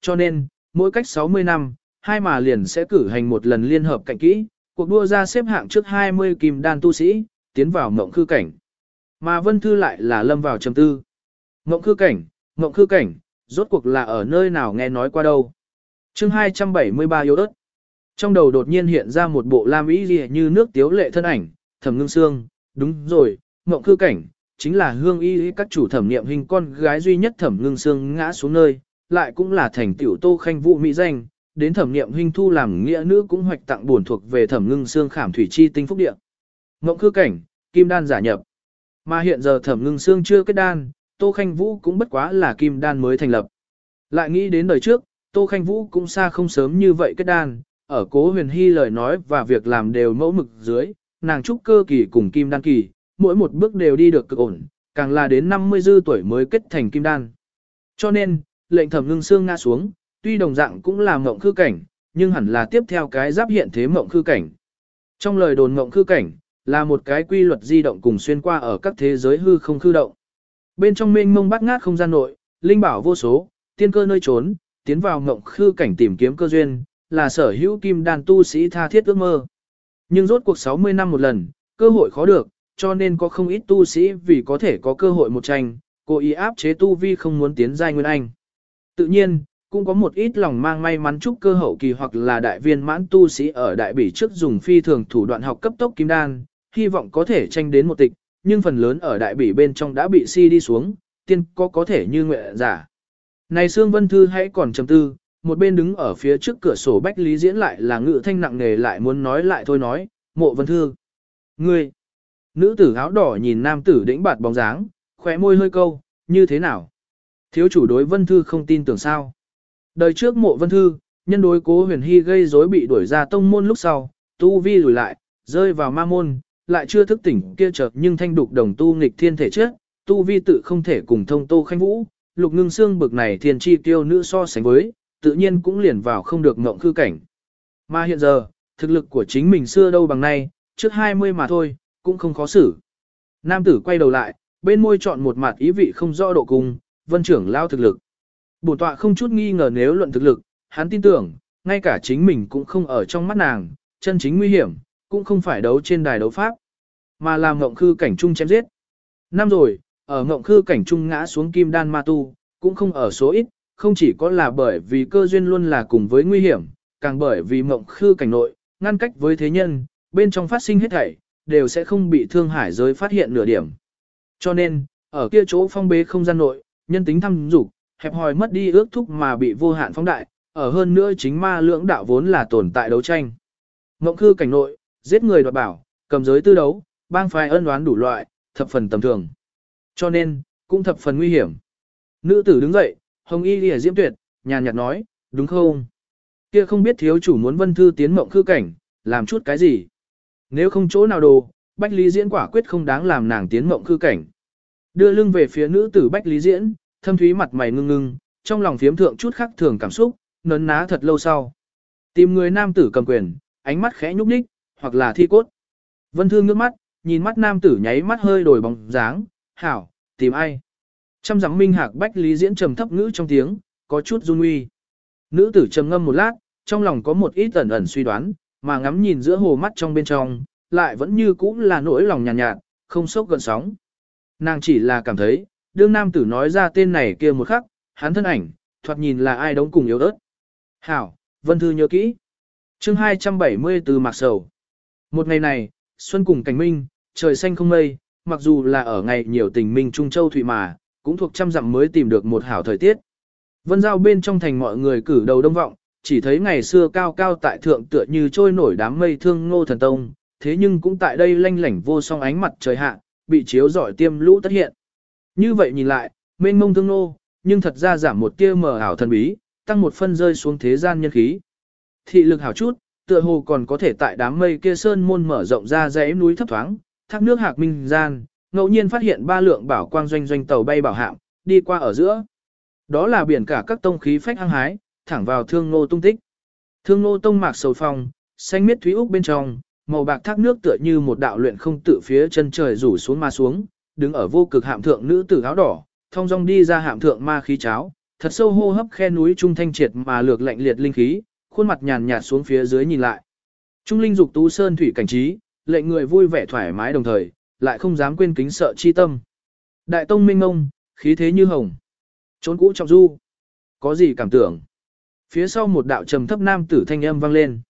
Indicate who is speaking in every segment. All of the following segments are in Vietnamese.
Speaker 1: Cho nên, mỗi cách 60 năm, hai mà liền sẽ cử hành một lần liên hợp cạnh kỹ, cuộc đua ra xếp hạng trước 20 kim đan tu sĩ, tiến vào mộng khư cảnh. Mà Vân Thư lại là lâm vào trầm tư. Mộng khư cảnh, mộng khư cảnh, rốt cuộc là ở nơi nào nghe nói qua đâu. chương 273 yếu đất. Trong đầu đột nhiên hiện ra một bộ lam ý gì như nước tiếu lệ thân ảnh, thẩm ngưng xương, đúng rồi, mộng khư cảnh, chính là hương y các chủ thẩm niệm hình con gái duy nhất thẩm ngưng xương ngã xuống nơi, lại cũng là thành tiểu tô khanh vụ mỹ danh, đến thẩm nghiệm huynh thu làm nghĩa nữ cũng hoạch tặng bổn thuộc về thẩm ngưng xương khảm thủy chi tinh phúc địa. Ngộng khư cảnh, kim đan giả nhập. Mà hiện giờ thẩm ngưng xương chưa kết đan, tô khanh vũ cũng bất quá là kim đan mới thành lập. Lại nghĩ đến đời trước, tô khanh vũ cũng xa không sớm như vậy kết đan, ở cố huyền hy lời nói và việc làm đều mẫu mực dưới, nàng trúc cơ kỳ cùng kim đan kỳ, mỗi một bước đều đi được cực ổn, càng là đến 50 dư tuổi mới kết thành kim đan. Cho nên, lệnh thẩm ngưng xương ngã xuống, tuy đồng dạng cũng là mộng khư cảnh, nhưng hẳn là tiếp theo cái giáp hiện thế mộng khư cảnh. Trong lời đồn mộng khư cảnh, là một cái quy luật di động cùng xuyên qua ở các thế giới hư không khư động. Bên trong mênh mông bát ngát không gian nội, linh bảo vô số, tiên cơ nơi trốn, tiến vào mộng khư cảnh tìm kiếm cơ duyên, là sở hữu kim đàn tu sĩ tha thiết ước mơ. Nhưng rốt cuộc 60 năm một lần, cơ hội khó được, cho nên có không ít tu sĩ vì có thể có cơ hội một tranh, cố ý áp chế tu vi không muốn tiến giai nguyên anh. Tự nhiên, cũng có một ít lòng mang may mắn chúc cơ hậu kỳ hoặc là đại viên mãn tu sĩ ở đại bỉ trước dùng phi thường thủ đoạn học cấp tốc kim đan, hy vọng có thể tranh đến một tịch, nhưng phần lớn ở đại bỉ bên trong đã bị si đi xuống, tiên có có thể như nguyện giả. Này Sương Vân Thư hãy còn trầm tư, một bên đứng ở phía trước cửa sổ Bách Lý Diễn lại là ngự thanh nặng nề lại muốn nói lại thôi nói, mộ Vân Thư. Ngươi, nữ tử áo đỏ nhìn nam tử đĩnh bạt bóng dáng, khóe môi hơi câu, như thế nào? Thiếu chủ đối Vân Thư không tin tưởng sao? Đời trước mộ Vân Thư, nhân đối cố huyền hy gây rối bị đuổi ra tông môn lúc sau, tu vi lùi lại, rơi vào ma môn, lại chưa thức tỉnh kia chợt nhưng thanh đục đồng tu nghịch thiên thể trước, tu vi tự không thể cùng thông tô khanh vũ, lục ngưng xương bực này thiên chi tiêu nữ so sánh với, tự nhiên cũng liền vào không được ngộng khư cảnh. Mà hiện giờ, thực lực của chính mình xưa đâu bằng nay, trước 20 mà thôi, cũng không khó xử. Nam tử quay đầu lại, bên môi chọn một mặt ý vị không rõ độ cùng, vân trưởng lao thực lực. Bổn tọa không chút nghi ngờ nếu luận thực lực, hắn tin tưởng, ngay cả chính mình cũng không ở trong mắt nàng, chân chính nguy hiểm, cũng không phải đấu trên đài đấu pháp, mà làm ngộng khư cảnh trung chém giết. Năm rồi, ở ngộng khư cảnh trung ngã xuống kim đan ma tu, cũng không ở số ít, không chỉ có là bởi vì cơ duyên luôn là cùng với nguy hiểm, càng bởi vì ngộng khư cảnh nội, ngăn cách với thế nhân, bên trong phát sinh hết thảy, đều sẽ không bị thương hải giới phát hiện nửa điểm. Cho nên, ở kia chỗ phong bế không gian nội, nhân tính thăm dục hẹp hòi mất đi ước thúc mà bị vô hạn phóng đại, ở hơn nữa chính ma lưỡng đạo vốn là tồn tại đấu tranh. Ngộng khư cảnh nội, giết người đoạt bảo, cầm giới tư đấu, bang phái ân oán đủ loại, thập phần tầm thường. Cho nên, cũng thập phần nguy hiểm. Nữ tử đứng dậy, hồng y lìa diễm tuyệt, nhàn nhạt nói, đúng không? Kia không biết thiếu chủ muốn vân thư tiến mộng khư cảnh, làm chút cái gì? Nếu không chỗ nào đồ, Bách Lý Diễn quả quyết không đáng làm nàng tiến mộng khư cảnh. Đưa lưng về phía nữ tử Bách Lý Diễn, thâm thúy mặt mày ngưng ngưng, trong lòng phiếm thượng chút khác thường cảm xúc, nấn ná thật lâu sau. Tìm người nam tử cầm quyền, ánh mắt khẽ nhúc nhích, hoặc là thi cốt. Vân Thương ngước mắt, nhìn mắt nam tử nháy mắt hơi đổi bóng dáng, hảo, tìm ai. Trăm dặm minh hạc bách lý diễn trầm thấp ngữ trong tiếng, có chút run uy. Nữ tử trầm ngâm một lát, trong lòng có một ít ẩn ẩn suy đoán, mà ngắm nhìn giữa hồ mắt trong bên trong, lại vẫn như cũ là nỗi lòng nhàn nhạt, nhạt, không sốc gần sóng. Nàng chỉ là cảm thấy, đương nam tử nói ra tên này kia một khắc, hắn thân ảnh, thoạt nhìn là ai đóng cùng yếu ớt. Hảo, Vân Thư nhớ kỹ. chương 270 từ Mạc Sầu. Một ngày này, xuân cùng cảnh minh, trời xanh không mây, mặc dù là ở ngày nhiều tình minh Trung Châu Thụy mà, cũng thuộc trăm dặm mới tìm được một hảo thời tiết. Vân giao bên trong thành mọi người cử đầu đông vọng, chỉ thấy ngày xưa cao cao tại thượng tựa như trôi nổi đám mây thương ngô thần tông, thế nhưng cũng tại đây lanh lảnh vô song ánh mặt trời hạ, bị chiếu rọi tiêm lũ tất hiện. Như vậy nhìn lại, mênh mông thương ngô, nhưng thật ra giảm một tia mờ ảo thần bí, tăng một phân rơi xuống thế gian nhân khí. Thị lực hảo chút, tựa hồ còn có thể tại đám mây kia sơn môn mở rộng ra dãy núi thấp thoáng, thác nước hạc minh gian, ngẫu nhiên phát hiện ba lượng bảo quang doanh doanh tàu bay bảo hạm, đi qua ở giữa. Đó là biển cả các tông khí phách hăng hái, thẳng vào thương nô tung tích. Thương nô tông mạc sầu phong, xanh miết thúy úc bên trong, màu bạc thác nước tựa như một đạo luyện không tự phía chân trời rủ xuống ma xuống, đứng ở vô cực hạm thượng nữ tử áo đỏ, thông dong đi ra hạm thượng ma khí cháo, thật sâu hô hấp khe núi trung thanh triệt mà lược lạnh liệt linh khí, khuôn mặt nhàn nhạt xuống phía dưới nhìn lại. Trung linh dục tú sơn thủy cảnh trí, lệnh người vui vẻ thoải mái đồng thời, lại không dám quên kính sợ chi tâm. Đại tông minh ngông, khí thế như hồng. Trốn cũ trọng du. Có gì cảm tưởng? Phía sau một đạo trầm thấp nam tử thanh âm vang lên.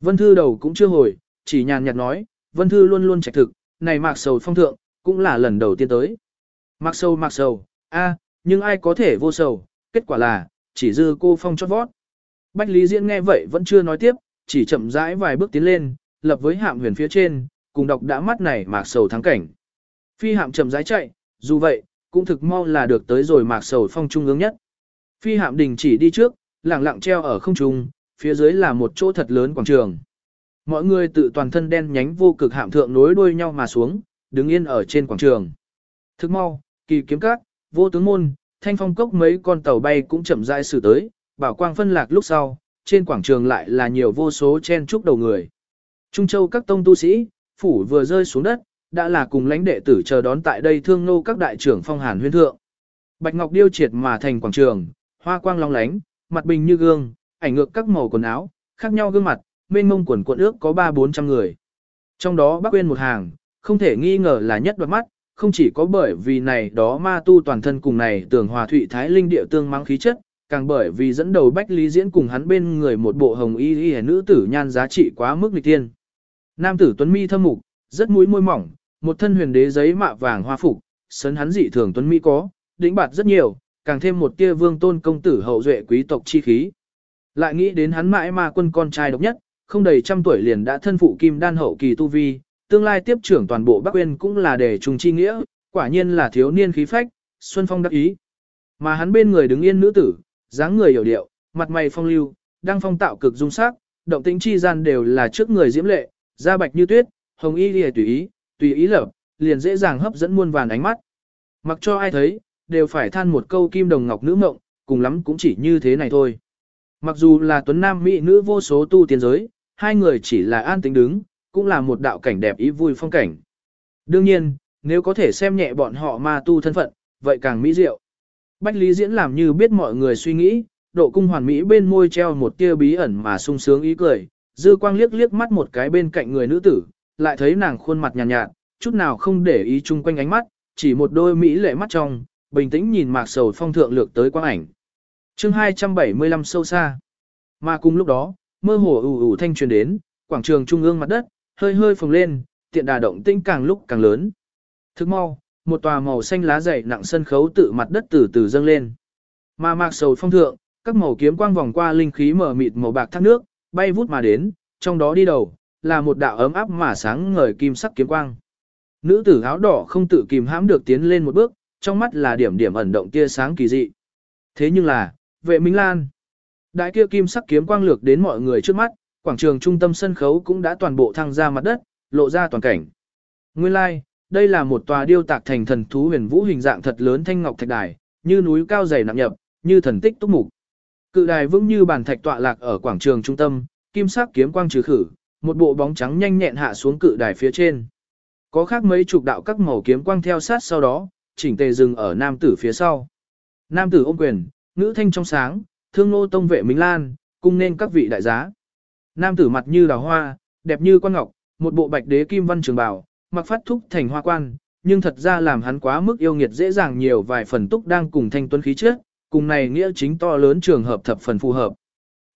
Speaker 1: Vân Thư đầu cũng chưa hồi, chỉ nhàn nhạt nói, Vân Thư luôn luôn trạch thực, này mạc sầu phong thượng, cũng là lần đầu tiên tới. Mạc sầu mạc sầu, a, nhưng ai có thể vô sầu, kết quả là, chỉ dư cô phong chót vót. Bách Lý Diễn nghe vậy vẫn chưa nói tiếp, chỉ chậm rãi vài bước tiến lên, lập với hạm huyền phía trên, cùng đọc đã mắt này mạc sầu thắng cảnh. Phi hạm chậm rãi chạy, dù vậy, cũng thực mau là được tới rồi mạc sầu phong trung ương nhất. Phi hạm đình chỉ đi trước, lẳng lặng treo ở không trung, phía dưới là một chỗ thật lớn quảng trường. Mọi người tự toàn thân đen nhánh vô cực hạm thượng nối đuôi nhau mà xuống, đứng yên ở trên quảng trường. Thức mau, kỳ kiếm cát, vô tướng môn, thanh phong cốc mấy con tàu bay cũng chậm rãi xử tới, bảo quang phân lạc lúc sau, trên quảng trường lại là nhiều vô số chen trúc đầu người. Trung châu các tông tu sĩ, phủ vừa rơi xuống đất, đã là cùng lãnh đệ tử chờ đón tại đây thương nô các đại trưởng phong hàn huyên thượng. Bạch ngọc điêu triệt mà thành quảng trường, hoa quang long lánh, mặt bình như gương, ảnh ngược các màu quần áo, khác nhau gương mặt, mênh mông quần cuộn ước có ba bốn trăm người. Trong đó bác quên một hàng, không thể nghi ngờ là nhất đoạt mắt, không chỉ có bởi vì này đó ma tu toàn thân cùng này tưởng hòa thụy thái linh địa tương mang khí chất, càng bởi vì dẫn đầu Bách Lý Diễn cùng hắn bên người một bộ hồng y y nữ tử nhan giá trị quá mức nghịch tiên. Nam tử tuấn mi thâm mục, rất mũi môi mỏng, một thân huyền đế giấy mạ vàng hoa phục, sấn hắn dị thường tuấn mi có, đỉnh bạt rất nhiều, càng thêm một tia vương tôn công tử hậu duệ quý tộc chi khí. Lại nghĩ đến hắn mãi ma quân con trai độc nhất, không đầy trăm tuổi liền đã thân phụ kim đan hậu kỳ tu vi, tương lai tiếp trưởng toàn bộ Bắc Quyên cũng là để trùng chi nghĩa, quả nhiên là thiếu niên khí phách, xuân phong đắc ý. Mà hắn bên người đứng yên nữ tử, dáng người hiểu điệu, mặt mày phong lưu, đang phong tạo cực dung sắc, động tĩnh chi gian đều là trước người diễm lệ, da bạch như tuyết, hồng y liễu tùy ý, tùy ý lập, liền dễ dàng hấp dẫn muôn vàn ánh mắt. Mặc cho ai thấy, đều phải than một câu kim đồng ngọc nữ mộng, cùng lắm cũng chỉ như thế này thôi. Mặc dù là tuấn nam mỹ nữ vô số tu tiên giới, hai người chỉ là an tính đứng, cũng là một đạo cảnh đẹp ý vui phong cảnh. Đương nhiên, nếu có thể xem nhẹ bọn họ ma tu thân phận, vậy càng mỹ diệu. Bách Lý Diễn làm như biết mọi người suy nghĩ, độ cung hoàn mỹ bên môi treo một tia bí ẩn mà sung sướng ý cười, dư quang liếc liếc mắt một cái bên cạnh người nữ tử, lại thấy nàng khuôn mặt nhàn nhạt, nhạt, chút nào không để ý chung quanh ánh mắt, chỉ một đôi mỹ lệ mắt trong, bình tĩnh nhìn mạc sầu phong thượng lược tới quang ảnh. chương 275 sâu xa. Mà cùng lúc đó, mơ hồ ủ ủ thanh truyền đến, quảng trường trung ương mặt đất, hơi hơi phồng lên, tiện đà động tinh càng lúc càng lớn. Thức mau, một tòa màu xanh lá dày nặng sân khấu tự mặt đất từ từ dâng lên. Mà mạc sầu phong thượng, các màu kiếm quang vòng qua linh khí mở mịt màu bạc thác nước, bay vút mà đến, trong đó đi đầu, là một đạo ấm áp mà sáng ngời kim sắc kiếm quang. Nữ tử áo đỏ không tự kìm hãm được tiến lên một bước, trong mắt là điểm điểm ẩn động tia sáng kỳ dị. Thế nhưng là, vệ Minh Lan. Đại kia kim sắc kiếm quang lược đến mọi người trước mắt, quảng trường trung tâm sân khấu cũng đã toàn bộ thăng ra mặt đất, lộ ra toàn cảnh. Nguyên lai, like, đây là một tòa điêu tạc thành thần thú huyền vũ hình dạng thật lớn thanh ngọc thạch đài, như núi cao dày nặng nhập, như thần tích túc mục. Cự đài vững như bàn thạch tọa lạc ở quảng trường trung tâm, kim sắc kiếm quang trừ khử, một bộ bóng trắng nhanh nhẹn hạ xuống cự đài phía trên. Có khác mấy chục đạo các màu kiếm quang theo sát sau đó, chỉnh tề dừng ở nam tử phía sau. Nam tử ôm quyền, ngữ thanh trong sáng, thương nô tông vệ Minh Lan, cung nên các vị đại giá. Nam tử mặt như đào hoa, đẹp như quan ngọc, một bộ bạch đế kim văn trường bào, mặc phát thúc thành hoa quan, nhưng thật ra làm hắn quá mức yêu nghiệt dễ dàng nhiều vài phần túc đang cùng thanh tuấn khí trước, cùng này nghĩa chính to lớn trường hợp thập phần phù hợp.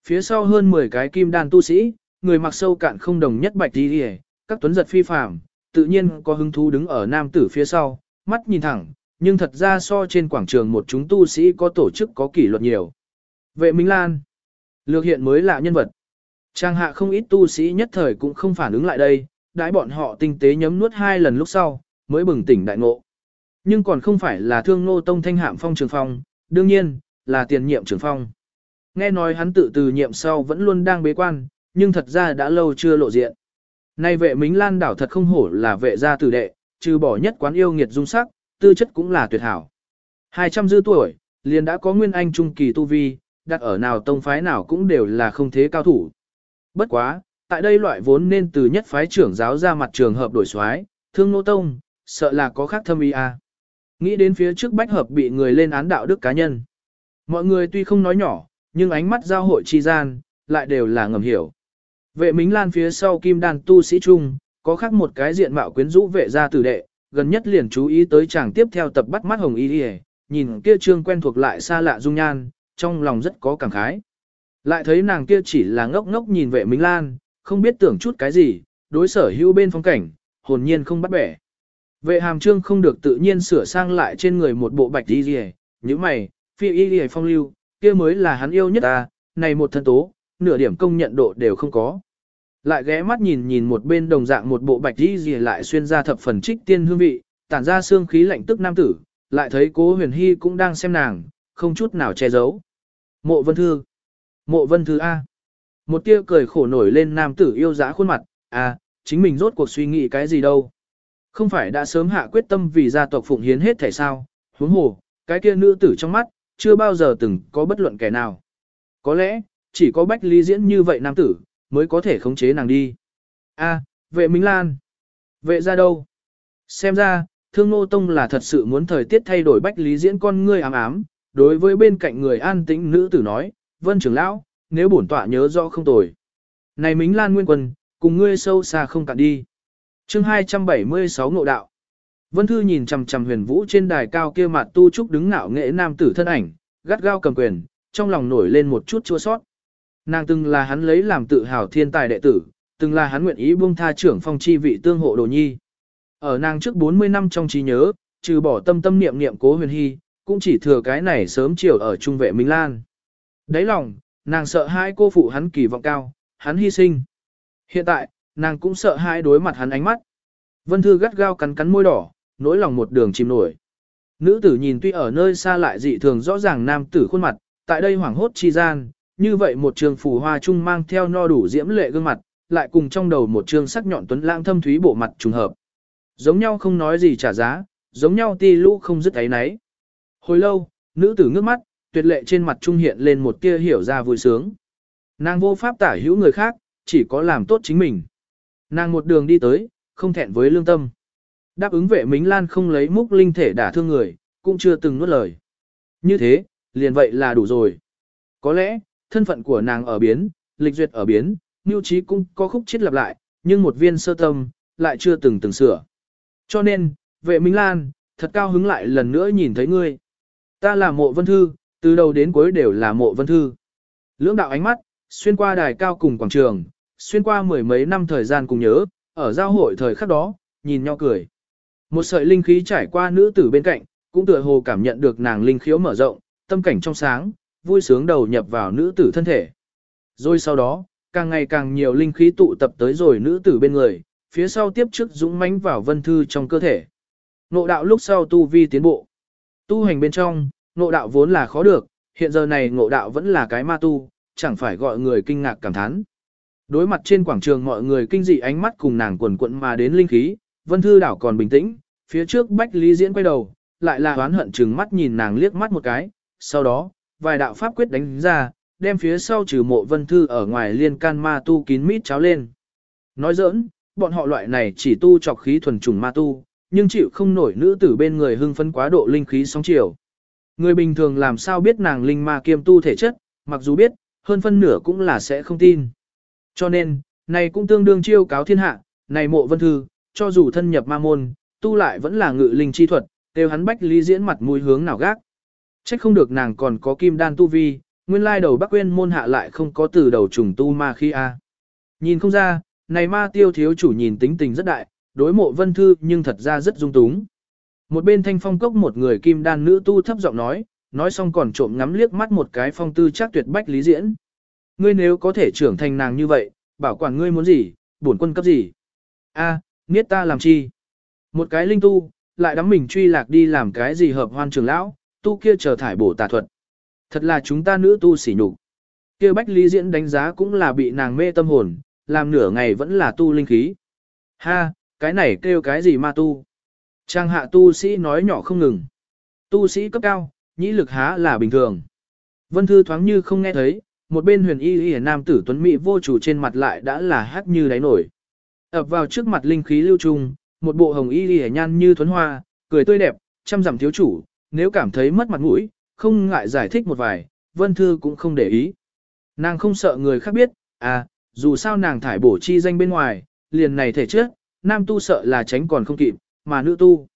Speaker 1: Phía sau hơn 10 cái kim đan tu sĩ, người mặc sâu cạn không đồng nhất bạch đi hề, các tuấn giật phi phàm, tự nhiên có hứng thú đứng ở nam tử phía sau, mắt nhìn thẳng, nhưng thật ra so trên quảng trường một chúng tu sĩ có tổ chức có kỷ luật nhiều. Vệ Minh Lan, lược hiện mới là nhân vật. Trang hạ không ít tu sĩ nhất thời cũng không phản ứng lại đây, đãi bọn họ tinh tế nhấm nuốt hai lần lúc sau, mới bừng tỉnh đại ngộ. Nhưng còn không phải là thương nô tông thanh hạm phong trường phong, đương nhiên, là tiền nhiệm trường phong. Nghe nói hắn tự từ nhiệm sau vẫn luôn đang bế quan, nhưng thật ra đã lâu chưa lộ diện. Nay vệ Mính Lan đảo thật không hổ là vệ gia tử đệ, trừ bỏ nhất quán yêu nghiệt dung sắc, tư chất cũng là tuyệt hảo. 200 dư tuổi, liền đã có nguyên anh trung kỳ tu vi, đặt ở nào tông phái nào cũng đều là không thế cao thủ. Bất quá, tại đây loại vốn nên từ nhất phái trưởng giáo ra mặt trường hợp đổi soái, thương nô tông, sợ là có khác thâm ý. À. Nghĩ đến phía trước bách hợp bị người lên án đạo đức cá nhân. Mọi người tuy không nói nhỏ, nhưng ánh mắt giao hội chi gian, lại đều là ngầm hiểu. Vệ Mính Lan phía sau kim đàn tu sĩ trung, có khác một cái diện mạo quyến rũ vệ gia tử đệ, gần nhất liền chú ý tới chàng tiếp theo tập bắt mắt hồng y đi nhìn kia trương quen thuộc lại xa lạ dung nhan, trong lòng rất có cảm khái. Lại thấy nàng kia chỉ là ngốc ngốc nhìn vệ Minh Lan, không biết tưởng chút cái gì, đối sở hữu bên phong cảnh, hồn nhiên không bắt bẻ. Vệ hàm trương không được tự nhiên sửa sang lại trên người một bộ bạch y rìa, như mày, phi y gì phong lưu, kia mới là hắn yêu nhất ta, này một thân tố, nửa điểm công nhận độ đều không có. Lại ghé mắt nhìn nhìn một bên đồng dạng một bộ bạch y gì lại xuyên ra thập phần trích tiên hương vị, tản ra xương khí lạnh tức nam tử, lại thấy cố huyền hy cũng đang xem nàng, không chút nào che giấu. Mộ vân thư. Mộ vân thư A. Một tia cười khổ nổi lên nam tử yêu dã khuôn mặt, à, chính mình rốt cuộc suy nghĩ cái gì đâu. Không phải đã sớm hạ quyết tâm vì gia tộc phụng hiến hết thể sao, huống hồ, cái kia nữ tử trong mắt, chưa bao giờ từng có bất luận kẻ nào. Có lẽ, chỉ có bách Lý diễn như vậy nam tử, mới có thể khống chế nàng đi. A, vệ Minh Lan. Vệ ra đâu? Xem ra, thương nô tông là thật sự muốn thời tiết thay đổi bách lý diễn con ngươi ám ám, đối với bên cạnh người an tĩnh nữ tử nói, vân trưởng lão, nếu bổn tọa nhớ rõ không tồi. Này Mính Lan Nguyên Quân, cùng ngươi sâu xa không cạn đi. chương 276 ngộ đạo. Vân Thư nhìn chằm chằm huyền vũ trên đài cao kia mặt tu trúc đứng ngạo nghệ nam tử thân ảnh, gắt gao cầm quyền, trong lòng nổi lên một chút chua sót. Nàng từng là hắn lấy làm tự hào thiên tài đệ tử, từng là hắn nguyện ý buông tha trưởng phong chi vị tương hộ đồ nhi. Ở nàng trước 40 năm trong trí nhớ, trừ bỏ tâm tâm niệm niệm cố huyền hy, cũng chỉ thừa cái này sớm chiều ở trung vệ Minh Lan. Đấy lòng, nàng sợ hai cô phụ hắn kỳ vọng cao, hắn hy sinh. Hiện tại, nàng cũng sợ hai đối mặt hắn ánh mắt. Vân Thư gắt gao cắn cắn môi đỏ, nỗi lòng một đường chìm nổi. Nữ tử nhìn tuy ở nơi xa lại dị thường rõ ràng nam tử khuôn mặt, tại đây hoảng hốt chi gian, như vậy một trường phù hoa trung mang theo no đủ diễm lệ gương mặt, lại cùng trong đầu một trường sắc nhọn tuấn lãng thâm thúy bộ mặt trùng hợp. Giống nhau không nói gì trả giá, giống nhau ti lũ không dứt ấy nấy. Hồi lâu, nữ tử ngước mắt, tuyệt lệ trên mặt trung hiện lên một tia hiểu ra vui sướng. Nàng vô pháp tả hữu người khác, chỉ có làm tốt chính mình. Nàng một đường đi tới, không thẹn với lương tâm. Đáp ứng vệ Mính Lan không lấy múc linh thể đả thương người, cũng chưa từng nuốt lời. Như thế, liền vậy là đủ rồi. Có lẽ, thân phận của nàng ở biến, lịch duyệt ở biến, mưu trí cũng có khúc chết lặp lại, nhưng một viên sơ tâm, lại chưa từng từng sửa. Cho nên, vệ Minh Lan, thật cao hứng lại lần nữa nhìn thấy ngươi. Ta là mộ vân thư, từ đầu đến cuối đều là mộ vân thư. Lưỡng đạo ánh mắt, xuyên qua đài cao cùng quảng trường, xuyên qua mười mấy năm thời gian cùng nhớ, ở giao hội thời khắc đó, nhìn nhau cười. Một sợi linh khí trải qua nữ tử bên cạnh, cũng tựa hồ cảm nhận được nàng linh khiếu mở rộng, tâm cảnh trong sáng, vui sướng đầu nhập vào nữ tử thân thể. Rồi sau đó, càng ngày càng nhiều linh khí tụ tập tới rồi nữ tử bên người, phía sau tiếp trước dũng mãnh vào vân thư trong cơ thể. Nộ đạo lúc sau tu vi tiến bộ. Tu hành bên trong, Ngộ đạo vốn là khó được, hiện giờ này ngộ đạo vẫn là cái ma tu, chẳng phải gọi người kinh ngạc cảm thán. Đối mặt trên quảng trường mọi người kinh dị ánh mắt cùng nàng quần quận mà đến linh khí, vân thư đảo còn bình tĩnh, phía trước bách lý diễn quay đầu, lại là oán hận chừng mắt nhìn nàng liếc mắt một cái, sau đó, vài đạo pháp quyết đánh ra, đem phía sau trừ mộ vân thư ở ngoài liên can ma tu kín mít cháo lên. Nói giỡn, bọn họ loại này chỉ tu chọc khí thuần trùng ma tu, nhưng chịu không nổi nữ tử bên người hưng phấn quá độ linh khí sóng chiều. Người bình thường làm sao biết nàng linh ma kiêm tu thể chất, mặc dù biết, hơn phân nửa cũng là sẽ không tin. Cho nên, này cũng tương đương chiêu cáo thiên hạ, này mộ vân thư, cho dù thân nhập ma môn, tu lại vẫn là ngự linh chi thuật, đều hắn bách lý diễn mặt mũi hướng nào gác. Trách không được nàng còn có kim đan tu vi, nguyên lai đầu bắc quên môn hạ lại không có từ đầu trùng tu ma khi a. Nhìn không ra, này ma tiêu thiếu chủ nhìn tính tình rất đại, đối mộ vân thư nhưng thật ra rất dung túng. Một bên thanh phong cốc một người kim đan nữ tu thấp giọng nói, nói xong còn trộm ngắm liếc mắt một cái phong tư chắc tuyệt bách lý diễn. Ngươi nếu có thể trưởng thành nàng như vậy, bảo quản ngươi muốn gì, bổn quân cấp gì. A, à, niết ta làm chi? Một cái linh tu, lại đắm mình truy lạc đi làm cái gì hợp hoan trường lão, tu kia chờ thải bổ tà thuật. Thật là chúng ta nữ tu sỉ nhục. Kia bách lý diễn đánh giá cũng là bị nàng mê tâm hồn, làm nửa ngày vẫn là tu linh khí. Ha, cái này kêu cái gì ma tu? Trang hạ tu sĩ nói nhỏ không ngừng. Tu sĩ cấp cao, nhĩ lực há là bình thường. Vân Thư thoáng như không nghe thấy, một bên huyền y y nam tử tuấn mỹ vô chủ trên mặt lại đã là hắc như đáy nổi. ập vào trước mặt linh khí lưu trung, một bộ hồng y y nhan như thuấn hoa, cười tươi đẹp, chăm dặm thiếu chủ, nếu cảm thấy mất mặt mũi, không ngại giải thích một vài, Vân Thư cũng không để ý. Nàng không sợ người khác biết, à, dù sao nàng thải bổ chi danh bên ngoài, liền này thể trước, nam tu sợ là tránh còn không kịp, mà nữ tu.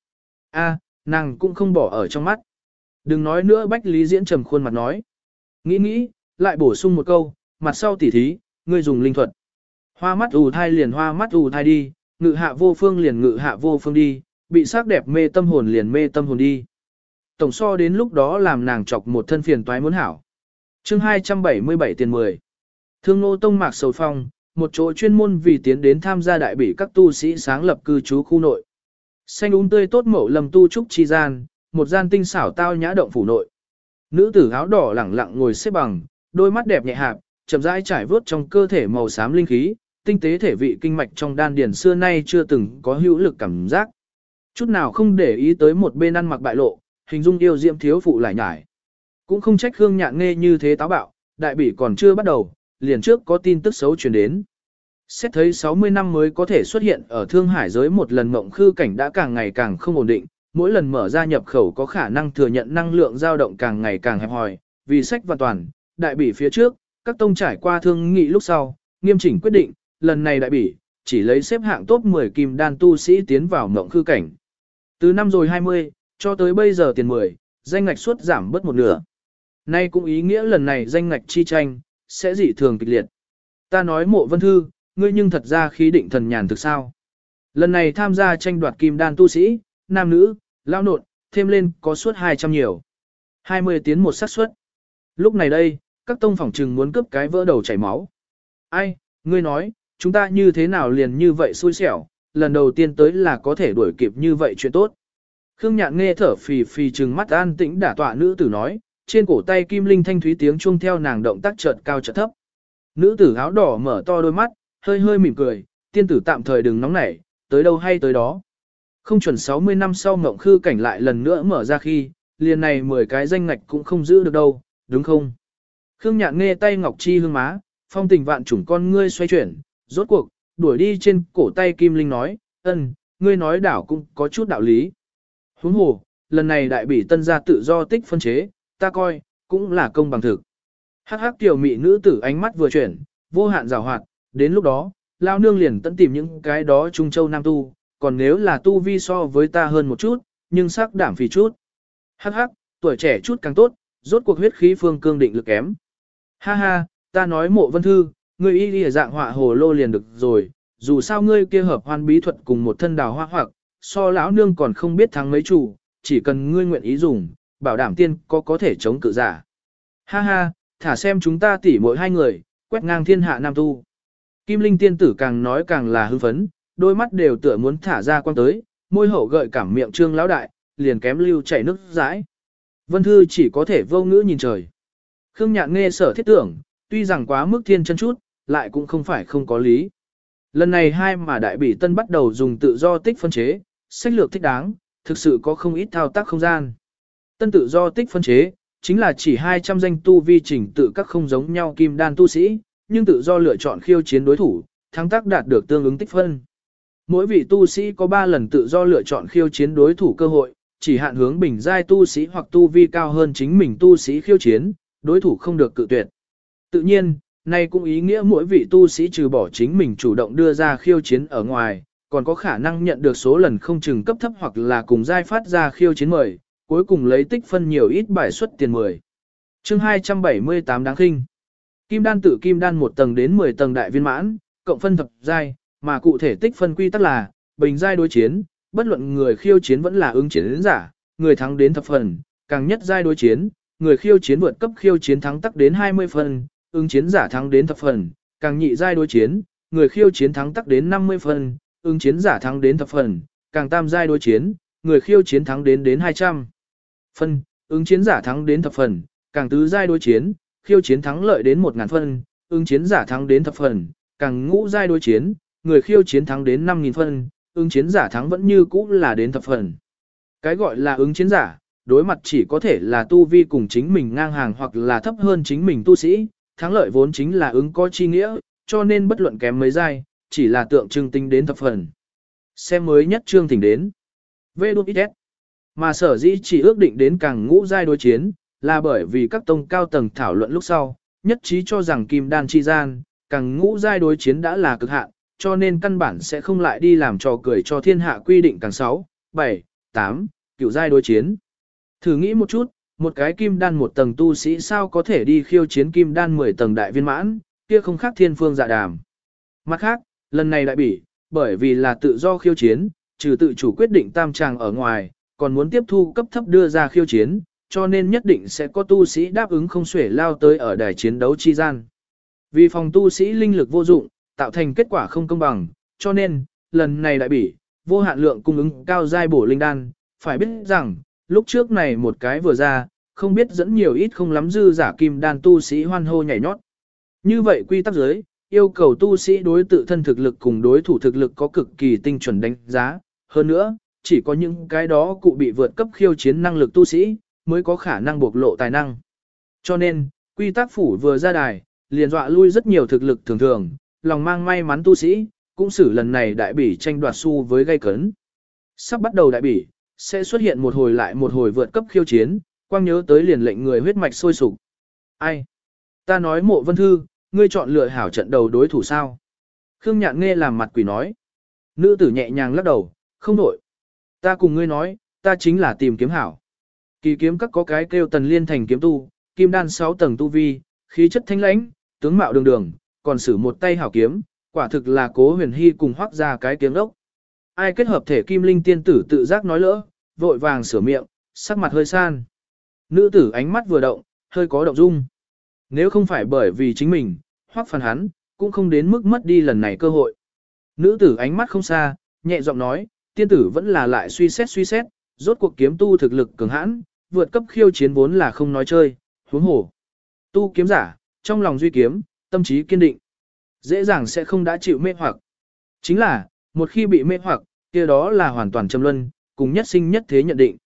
Speaker 1: a nàng cũng không bỏ ở trong mắt. Đừng nói nữa Bách Lý Diễn trầm khuôn mặt nói. Nghĩ nghĩ, lại bổ sung một câu, mặt sau tỉ thí, ngươi dùng linh thuật. Hoa mắt ù thai liền hoa mắt ù thai đi, ngự hạ vô phương liền ngự hạ vô phương đi, bị sắc đẹp mê tâm hồn liền mê tâm hồn đi. Tổng so đến lúc đó làm nàng chọc một thân phiền toái muốn hảo. chương 277 tiền 10. Thương nô tông mạc sầu phong, một chỗ chuyên môn vì tiến đến tham gia đại bỉ các tu sĩ sáng lập cư trú khu nội. Xanh úng tươi tốt mẫu lầm tu trúc chi gian, một gian tinh xảo tao nhã động phủ nội. Nữ tử áo đỏ lẳng lặng ngồi xếp bằng, đôi mắt đẹp nhẹ hạp, chậm rãi trải vớt trong cơ thể màu xám linh khí, tinh tế thể vị kinh mạch trong đan điền xưa nay chưa từng có hữu lực cảm giác. Chút nào không để ý tới một bên ăn mặc bại lộ, hình dung yêu diễm thiếu phụ lại nhải. Cũng không trách Khương Nhạn nghe như thế táo bạo, đại bỉ còn chưa bắt đầu, liền trước có tin tức xấu truyền đến. Xét thấy 60 năm mới có thể xuất hiện ở Thương Hải giới một lần mộng khư cảnh đã càng ngày càng không ổn định, mỗi lần mở ra nhập khẩu có khả năng thừa nhận năng lượng dao động càng ngày càng hẹp hòi, vì sách và toàn, đại bỉ phía trước, các tông trải qua thương nghị lúc sau, nghiêm chỉnh quyết định, lần này đại bỉ, chỉ lấy xếp hạng top 10 kim đan tu sĩ tiến vào mộng khư cảnh. Từ năm rồi 20, cho tới bây giờ tiền 10, danh ngạch suất giảm bớt một nửa. Nay cũng ý nghĩa lần này danh ngạch chi tranh, sẽ dị thường kịch liệt. Ta nói mộ vân thư, ngươi nhưng thật ra khí định thần nhàn thực sao. Lần này tham gia tranh đoạt kim đan tu sĩ, nam nữ, lao nộn, thêm lên có suốt 200 nhiều. 20 tiến một xác suất. Lúc này đây, các tông phỏng trừng muốn cướp cái vỡ đầu chảy máu. Ai, ngươi nói, chúng ta như thế nào liền như vậy xui xẻo, lần đầu tiên tới là có thể đuổi kịp như vậy chuyện tốt. Khương Nhạn nghe thở phì phì trừng mắt an tĩnh đả tọa nữ tử nói, trên cổ tay kim linh thanh thúy tiếng chuông theo nàng động tác chợt cao chợt thấp. Nữ tử áo đỏ mở to đôi mắt, hơi hơi mỉm cười, tiên tử tạm thời đừng nóng nảy, tới đâu hay tới đó. Không chuẩn 60 năm sau ngộng khư cảnh lại lần nữa mở ra khi, liền này 10 cái danh ngạch cũng không giữ được đâu, đúng không? Khương Nhạn nghe tay Ngọc Chi hương má, phong tình vạn chủng con ngươi xoay chuyển, rốt cuộc, đuổi đi trên cổ tay Kim Linh nói, ân, ngươi nói đảo cũng có chút đạo lý. Huống hồ, lần này đại bỉ tân gia tự do tích phân chế, ta coi, cũng là công bằng thực. Hắc hắc tiểu mị nữ tử ánh mắt vừa chuyển, vô hạn rào hoạt, đến lúc đó, lao nương liền tận tìm những cái đó trung châu nam tu, còn nếu là tu vi so với ta hơn một chút, nhưng sắc đảm phì chút. Hắc hắc, tuổi trẻ chút càng tốt, rốt cuộc huyết khí phương cương định lực kém. Ha ha, ta nói mộ vân thư, ngươi y đi dạng họa hồ lô liền được rồi, dù sao ngươi kia hợp hoan bí thuật cùng một thân đào hoa hoặc, so lão nương còn không biết thắng mấy chủ, chỉ cần ngươi nguyện ý dùng, bảo đảm tiên có có thể chống cự giả. Ha ha, thả xem chúng ta tỉ mỗi hai người, quét ngang thiên hạ nam tu. Kim Linh tiên tử càng nói càng là hưng phấn, đôi mắt đều tựa muốn thả ra quang tới, môi hậu gợi cảm miệng trương lão đại, liền kém lưu chảy nước rãi. Vân Thư chỉ có thể vô ngữ nhìn trời. Khương Nhạn nghe sở thiết tưởng, tuy rằng quá mức thiên chân chút, lại cũng không phải không có lý. Lần này hai mà đại bỉ tân bắt đầu dùng tự do tích phân chế, sách lược thích đáng, thực sự có không ít thao tác không gian. Tân tự do tích phân chế, chính là chỉ 200 danh tu vi chỉnh tự các không giống nhau kim đan tu sĩ, nhưng tự do lựa chọn khiêu chiến đối thủ, thắng tác đạt được tương ứng tích phân. Mỗi vị tu sĩ có 3 lần tự do lựa chọn khiêu chiến đối thủ cơ hội, chỉ hạn hướng bình giai tu sĩ hoặc tu vi cao hơn chính mình tu sĩ khiêu chiến, đối thủ không được cự tuyệt. Tự nhiên, này cũng ý nghĩa mỗi vị tu sĩ trừ bỏ chính mình chủ động đưa ra khiêu chiến ở ngoài, còn có khả năng nhận được số lần không chừng cấp thấp hoặc là cùng giai phát ra khiêu chiến mời, cuối cùng lấy tích phân nhiều ít bài suất tiền mười. Chương 278 đáng khinh. Kim đan tự kim đan một tầng đến 10 tầng đại viên mãn, cộng phân thập giai, mà cụ thể tích phân quy tắc là bình giai đối chiến, bất luận người khiêu chiến vẫn là ứng chiến giả, người thắng đến thập phần, càng nhất giai đối chiến, người khiêu chiến vượt cấp khiêu chiến thắng tắc đến 20 phần, ứng chiến giả thắng đến thập phần, càng nhị giai đối chiến, người khiêu chiến thắng tắc đến 50 phần, ứng chiến giả thắng đến thập phần, càng tam giai đối chiến, người khiêu chiến thắng đến đến 200 phân, ứng chiến giả thắng đến thập phần, càng tứ giai đối chiến, khiêu chiến thắng lợi đến 1000 phân, ứng chiến giả thắng đến thập phần, càng ngũ giai đối chiến, người khiêu chiến thắng đến 5000 phân, ứng chiến giả thắng vẫn như cũ là đến thập phần. Cái gọi là ứng chiến giả, đối mặt chỉ có thể là tu vi cùng chính mình ngang hàng hoặc là thấp hơn chính mình tu sĩ, thắng lợi vốn chính là ứng có chi nghĩa, cho nên bất luận kém mấy giai, chỉ là tượng trưng tính đến thập phần. Xem mới nhất trương thỉnh đến. Vê đút ít Mà sở dĩ chỉ ước định đến càng ngũ giai đối chiến, là bởi vì các tông cao tầng thảo luận lúc sau, nhất trí cho rằng kim đan chi gian, càng ngũ giai đối chiến đã là cực hạn, cho nên căn bản sẽ không lại đi làm trò cười cho thiên hạ quy định càng 6, 7, 8, cựu giai đối chiến. Thử nghĩ một chút, một cái kim đan một tầng tu sĩ sao có thể đi khiêu chiến kim đan 10 tầng đại viên mãn, kia không khác thiên phương dạ đàm. Mặt khác, lần này đại bỉ, bởi vì là tự do khiêu chiến, trừ tự chủ quyết định tam tràng ở ngoài, còn muốn tiếp thu cấp thấp đưa ra khiêu chiến, cho nên nhất định sẽ có tu sĩ đáp ứng không xuể lao tới ở đài chiến đấu chi gian. Vì phòng tu sĩ linh lực vô dụng, tạo thành kết quả không công bằng, cho nên, lần này đại bỉ, vô hạn lượng cung ứng cao giai bổ linh đan, phải biết rằng, lúc trước này một cái vừa ra, không biết dẫn nhiều ít không lắm dư giả kim đan tu sĩ hoan hô nhảy nhót. Như vậy quy tắc giới, yêu cầu tu sĩ đối tự thân thực lực cùng đối thủ thực lực có cực kỳ tinh chuẩn đánh giá. Hơn nữa, chỉ có những cái đó cụ bị vượt cấp khiêu chiến năng lực tu sĩ, mới có khả năng bộc lộ tài năng. Cho nên, quy tắc phủ vừa ra đài, liền dọa lui rất nhiều thực lực thường thường, lòng mang may mắn tu sĩ, cũng xử lần này đại bỉ tranh đoạt su với gây cấn. Sắp bắt đầu đại bỉ, sẽ xuất hiện một hồi lại một hồi vượt cấp khiêu chiến, quang nhớ tới liền lệnh người huyết mạch sôi sục. Ai? Ta nói mộ vân thư, ngươi chọn lựa hảo trận đầu đối thủ sao? Khương Nhạn nghe làm mặt quỷ nói. Nữ tử nhẹ nhàng lắc đầu, không đổi. Ta cùng ngươi nói, ta chính là tìm kiếm hảo. Kỳ kiếm các có cái kêu tần liên thành kiếm tu, kim đan 6 tầng tu vi, khí chất thanh lãnh, tướng mạo đường đường, còn sử một tay hảo kiếm, quả thực là cố huyền hy cùng hoác ra cái tiếng đốc. Ai kết hợp thể kim linh tiên tử tự giác nói lỡ, vội vàng sửa miệng, sắc mặt hơi san. Nữ tử ánh mắt vừa động, hơi có động dung. Nếu không phải bởi vì chính mình, hoác phản hắn, cũng không đến mức mất đi lần này cơ hội. Nữ tử ánh mắt không xa, nhẹ giọng nói, tiên tử vẫn là lại suy xét suy xét, rốt cuộc kiếm tu thực lực cường hãn, vượt cấp khiêu chiến vốn là không nói chơi, huống hồ. Tu kiếm giả, trong lòng duy kiếm, tâm trí kiên định. Dễ dàng sẽ không đã chịu mê hoặc. Chính là, một khi bị mê hoặc, kia đó là hoàn toàn châm luân, cùng nhất sinh nhất thế nhận định.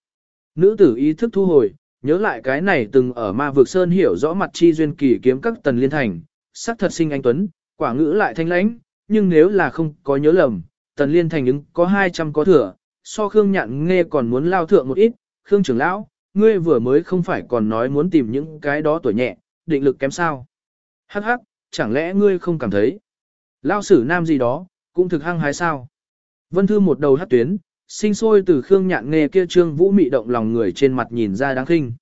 Speaker 1: Nữ tử ý thức thu hồi, nhớ lại cái này từng ở ma vực sơn hiểu rõ mặt chi duyên kỳ kiếm các tần liên thành, sắc thật sinh anh Tuấn, quả ngữ lại thanh lãnh, nhưng nếu là không có nhớ lầm, tần liên thành ứng có 200 có thừa, so Khương nhạn nghe còn muốn lao thượng một ít, Khương trưởng lão, ngươi vừa mới không phải còn nói muốn tìm những cái đó tuổi nhẹ, định lực kém sao. Hắc hắc, chẳng lẽ ngươi không cảm thấy? Lao sử nam gì đó, cũng thực hăng hái sao? Vân Thư một đầu hát tuyến, sinh sôi từ Khương Nhạn nghe kia trương vũ mị động lòng người trên mặt nhìn ra đáng khinh.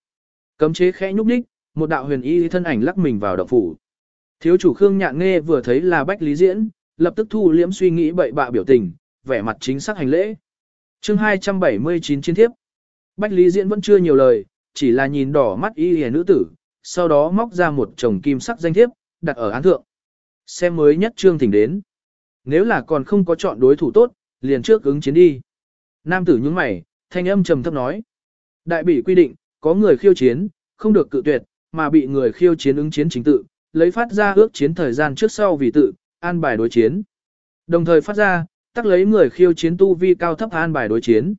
Speaker 1: Cấm chế khẽ nhúc đích, một đạo huyền y thân ảnh lắc mình vào động phủ. Thiếu chủ Khương Nhạn nghe vừa thấy là Bách Lý Diễn, lập tức thu liễm suy nghĩ bậy bạ biểu tình, vẻ mặt chính xác hành lễ. Chương 279 chiến thiếp. Bách Lý Diễn vẫn chưa nhiều lời, chỉ là nhìn đỏ mắt y hề nữ tử, sau đó móc ra một chồng kim sắc danh thiếp, đặt ở án thượng. Xem mới nhất trương thỉnh đến. Nếu là còn không có chọn đối thủ tốt, liền trước ứng chiến đi. Nam tử nhướng mày, thanh âm trầm thấp nói. Đại bị quy định, có người khiêu chiến, không được cự tuyệt, mà bị người khiêu chiến ứng chiến chính tự, lấy phát ra ước chiến thời gian trước sau vì tự, an bài đối chiến. Đồng thời phát ra, tắc lấy người khiêu chiến tu vi cao thấp an bài đối chiến.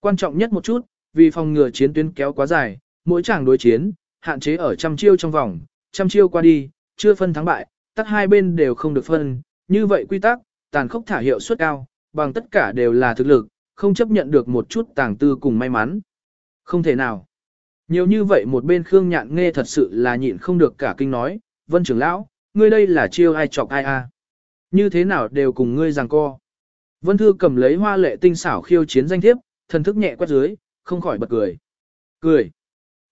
Speaker 1: Quan trọng nhất một chút, vì phòng ngừa chiến tuyến kéo quá dài, mỗi chàng đối chiến, hạn chế ở trăm chiêu trong vòng, trăm chiêu qua đi, chưa phân thắng bại, tắc hai bên đều không được phân, như vậy quy tắc, tàn khốc thả hiệu suất cao, bằng tất cả đều là thực lực, không chấp nhận được một chút tàng tư cùng may mắn. Không thể nào. Nhiều như vậy một bên Khương Nhạn nghe thật sự là nhịn không được cả kinh nói, Vân trưởng lão, ngươi đây là chiêu ai chọc ai a? Như thế nào đều cùng ngươi giằng co. Vân Thư cầm lấy hoa lệ tinh xảo khiêu chiến danh thiếp, thần thức nhẹ quét dưới, không khỏi bật cười. Cười.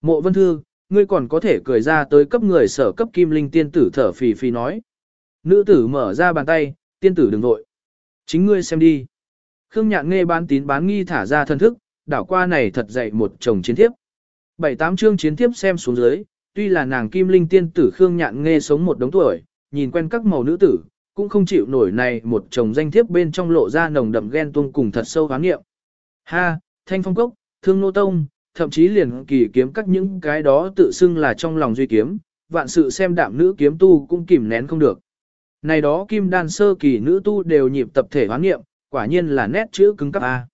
Speaker 1: Mộ Vân Thư, ngươi còn có thể cười ra tới cấp người sở cấp kim linh tiên tử thở phì phì nói. Nữ tử mở ra bàn tay, tiên tử đừng vội. Chính ngươi xem đi. Khương Nhạn nghe bán tín bán nghi thả ra thân thức, đảo qua này thật dậy một chồng chiến thiếp. Bảy tám chương chiến thiếp xem xuống dưới, tuy là nàng kim linh tiên tử Khương Nhạn nghe sống một đống tuổi, nhìn quen các màu nữ tử, cũng không chịu nổi này một chồng danh thiếp bên trong lộ ra nồng đậm ghen tuông cùng thật sâu háng nghiệm. Ha, thanh phong cốc, thương nô tông, thậm chí liền kỳ kiếm các những cái đó tự xưng là trong lòng duy kiếm, vạn sự xem đạm nữ kiếm tu cũng kìm nén không được. Này đó kim đan sơ kỳ nữ tu đều nhịp tập thể hoán nghiệm, quả nhiên là nét chữ cứng cấp A.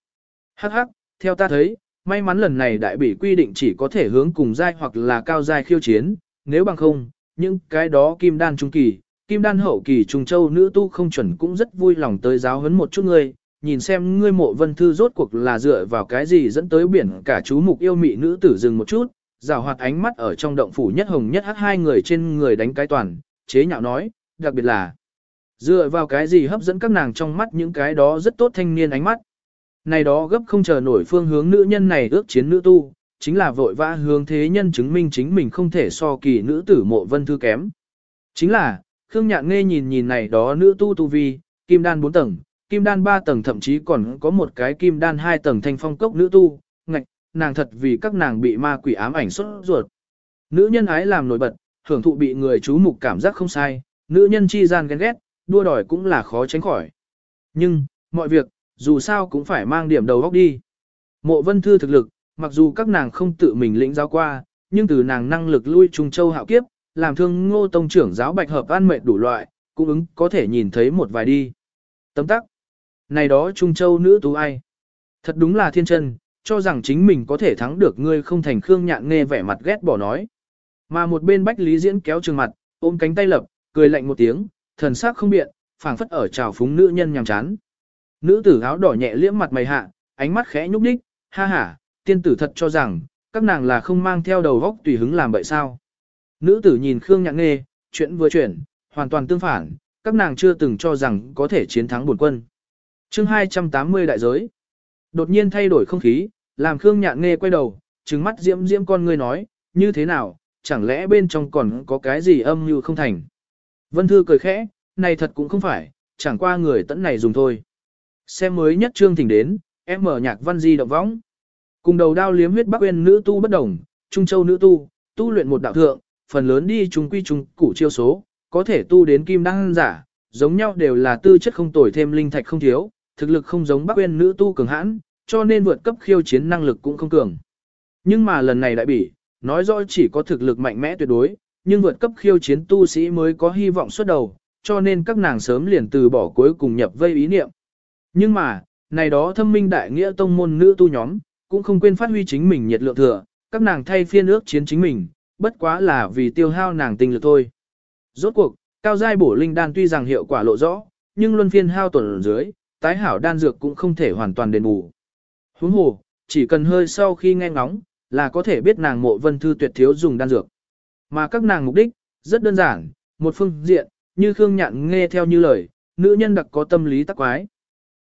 Speaker 1: Hắc hắc, theo ta thấy, may mắn lần này đại bỉ quy định chỉ có thể hướng cùng giai hoặc là cao giai khiêu chiến, nếu bằng không, những cái đó kim đan trung kỳ, kim đan hậu kỳ trùng châu nữ tu không chuẩn cũng rất vui lòng tới giáo huấn một chút ngươi, nhìn xem ngươi mộ vân thư rốt cuộc là dựa vào cái gì dẫn tới biển cả chú mục yêu mị nữ tử dừng một chút, rào hoạt ánh mắt ở trong động phủ nhất hồng nhất hắc hai người trên người đánh cái toàn, chế nhạo nói, đặc biệt là dựa vào cái gì hấp dẫn các nàng trong mắt những cái đó rất tốt thanh niên ánh mắt. Này đó gấp không chờ nổi phương hướng nữ nhân này ước chiến nữ tu, chính là vội vã hướng thế nhân chứng minh chính mình không thể so kỳ nữ tử mộ vân thư kém. Chính là, Khương Nhạn Nghe nhìn nhìn này đó nữ tu tu vi, kim đan 4 tầng, kim đan 3 tầng thậm chí còn có một cái kim đan 2 tầng thanh phong cốc nữ tu, ngạch, nàng thật vì các nàng bị ma quỷ ám ảnh xuất ruột. Nữ nhân ái làm nổi bật, hưởng thụ bị người chú mục cảm giác không sai, nữ nhân chi gian ghen ghét, đua đòi cũng là khó tránh khỏi. Nhưng, mọi việc, dù sao cũng phải mang điểm đầu góc đi. Mộ vân thư thực lực, mặc dù các nàng không tự mình lĩnh giáo qua, nhưng từ nàng năng lực lui Trung Châu hạo kiếp, làm thương ngô tông trưởng giáo bạch hợp an mệnh đủ loại, cũng ứng có thể nhìn thấy một vài đi. Tấm tắc. Này đó Trung Châu nữ tú ai? Thật đúng là thiên chân, cho rằng chính mình có thể thắng được ngươi không thành khương nhạn nghe vẻ mặt ghét bỏ nói. Mà một bên bách lý diễn kéo trường mặt, ôm cánh tay lập, cười lạnh một tiếng, thần sắc không biện, phảng phất ở trào phúng nữ nhân nhằm chán. Nữ tử áo đỏ nhẹ liễm mặt mày hạ, ánh mắt khẽ nhúc đích, ha ha, tiên tử thật cho rằng, các nàng là không mang theo đầu góc tùy hứng làm vậy sao. Nữ tử nhìn Khương Nhạn nghe chuyện vừa chuyển, hoàn toàn tương phản, các nàng chưa từng cho rằng có thể chiến thắng bổn quân chương 280 đại giới. Đột nhiên thay đổi không khí, làm Khương Nhạn Nghê quay đầu, trừng mắt diễm diễm con ngươi nói, như thế nào, chẳng lẽ bên trong còn có cái gì âm như không thành. Vân Thư cười khẽ, này thật cũng không phải, chẳng qua người tẫn này dùng thôi. Xem mới nhất trương thỉnh đến, em mở nhạc văn di động võng. Cùng đầu đao liếm huyết bắc quên nữ tu bất đồng, trung châu nữ tu, tu luyện một đạo thượng, phần lớn đi trung quy trung củ chiêu số, có thể tu đến kim đăng giả, giống nhau đều là tư chất không tồi thêm linh thạch không thiếu, thực lực không giống bắc Uyên nữ tu cường hãn, cho nên vượt cấp khiêu chiến năng lực cũng không cường. Nhưng mà lần này đại bỉ, nói rõ chỉ có thực lực mạnh mẽ tuyệt đối, nhưng vượt cấp khiêu chiến tu sĩ mới có hy vọng xuất đầu, cho nên các nàng sớm liền từ bỏ cuối cùng nhập vây ý niệm. Nhưng mà, này đó thâm minh đại nghĩa tông môn nữ tu nhóm, cũng không quên phát huy chính mình nhiệt lượng thừa, các nàng thay phiên ước chiến chính mình, bất quá là vì tiêu hao nàng tinh lực thôi. Rốt cuộc, cao giai bổ linh đan tuy rằng hiệu quả lộ rõ, nhưng luân phiên hao tuần dưới, tái hảo đan dược cũng không thể hoàn toàn đền bù. Huống hồ, chỉ cần hơi sau khi nghe ngóng, là có thể biết nàng mộ vân thư tuyệt thiếu dùng đan dược. Mà các nàng mục đích, rất đơn giản, một phương diện, như Khương Nhạn nghe theo như lời, nữ nhân đặc có tâm lý tắc quái.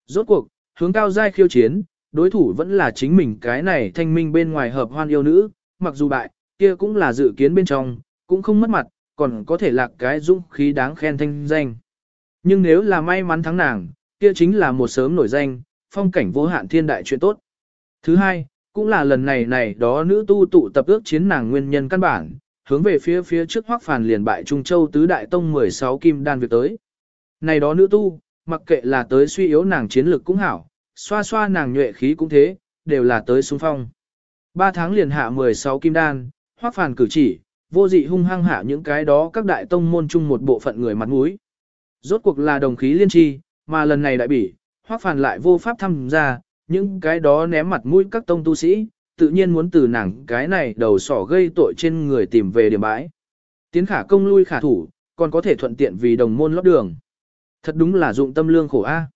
Speaker 1: Rốt cuộc, hướng cao giai khiêu chiến, đối thủ vẫn là chính mình cái này thanh minh bên ngoài hợp hoan yêu nữ, mặc dù bại, kia cũng là dự kiến bên trong, cũng không mất mặt, còn có thể lạc cái dũng khí đáng khen thanh danh. Nhưng nếu là may mắn thắng nàng, kia chính là một sớm nổi danh, phong cảnh vô hạn thiên đại chuyện tốt. Thứ hai, cũng là lần này này đó nữ tu tụ tập ước chiến nàng nguyên nhân căn bản, hướng về phía phía trước hoắc phàn liền bại Trung Châu tứ đại tông 16 kim đan việc tới. Này đó nữ tu, mặc kệ là tới suy yếu nàng chiến lực cũng hảo, xoa xoa nàng nhuệ khí cũng thế, đều là tới xung phong. Ba tháng liền hạ 16 kim đan, hoắc phàn cử chỉ, vô dị hung hăng hạ những cái đó các đại tông môn chung một bộ phận người mặt mũi. Rốt cuộc là đồng khí liên tri, mà lần này đại bỉ, hoắc phàn lại vô pháp tham gia, những cái đó ném mặt mũi các tông tu sĩ, tự nhiên muốn từ nàng cái này đầu sỏ gây tội trên người tìm về điểm bãi. Tiến khả công lui khả thủ, còn có thể thuận tiện vì đồng môn lót đường. Thật đúng là dụng tâm lương khổ a.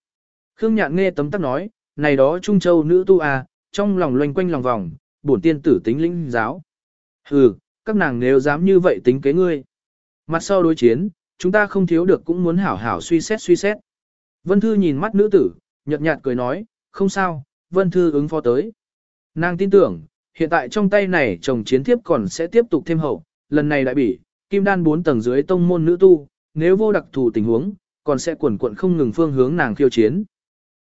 Speaker 1: Khương Nhạn nghe tấm tắc nói, này đó Trung Châu nữ tu a, trong lòng loanh quanh lòng vòng, bổn tiên tử tính linh giáo. Hừ, các nàng nếu dám như vậy tính kế ngươi. Mặt sau đối chiến, chúng ta không thiếu được cũng muốn hảo hảo suy xét suy xét. Vân Thư nhìn mắt nữ tử, nhợt nhạt cười nói, không sao, Vân Thư ứng phó tới. Nàng tin tưởng, hiện tại trong tay này chồng chiến thiếp còn sẽ tiếp tục thêm hậu, lần này đại bỉ, kim đan 4 tầng dưới tông môn nữ tu, nếu vô đặc thù tình huống, còn sẽ quần cuộn không ngừng phương hướng nàng khiêu chiến.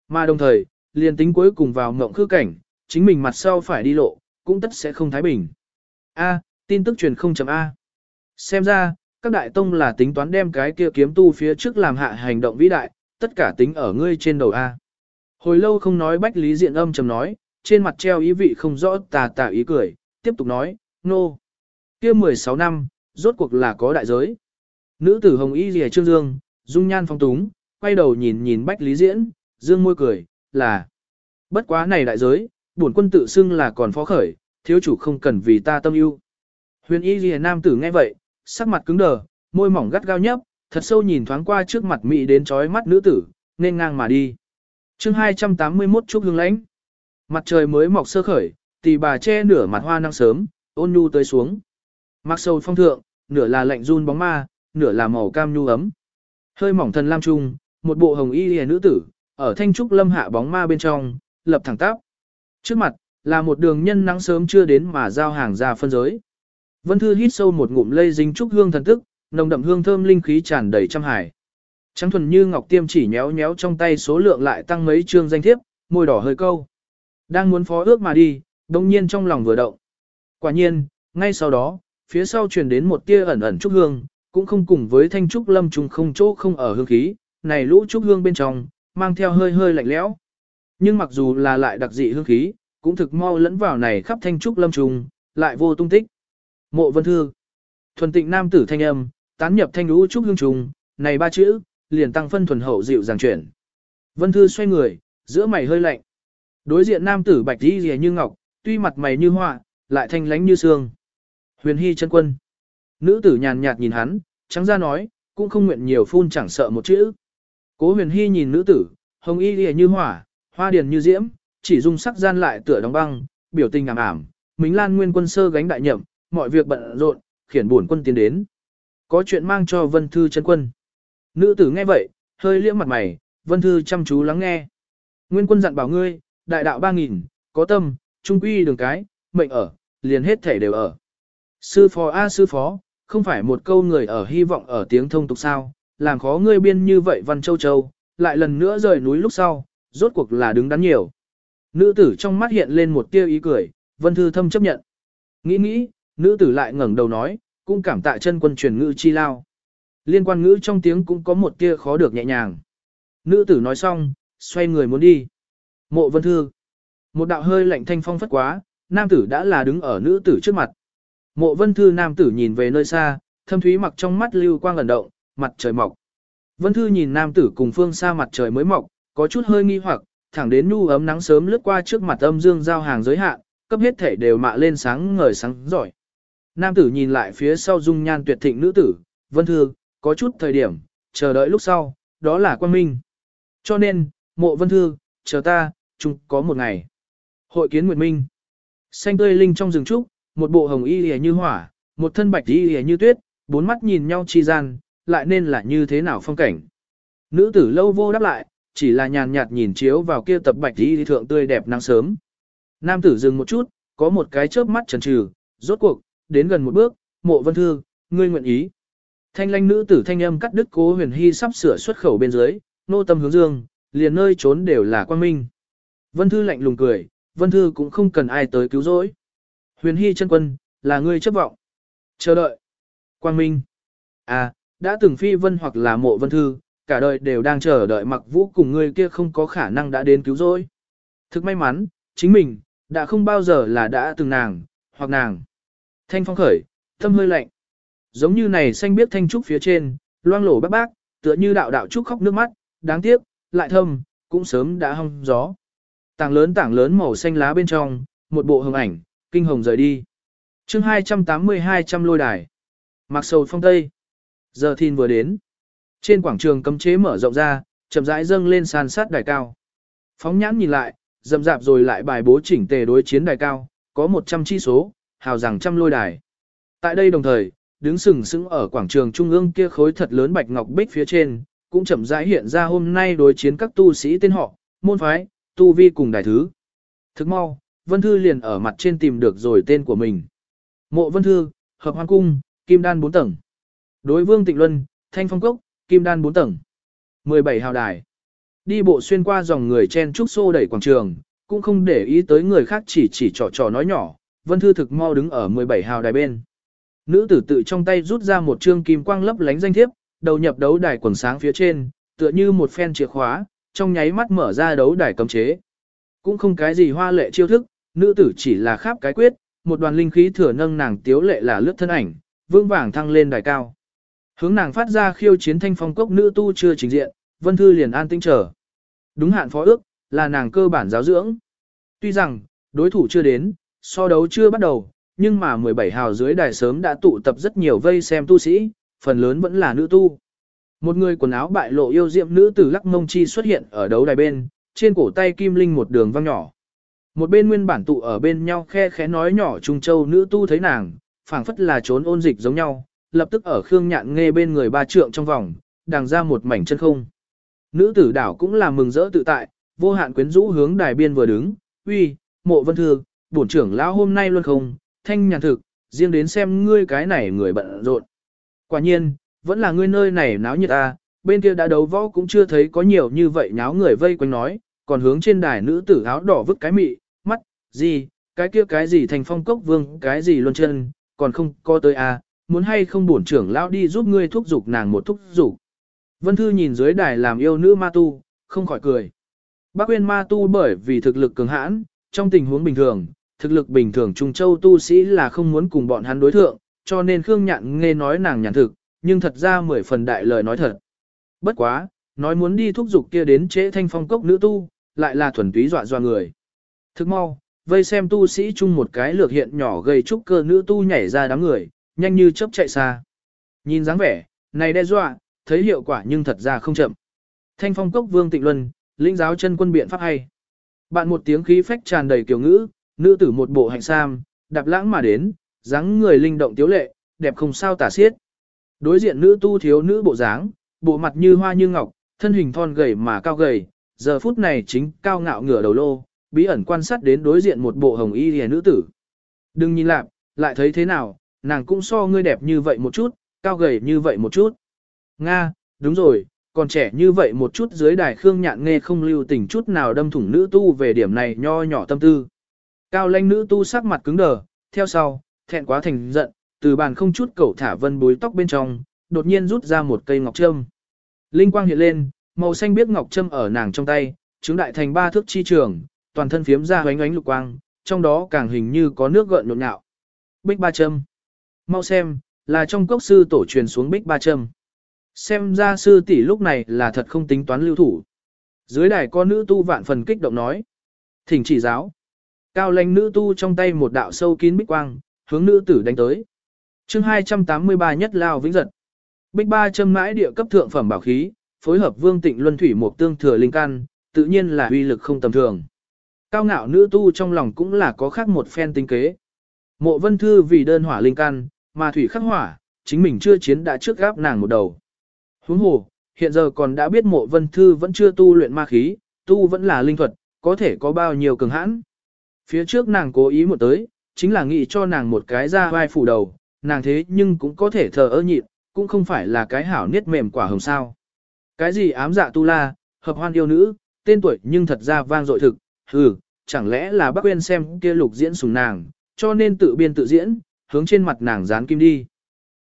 Speaker 1: Mà đồng thời, liền tính cuối cùng vào ngộng khư cảnh, chính mình mặt sau phải đi lộ, cũng tất sẽ không thái bình. A, tin tức truyền không chấm A. Xem ra, các đại tông là tính toán đem cái kia kiếm tu phía trước làm hạ hành động vĩ đại, tất cả tính ở ngươi trên đầu A. Hồi lâu không nói bách lý diện âm trầm nói, trên mặt treo ý vị không rõ tà tà ý cười, tiếp tục nói, nô. No. kia 16 năm, rốt cuộc là có đại giới. Nữ tử hồng y rìa trương dương, dung nhan phong túng, quay đầu nhìn nhìn bách lý diễn, dương môi cười, là. Bất quá này đại giới, bổn quân tự xưng là còn phó khởi, thiếu chủ không cần vì ta tâm ưu. Huyền y rìa nam tử nghe vậy, sắc mặt cứng đờ, môi mỏng gắt gao nhấp, thật sâu nhìn thoáng qua trước mặt mỹ đến trói mắt nữ tử, nên ngang mà đi. chương 281 Trúc Hương Lãnh Mặt trời mới mọc sơ khởi, tỷ bà che nửa mặt hoa năng sớm, ôn nhu tới xuống. Mặc sâu phong thượng, nửa là lạnh run bóng ma, nửa là màu cam nhu ấm. Hơi mỏng thần lam trung, một bộ hồng y hề nữ tử, ở thanh trúc lâm hạ bóng ma bên trong, lập thẳng tắp. Trước mặt, là một đường nhân nắng sớm chưa đến mà giao hàng ra phân giới. Vân Thư hít sâu một ngụm lây dính trúc hương thần tức, nồng đậm hương thơm linh khí tràn đầy trăm hải. Trắng thuần như ngọc tiêm chỉ nhéo nhéo trong tay số lượng lại tăng mấy chương danh thiếp, môi đỏ hơi câu. Đang muốn phó ước mà đi, đồng nhiên trong lòng vừa động. Quả nhiên, ngay sau đó, phía sau truyền đến một tia ẩn ẩn trúc hương, cũng không cùng với thanh trúc lâm trùng không chỗ không ở hương khí, này lũ trúc hương bên trong, mang theo hơi hơi lạnh lẽo. Nhưng mặc dù là lại đặc dị hương khí, cũng thực mau lẫn vào này khắp thanh trúc lâm trùng, lại vô tung tích. Mộ vân thư. Thuần tịnh nam tử thanh âm, tán nhập thanh lũ trúc hương trùng, này ba chữ, liền tăng phân thuần hậu dịu dàng chuyển. Vân thư xoay người, giữa mày hơi lạnh. Đối diện nam tử bạch đi rìa như ngọc, tuy mặt mày như họa, lại thanh lánh như xương. Huyền Hy chân quân. Nữ tử nhàn nhạt nhìn hắn, trắng ra nói, cũng không nguyện nhiều phun chẳng sợ một chữ. Cố huyền hy nhìn nữ tử, hồng y rìa như hỏa, hoa điền như diễm, chỉ dung sắc gian lại tựa đóng băng, biểu tình ảm ảm, Mính Lan nguyên quân sơ gánh đại nhậm, mọi việc bận rộn, khiển buồn quân tiến đến. Có chuyện mang cho Vân Thư chân quân. Nữ tử nghe vậy, hơi liễm mặt mày, Vân Thư chăm chú lắng nghe. Nguyên quân dặn bảo ngươi, đại đạo ba nghìn, có tâm, trung quy đường cái, mệnh ở, liền hết thể đều ở. Sư phó a sư phó, không phải một câu người ở hy vọng ở tiếng thông tục sao, làm khó ngươi biên như vậy văn châu châu, lại lần nữa rời núi lúc sau, rốt cuộc là đứng đắn nhiều. Nữ tử trong mắt hiện lên một tia ý cười, vân thư thâm chấp nhận. Nghĩ nghĩ, nữ tử lại ngẩng đầu nói, cũng cảm tạ chân quân truyền ngữ chi lao. Liên quan ngữ trong tiếng cũng có một tia khó được nhẹ nhàng. Nữ tử nói xong, xoay người muốn đi. Mộ vân thư. Một đạo hơi lạnh thanh phong phất quá, nam tử đã là đứng ở nữ tử trước mặt. Mộ vân thư nam tử nhìn về nơi xa, thâm thúy mặc trong mắt lưu quang ẩn động, mặt trời mọc. Vân thư nhìn nam tử cùng phương xa mặt trời mới mọc, có chút hơi nghi hoặc, thẳng đến nu ấm nắng sớm lướt qua trước mặt âm dương giao hàng giới hạn, cấp hết thể đều mạ lên sáng ngời sáng giỏi. Nam tử nhìn lại phía sau dung nhan tuyệt thịnh nữ tử, vân thư, có chút thời điểm, chờ đợi lúc sau, đó là quan minh. Cho nên, mộ vân thư, chờ ta, chung có một ngày. Hội kiến Nguyệt Minh. Xanh tươi linh trong rừng trúc, một bộ hồng y lìa như hỏa, một thân bạch y lìa như tuyết, bốn mắt nhìn nhau chi gian, lại nên là như thế nào phong cảnh. Nữ tử lâu vô đáp lại, chỉ là nhàn nhạt nhìn chiếu vào kia tập bạch y thượng tươi đẹp nắng sớm. Nam tử dừng một chút, có một cái chớp mắt chần chừ, rốt cuộc, đến gần một bước, mộ vân thư, ngươi nguyện ý. Thanh lanh nữ tử thanh âm cắt đứt cố huyền hy sắp sửa xuất khẩu bên dưới, nô tâm hướng dương, liền nơi trốn đều là quan minh. Vân thư lạnh lùng cười, vân thư cũng không cần ai tới cứu rỗi. Huyền Hy chân quân, là ngươi chấp vọng. Chờ đợi. Quang Minh. À, đã từng phi vân hoặc là mộ vân thư, cả đời đều đang chờ đợi mặc vũ cùng ngươi kia không có khả năng đã đến cứu rỗi. Thực may mắn, chính mình, đã không bao giờ là đã từng nàng, hoặc nàng. Thanh phong khởi, tâm hơi lạnh. Giống như này xanh biết thanh trúc phía trên, loang lổ bác bác, tựa như đạo đạo trúc khóc nước mắt, đáng tiếc, lại thâm, cũng sớm đã hong gió. Tảng lớn tảng lớn màu xanh lá bên trong, một bộ hồng ảnh, kinh hồng rời đi. chương 280 trăm lôi đài. Mặc sầu phong tây. Giờ thìn vừa đến. Trên quảng trường cấm chế mở rộng ra, chậm rãi dâng lên sàn sát đài cao. Phóng nhãn nhìn lại, dầm dạp rồi lại bài bố chỉnh tề đối chiến đài cao, có 100 chi số, hào rằng trăm lôi đài. Tại đây đồng thời, đứng sừng sững ở quảng trường trung ương kia khối thật lớn bạch ngọc bích phía trên, cũng chậm rãi hiện ra hôm nay đối chiến các tu sĩ tên họ, môn phái, tu vi cùng đại thứ. Thức mau, Vân Thư liền ở mặt trên tìm được rồi tên của mình. Mộ Vân Thư, Hợp Hoan Cung, Kim Đan 4 tầng. Đối Vương Tịnh Luân, Thanh Phong Cốc, Kim Đan 4 tầng. 17 hào đài. Đi bộ xuyên qua dòng người chen trúc xô đẩy quảng trường, cũng không để ý tới người khác chỉ chỉ trò trò nói nhỏ, Vân Thư thực mau đứng ở 17 hào đài bên. Nữ tử tự trong tay rút ra một trương kim quang lấp lánh danh thiếp, đầu nhập đấu đài quần sáng phía trên, tựa như một phen chìa khóa, trong nháy mắt mở ra đấu đài cấm chế. Cũng không cái gì hoa lệ chiêu thức, nữ tử chỉ là kháp cái quyết, một đoàn linh khí thừa nâng nàng tiếu lệ là lướt thân ảnh, vương vàng thăng lên đài cao. Hướng nàng phát ra khiêu chiến thanh phong cốc nữ tu chưa trình diện, vân thư liền an tinh chờ. Đúng hạn phó ước, là nàng cơ bản giáo dưỡng. Tuy rằng, đối thủ chưa đến, so đấu chưa bắt đầu, nhưng mà 17 hào dưới đài sớm đã tụ tập rất nhiều vây xem tu sĩ, phần lớn vẫn là nữ tu. Một người quần áo bại lộ yêu diệm nữ tử lắc mông chi xuất hiện ở đấu đài bên, trên cổ tay kim linh một đường văng nhỏ. Một bên nguyên bản tụ ở bên nhau khe khẽ nói nhỏ Trung Châu nữ tu thấy nàng, phảng phất là trốn ôn dịch giống nhau, lập tức ở Khương Nhạn nghe bên người ba trượng trong vòng, đàng ra một mảnh chân không. Nữ tử đảo cũng là mừng rỡ tự tại, vô hạn quyến rũ hướng đài biên vừa đứng, uy, mộ vân thư, bổn trưởng lão hôm nay luôn không, thanh nhàn thực, riêng đến xem ngươi cái này người bận rộn. Quả nhiên, vẫn là ngươi nơi này náo nhiệt ta, bên kia đã đấu võ cũng chưa thấy có nhiều như vậy nháo người vây quanh nói, còn hướng trên đài nữ tử áo đỏ vứt cái mị, mắt, gì, cái kia cái gì thành phong cốc vương, cái gì luân chân, còn không có tới à, muốn hay không bổn trưởng lão đi giúp ngươi thúc giục nàng một thúc giục. Vân Thư nhìn dưới đài làm yêu nữ ma tu, không khỏi cười. Bác Uyên ma tu bởi vì thực lực cường hãn, trong tình huống bình thường, thực lực bình thường Trung Châu tu sĩ là không muốn cùng bọn hắn đối thượng, cho nên Khương Nhạn nghe nói nàng nhàn thực, nhưng thật ra mười phần đại lời nói thật. Bất quá, nói muốn đi thúc giục kia đến chế thanh phong cốc nữ tu, lại là thuần túy dọa dọa người. Thức mau, vây xem tu sĩ chung một cái lược hiện nhỏ gầy trúc cơ nữ tu nhảy ra đám người, nhanh như chớp chạy xa. Nhìn dáng vẻ, này đe dọa, thấy hiệu quả nhưng thật ra không chậm. Thanh phong cốc vương tịnh luân, linh giáo chân quân biện pháp hay. Bạn một tiếng khí phách tràn đầy kiểu ngữ, nữ tử một bộ hành sam, đạp lãng mà đến, dáng người linh động tiếu lệ, đẹp không sao tả xiết. Đối diện nữ tu thiếu nữ bộ dáng, bộ mặt như hoa như ngọc, thân hình thon gầy mà cao gầy, giờ phút này chính cao ngạo ngửa đầu lô, bí ẩn quan sát đến đối diện một bộ hồng y liễu nữ tử. Đừng nhìn lạc, lại thấy thế nào, nàng cũng so ngươi đẹp như vậy một chút, cao gầy như vậy một chút. Nga, đúng rồi, còn trẻ như vậy một chút dưới đài khương nhạn nghe không lưu tình chút nào đâm thủng nữ tu về điểm này nho nhỏ tâm tư. Cao lanh nữ tu sắc mặt cứng đờ, theo sau, thẹn quá thành giận, từ bàn không chút cẩu thả vân bối tóc bên trong, đột nhiên rút ra một cây ngọc trâm. Linh quang hiện lên, màu xanh biếc ngọc trâm ở nàng trong tay, chứng đại thành ba thước chi trường, toàn thân phiếm ra hoánh ánh lục quang, trong đó càng hình như có nước gợn nhộn nhạo. Bích ba châm. Mau xem, là trong cốc sư tổ truyền xuống bích ba châm. Xem ra sư tỷ lúc này là thật không tính toán lưu thủ. Dưới đài con nữ tu vạn phần kích động nói. Thỉnh chỉ giáo. Cao lãnh nữ tu trong tay một đạo sâu kín bích quang, hướng nữ tử đánh tới. chương 283 nhất lao vĩnh giật. Bích ba châm mãi địa cấp thượng phẩm bảo khí, phối hợp vương tịnh luân thủy một tương thừa linh căn, tự nhiên là uy lực không tầm thường. Cao ngạo nữ tu trong lòng cũng là có khác một phen tinh kế. Mộ vân thư vì đơn hỏa linh căn, mà thủy khắc hỏa, chính mình chưa chiến đã trước gáp nàng một đầu. Huống hồ, hiện giờ còn đã biết mộ vân thư vẫn chưa tu luyện ma khí, tu vẫn là linh thuật, có thể có bao nhiêu cường hãn. Phía trước nàng cố ý một tới, chính là nghĩ cho nàng một cái ra vai phủ đầu, nàng thế nhưng cũng có thể thờ ơ nhịn, cũng không phải là cái hảo niết mềm quả hồng sao. Cái gì ám dạ tu la, hợp hoan yêu nữ, tên tuổi nhưng thật ra vang dội thực, hừ, chẳng lẽ là bác quên xem kia lục diễn sùng nàng, cho nên tự biên tự diễn, hướng trên mặt nàng dán kim đi.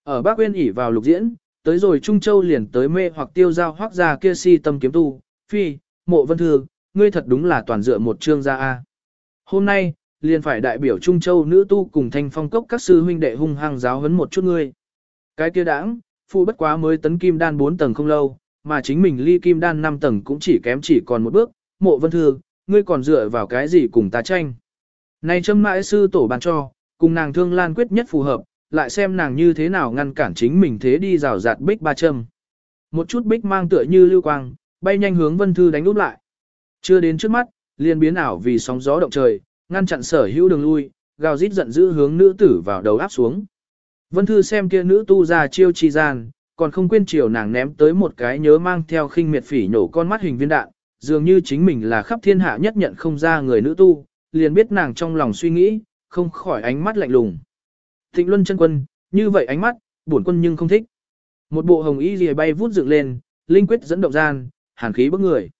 Speaker 1: Ở bác quên ỉ vào lục diễn, tới rồi Trung Châu liền tới mê hoặc tiêu giao hoác ra kia si tâm kiếm tu, phi, mộ vân thư, ngươi thật đúng là toàn dựa một chương gia A. Hôm nay, liền phải đại biểu Trung Châu nữ tu cùng thanh phong cốc các sư huynh đệ hung hăng giáo huấn một chút ngươi. Cái kia đãng, phụ bất quá mới tấn kim đan 4 tầng không lâu, mà chính mình ly kim đan 5 tầng cũng chỉ kém chỉ còn một bước, mộ vân thư, ngươi còn dựa vào cái gì cùng ta tranh. Này châm mãi sư tổ ban cho, cùng nàng thương lan quyết nhất phù hợp, lại xem nàng như thế nào ngăn cản chính mình thế đi rào rạt bích ba châm. Một chút bích mang tựa như lưu quang, bay nhanh hướng vân thư đánh úp lại. Chưa đến trước mắt, liền biến ảo vì sóng gió động trời, ngăn chặn sở hữu đường lui, gào rít giận dữ hướng nữ tử vào đầu áp xuống. Vân thư xem kia nữ tu ra chiêu chi gian, còn không quên chiều nàng ném tới một cái nhớ mang theo khinh miệt phỉ nổ con mắt hình viên đạn, dường như chính mình là khắp thiên hạ nhất nhận không ra người nữ tu, liền biết nàng trong lòng suy nghĩ, không khỏi ánh mắt lạnh lùng. Thịnh Luân chân quân, như vậy ánh mắt, bổn quân nhưng không thích. Một bộ hồng y lìa bay vút dựng lên, linh quyết dẫn động gian, hàn khí bức người.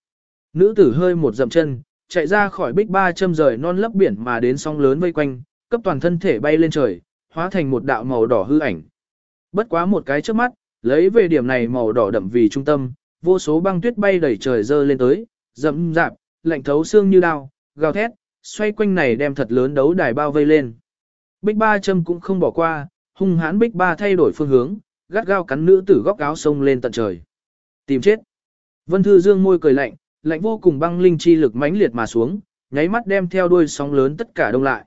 Speaker 1: Nữ tử hơi một dậm chân, chạy ra khỏi bích ba châm rời non lấp biển mà đến sóng lớn vây quanh, cấp toàn thân thể bay lên trời, hóa thành một đạo màu đỏ hư ảnh. Bất quá một cái trước mắt, lấy về điểm này màu đỏ đậm vì trung tâm, vô số băng tuyết bay đẩy trời dơ lên tới, dẫm dạp, lạnh thấu xương như đao, gào thét, xoay quanh này đem thật lớn đấu đài bao vây lên. Bích ba châm cũng không bỏ qua, hung hãn bích ba thay đổi phương hướng, gắt gao cắn nữ tử góc áo sông lên tận trời. Tìm chết. Vân Thư Dương môi cười lạnh, lạnh vô cùng băng linh chi lực mãnh liệt mà xuống, nháy mắt đem theo đuôi sóng lớn tất cả đông lại.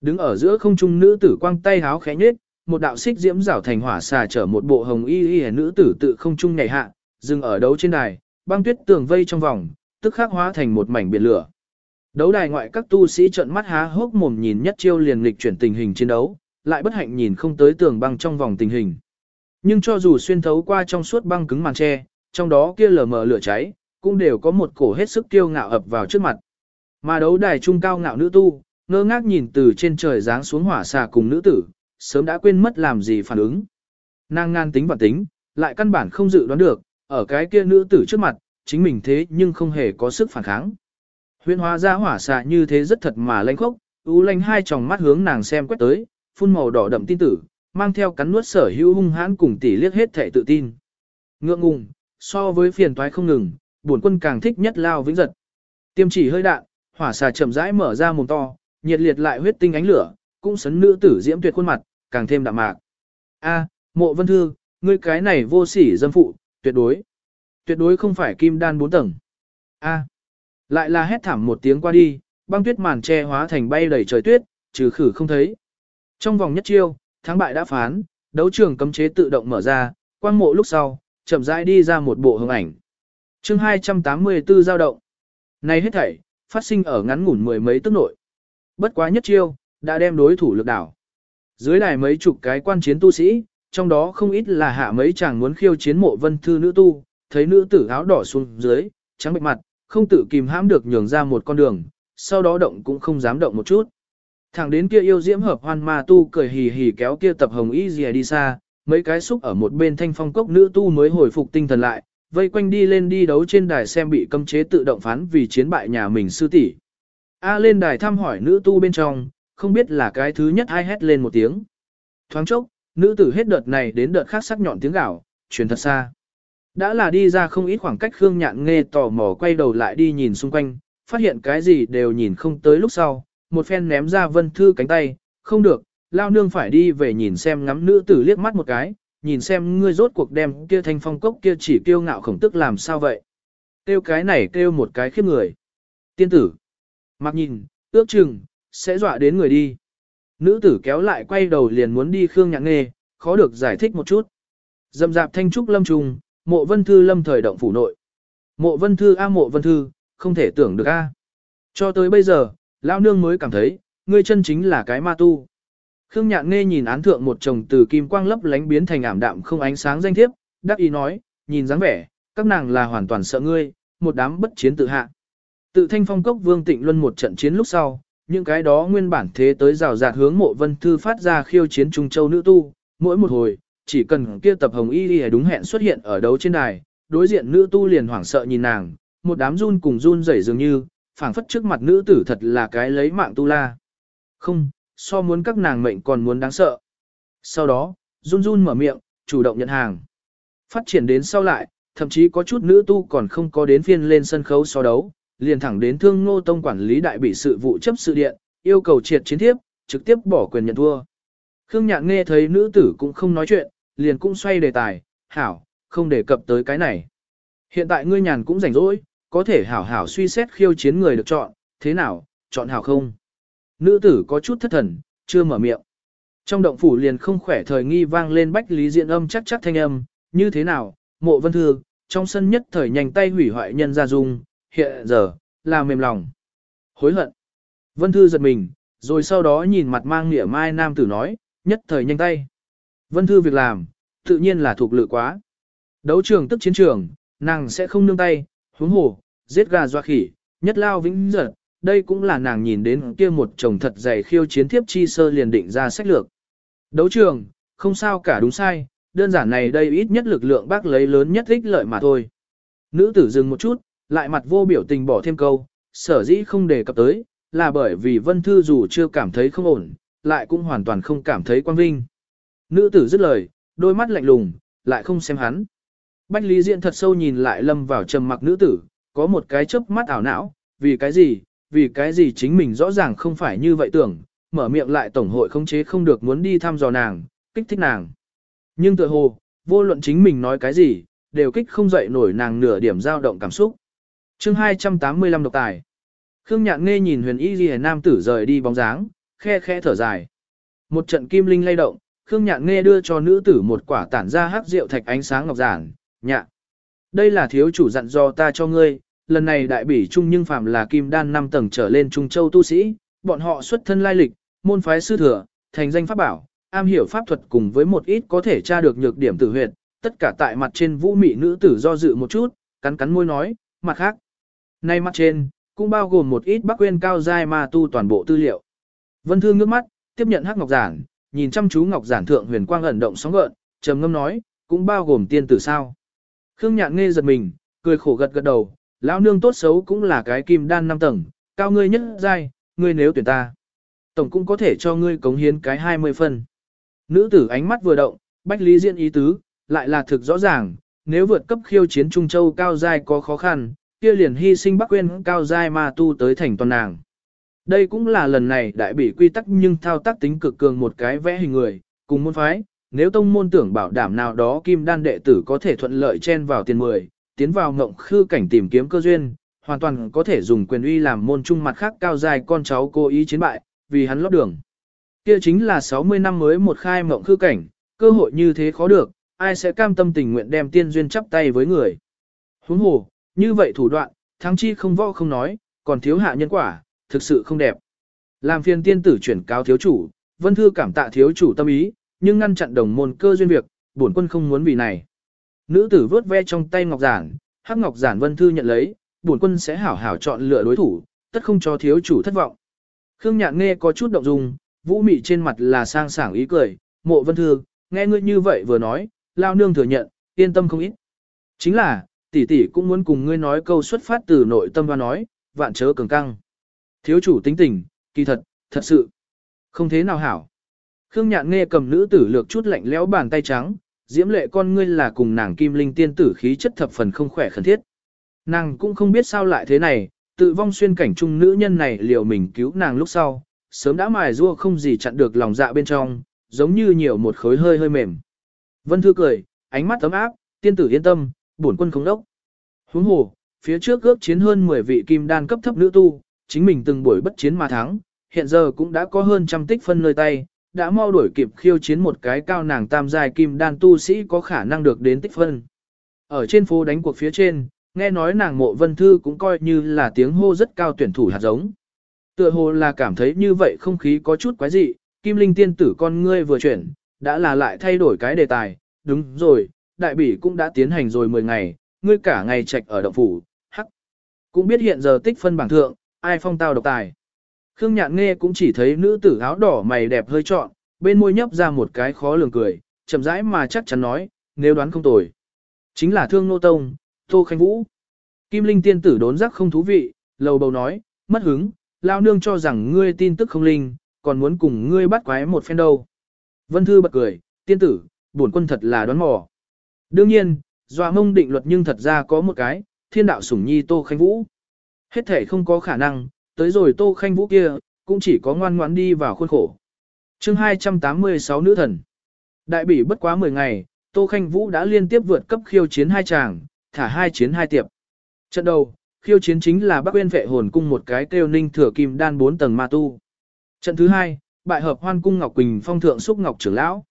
Speaker 1: Đứng ở giữa không trung nữ tử quang tay háo khẽ nhếch, một đạo xích diễm rảo thành hỏa xà chở một bộ hồng y y nữ tử tự không trung nhảy hạ, dừng ở đấu trên đài, băng tuyết tường vây trong vòng, tức khắc hóa thành một mảnh biển lửa. Đấu đài ngoại các tu sĩ trợn mắt há hốc mồm nhìn nhất chiêu liền lịch chuyển tình hình chiến đấu, lại bất hạnh nhìn không tới tường băng trong vòng tình hình. Nhưng cho dù xuyên thấu qua trong suốt băng cứng màn tre, trong đó kia lờ mờ lửa cháy, cũng đều có một cổ hết sức kiêu ngạo ập vào trước mặt. Mà đấu đài trung cao ngạo nữ tu, ngơ ngác nhìn từ trên trời giáng xuống hỏa xà cùng nữ tử, sớm đã quên mất làm gì phản ứng. Nàng ngan tính và tính, lại căn bản không dự đoán được, ở cái kia nữ tử trước mặt, chính mình thế nhưng không hề có sức phản kháng. Huyễn hóa ra hỏa xạ như thế rất thật mà lanh khốc, ú lanh hai tròng mắt hướng nàng xem quét tới, phun màu đỏ đậm tin tử, mang theo cắn nuốt sở hữu hung hãn cùng tỷ liếc hết thể tự tin. Ngượng ngùng, so với phiền toái không ngừng, bổn quân càng thích nhất lao vĩnh giật. Tiêm chỉ hơi đạn, hỏa xà chậm rãi mở ra mồm to, nhiệt liệt lại huyết tinh ánh lửa, cũng sấn nữ tử diễm tuyệt khuôn mặt, càng thêm đạm mạc. A, mộ vân thư, ngươi cái này vô sỉ dâm phụ, tuyệt đối. Tuyệt đối không phải kim đan bốn tầng. A. Lại là hét thảm một tiếng qua đi, băng tuyết màn che hóa thành bay đầy trời tuyết, trừ khử không thấy. Trong vòng nhất chiêu, thắng bại đã phán, đấu trường cấm chế tự động mở ra, quang mộ lúc sau, chậm rãi đi ra một bộ hình ảnh chương 284 giao động. Này hết thảy, phát sinh ở ngắn ngủn mười mấy tức nội. Bất quá nhất chiêu, đã đem đối thủ lực đảo. Dưới đài mấy chục cái quan chiến tu sĩ, trong đó không ít là hạ mấy chàng muốn khiêu chiến mộ vân thư nữ tu, thấy nữ tử áo đỏ xuống dưới, trắng bệnh mặt, không tự kìm hãm được nhường ra một con đường, sau đó động cũng không dám động một chút. Thẳng đến kia yêu diễm hợp hoan ma tu cười hì hì kéo kia tập hồng y dìa đi xa, mấy cái xúc ở một bên thanh phong cốc nữ tu mới hồi phục tinh thần lại, vây quanh đi lên đi đấu trên đài xem bị cấm chế tự động phán vì chiến bại nhà mình sư tỷ. A lên đài thăm hỏi nữ tu bên trong, không biết là cái thứ nhất ai hét lên một tiếng. Thoáng chốc, nữ tử hết đợt này đến đợt khác sắc nhọn tiếng gạo, truyền thật xa. Đã là đi ra không ít khoảng cách Khương Nhạn nghe tò mò quay đầu lại đi nhìn xung quanh, phát hiện cái gì đều nhìn không tới lúc sau, một phen ném ra vân thư cánh tay, không được, lao nương phải đi về nhìn xem ngắm nữ tử liếc mắt một cái, nhìn xem ngươi rốt cuộc đem kia thanh phong cốc kia chỉ kiêu ngạo khổng tức làm sao vậy. Kêu cái này kêu một cái khiếp người. Tiên tử. Mặc nhìn, ước chừng, sẽ dọa đến người đi. Nữ tử kéo lại quay đầu liền muốn đi Khương Nhạn Nghê, khó được giải thích một chút. Dầm dạp thanh trúc lâm trùng, mộ vân thư lâm thời động phủ nội. Mộ vân thư a mộ vân thư, không thể tưởng được a. Cho tới bây giờ, lão nương mới cảm thấy, ngươi chân chính là cái ma tu. Khương Nhạn nghe nhìn án thượng một chồng từ kim quang lấp lánh biến thành ảm đạm không ánh sáng danh thiếp, đắc ý nói, nhìn dáng vẻ, các nàng là hoàn toàn sợ ngươi, một đám bất chiến tự hạ. Tự thanh phong cốc vương tịnh luân một trận chiến lúc sau, những cái đó nguyên bản thế tới rào rạt hướng mộ vân thư phát ra khiêu chiến Trung Châu nữ tu, mỗi một hồi, chỉ cần kia tập hồng y đi đúng hẹn xuất hiện ở đấu trên đài, đối diện nữ tu liền hoảng sợ nhìn nàng, một đám run cùng run rẩy dường như, phảng phất trước mặt nữ tử thật là cái lấy mạng tu la. Không, so muốn các nàng mệnh còn muốn đáng sợ. Sau đó, run run mở miệng, chủ động nhận hàng. Phát triển đến sau lại, thậm chí có chút nữ tu còn không có đến phiên lên sân khấu so đấu, liền thẳng đến thương ngô tông quản lý đại bị sự vụ chấp sự điện, yêu cầu triệt chiến thiếp, trực tiếp bỏ quyền nhận thua. Khương Nhạn nghe thấy nữ tử cũng không nói chuyện, liền cũng xoay đề tài, hảo, không đề cập tới cái này. Hiện tại ngươi nhàn cũng rảnh rỗi, có thể hảo hảo suy xét khiêu chiến người được chọn, thế nào, chọn hảo không? Nữ tử có chút thất thần, chưa mở miệng. Trong động phủ liền không khỏe thời nghi vang lên bách lý diện âm chắc chắc thanh âm, như thế nào, mộ vân thư, trong sân nhất thời nhanh tay hủy hoại nhân gia dung, hiện giờ, là mềm lòng. Hối hận. Vân thư giật mình, rồi sau đó nhìn mặt mang nghĩa mai nam tử nói, nhất thời nhanh tay. Vân thư việc làm, tự nhiên là thuộc lự quá. Đấu trường tức chiến trường, nàng sẽ không nương tay, huống hồ, giết gà doa khỉ, nhất lao vĩnh giật, đây cũng là nàng nhìn đến kia một chồng thật dày khiêu chiến thiếp chi sơ liền định ra sách lược. Đấu trường, không sao cả đúng sai, đơn giản này đây ít nhất lực lượng bác lấy lớn nhất ích lợi mà thôi. Nữ tử dừng một chút, lại mặt vô biểu tình bỏ thêm câu, sở dĩ không đề cập tới, là bởi vì Vân Thư dù chưa cảm thấy không ổn, lại cũng hoàn toàn không cảm thấy quan vinh. Nữ tử dứt lời, đôi mắt lạnh lùng, lại không xem hắn. Bách Lý Diện thật sâu nhìn lại lâm vào trầm mặc nữ tử, có một cái chớp mắt ảo não, vì cái gì, vì cái gì chính mình rõ ràng không phải như vậy tưởng, mở miệng lại tổng hội không chế không được muốn đi thăm dò nàng, kích thích nàng. Nhưng tự hồ, vô luận chính mình nói cái gì, đều kích không dậy nổi nàng nửa điểm dao động cảm xúc. chương 285 độc tài. Khương Nhạn nghe nhìn huyền y ghi nam tử rời đi bóng dáng, khe khe thở dài. Một trận kim linh lay động, Khương Nhạn nghe đưa cho nữ tử một quả tản ra hắc rượu thạch ánh sáng ngọc giản, nhạn Đây là thiếu chủ dặn do ta cho ngươi, lần này đại bỉ trung nhưng phạm là kim đan 5 tầng trở lên trung châu tu sĩ, bọn họ xuất thân lai lịch, môn phái sư thừa, thành danh pháp bảo, am hiểu pháp thuật cùng với một ít có thể tra được nhược điểm tử huyệt, tất cả tại mặt trên vũ mị nữ tử do dự một chút, cắn cắn môi nói, mặt khác. Nay mặt trên, cũng bao gồm một ít bắc quên cao giai mà tu toàn bộ tư liệu. Vân Thương ngước mắt, tiếp nhận hắc ngọc giản, nhìn chăm chú ngọc giản thượng huyền quang ẩn động sóng gợn, trầm ngâm nói, cũng bao gồm tiên tử sao. Khương Nhạn nghe giật mình, cười khổ gật gật đầu, lão nương tốt xấu cũng là cái kim đan năm tầng, cao ngươi nhất giai, ngươi nếu tuyển ta. Tổng cũng có thể cho ngươi cống hiến cái 20 phân. Nữ tử ánh mắt vừa động, bách lý diễn ý tứ, lại là thực rõ ràng, nếu vượt cấp khiêu chiến Trung Châu cao giai có khó khăn, kia liền hy sinh Bắc Quyên cao giai mà tu tới thành toàn nàng. Đây cũng là lần này đại bị quy tắc nhưng thao tác tính cực cường một cái vẽ hình người, cùng môn phái, nếu tông môn tưởng bảo đảm nào đó kim đan đệ tử có thể thuận lợi chen vào tiền mười, tiến vào ngộng khư cảnh tìm kiếm cơ duyên, hoàn toàn có thể dùng quyền uy làm môn trung mặt khác cao dài con cháu cố ý chiến bại, vì hắn lót đường. Kia chính là 60 năm mới một khai ngộng khư cảnh, cơ hội như thế khó được, ai sẽ cam tâm tình nguyện đem tiên duyên chắp tay với người. Huống hồ, như vậy thủ đoạn, thắng chi không võ không nói, còn thiếu hạ nhân quả, thực sự không đẹp. Làm phiền tiên tử chuyển cáo thiếu chủ, vân thư cảm tạ thiếu chủ tâm ý, nhưng ngăn chặn đồng môn cơ duyên việc, bổn quân không muốn vì này. Nữ tử vớt ve trong tay ngọc giản, hắc ngọc giản vân thư nhận lấy, bổn quân sẽ hảo hảo chọn lựa đối thủ, tất không cho thiếu chủ thất vọng. Khương Nhạn nghe có chút động dung, vũ mị trên mặt là sang sảng ý cười, mộ vân thư, nghe ngươi như vậy vừa nói, lao nương thừa nhận, yên tâm không ít. Chính là, tỷ tỷ cũng muốn cùng ngươi nói câu xuất phát từ nội tâm và nói, vạn chớ cường căng. Thiếu chủ tính tình, kỳ thật, thật sự, không thế nào hảo. Khương Nhạn nghe cầm nữ tử lược chút lạnh lẽo bàn tay trắng, diễm lệ con ngươi là cùng nàng kim linh tiên tử khí chất thập phần không khỏe khẩn thiết. Nàng cũng không biết sao lại thế này, tự vong xuyên cảnh trung nữ nhân này liều mình cứu nàng lúc sau, sớm đã mài rua không gì chặn được lòng dạ bên trong, giống như nhiều một khối hơi hơi mềm. Vân Thư cười, ánh mắt ấm áp, tiên tử yên tâm, bổn quân không đốc. Huống hồ, phía trước ước chiến hơn 10 vị kim đan cấp thấp nữ tu, chính mình từng buổi bất chiến mà thắng, hiện giờ cũng đã có hơn trăm tích phân nơi tay, đã mau đuổi kịp khiêu chiến một cái cao nàng tam giai kim đan tu sĩ có khả năng được đến tích phân. Ở trên phố đánh cuộc phía trên, nghe nói nàng mộ vân thư cũng coi như là tiếng hô rất cao tuyển thủ hạt giống. Tựa hồ là cảm thấy như vậy không khí có chút quái dị, kim linh tiên tử con ngươi vừa chuyển, đã là lại thay đổi cái đề tài, đúng rồi, đại bỉ cũng đã tiến hành rồi 10 ngày, ngươi cả ngày trạch ở động phủ, hắc. Cũng biết hiện giờ tích phân bảng thượng, ai phong tao độc tài. Khương Nhạn nghe cũng chỉ thấy nữ tử áo đỏ mày đẹp hơi trọn, bên môi nhấp ra một cái khó lường cười, chậm rãi mà chắc chắn nói, nếu đoán không tồi. Chính là thương nô tông, Tô Khanh Vũ. Kim Linh tiên tử đốn giác không thú vị, lầu bầu nói, mất hứng, lao nương cho rằng ngươi tin tức không linh, còn muốn cùng ngươi bắt quái một phen đâu. Vân Thư bật cười, tiên tử, bổn quân thật là đoán mò. Đương nhiên, doa mông định luật nhưng thật ra có một cái, thiên đạo sủng nhi Tô Khanh Vũ. Hết thể không có khả năng, tới rồi Tô Khanh Vũ kia, cũng chỉ có ngoan ngoãn đi vào khuôn khổ. chương 286 nữ thần. Đại bỉ bất quá 10 ngày, Tô Khanh Vũ đã liên tiếp vượt cấp khiêu chiến hai chàng, thả hai chiến hai tiệp. Trận đầu, khiêu chiến chính là Bắc Uyên vệ hồn cung một cái kêu ninh thừa kim đan 4 tầng ma tu. Trận thứ hai, bại hợp hoan cung Ngọc Quỳnh phong thượng xúc ngọc trưởng lão.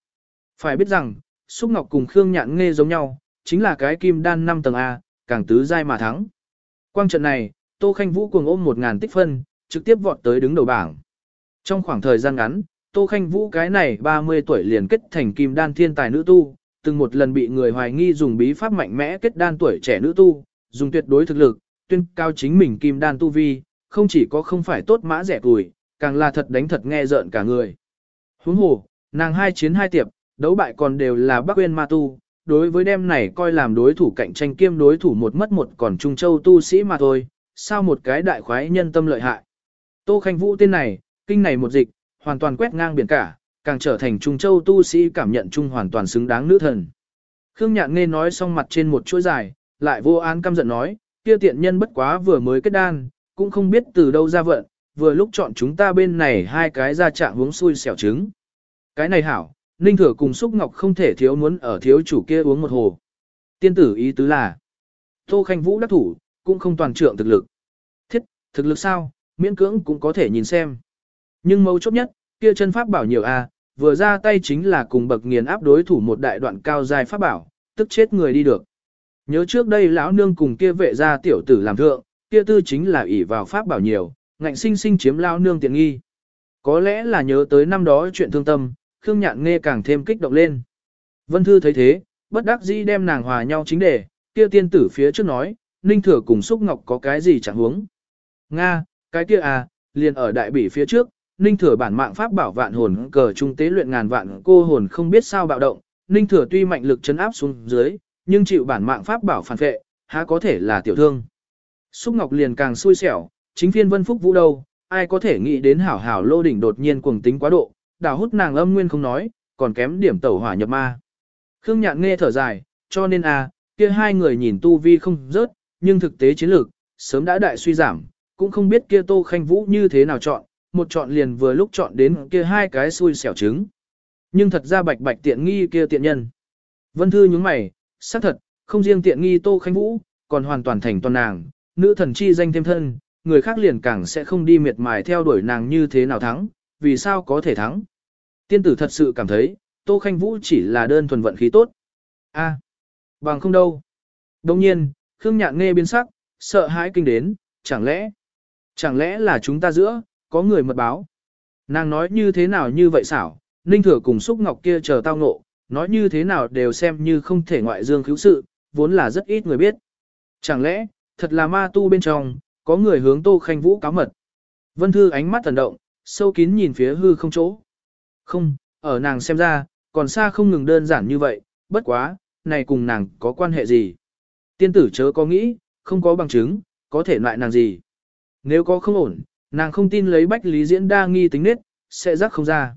Speaker 1: Phải biết rằng, xúc ngọc cùng Khương Nhạn nghe giống nhau, chính là cái kim đan 5 tầng A, càng tứ giai mà thắng. Quang trận này, Tô Khanh Vũ cuồng ôm 1.000 tích phân, trực tiếp vọt tới đứng đầu bảng. Trong khoảng thời gian ngắn, Tô Khanh Vũ cái này 30 tuổi liền kết thành kim đan thiên tài nữ tu, từng một lần bị người hoài nghi dùng bí pháp mạnh mẽ kết đan tuổi trẻ nữ tu, dùng tuyệt đối thực lực, tuyên cao chính mình kim đan tu vi, không chỉ có không phải tốt mã rẻ tuổi, càng là thật đánh thật nghe rợn cả người. Huống hồ, nàng hai chiến hai tiệp, đấu bại còn đều là Bắc Uyên Ma tu, đối với đêm này coi làm đối thủ cạnh tranh kiêm đối thủ một mất một còn Trung Châu tu sĩ mà thôi, sao một cái đại khoái nhân tâm lợi hại. Tô Khanh Vũ tên này, kinh này một dịch, hoàn toàn quét ngang biển cả, càng trở thành Trung Châu tu sĩ cảm nhận chung hoàn toàn xứng đáng nữ thần. Khương Nhạn nghe nói xong mặt trên một chuỗi dài, lại vô án căm giận nói, kia tiện nhân bất quá vừa mới kết đan, cũng không biết từ đâu ra vận, vừa lúc chọn chúng ta bên này hai cái ra trạng uống xui xẻo trứng. Cái này hảo, Ninh Thừa cùng Xúc Ngọc không thể thiếu muốn ở thiếu chủ kia uống một hồ. Tiên tử ý tứ là, Tô Khanh Vũ đắc thủ, cũng không toàn trượng thực lực. Thực lực sao, miễn cưỡng cũng có thể nhìn xem. Nhưng mấu chốt nhất, kia chân pháp bảo nhiều a, vừa ra tay chính là cùng bậc nghiền áp đối thủ một đại đoạn cao dài pháp bảo, tức chết người đi được. Nhớ trước đây lão nương cùng kia vệ gia tiểu tử làm thượng, kia tư chính là ỷ vào pháp bảo nhiều, ngạnh sinh sinh chiếm lão nương tiện nghi. Có lẽ là nhớ tới năm đó chuyện thương tâm, Khương Nhạn nghe càng thêm kích động lên. Vân Thư thấy thế, bất đắc dĩ đem nàng hòa nhau chính đề, kia tiên tử phía trước nói, Ninh Thừa cùng Xúc Ngọc có cái gì chẳng huống. Nga, cái kia à, liền ở đại bỉ phía trước, Ninh Thừa bản mạng pháp bảo vạn hồn cờ trung tế luyện ngàn vạn cô hồn không biết sao bạo động, Ninh Thừa tuy mạnh lực chấn áp xuống dưới, nhưng chịu bản mạng pháp bảo phản vệ, há có thể là tiểu thương. Xúc Ngọc liền càng xui xẻo, chính phiên vân phúc vũ đâu, ai có thể nghĩ đến hảo hảo lô đỉnh đột nhiên cuồng tính quá độ, đào hút nàng âm nguyên không nói, còn kém điểm tẩu hỏa nhập ma. Khương Nhạn nghe thở dài, cho nên à, kia hai người nhìn tu vi không rớt, nhưng thực tế chiến lược, sớm đã đại suy giảm, cũng không biết kia Tô Khanh Vũ như thế nào chọn, một chọn liền vừa lúc chọn đến kia hai cái xui xẻo trứng. Nhưng thật ra bạch bạch tiện nghi kia tiện nhân. Vân Thư nhướng mày, xác thật, không riêng tiện nghi Tô Khanh Vũ, còn hoàn toàn thành toàn nàng, nữ thần chi danh thêm thân, người khác liền càng sẽ không đi miệt mài theo đuổi nàng như thế nào thắng, vì sao có thể thắng. Tiên tử thật sự cảm thấy, Tô Khanh Vũ chỉ là đơn thuần vận khí tốt. a bằng không đâu. Đồng nhiên, Khương Nhạn nghe biến sắc, sợ hãi kinh đến, chẳng lẽ, chẳng lẽ là chúng ta giữa, có người mật báo. Nàng nói như thế nào như vậy xảo, Ninh Thừa cùng Xúc Ngọc kia chờ tao ngộ, nói như thế nào đều xem như không thể ngoại dương cứu sự, vốn là rất ít người biết. Chẳng lẽ, thật là ma tu bên trong, có người hướng Tô Khanh Vũ cáo mật. Vân Thư ánh mắt thần động, sâu kín nhìn phía hư không chỗ. Không, ở nàng xem ra, còn xa không ngừng đơn giản như vậy, bất quá, này cùng nàng có quan hệ gì. Tiên tử chớ có nghĩ, không có bằng chứng, có thể loại nàng gì. Nếu có không ổn, nàng không tin lấy bách lý diễn đa nghi tính nết, sẽ rắc không ra.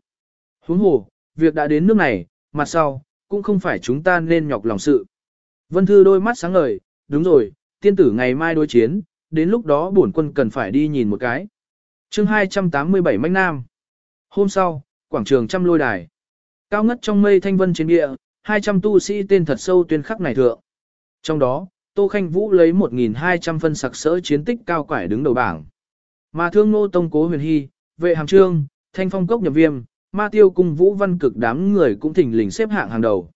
Speaker 1: Huống hồ, việc đã đến nước này, mặt sau, cũng không phải chúng ta nên nhọc lòng sự. Vân Thư đôi mắt sáng ngời, đúng rồi, tiên tử ngày mai đối chiến, đến lúc đó bổn quân cần phải đi nhìn một cái. chương 287 Mách Nam Hôm sau, quảng trường trăm lôi đài. Cao ngất trong mây thanh vân trên địa, 200 tu sĩ tên thật sâu tuyên khắc này thượng. Trong đó, Tô Khanh Vũ lấy 1.200 phân sặc sỡ chiến tích cao quải đứng đầu bảng. Mà thương nô tông cố huyền hy, vệ hàm trương, thanh phong cốc nhập viêm, ma tiêu cung vũ văn cực đám người cũng thỉnh lình xếp hạng hàng đầu.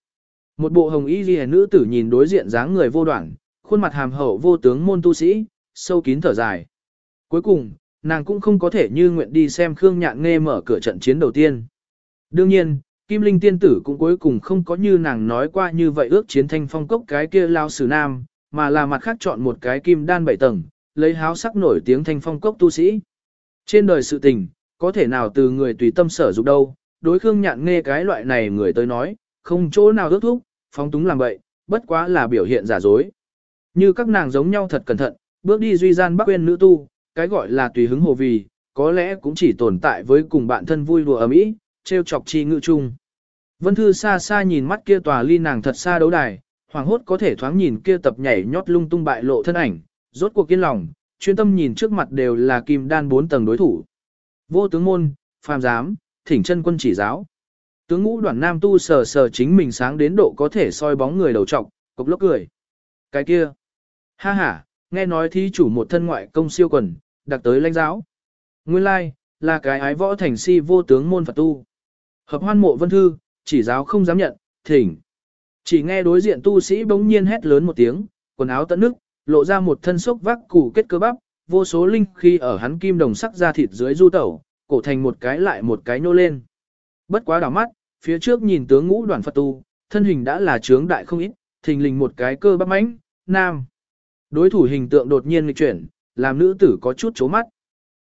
Speaker 1: Một bộ hồng y ghi nữ tử nhìn đối diện dáng người vô đoạn, khuôn mặt hàm hậu vô tướng môn tu sĩ, sâu kín thở dài. Cuối cùng, nàng cũng không có thể như nguyện đi xem Khương Nhạn Nghe mở cửa trận chiến đầu tiên. Đương nhiên, Kim Linh tiên tử cũng cuối cùng không có như nàng nói qua như vậy ước chiến thanh phong cốc cái kia lao sử nam, mà là mặt khác chọn một cái kim đan bảy tầng, lấy háo sắc nổi tiếng thanh phong cốc tu sĩ. Trên đời sự tình, có thể nào từ người tùy tâm sở dục đâu, đối Khương Nhạn Nghe cái loại này người tới nói, không chỗ nào ước thúc, phóng túng làm vậy, bất quá là biểu hiện giả dối. Như các nàng giống nhau thật cẩn thận, bước đi duy gian bắc quên nữ tu, cái gọi là tùy hứng hồ vì, có lẽ cũng chỉ tồn tại với cùng bạn thân vui đùa ấm ý, treo chọc chi ngự chung. Vân Thư xa xa nhìn mắt kia tòa ly nàng thật xa đấu đài, hoàng hốt có thể thoáng nhìn kia tập nhảy nhót lung tung bại lộ thân ảnh, rốt cuộc kiên lòng, chuyên tâm nhìn trước mặt đều là kim đan bốn tầng đối thủ. Vô tướng môn, phàm giám, thỉnh chân quân chỉ giáo. Tướng ngũ đoàn nam tu sờ sờ chính mình sáng đến độ có thể soi bóng người đầu trọc, cục lốc cười. Cái kia, ha ha, nghe nói thí chủ một thân ngoại công siêu quần, đặc tới lãnh giáo. Nguyên lai, like, là cái ái võ thành si vô tướng môn Phật tu. Hợp hoan mộ vân thư, chỉ giáo không dám nhận, thỉnh. Chỉ nghe đối diện tu sĩ bỗng nhiên hét lớn một tiếng, quần áo tận nước, lộ ra một thân sốc vác củ kết cơ bắp, vô số linh khi ở hắn kim đồng sắc ra thịt dưới du tẩu, cổ thành một cái lại một cái nô lên. Bất quá đảo mắt, phía trước nhìn tướng ngũ đoàn Phật tu, thân hình đã là trướng đại không ít, thình lình một cái cơ bắp mãnh, nam. Đối thủ hình tượng đột nhiên nghịch chuyển, làm nữ tử có chút chố mắt.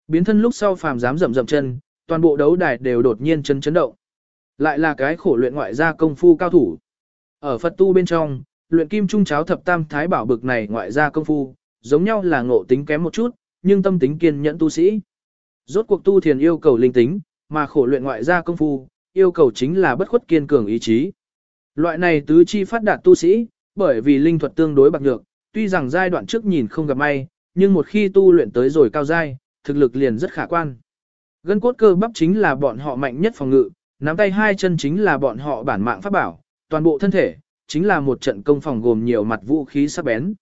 Speaker 1: Biến thân lúc sau phàm dám rậm rậm chân, toàn bộ đấu đài đều đột nhiên chân chấn động. Lại là cái khổ luyện ngoại gia công phu cao thủ. Ở Phật tu bên trong, luyện kim trung cháo thập tam thái bảo bực này ngoại gia công phu, giống nhau là ngộ tính kém một chút, nhưng tâm tính kiên nhẫn tu sĩ. Rốt cuộc tu thiền yêu cầu linh tính, mà khổ luyện ngoại gia công phu, yêu cầu chính là bất khuất kiên cường ý chí. Loại này tứ chi phát đạt tu sĩ, bởi vì linh thuật tương đối bạc nhược, tuy rằng giai đoạn trước nhìn không gặp may, nhưng một khi tu luyện tới rồi cao giai, thực lực liền rất khả quan. Gân cốt cơ bắp chính là bọn họ mạnh nhất phòng ngự, nắm tay hai chân chính là bọn họ bản mạng pháp bảo, toàn bộ thân thể, chính là một trận công phòng gồm nhiều mặt vũ khí sắc bén.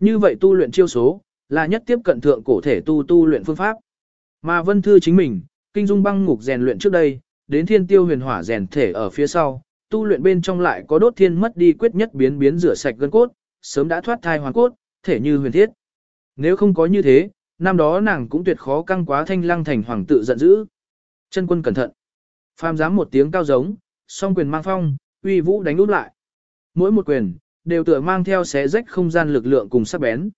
Speaker 1: Như vậy tu luyện chiêu số, là nhất tiếp cận thượng cổ thể tu tu luyện phương pháp. Mà vân thư chính mình, kinh dung băng ngục rèn luyện trước đây, đến thiên tiêu huyền hỏa rèn thể ở phía sau, tu luyện bên trong lại có đốt thiên mất đi quyết nhất biến biến rửa sạch gân cốt, sớm đã thoát thai hoàn cốt, thể như huyền thiết. Nếu không có như thế, năm đó nàng cũng tuyệt khó căng quá thanh lăng thành hoàng tự giận dữ. Chân quân cẩn thận. Phàm dám một tiếng cao giống, song quyền mang phong, uy vũ đánh úp lại. Mỗi một quyền, đều tựa mang theo xé rách không gian lực lượng cùng sắc bén.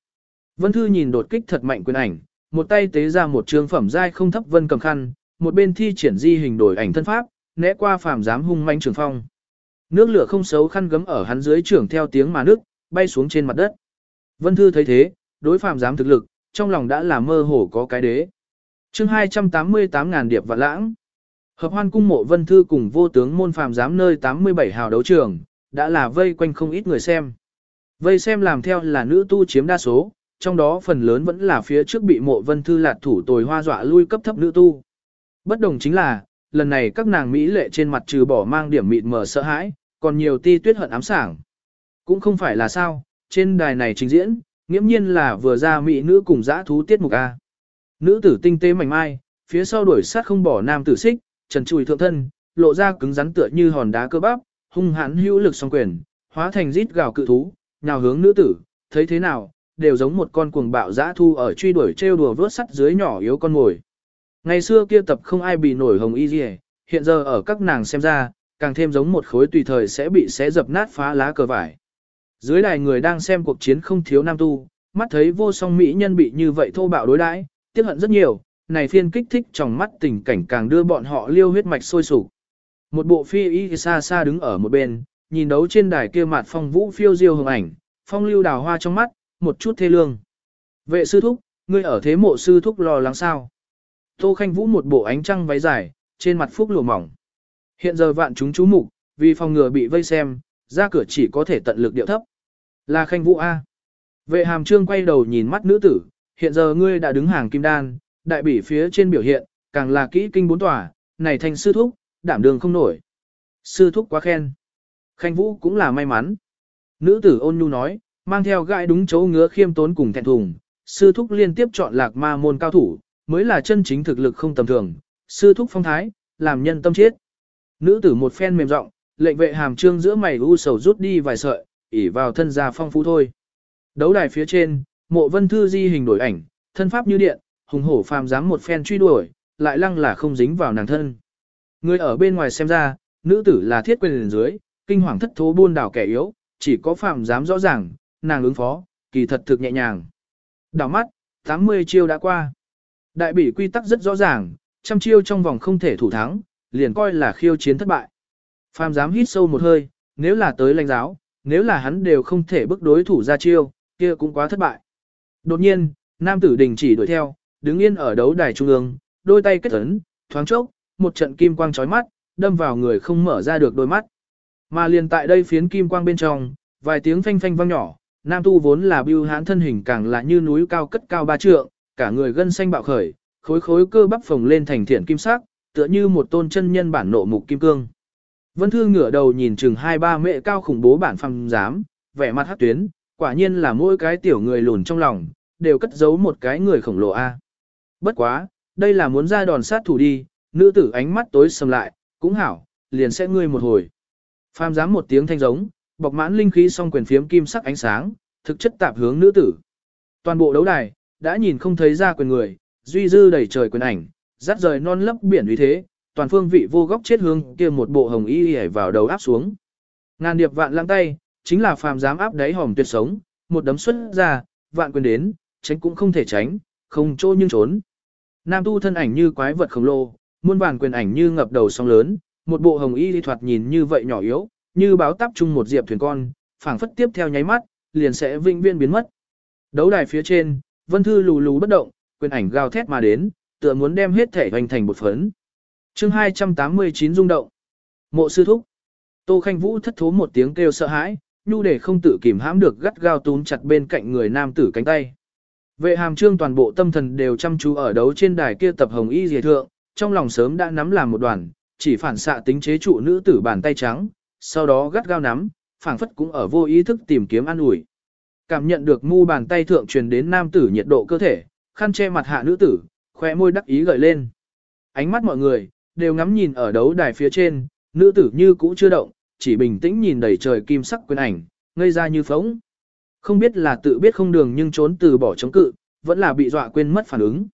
Speaker 1: Vân Thư nhìn đột kích thật mạnh quyền ảnh, một tay tế ra một trường phẩm giai không thấp vân cầm khăn, một bên thi triển di hình đổi ảnh thân pháp, né qua phàm dám hung manh trường phong. Nước lửa không xấu khăn gấm ở hắn dưới trưởng theo tiếng mà nước, bay xuống trên mặt đất. Vân Thư thấy thế, đối phàm dám thực lực, trong lòng đã là mơ hồ có cái đế. chương 288 ngàn điệp và lãng. Hợp hoan cung mộ Vân Thư cùng vô tướng môn phàm giám nơi 87 hào đấu trường, đã là vây quanh không ít người xem. Vây xem làm theo là nữ tu chiếm đa số, trong đó phần lớn vẫn là phía trước bị mộ Vân Thư lạt thủ tồi hoa dọa lui cấp thấp nữ tu. Bất đồng chính là, lần này các nàng Mỹ lệ trên mặt trừ bỏ mang điểm mịt mờ sợ hãi, còn nhiều ti tuyết hận ám sảng. Cũng không phải là sao, trên đài này trình diễn, nghiễm nhiên là vừa ra Mỹ nữ cùng dã thú tiết mục A. Nữ tử tinh tế mảnh mai, phía sau đuổi sát không bỏ nam tử xích, trần chùi thượng thân, lộ ra cứng rắn tựa như hòn đá cơ bắp, hung hãn hữu lực song quyền, hóa thành rít gào cự thú, nhào hướng nữ tử, thấy thế nào, đều giống một con cuồng bạo dã thu ở truy đuổi trêu đùa vớt sắt dưới nhỏ yếu con ngồi. Ngày xưa kia tập không ai bị nổi hồng y gì, hiện giờ ở các nàng xem ra, càng thêm giống một khối tùy thời sẽ bị xé dập nát phá lá cờ vải. Dưới đài người đang xem cuộc chiến không thiếu nam tu, mắt thấy vô song mỹ nhân bị như vậy thô bạo đối đãi, tiếc hận rất nhiều, này phiên kích thích trong mắt tình cảnh càng đưa bọn họ liêu huyết mạch sôi sục. Một bộ phi y xa xa đứng ở một bên, nhìn đấu trên đài kia mặt phong vũ phiêu diêu hồng ảnh, phong lưu đào hoa trong mắt, một chút thê lương. Vệ sư thúc, ngươi ở thế mộ sư thúc lo lắng sao? Tô Khanh Vũ một bộ ánh trăng váy dài, trên mặt phúc lùa mỏng. Hiện giờ vạn chúng chú mục, vì phòng ngừa bị vây xem, ra cửa chỉ có thể tận lực điệu thấp. Là Khanh Vũ A. Vệ hàm trương quay đầu nhìn mắt nữ tử, hiện giờ ngươi đã đứng hàng kim đan, đại bỉ phía trên biểu hiện, càng là kỹ kinh bốn tòa, này thành sư thúc, đảm đường không nổi. Sư thúc quá khen. Khanh Vũ cũng là may mắn. Nữ tử ôn nhu nói, mang theo gãi đúng chỗ ngứa khiêm tốn cùng thẹn thùng, sư thúc liên tiếp chọn lạc ma môn cao thủ, mới là chân chính thực lực không tầm thường, sư thúc phong thái, làm nhân tâm chết. Nữ tử một phen mềm giọng, lệnh vệ hàm trương giữa mày u sầu rút đi vài sợi, ỉ vào thân gia phong phú thôi. Đấu đài phía trên, mộ vân thư di hình đổi ảnh, thân pháp như điện, hùng hổ phàm dám một phen truy đuổi, lại lăng là không dính vào nàng thân. Người ở bên ngoài xem ra, nữ tử là thiết quyền dưới, kinh hoàng thất thố buôn đảo kẻ yếu, chỉ có phàm dám rõ ràng, nàng ứng phó, kỳ thật thực nhẹ nhàng. Đảo mắt, 80 chiêu đã qua. Đại bỉ quy tắc rất rõ ràng, trăm chiêu trong vòng không thể thủ thắng, liền coi là khiêu chiến thất bại. Phàm dám hít sâu một hơi, nếu là tới lãnh giáo, nếu là hắn đều không thể bức đối thủ ra chiêu, kia cũng quá thất bại. Đột nhiên, nam tử đình chỉ đuổi theo, đứng yên ở đấu đài trung ương, đôi tay kết ấn, thoáng chốc, một trận kim quang chói mắt, đâm vào người không mở ra được đôi mắt. Mà liền tại đây phiến kim quang bên trong, vài tiếng phanh phanh vang nhỏ, nam tu vốn là bưu hán thân hình càng là như núi cao cất cao ba trượng, cả người gân xanh bạo khởi, khối khối cơ bắp phồng lên thành thiện kim sắc, tựa như một tôn chân nhân bản nộ mục kim cương. Vân Thư ngửa đầu nhìn chừng hai ba mẹ cao khủng bố bản phàm dám, vẻ mặt hắc tuyến, quả nhiên là mỗi cái tiểu người lùn trong lòng, đều cất giấu một cái người khổng lồ A. Bất quá, đây là muốn ra đòn sát thủ đi, nữ tử ánh mắt tối sầm lại, cũng hảo, liền sẽ ngươi một hồi. Phàm giám một tiếng thanh giống, bọc mãn linh khí song quyền phiếm kim sắc ánh sáng, thực chất tạp hướng nữ tử. Toàn bộ đấu đài, đã nhìn không thấy ra quyền người, duy dư đầy trời quyền ảnh, dắt rời non lấp biển uy thế, toàn phương vị vô góc chết hương kia một bộ hồng y y vào đầu áp xuống. Ngàn điệp vạn lăng tay, chính là phàm dám áp đáy hòm tuyệt sống, một đấm xuất ra, vạn quyền đến, tránh cũng không thể tránh, không trô nhưng trốn. Nam tu thân ảnh như quái vật khổng lồ, muôn vàng quyền ảnh như ngập đầu sóng lớn, một bộ hồng y đi thoạt nhìn như vậy nhỏ yếu, như báo táp chung một diệp thuyền con, phảng phất tiếp theo nháy mắt, liền sẽ vinh viên biến mất. Đấu đài phía trên, Vân Thư lù lù bất động, quyền ảnh gào thét mà đến, tựa muốn đem hết thể hoành thành một phấn. chương 289 rung động. Mộ sư thúc. Tô Khanh Vũ thất thố một tiếng kêu sợ hãi, nhu để không tự kìm hãm được gắt gao túm chặt bên cạnh người nam tử cánh tay. Vệ hàm trương toàn bộ tâm thần đều chăm chú ở đấu trên đài kia tập hồng y dề thượng, trong lòng sớm đã nắm làm một đoàn, chỉ phản xạ tính chế trụ nữ tử bàn tay trắng, sau đó gắt gao nắm, phảng phất cũng ở vô ý thức tìm kiếm an ủi. Cảm nhận được mu bàn tay thượng truyền đến nam tử nhiệt độ cơ thể, khăn che mặt hạ nữ tử, khóe môi đắc ý gợi lên. Ánh mắt mọi người, đều ngắm nhìn ở đấu đài phía trên, nữ tử như cũ chưa động, chỉ bình tĩnh nhìn đầy trời kim sắc quyền ảnh, ngây ra như phóng. Không biết là tự biết không đường nhưng trốn từ bỏ chống cự, vẫn là bị dọa quên mất phản ứng.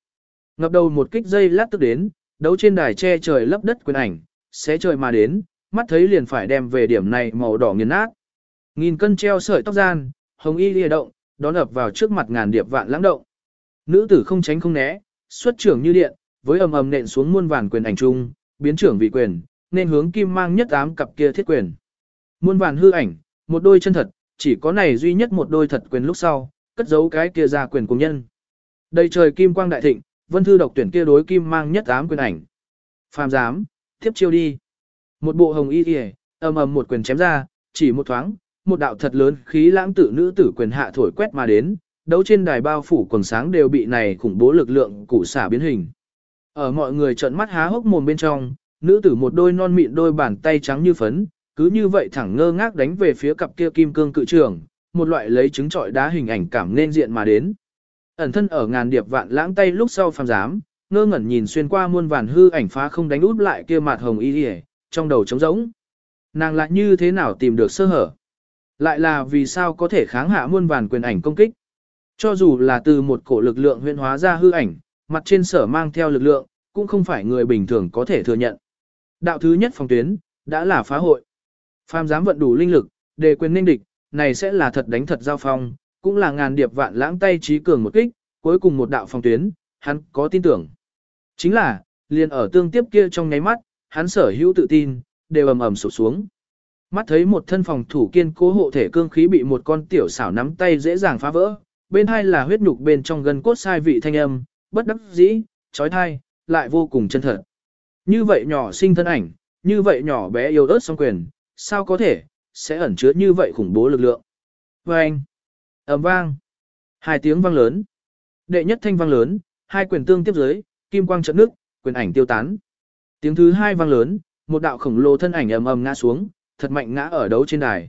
Speaker 1: Ngập đầu một kích dây lát tức đến, đấu trên đài che trời lấp đất quyền ảnh, xé trời mà đến, mắt thấy liền phải đem về điểm này màu đỏ nghiền nát. Nghìn cân treo sợi tóc gian, hồng y lìa động, đón ập vào trước mặt ngàn điệp vạn lãng động. Nữ tử không tránh không né, xuất trưởng như điện, với ầm ầm nện xuống muôn vàn quyền ảnh trung, biến trưởng vị quyền, nên hướng kim mang nhất ám cặp kia thiết quyền. Muôn vàn hư ảnh, một đôi chân thật, chỉ có này duy nhất một đôi thật quyền lúc sau, cất giấu cái kia ra quyền cùng nhân. đây trời kim quang đại thịnh, vân thư độc tuyển kia đối kim mang nhất ám quyền ảnh. Phàm dám tiếp chiêu đi. Một bộ hồng y y, ầm ầm một quyền chém ra, chỉ một thoáng, một đạo thật lớn khí lãng tử nữ tử quyền hạ thổi quét mà đến, đấu trên đài bao phủ quần sáng đều bị này khủng bố lực lượng củ xả biến hình. Ở mọi người trợn mắt há hốc mồm bên trong, nữ tử một đôi non mịn đôi bàn tay trắng như phấn, cứ như vậy thẳng ngơ ngác đánh về phía cặp kia kim cương cự trường, một loại lấy trứng trọi đá hình ảnh cảm nên diện mà đến. Ẩn thân ở ngàn điệp vạn lãng tay lúc sau phàm giám, ngơ ngẩn nhìn xuyên qua muôn vàn hư ảnh phá không đánh út lại kia mặt hồng y điề, trong đầu trống rỗng. Nàng lại như thế nào tìm được sơ hở? Lại là vì sao có thể kháng hạ muôn vàn quyền ảnh công kích? Cho dù là từ một cổ lực lượng huyễn hóa ra hư ảnh, mặt trên sở mang theo lực lượng, cũng không phải người bình thường có thể thừa nhận. Đạo thứ nhất phòng tuyến, đã là phá hội. Phàm dám vận đủ linh lực, để quyền ninh địch, này sẽ là thật đánh thật giao phong, cũng là ngàn điệp vạn lãng tay trí cường một kích, cuối cùng một đạo phòng tuyến, hắn có tin tưởng. Chính là, liền ở tương tiếp kia trong nháy mắt, hắn sở hữu tự tin, đều ầm ầm sụp xuống. Mắt thấy một thân phòng thủ kiên cố hộ thể cương khí bị một con tiểu xảo nắm tay dễ dàng phá vỡ, bên hai là huyết nhục bên trong gần cốt sai vị thanh âm, bất đắc dĩ, trói thai, lại vô cùng chân thật. Như vậy nhỏ sinh thân ảnh, như vậy nhỏ bé yêu ớt song quyền, sao có thể, sẽ ẩn chứa như vậy khủng bố lực lượng. Và anh, ầm vang, hai tiếng vang lớn, đệ nhất thanh vang lớn, hai quyền tương tiếp dưới, kim quang trận nước, quyền ảnh tiêu tán. Tiếng thứ hai vang lớn, một đạo khổng lồ thân ảnh ầm ầm ngã xuống, thật mạnh ngã ở đấu trên đài.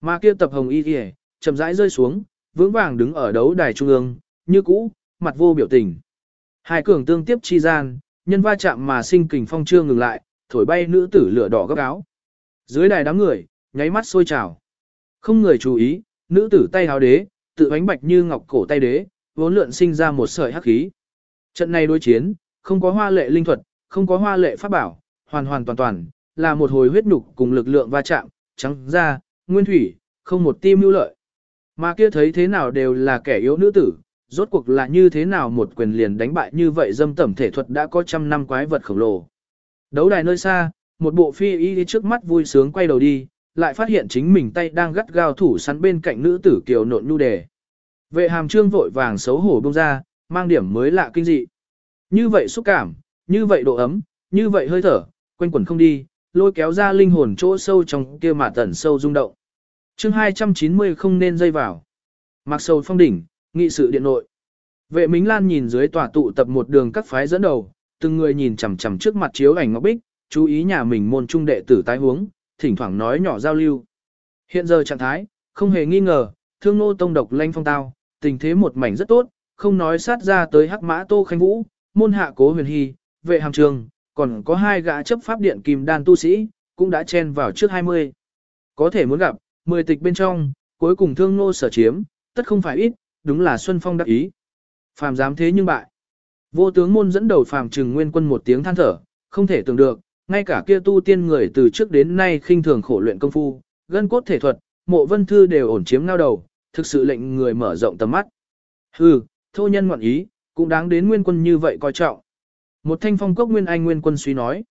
Speaker 1: Mà kia tập hồng y kia chậm rãi rơi xuống, vững vàng đứng ở đấu đài trung ương, như cũ, mặt vô biểu tình. Hai cường tương tiếp chi gian, nhân va chạm mà sinh kình phong trương ngừng lại, thổi bay nữ tử lửa đỏ gấp áo. Dưới đài đám người, nháy mắt sôi trào. Không người chú ý, nữ tử tay háo đế, tự ánh bạch như ngọc cổ tay đế, vốn lượn sinh ra một sợi hắc khí. Trận này đối chiến, không có hoa lệ linh thuật, không có hoa lệ pháp bảo, hoàn hoàn toàn toàn, là một hồi huyết nhục cùng lực lượng va chạm, trắng da, nguyên thủy, không một tim lưu lợi. Mà kia thấy thế nào đều là kẻ yếu nữ tử, rốt cuộc là như thế nào một quyền liền đánh bại như vậy dâm tẩm thể thuật đã có trăm năm quái vật khổng lồ. Đấu đài nơi xa, một bộ phi y đi trước mắt vui sướng quay đầu đi, lại phát hiện chính mình tay đang gắt gao thủ sắn bên cạnh nữ tử kiều nộn nhu đề. Vệ hàm trương vội vàng xấu hổ bông ra, mang điểm mới lạ kinh dị. Như vậy xúc cảm, như vậy độ ấm, như vậy hơi thở, quanh quẩn không đi, lôi kéo ra linh hồn chỗ sâu trong kia mà tẩn sâu rung động. chương 290 không nên dây vào. Mặc sầu phong đỉnh, nghị sự điện nội. Vệ Mính Lan nhìn dưới tòa tụ tập một đường các phái dẫn đầu, từng người nhìn chằm chằm trước mặt chiếu ảnh ngọc bích, chú ý nhà mình môn trung đệ tử tái huống, thỉnh thoảng nói nhỏ giao lưu. Hiện giờ trạng thái, không hề nghi ngờ, thương nô tông độc lanh phong tao, tình thế một mảnh rất tốt, không nói sát ra tới hắc mã tô khanh vũ, môn hạ cố huyền hy, vệ hàm trường, còn có hai gã chấp pháp điện kim đan tu sĩ, cũng đã chen vào trước 20. Có thể muốn gặp, 10 tịch bên trong, cuối cùng thương nô sở chiếm, tất không phải ít, đúng là Xuân Phong đắc ý. Phàm dám thế nhưng bại. Vô tướng môn dẫn đầu phàm trừng nguyên quân một tiếng than thở, không thể tưởng được, ngay cả kia tu tiên người từ trước đến nay khinh thường khổ luyện công phu, gân cốt thể thuật, mộ vân thư đều ổn chiếm ngao đầu, thực sự lệnh người mở rộng tầm mắt. Hừ, thô nhân ngoạn ý, cũng đáng đến nguyên quân như vậy coi trọng. Một thanh phong cốc nguyên anh nguyên quân suy nói.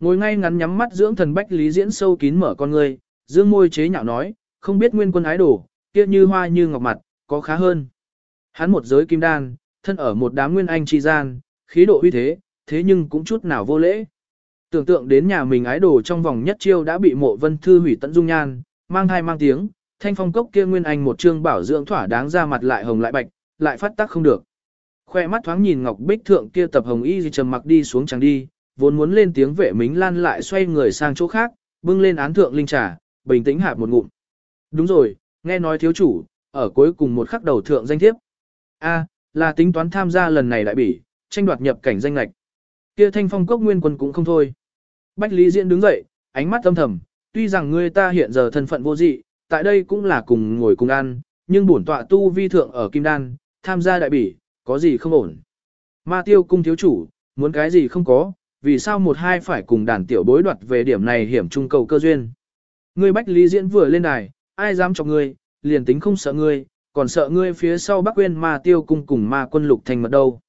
Speaker 1: Ngồi ngay ngắn nhắm mắt dưỡng thần bách lý diễn sâu kín mở con người, dương môi chế nhạo nói, không biết nguyên quân ái đổ, kia như hoa như ngọc mặt, có khá hơn. Hắn một giới kim đan, thân ở một đám nguyên anh chi gian, khí độ uy thế, thế nhưng cũng chút nào vô lễ. Tưởng tượng đến nhà mình ái đồ trong vòng nhất chiêu đã bị mộ vân thư hủy tận dung nhan, mang hai mang tiếng, thanh phong cốc kia nguyên anh một trương bảo dưỡng thỏa đáng ra mặt lại hồng lại bạch, lại phát tác không được. Khoe mắt thoáng nhìn ngọc bích thượng kia tập hồng y gì trầm mặc đi xuống chẳng đi, vốn muốn lên tiếng vệ mính lan lại xoay người sang chỗ khác, bưng lên án thượng linh trà, bình tĩnh hạp một ngụm. Đúng rồi, nghe nói thiếu chủ, ở cuối cùng một khắc đầu thượng danh thiếp. A, là tính toán tham gia lần này đại bỉ, tranh đoạt nhập cảnh danh lạch. Kia thanh phong cốc nguyên quân cũng không thôi. Bách Lý Diễn đứng dậy, ánh mắt âm thầm, tuy rằng ngươi ta hiện giờ thân phận vô dị, tại đây cũng là cùng ngồi cùng ăn, nhưng bổn tọa tu vi thượng ở Kim Đan, tham gia đại bỉ, Có gì không ổn? Ma tiêu cung thiếu chủ, muốn cái gì không có, vì sao một hai phải cùng đàn tiểu bối đoạt về điểm này hiểm trung cầu cơ duyên. Ngươi bách lý diễn vừa lên đài, ai dám chọc ngươi, liền tính không sợ ngươi, còn sợ ngươi phía sau bắc quên ma tiêu cung cùng ma quân lục thành mật đâu.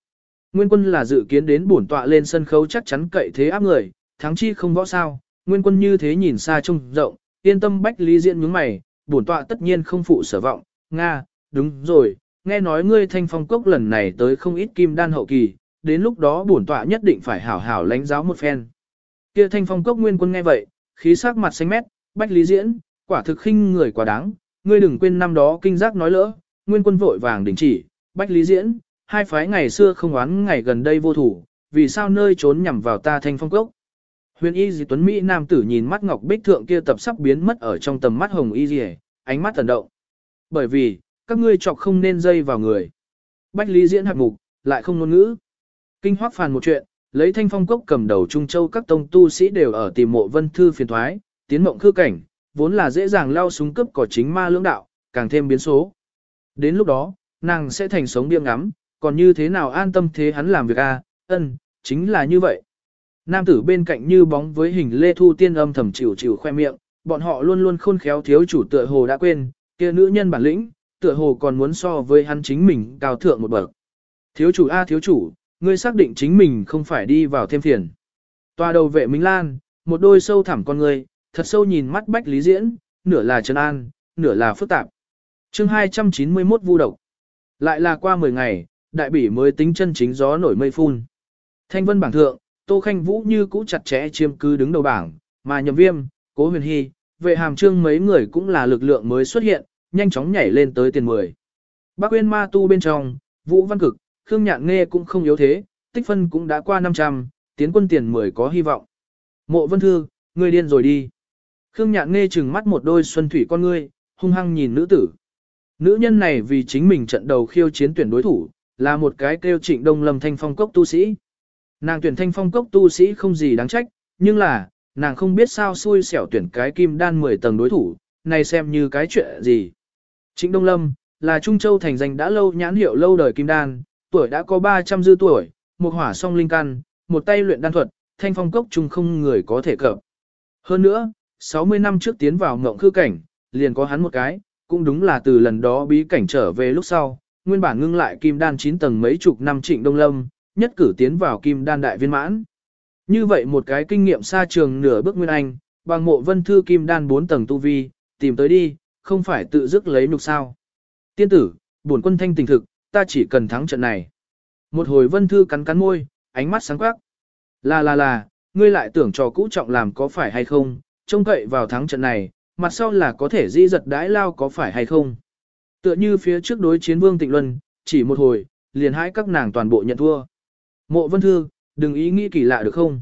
Speaker 1: Nguyên quân là dự kiến đến bổn tọa lên sân khấu chắc chắn cậy thế áp người, thắng chi không võ sao, nguyên quân như thế nhìn xa trông rộng, yên tâm bách lý diễn nhướng mày, bổn tọa tất nhiên không phụ sở vọng, Nga, đúng rồi, nghe nói ngươi thanh phong cốc lần này tới không ít kim đan hậu kỳ, đến lúc đó bổn tọa nhất định phải hảo hảo lãnh giáo một phen. Kia thanh phong cốc nguyên quân nghe vậy, khí sắc mặt xanh mét, bách lý diễn, quả thực khinh người quá đáng, ngươi đừng quên năm đó kinh giác nói lỡ, nguyên quân vội vàng đình chỉ, bách lý diễn, hai phái ngày xưa không oán ngày gần đây vô thủ, vì sao nơi trốn nhằm vào ta thanh phong cốc. Huyền y dì tuấn Mỹ nam tử nhìn mắt ngọc bích thượng kia tập sắp biến mất ở trong tầm mắt hồng y dì ánh mắt thần động. Bởi vì, các ngươi chọc không nên dây vào người. Bách lý diễn hạt mục, lại không ngôn ngữ. Kinh hoác phàn một chuyện, lấy thanh phong cốc cầm đầu Trung Châu các tông tu sĩ đều ở tìm mộ vân thư phiền thoái, tiến mộng khư cảnh, vốn là dễ dàng lao súng cướp cỏ chính ma lưỡng đạo, càng thêm biến số. Đến lúc đó, nàng sẽ thành sống biếng ngắm, còn như thế nào an tâm thế hắn làm việc a? À? ân, chính là như vậy. Nam tử bên cạnh như bóng với hình lê thu tiên âm thầm chịu chịu khoe miệng, bọn họ luôn luôn khôn khéo thiếu chủ tựa hồ đã quên, kia nữ nhân bản lĩnh, tựa hồ còn muốn so với hắn chính mình cao thượng một bậc. Thiếu chủ a thiếu chủ, ngươi xác định chính mình không phải đi vào thêm phiền. Tòa đầu vệ Minh Lan, một đôi sâu thẳm con người, thật sâu nhìn mắt Bách Lý Diễn, nửa là trấn an, nửa là phức tạp. chương 291 vu độc. Lại là qua 10 ngày, đại bỉ mới tính chân chính gió nổi mây phun. Thanh vân bảng thượng, Tô Khanh Vũ như cũ chặt chẽ chiêm cư đứng đầu bảng, mà nhậm viêm, cố huyền hy, vệ hàm trương mấy người cũng là lực lượng mới xuất hiện, nhanh chóng nhảy lên tới tiền 10. Bác Uyên Ma Tu bên trong, Vũ Văn Cực, Khương Nhạn Nghe cũng không yếu thế, tích phân cũng đã qua 500, tiến quân tiền 10 có hy vọng. Mộ Vân Thư, ngươi điên rồi đi. Khương Nhạn Nghe chừng mắt một đôi xuân thủy con ngươi, hung hăng nhìn nữ tử. Nữ nhân này vì chính mình trận đầu khiêu chiến tuyển đối thủ, là một cái kêu trịnh đông lâm thanh phong cốc tu sĩ. Nàng tuyển thanh phong cốc tu sĩ không gì đáng trách, nhưng là, nàng không biết sao xui xẻo tuyển cái kim đan 10 tầng đối thủ, này xem như cái chuyện gì. Trịnh Đông Lâm, là Trung Châu thành danh đã lâu nhãn hiệu lâu đời kim đan, tuổi đã có 300 dư tuổi, một hỏa song linh căn, một tay luyện đan thuật, thanh phong cốc chung không người có thể cập. Hơn nữa, 60 năm trước tiến vào ngộng khư cảnh, liền có hắn một cái, cũng đúng là từ lần đó bí cảnh trở về lúc sau, nguyên bản ngưng lại kim đan 9 tầng mấy chục năm trịnh đông lâm, nhất cử tiến vào kim đan đại viên mãn. Như vậy một cái kinh nghiệm xa trường nửa bước nguyên anh, bằng mộ vân thư kim đan 4 tầng tu vi, tìm tới đi, không phải tự dứt lấy nhục sao. Tiên tử, bổn quân thanh tình thực, ta chỉ cần thắng trận này. Một hồi vân thư cắn cắn môi, ánh mắt sáng quắc. Là là là, ngươi lại tưởng trò cũ trọng làm có phải hay không, trông cậy vào thắng trận này, mặt sau là có thể di giật đãi lao có phải hay không. Tựa như phía trước đối chiến vương tịnh luân, chỉ một hồi, liền hãi các nàng toàn bộ nhận thua. Mộ vân thư, đừng ý nghĩ kỳ lạ được không?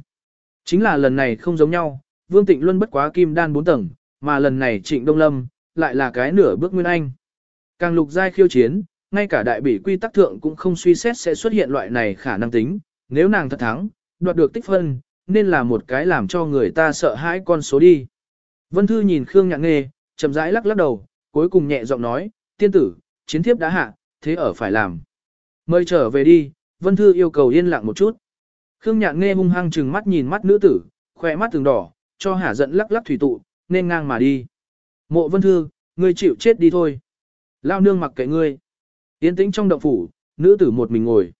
Speaker 1: Chính là lần này không giống nhau, vương tịnh luân bất quá kim đan 4 tầng, mà lần này trịnh đông lâm, lại là cái nửa bước nguyên anh. Càng lục giai khiêu chiến, ngay cả đại bỉ quy tắc thượng cũng không suy xét sẽ xuất hiện loại này khả năng tính, nếu nàng thật thắng, đoạt được tích phân, nên là một cái làm cho người ta sợ hãi con số đi. Vân Thư nhìn Khương Nhạc Nghê, chậm rãi lắc lắc đầu, cuối cùng nhẹ giọng nói, tiên tử, chiến thiếp đã hạ, thế ở phải làm. Mời trở về đi, Vân Thư yêu cầu yên lặng một chút. Khương Nhạc nghe hung hăng trừng mắt nhìn mắt nữ tử, khỏe mắt từng đỏ, cho hả giận lắc lắc thủy tụ, nên ngang mà đi. Mộ Vân Thư, ngươi chịu chết đi thôi. Lao nương mặc kệ ngươi. Yên tĩnh trong động phủ, nữ tử một mình ngồi.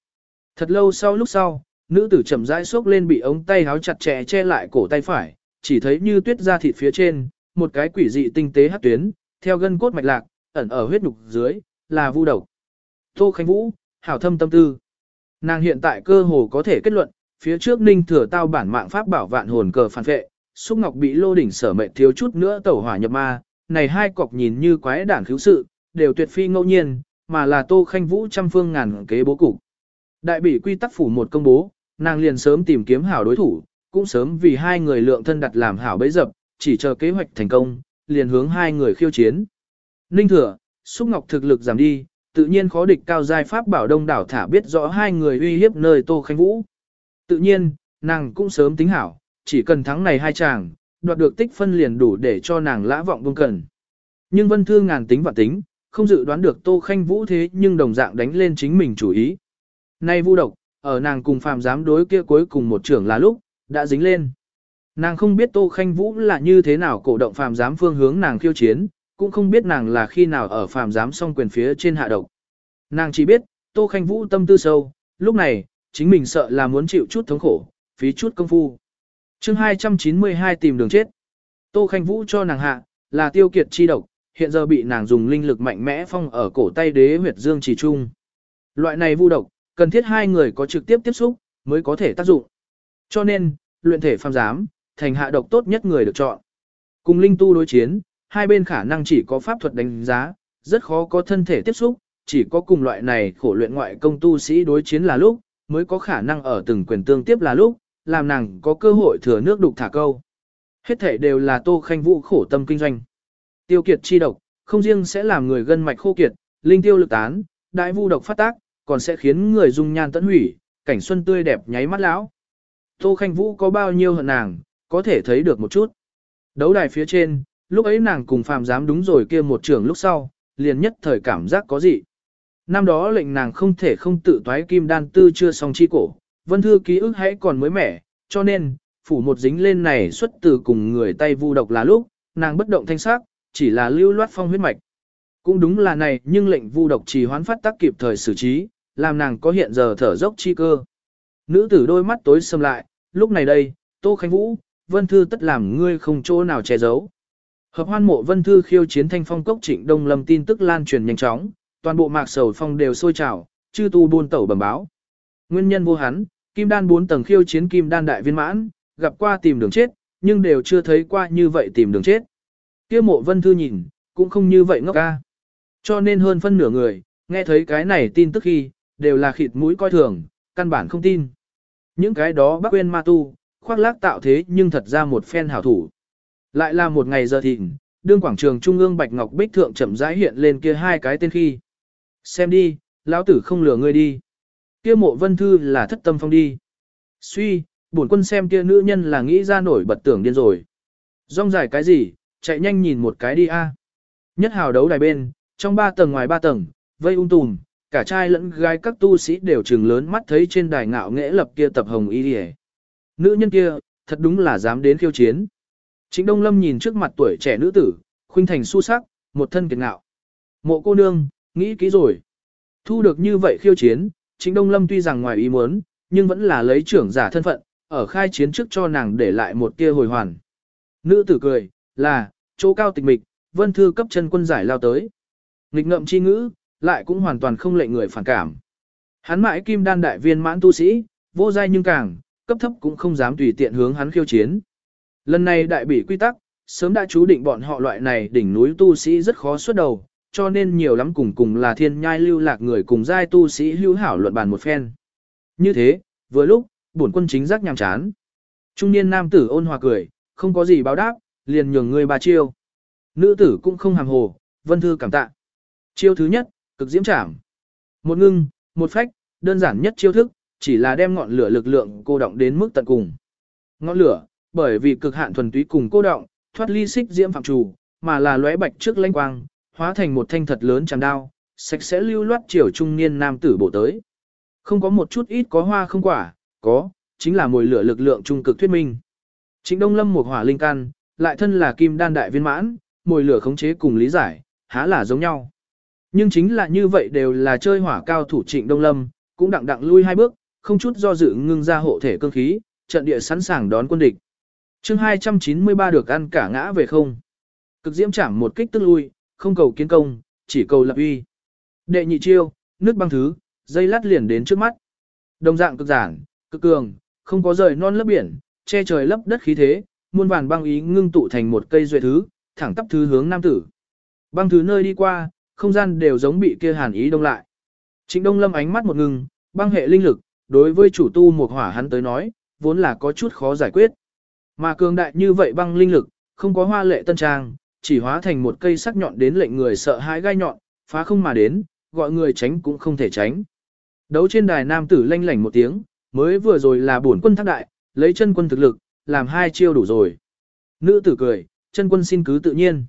Speaker 1: Thật lâu sau lúc sau, nữ tử chậm rãi xốc lên bị ống tay háo chặt chẽ che lại cổ tay phải, chỉ thấy như tuyết ra thịt phía trên, một cái quỷ dị tinh tế hát tuyến, theo gân cốt mạch lạc, ẩn ở huyết nhục dưới, là vu độc. Tô Khánh Vũ, hảo thâm tâm tư. Nàng hiện tại cơ hồ có thể kết luận, phía trước ninh thừa tao bản mạng pháp bảo vạn hồn cờ phản vệ, xúc ngọc bị lô đỉnh sở mệnh thiếu chút nữa tẩu hỏa nhập ma, này hai cọc nhìn như quái đản khiếu sự, đều tuyệt phi ngẫu nhiên, mà là Tô Khanh Vũ trăm phương ngàn kế bố cục. Đại Bỉ quy tắc phủ một công bố, nàng liền sớm tìm kiếm hảo đối thủ, cũng sớm vì hai người lượng thân đặt làm hảo bấy dập, chỉ chờ kế hoạch thành công, liền hướng hai người khiêu chiến. Ninh thừa, xúc ngọc thực lực giảm đi, tự nhiên khó địch cao giai pháp bảo đông đảo thả biết rõ hai người uy hiếp nơi Tô Khanh Vũ. Tự nhiên, nàng cũng sớm tính hảo, chỉ cần thắng này hai chàng, đoạt được tích phân liền đủ để cho nàng lã vọng vương cần. Nhưng Vân Thư ngàn tính và tính, không dự đoán được Tô Khanh Vũ thế nhưng đồng dạng đánh lên chính mình chủ ý. Nay vu độc, ở nàng cùng phàm giám đối kia cuối cùng một trưởng là lúc, đã dính lên. Nàng không biết Tô Khanh Vũ là như thế nào cổ động phàm giám phương hướng nàng khiêu chiến, cũng không biết nàng là khi nào ở phàm giám song quyền phía trên hạ độc. Nàng chỉ biết, Tô Khanh Vũ tâm tư sâu, lúc này, chính mình sợ là muốn chịu chút thống khổ, phí chút công phu. chương 292 tìm đường chết. Tô Khanh Vũ cho nàng hạ, là tiêu kiệt chi độc, hiện giờ bị nàng dùng linh lực mạnh mẽ phong ở cổ tay đế huyệt dương chỉ trung. Loại này vu độc, cần thiết hai người có trực tiếp tiếp xúc, mới có thể tác dụng. Cho nên, luyện thể phàm giám, thành hạ độc tốt nhất người được chọn. Cùng linh tu đối chiến, hai bên khả năng chỉ có pháp thuật đánh giá, rất khó có thân thể tiếp xúc, chỉ có cùng loại này khổ luyện ngoại công tu sĩ đối chiến là lúc, mới có khả năng ở từng quyền tương tiếp là lúc, làm nàng có cơ hội thừa nước đục thả câu. Hết thể đều là Tô Khanh Vũ khổ tâm kinh doanh. Tiêu kiệt chi độc, không riêng sẽ làm người gân mạch khô kiệt, linh tiêu lực tán, đại vu độc phát tác, còn sẽ khiến người dung nhan tận hủy, cảnh xuân tươi đẹp nháy mắt lão. Tô Khanh Vũ có bao nhiêu hận nàng, có thể thấy được một chút. Đấu đài phía trên, lúc ấy nàng cùng phàm giám đúng rồi kia một trường lúc sau, liền nhất thời cảm giác có gì. Năm đó lệnh nàng không thể không tự toái kim đan tư chưa xong chi cổ, vân thư ký ức hãy còn mới mẻ, cho nên, phủ một dính lên này xuất từ cùng người tay vu độc là lúc, nàng bất động thanh sắc, chỉ là lưu loát phong huyết mạch. Cũng đúng là này nhưng lệnh vu độc trì hoán phát tác kịp thời xử trí, làm nàng có hiện giờ thở dốc chi cơ. Nữ tử đôi mắt tối sầm lại, lúc này đây, Tô Khánh Vũ, Vân Thư tất làm ngươi không chỗ nào che giấu. Hợp hoan mộ Vân Thư khiêu chiến thanh phong cốc trịnh Đông Lâm tin tức lan truyền nhanh chóng, toàn bộ mạc sầu phong đều sôi trào, chư tu buôn tẩu bẩm báo. Nguyên nhân vô hắn, kim đan 4 tầng khiêu chiến kim đan đại viên mãn, gặp qua tìm đường chết, nhưng đều chưa thấy qua như vậy tìm đường chết. Kia mộ Vân Thư nhìn, cũng không như vậy ngốc ca. Cho nên hơn phân nửa người, nghe thấy cái này tin tức khi, đều là khịt mũi coi thường, căn bản không tin. Những cái đó bác quên ma tu, khoác lác tạo thế nhưng thật ra một phen hảo thủ. Lại là một ngày giờ thìn, đương quảng trường trung ương Bạch Ngọc Bích Thượng chậm rãi hiện lên kia hai cái tên khi. Xem đi, lão tử không lừa ngươi đi. Kia mộ vân thư là thất tâm phong đi. Suy, bổn quân xem kia nữ nhân là nghĩ ra nổi bật tưởng điên rồi. Rong dài cái gì, chạy nhanh nhìn một cái đi a. Nhất hào đấu đài bên, trong ba tầng ngoài ba tầng, vây ung tùm, cả trai lẫn gái các tu sĩ đều trừng lớn mắt thấy trên đài ngạo nghễ lập kia tập hồng y điề. Nữ nhân kia, thật đúng là dám đến khiêu chiến. Trịnh Đông Lâm nhìn trước mặt tuổi trẻ nữ tử, khuynh thành su sắc, một thân kiệt ngạo. Mộ cô nương, nghĩ kỹ rồi. Thu được như vậy khiêu chiến, Trịnh Đông Lâm tuy rằng ngoài ý muốn, nhưng vẫn là lấy trưởng giả thân phận, ở khai chiến trước cho nàng để lại một tia hồi hoàn. Nữ tử cười, là, chỗ cao tịch mịch, vân thư cấp chân quân giải lao tới. Nghịch ngậm chi ngữ, lại cũng hoàn toàn không lệnh người phản cảm. Hắn mãi kim đan đại viên mãn tu sĩ, vô giai nhưng càng, cấp thấp cũng không dám tùy tiện hướng hắn khiêu chiến. Lần này đại bỉ quy tắc, sớm đã chú định bọn họ loại này đỉnh núi tu sĩ rất khó xuất đầu, cho nên nhiều lắm cùng cùng là thiên nhai lưu lạc người cùng giai tu sĩ hữu hảo luận bàn một phen. Như thế, vừa lúc, bổn quân chính giác nhàm chán. Trung niên nam tử ôn hòa cười, không có gì báo đáp, liền nhường người bà chiêu. Nữ tử cũng không hàm hồ, vân thư cảm tạ. Chiêu thứ nhất, cực diễm trảm. Một ngưng, một phách, đơn giản nhất chiêu thức, chỉ là đem ngọn lửa lực lượng cô động đến mức tận cùng. Ngọn lửa, bởi vì cực hạn thuần túy cùng cô động, thoát ly xích diễm phạm chủ, mà là lóe bạch trước lanh quang, hóa thành một thanh thật lớn chằm đao, sạch sẽ lưu loát chiều trung niên nam tử bộ tới. Không có một chút ít có hoa không quả, có, chính là mùi lửa lực lượng trung cực thuyết minh. Trịnh Đông Lâm một hỏa linh căn, lại thân là kim đan đại viên mãn, mùi lửa khống chế cùng lý giải, há là giống nhau. Nhưng chính là như vậy đều là chơi hỏa cao thủ Trịnh Đông Lâm, cũng đặng đặng lui hai bước, không chút do dự ngưng ra hộ thể cương khí, trận địa sẵn sàng đón quân địch chương 293 được ăn cả ngã về không. Cực diễm chạm một kích tức lui, không cầu kiến công, chỉ cầu lập uy. Đệ nhị chiêu, nước băng thứ, dây lát liền đến trước mắt. Đồng dạng cực giản, cực cường, không có rời non lấp biển, che trời lấp đất khí thế, muôn vàn băng ý ngưng tụ thành một cây duệ thứ, thẳng tắp thứ hướng nam tử. Băng thứ nơi đi qua, không gian đều giống bị kia hàn ý đông lại. Trịnh Đông Lâm ánh mắt một ngừng, băng hệ linh lực, đối với chủ tu một hỏa hắn tới nói, vốn là có chút khó giải quyết. Mà cường đại như vậy băng linh lực, không có hoa lệ tân trang, chỉ hóa thành một cây sắc nhọn đến lệnh người sợ hãi gai nhọn, phá không mà đến, gọi người tránh cũng không thể tránh. Đấu trên đài nam tử lanh lảnh một tiếng, mới vừa rồi là bổn quân thác đại, lấy chân quân thực lực, làm hai chiêu đủ rồi. Nữ tử cười, chân quân xin cứ tự nhiên.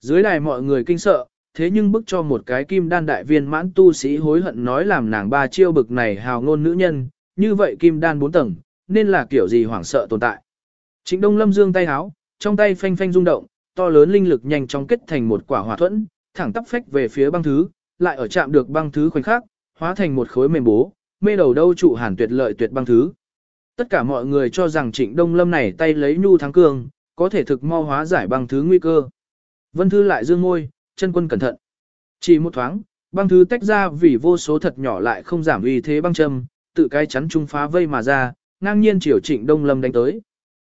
Speaker 1: Dưới đài mọi người kinh sợ, thế nhưng bức cho một cái kim đan đại viên mãn tu sĩ hối hận nói làm nàng ba chiêu bực này hào ngôn nữ nhân, như vậy kim đan bốn tầng, nên là kiểu gì hoảng sợ tồn tại. Trịnh Đông Lâm dương tay háo, trong tay phanh phanh rung động, to lớn linh lực nhanh chóng kết thành một quả hỏa thuẫn, thẳng tắp phách về phía băng thứ, lại ở chạm được băng thứ khoảnh khắc, hóa thành một khối mềm bố, mê đầu đâu trụ hàn tuyệt lợi tuyệt băng thứ. Tất cả mọi người cho rằng Trịnh Đông Lâm này tay lấy nhu thắng cường, có thể thực mau hóa giải băng thứ nguy cơ. Vân Thư lại dương môi, chân quân cẩn thận. Chỉ một thoáng, băng thứ tách ra vì vô số thật nhỏ lại không giảm uy thế băng châm, tự cái chắn trung phá vây mà ra, ngang nhiên chiều Trịnh Đông Lâm đánh tới.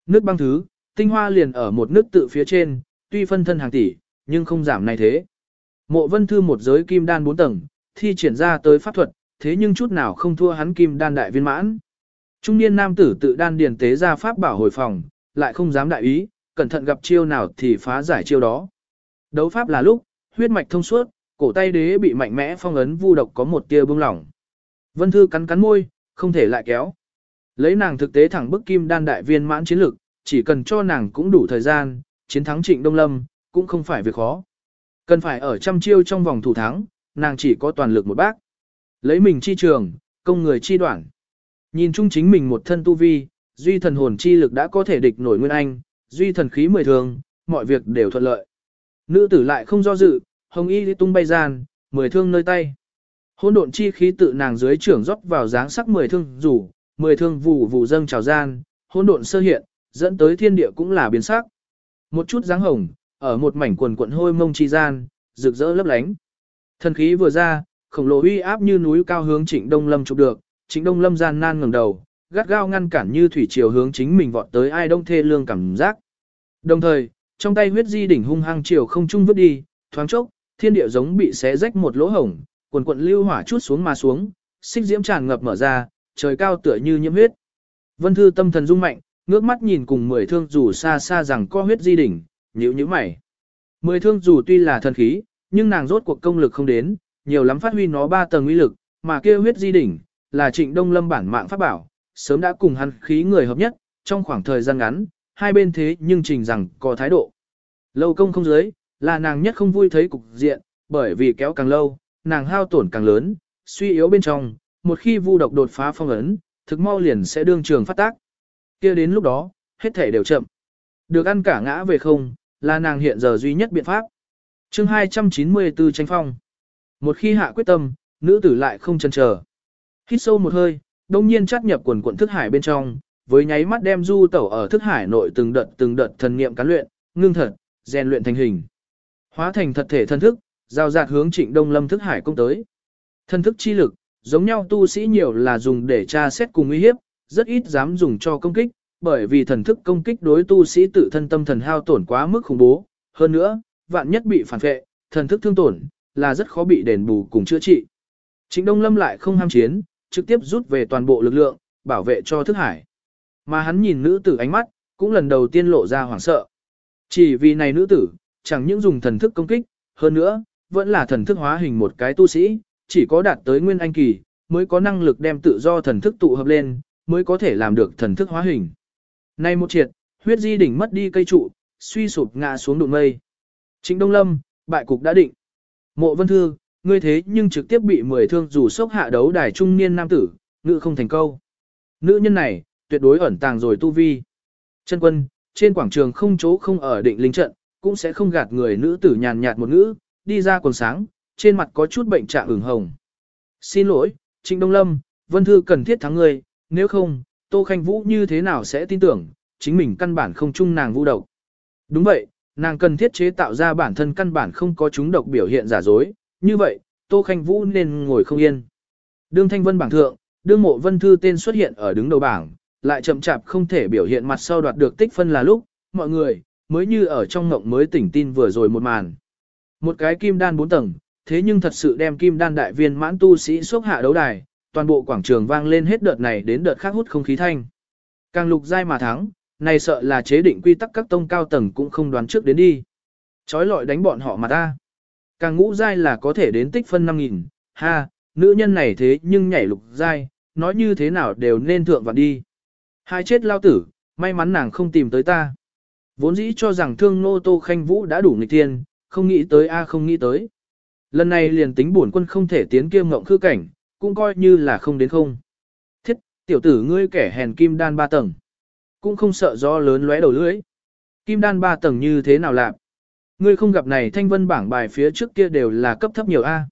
Speaker 1: Nước băng thứ, tinh hoa liền ở một nước tự phía trên, tuy phân thân hàng tỷ, nhưng không giảm này thế. Mộ Vân Thư một giới kim đan bốn tầng, thi triển ra tới pháp thuật, thế nhưng chút nào không thua hắn kim đan đại viên mãn. Trung niên nam tử tự đan điền tế ra pháp bảo hồi phòng, lại không dám đại ý, cẩn thận gặp chiêu nào thì phá giải chiêu đó. Đấu pháp là lúc, huyết mạch thông suốt, cổ tay đế bị mạnh mẽ phong ấn vu độc có một tia bưng lỏng. Vân Thư cắn cắn môi, không thể lại kéo. Lấy nàng thực tế thẳng bức kim đan đại viên mãn chiến lực, chỉ cần cho nàng cũng đủ thời gian, chiến thắng Trịnh Đông Lâm, cũng không phải việc khó. Cần phải ở trăm chiêu trong vòng thủ thắng, nàng chỉ có toàn lực một bác. Lấy mình chi trường, công người chi đoạn. Nhìn chung chính mình một thân tu vi, duy thần hồn chi lực đã có thể địch nổi nguyên anh, duy thần khí mười thường, mọi việc đều thuận lợi. Nữ tử lại không do dự, hồng y tung bay gian, mười thương nơi tay. hỗn độn chi khí tự nàng dưới trưởng rót vào dáng sắc mười thương rủ, mười thương vụ vụ dâng trào gian, hỗn độn sơ hiện, dẫn tới thiên địa cũng là biến sắc. Một chút dáng hồng, ở một mảnh quần quận hôi mông chi gian, rực rỡ lấp lánh. Thần khí vừa ra, khổng lồ uy áp như núi cao hướng Trịnh Đông Lâm chụp được, Trịnh Đông Lâm gian nan ngẩng đầu, gắt gao ngăn cản như thủy triều hướng chính mình vọt tới ai đông thê lương cảm giác. Đồng thời, trong tay huyết di đỉnh hung hăng chiều không trung vứt đi, thoáng chốc, thiên địa giống bị xé rách một lỗ hổng, quần quận lưu hỏa chút xuống mà xuống, xích diễm tràn ngập mở ra, trời cao tựa như nhiễm huyết. Vân Thư tâm thần rung mạnh, ngước mắt nhìn cùng mười thương dù xa xa rằng có huyết di đỉnh, nhíu nhíu mày. Mười thương dù tuy là thần khí, nhưng nàng rốt cuộc công lực không đến, nhiều lắm phát huy nó ba tầng uy lực, mà kia huyết di đỉnh, là trịnh đông lâm bản mạng pháp bảo, sớm đã cùng hắn khí người hợp nhất, trong khoảng thời gian ngắn, hai bên thế nhưng trình rằng có thái độ. Lâu công không dưới, là nàng nhất không vui thấy cục diện, bởi vì kéo càng lâu, nàng hao tổn càng lớn, suy yếu bên trong, một khi vu độc đột phá phong ấn, thực mau liền sẽ đương trường phát tác. kia đến lúc đó, hết thể đều chậm. Được ăn cả ngã về không, là nàng hiện giờ duy nhất biện pháp. chương 294 tranh phong. Một khi hạ quyết tâm, nữ tử lại không chần chờ. Hít sâu một hơi, đông nhiên chắt nhập quần quận thức hải bên trong, với nháy mắt đem du tẩu ở thức hải nội từng đợt từng đợt thần niệm cán luyện, ngưng thật, rèn luyện thành hình. Hóa thành thật thể thân thức, giao dạt hướng trịnh đông lâm thức hải công tới. Thân thức chi lực, giống nhau tu sĩ nhiều là dùng để tra xét cùng uy hiếp, rất ít dám dùng cho công kích, bởi vì thần thức công kích đối tu sĩ tự thân tâm thần hao tổn quá mức khủng bố. Hơn nữa, vạn nhất bị phản vệ, thần thức thương tổn, là rất khó bị đền bù cùng chữa trị. Trịnh Đông Lâm lại không ham chiến, trực tiếp rút về toàn bộ lực lượng, bảo vệ cho thức hải. Mà hắn nhìn nữ tử ánh mắt, cũng lần đầu tiên lộ ra hoảng sợ. Chỉ vì này nữ tử, chẳng những dùng thần thức công kích, hơn nữa, vẫn là thần thức hóa hình một cái tu sĩ, chỉ có đạt tới nguyên anh kỳ, mới có năng lực đem tự do thần thức tụ hợp lên, mới có thể làm được thần thức hóa hình. Nay một triệt, huyết di đỉnh mất đi cây trụ, suy sụp ngã xuống đụng mây. Trịnh Đông Lâm, bại cục đã định. Mộ Vân Thư, ngươi thế nhưng trực tiếp bị mười thương dù sốc hạ đấu đài trung niên nam tử, ngự không thành câu. Nữ nhân này, tuyệt đối ẩn tàng rồi tu vi. Chân quân, trên quảng trường không chỗ không ở định linh trận, cũng sẽ không gạt người nữ tử nhàn nhạt một ngữ, đi ra quần sáng, trên mặt có chút bệnh trạng ửng hồng. Xin lỗi, Trịnh Đông Lâm, Vân Thư cần thiết thắng ngươi, nếu không, Tô Khanh Vũ như thế nào sẽ tin tưởng, chính mình căn bản không chung nàng vũ độc. Đúng vậy, nàng cần thiết chế tạo ra bản thân căn bản không có chúng độc biểu hiện giả dối, như vậy, Tô Khanh Vũ nên ngồi không yên. Đương Thanh Vân bảng thượng, đương mộ Vân Thư tên xuất hiện ở đứng đầu bảng, lại chậm chạp không thể biểu hiện mặt sau đoạt được tích phân là lúc, mọi người, mới như ở trong ngộng mới tỉnh tin vừa rồi một màn. Một cái kim đan bốn tầng, thế nhưng thật sự đem kim đan đại viên mãn tu sĩ xúc hạ đấu đài, toàn bộ quảng trường vang lên hết đợt này đến đợt khác hút không khí thanh. Càng lục giai mà thắng, này sợ là chế định quy tắc các tông cao tầng cũng không đoán trước đến đi. Chói lọi đánh bọn họ mà ta. Càng ngũ giai là có thể đến tích phân 5.000, ha, nữ nhân này thế nhưng nhảy lục giai, nói như thế nào đều nên thượng và đi. Hai chết lao tử, may mắn nàng không tìm tới ta. Vốn dĩ cho rằng thương nô tô khanh vũ đã đủ nghịch tiên, không nghĩ tới a không nghĩ tới. Lần này liền tính bổn quân không thể tiến kiêm ngộng khư cảnh, cũng coi như là không đến không. Thiết, tiểu tử ngươi kẻ hèn kim đan ba tầng. Cũng không sợ gió lớn lóe đầu lưỡi. Kim đan ba tầng như thế nào lạc? Ngươi không gặp này thanh vân bảng bài phía trước kia đều là cấp thấp nhiều A.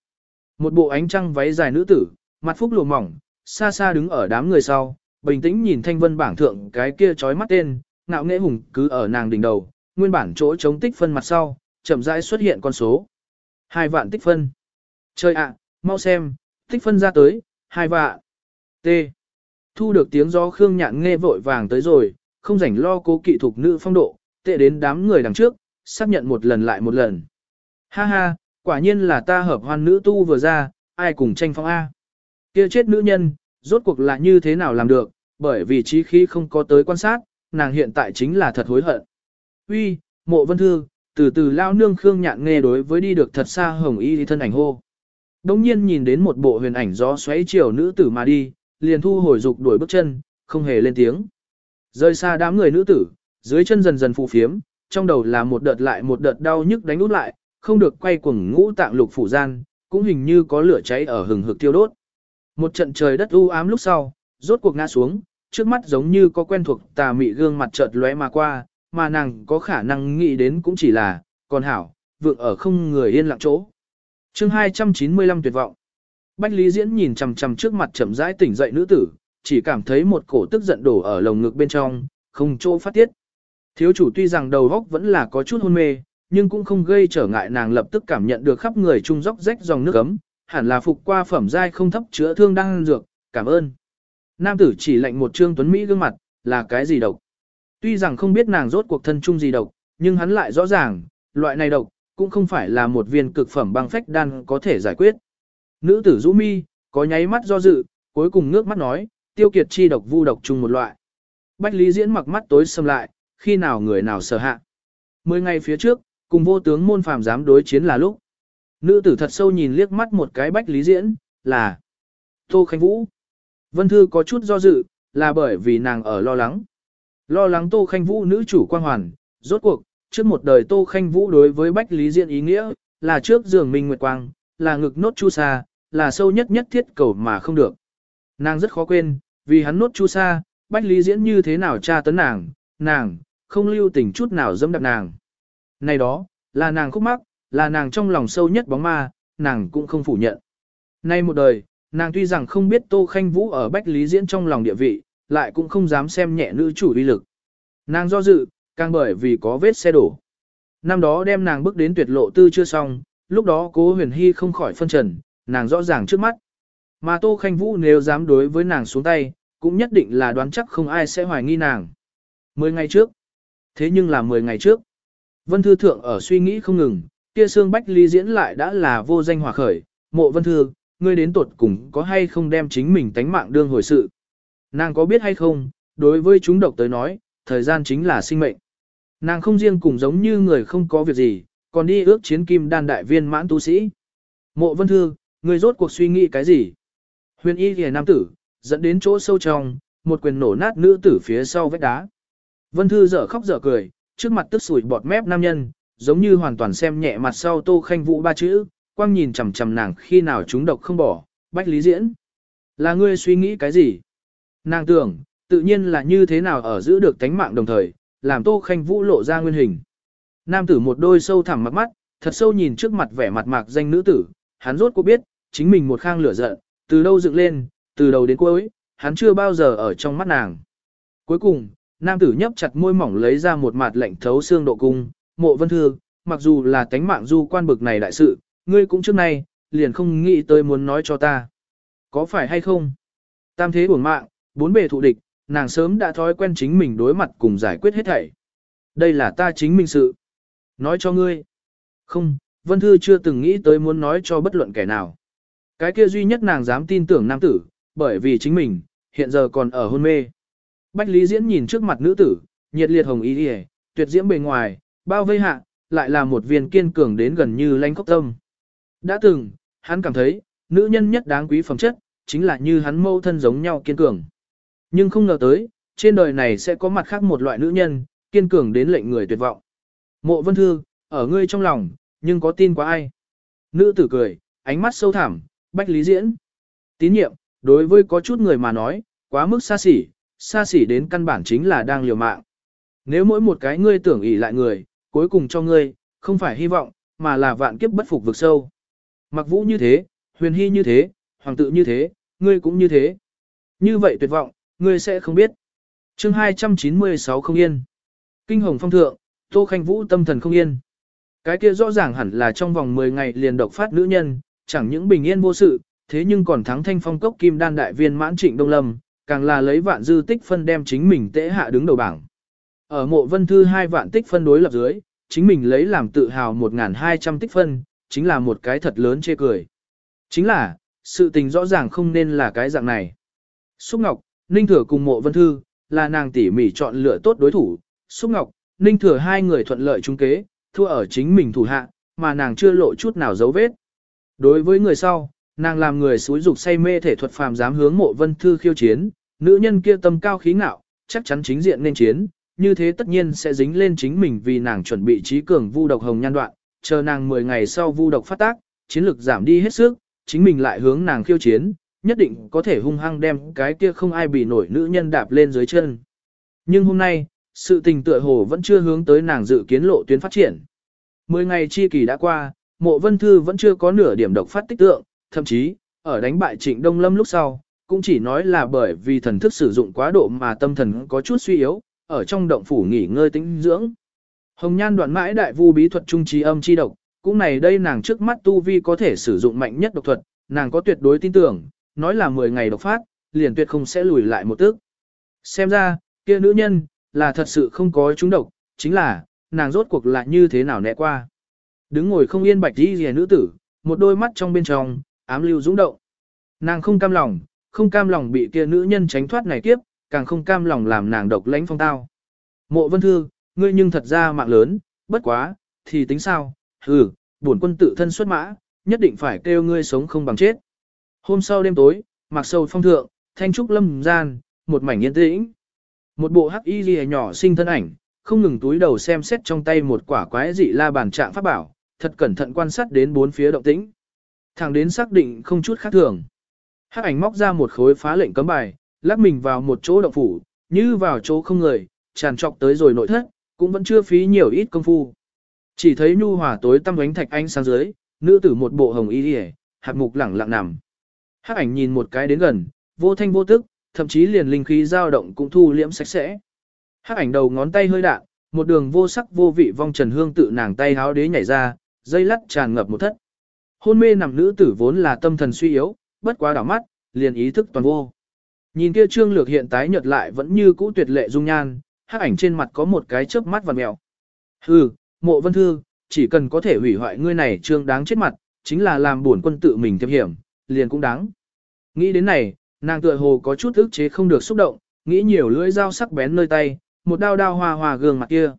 Speaker 1: Một bộ ánh trăng váy dài nữ tử, mặt phúc lùa mỏng, xa xa đứng ở đám người sau, bình tĩnh nhìn thanh vân bảng thượng cái kia trói mắt tên, ngạo nghệ hùng cứ ở nàng đỉnh đầu, nguyên bản chỗ chống tích phân mặt sau, chậm rãi xuất hiện con số. Hai vạn tích phân. Chơi ạ, mau xem, tích phân ra tới, hai vạn. T. Thu được tiếng gió Khương Nhạn nghe vội vàng tới rồi, không rảnh lo cố kỵ thuộc nữ phong độ, tệ đến đám người đằng trước, xác nhận một lần lại một lần. Ha ha, quả nhiên là ta hợp hoan nữ tu vừa ra, ai cùng tranh phong A. kia chết nữ nhân, rốt cuộc là như thế nào làm được, bởi vì trí khí không có tới quan sát, nàng hiện tại chính là thật hối hận. Uy, mộ vân thư, từ từ lao nương khương nhạn nghe đối với đi được thật xa hồng y thì thân ảnh hô. Đông nhiên nhìn đến một bộ huyền ảnh gió xoáy chiều nữ tử mà đi, liền thu hồi dục đuổi bước chân, không hề lên tiếng. Rơi xa đám người nữ tử, dưới chân dần dần phù phiếm, trong đầu là một đợt lại một đợt đau nhức đánh út lại, không được quay cuồng ngũ tạng lục phủ gian, cũng hình như có lửa cháy ở hừng hực tiêu đốt. Một trận trời đất u ám lúc sau, rốt cuộc ngã xuống, trước mắt giống như có quen thuộc tà mị gương mặt chợt lóe mà qua, mà nàng có khả năng nghĩ đến cũng chỉ là, còn hảo, vượng ở không người yên lặng chỗ. chương 295 tuyệt vọng. Bách Lý Diễn nhìn chằm chằm trước mặt chậm rãi tỉnh dậy nữ tử, chỉ cảm thấy một cổ tức giận đổ ở lồng ngực bên trong, không chỗ phát tiết. Thiếu chủ tuy rằng đầu óc vẫn là có chút hôn mê, nhưng cũng không gây trở ngại nàng lập tức cảm nhận được khắp người trung dốc rách dòng nước ấm, hẳn là phục qua phẩm giai không thấp chữa thương đang dược, cảm ơn. Nam tử chỉ lệnh một trương tuấn Mỹ gương mặt, là cái gì độc. Tuy rằng không biết nàng rốt cuộc thân chung gì độc, nhưng hắn lại rõ ràng, loại này độc, cũng không phải là một viên cực phẩm băng phách đan có thể giải quyết. Nữ tử rũ mi, có nháy mắt do dự, cuối cùng nước mắt nói, tiêu kiệt chi độc vu độc chung một loại. Bách Lý Diễn mặc mắt tối xâm lại, khi nào người nào sợ hạ. Mười ngày phía trước, cùng vô tướng môn phàm dám đối chiến là lúc. Nữ tử thật sâu nhìn liếc mắt một cái Bách Lý Diễn, là Tô Khánh Vũ. Vân Thư có chút do dự, là bởi vì nàng ở lo lắng. Lo lắng Tô Khanh Vũ nữ chủ quan hoàn, rốt cuộc, trước một đời Tô Khanh Vũ đối với Bách Lý Diễn ý nghĩa, là trước giường Minh Nguyệt Quang, là ngực nốt chu sa, là sâu nhất nhất thiết cầu mà không được. Nàng rất khó quên, vì hắn nốt chu sa, Bách Lý Diễn như thế nào tra tấn nàng, nàng, không lưu tình chút nào dâm đạp nàng. Này đó, là nàng khúc mắc, là nàng trong lòng sâu nhất bóng ma, nàng cũng không phủ nhận. Nay một đời, nàng tuy rằng không biết Tô Khanh Vũ ở Bách Lý Diễn trong lòng địa vị, lại cũng không dám xem nhẹ nữ chủ uy lực. Nàng do dự, càng bởi vì có vết xe đổ. Năm đó đem nàng bước đến tuyệt lộ tư chưa xong, lúc đó cố huyền hy không khỏi phân trần, nàng rõ ràng trước mắt. Mà Tô Khanh Vũ nếu dám đối với nàng xuống tay, cũng nhất định là đoán chắc không ai sẽ hoài nghi nàng. Mười ngày trước. Thế nhưng là mười ngày trước. Vân Thư Thượng ở suy nghĩ không ngừng, kia xương bách ly diễn lại đã là vô danh hòa khởi. Mộ Vân Thư, ngươi đến tuột cùng có hay không đem chính mình tánh mạng đương hồi sự. Nàng có biết hay không, đối với chúng độc tới nói, thời gian chính là sinh mệnh. Nàng không riêng cùng giống như người không có việc gì, còn đi ước chiến kim đan đại viên mãn tu sĩ. Mộ Vân Thư, người rốt cuộc suy nghĩ cái gì? Huyền y kìa nam tử, dẫn đến chỗ sâu trong, một quyền nổ nát nữ tử phía sau vách đá. Vân Thư dở khóc dở cười, trước mặt tức sủi bọt mép nam nhân, giống như hoàn toàn xem nhẹ mặt sau tô khanh vũ ba chữ, quang nhìn chằm chằm nàng khi nào chúng độc không bỏ, bách lý diễn. Là ngươi suy nghĩ cái gì? Nàng tưởng, tự nhiên là như thế nào ở giữ được tánh mạng đồng thời, làm tô khanh vũ lộ ra nguyên hình. Nam tử một đôi sâu thẳm mắt mắt, thật sâu nhìn trước mặt vẻ mặt mạc danh nữ tử, hắn rốt cuộc biết, chính mình một khang lửa giận, từ đâu dựng lên, từ đầu đến cuối, hắn chưa bao giờ ở trong mắt nàng. Cuối cùng, nam tử nhấp chặt môi mỏng lấy ra một mặt lệnh thấu xương độ cung, mộ vân thương, mặc dù là tánh mạng du quan bực này đại sự, ngươi cũng trước nay, liền không nghĩ tới muốn nói cho ta. Có phải hay không? Tam thế bổn mạng, bốn bề thụ địch, nàng sớm đã thói quen chính mình đối mặt cùng giải quyết hết thảy. Đây là ta chính mình sự. Nói cho ngươi. Không, Vân Thư chưa từng nghĩ tới muốn nói cho bất luận kẻ nào. Cái kia duy nhất nàng dám tin tưởng nam tử, bởi vì chính mình, hiện giờ còn ở hôn mê. Bách Lý Diễn nhìn trước mặt nữ tử, nhiệt liệt hồng ý hề, tuyệt diễm bề ngoài, bao vây hạ, lại là một viên kiên cường đến gần như lanh khốc tâm. Đã từng, hắn cảm thấy, nữ nhân nhất đáng quý phẩm chất, chính là như hắn mâu thân giống nhau kiên cường. Nhưng không ngờ tới, trên đời này sẽ có mặt khác một loại nữ nhân, kiên cường đến lệnh người tuyệt vọng. Mộ Vân Thư, ở ngươi trong lòng, nhưng có tin quá ai? Nữ tử cười, ánh mắt sâu thẳm, bách lý diễn. Tín nhiệm, đối với có chút người mà nói, quá mức xa xỉ, xa xỉ đến căn bản chính là đang liều mạng. Nếu mỗi một cái ngươi tưởng ỷ lại người, cuối cùng cho ngươi, không phải hy vọng, mà là vạn kiếp bất phục vực sâu. Mặc vũ như thế, huyền hy như thế, hoàng tự như thế, ngươi cũng như thế. Như vậy tuyệt vọng, ngươi sẽ không biết. chương 296 không yên. Kinh hồng phong thượng, tô khanh vũ tâm thần không yên. Cái kia rõ ràng hẳn là trong vòng 10 ngày liền độc phát nữ nhân, chẳng những bình yên vô sự, thế nhưng còn thắng thanh phong cốc kim đan đại viên mãn trịnh đông lâm, càng là lấy vạn dư tích phân đem chính mình tễ hạ đứng đầu bảng. Ở mộ vân thư hai vạn tích phân đối lập dưới, chính mình lấy làm tự hào 1.200 tích phân, chính là một cái thật lớn chê cười. Chính là, sự tình rõ ràng không nên là cái dạng này. Xúc Ngọc, Ninh Thừa cùng mộ vân thư, là nàng tỉ mỉ chọn lựa tốt đối thủ. Xúc Ngọc, Ninh Thừa hai người thuận lợi chung kế, thua ở chính mình thủ hạ, mà nàng chưa lộ chút nào dấu vết. Đối với người sau, nàng làm người xúi dục say mê thể thuật phàm dám hướng mộ vân thư khiêu chiến, nữ nhân kia tâm cao khí ngạo, chắc chắn chính diện nên chiến, như thế tất nhiên sẽ dính lên chính mình vì nàng chuẩn bị trí cường vu độc hồng nhan đoạn, chờ nàng 10 ngày sau vu độc phát tác, chiến lực giảm đi hết sức, chính mình lại hướng nàng khiêu chiến, nhất định có thể hung hăng đem cái kia không ai bị nổi nữ nhân đạp lên dưới chân. Nhưng hôm nay, sự tình tựa hồ vẫn chưa hướng tới nàng dự kiến lộ tuyến phát triển. Mười ngày chi kỳ đã qua, mộ vân thư vẫn chưa có nửa điểm độc phát tích tượng, thậm chí, ở đánh bại trịnh Đông Lâm lúc sau, cũng chỉ nói là bởi vì thần thức sử dụng quá độ mà tâm thần có chút suy yếu, ở trong động phủ nghỉ ngơi tĩnh dưỡng. Hồng nhan đoạn mãi đại vu bí thuật trung trí âm chi độc, cũng này đây nàng trước mắt tu vi có thể sử dụng mạnh nhất độc thuật, nàng có tuyệt đối tin tưởng, nói là 10 ngày độc phát, liền tuyệt không sẽ lùi lại một tức. Xem ra, kia nữ nhân, là thật sự không có trúng độc, chính là, nàng rốt cuộc lại như thế nào nẹ qua. Đứng ngồi không yên bạch đi rìa nữ tử, một đôi mắt trong bên trong, ám lưu dũng động. Nàng không cam lòng, không cam lòng bị kia nữ nhân tránh thoát này kiếp, càng không cam lòng làm nàng độc lãnh phong tao. Mộ vân thư, ngươi nhưng thật ra mạng lớn, bất quá, thì tính sao, hừ, bổn quân tự thân xuất mã, nhất định phải kêu ngươi sống không bằng chết. Hôm sau đêm tối, mặc sâu phong thượng, thanh trúc lâm gian, một mảnh yên tĩnh. Một bộ hắc y lìa nhỏ sinh thân ảnh, không ngừng túi đầu xem xét trong tay một quả quái dị la bàn trạng pháp bảo, thật cẩn thận quan sát đến bốn phía động tĩnh. Thẳng đến xác định không chút khác thường. Hắc ảnh móc ra một khối phá lệnh cấm bài, lắc mình vào một chỗ động phủ, như vào chỗ không người, tràn trọc tới rồi nội thất, cũng vẫn chưa phí nhiều ít công phu. Chỉ thấy nhu hòa tối tăm ánh thạch ánh sáng dưới, nữ tử một bộ hồng y liễu, hạt mục lẳng lặng nằm. Hắc ảnh nhìn một cái đến gần, vô thanh vô tức, thậm chí liền linh khí dao động cũng thu liễm sạch sẽ. Hắc ảnh đầu ngón tay hơi đạn, một đường vô sắc vô vị vong trần hương tự nàng tay háo đế nhảy ra, dây lắt tràn ngập một thất. Hôn mê nằm nữ tử vốn là tâm thần suy yếu, bất quá đảo mắt, liền ý thức toàn vô. Nhìn kia trương lược hiện tái nhợt lại vẫn như cũ tuyệt lệ dung nhan, hắc ảnh trên mặt có một cái chớp mắt và mèo. Hừ, mộ vân thư, chỉ cần có thể hủy hoại ngươi này trương đáng chết mặt, chính là làm buồn quân tự mình thêm hiểm, liền cũng đáng. Nghĩ đến này, nàng tựa hồ có chút ức chế không được xúc động, nghĩ nhiều lưỡi dao sắc bén nơi tay, một đao đao hoa hòa gương mặt kia.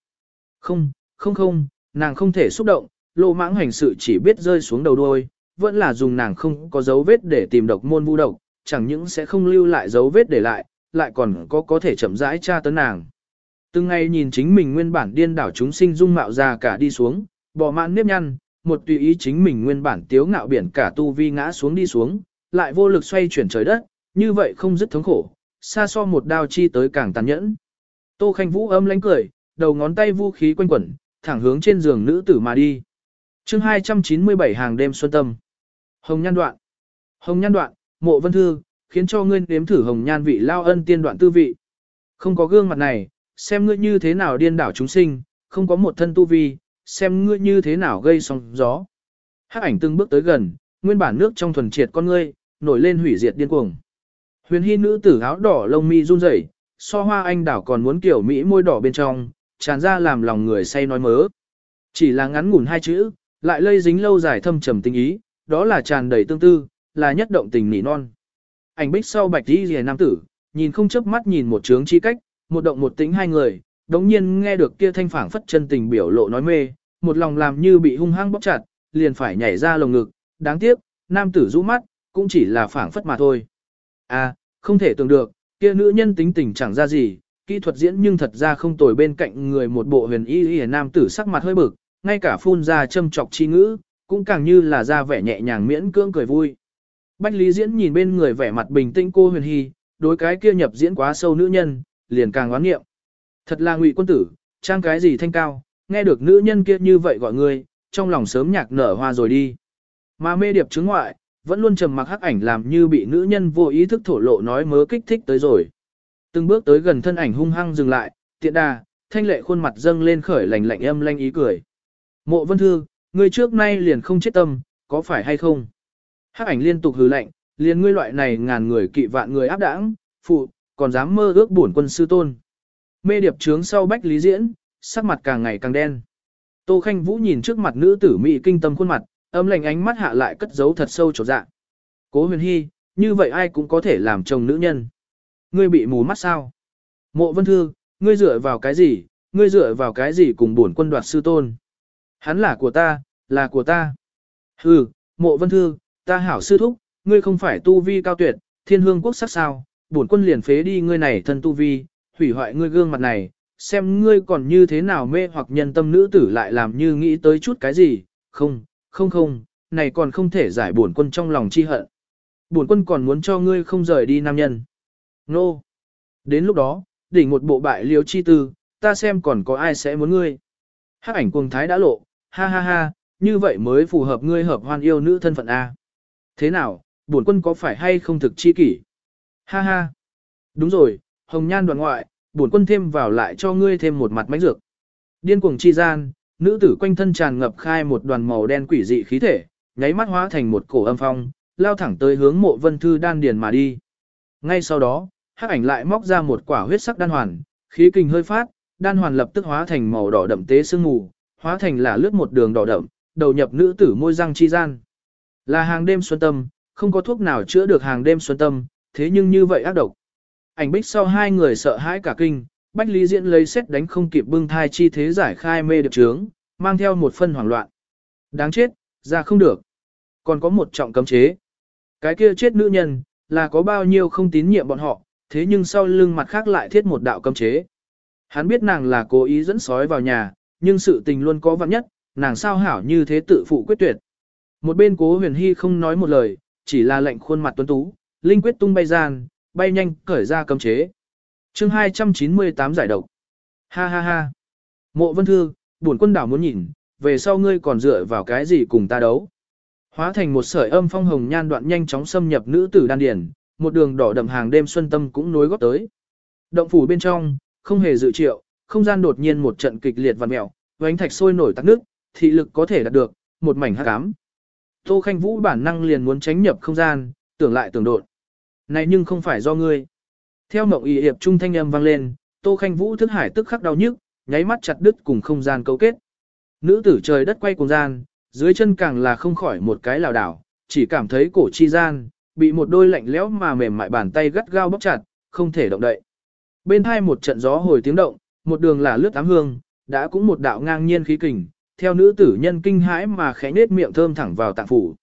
Speaker 1: Không, không không, nàng không thể xúc động, lộ mãng hành sự chỉ biết rơi xuống đầu đuôi, vẫn là dùng nàng không có dấu vết để tìm độc môn vu độc, chẳng những sẽ không lưu lại dấu vết để lại, lại còn có có thể chậm rãi tra tấn nàng. Từng ngày nhìn chính mình nguyên bản điên đảo chúng sinh dung mạo già cả đi xuống, bỏ mãn nếp nhăn, một tùy ý chính mình nguyên bản tiếu ngạo biển cả tu vi ngã xuống đi xuống, lại vô lực xoay chuyển trời đất, như vậy không dứt thống khổ, xa so một đao chi tới càng tàn nhẫn. Tô Khanh Vũ âm lánh cười, đầu ngón tay vũ khí quanh quẩn, thẳng hướng trên giường nữ tử mà đi. chương 297 hàng đêm xuân tâm. Hồng nhan đoạn. Hồng nhan đoạn, mộ vân thư, khiến cho ngươi nếm thử hồng nhan vị lao ân tiên đoạn tư vị. Không có gương mặt này, xem ngươi như thế nào điên đảo chúng sinh, không có một thân tu vi, xem ngươi như thế nào gây sóng gió. Hắc ảnh từng bước tới gần, nguyên bản nước trong thuần triệt con ngươi, nổi lên hủy diệt điên cuồng. Huyền hy nữ tử áo đỏ lông mi run rẩy, so hoa anh đảo còn muốn kiểu mỹ môi đỏ bên trong, tràn ra làm lòng người say nói mớ. Chỉ là ngắn ngủn hai chữ, lại lây dính lâu dài thâm trầm tình ý, đó là tràn đầy tương tư, là nhất động tình nỉ non. Ảnh bích sau bạch đi rìa nam tử, nhìn không chớp mắt nhìn một trướng chi cách, một động một tính hai người, đống nhiên nghe được kia thanh phảng phất chân tình biểu lộ nói mê, một lòng làm như bị hung hăng bóc chặt, liền phải nhảy ra lồng ngực, đáng tiếc, nam tử rũ mắt, cũng chỉ là phảng phất mà thôi. À, không thể tưởng được, kia nữ nhân tính tình chẳng ra gì, kỹ thuật diễn nhưng thật ra không tồi bên cạnh người một bộ huyền y y nam tử sắc mặt hơi bực, ngay cả phun ra châm chọc chi ngữ, cũng càng như là ra vẻ nhẹ nhàng miễn cưỡng cười vui. Bách Lý Diễn nhìn bên người vẻ mặt bình tĩnh cô Huyền Hy, đối cái kia nhập diễn quá sâu nữ nhân, liền càng oán nghiệm. Thật là ngụy quân tử, trang cái gì thanh cao, nghe được nữ nhân kia như vậy gọi người, trong lòng sớm nhạc nở hoa rồi đi. Mà mê điệp chứng ngoại, vẫn luôn trầm mặc hắc ảnh làm như bị nữ nhân vô ý thức thổ lộ nói mớ kích thích tới rồi. Từng bước tới gần thân ảnh hung hăng dừng lại, tiện đà, thanh lệ khuôn mặt dâng lên khởi lạnh lạnh âm lanh ý cười. Mộ vân thư, ngươi trước nay liền không chết tâm, có phải hay không? Hắc ảnh liên tục hừ lạnh, liền ngươi loại này ngàn người kỵ vạn người áp đảng, phụ, còn dám mơ ước bổn quân sư tôn. Mê điệp trướng sau bách lý diễn, sắc mặt càng ngày càng đen. Tô Khanh Vũ nhìn trước mặt nữ tử mỹ kinh tâm khuôn mặt, âm lạnh ánh mắt hạ lại cất giấu thật sâu chỗ dạ. Cố huyền hy, như vậy ai cũng có thể làm chồng nữ nhân. Ngươi bị mù mắt sao? Mộ vân thư, ngươi dựa vào cái gì, ngươi dựa vào cái gì cùng bổn quân đoạt sư tôn? Hắn là của ta, là của ta. Hừ, mộ vân thư, ta hảo sư thúc, ngươi không phải tu vi cao tuyệt, thiên hương quốc sắc sao, bổn quân liền phế đi ngươi này thân tu vi, hủy hoại ngươi gương mặt này, xem ngươi còn như thế nào mê hoặc nhân tâm nữ tử lại làm như nghĩ tới chút cái gì, không, không không, này còn không thể giải bổn quân trong lòng chi hận. Bổn quân còn muốn cho ngươi không rời đi nam nhân. Nô. No. Đến lúc đó, đỉnh một bộ bại liêu chi tư, ta xem còn có ai sẽ muốn ngươi. Hắc ảnh cuồng thái đã lộ, ha ha ha, như vậy mới phù hợp ngươi hợp hoan yêu nữ thân phận A. Thế nào, bổn quân có phải hay không thực chi kỷ? Ha ha. Đúng rồi, hồng nhan đoàn ngoại, bổn quân thêm vào lại cho ngươi thêm một mặt mánh dược. Điên cuồng chi gian, nữ tử quanh thân tràn ngập khai một đoàn màu đen quỷ dị khí thể, nháy mắt hóa thành một cổ âm phong, lao thẳng tới hướng mộ vân thư đan điền mà đi. Ngay sau đó, hắc ảnh lại móc ra một quả huyết sắc đan hoàn, khí kình hơi phát, đan hoàn lập tức hóa thành màu đỏ đậm tế sương mù, hóa thành là lướt một đường đỏ đậm, đầu nhập nữ tử môi răng chi gian. Là hàng đêm xuân tâm, không có thuốc nào chữa được hàng đêm xuân tâm, thế nhưng như vậy ác độc. Ảnh bích sau hai người sợ hãi cả kinh, Bách Lý Diễn lấy xét đánh không kịp bưng thai chi thế giải khai mê được trướng, mang theo một phân hoảng loạn. Đáng chết, ra không được. Còn có một trọng cấm chế. Cái kia chết nữ nhân, là có bao nhiêu không tín nhiệm bọn họ, thế nhưng sau lưng mặt khác lại thiết một đạo cấm chế. Hắn biết nàng là cố ý dẫn sói vào nhà, nhưng sự tình luôn có vặn nhất, nàng sao hảo như thế tự phụ quyết tuyệt. Một bên cố huyền hy không nói một lời, chỉ là lệnh khuôn mặt tuấn tú, linh quyết tung bay gian, bay nhanh cởi ra cấm chế. chương 298 giải độc. Ha ha ha. Mộ vân thư, buồn quân đảo muốn nhìn, về sau ngươi còn dựa vào cái gì cùng ta đấu. Hóa thành một sợi âm phong hồng nhan đoạn nhanh chóng xâm nhập nữ tử đan điển, một đường đỏ đậm hàng đêm xuân tâm cũng nối góp tới. Động phủ bên trong, không hề dự triệu, không gian đột nhiên một trận kịch liệt vặn mèo, vánh thạch sôi nổi tắc nước, thị lực có thể đạt được, một mảnh hắc ám. Tô Khanh Vũ bản năng liền muốn tránh nhập không gian, tưởng lại tưởng đột. Này nhưng không phải do ngươi. Theo mộng y hiệp trung thanh âm vang lên, Tô Khanh Vũ thức hải tức khắc đau nhức, nháy mắt chặt đứt cùng không gian cấu kết. Nữ tử trời đất quay cùng gian, dưới chân càng là không khỏi một cái lảo đảo, chỉ cảm thấy cổ chi gian, bị một đôi lạnh lẽo mà mềm mại bàn tay gắt gao bóc chặt, không thể động đậy. Bên hai một trận gió hồi tiếng động, một đường là lướt tám hương, đã cũng một đạo ngang nhiên khí kình, theo nữ tử nhân kinh hãi mà khẽ nết miệng thơm thẳng vào tạng phủ.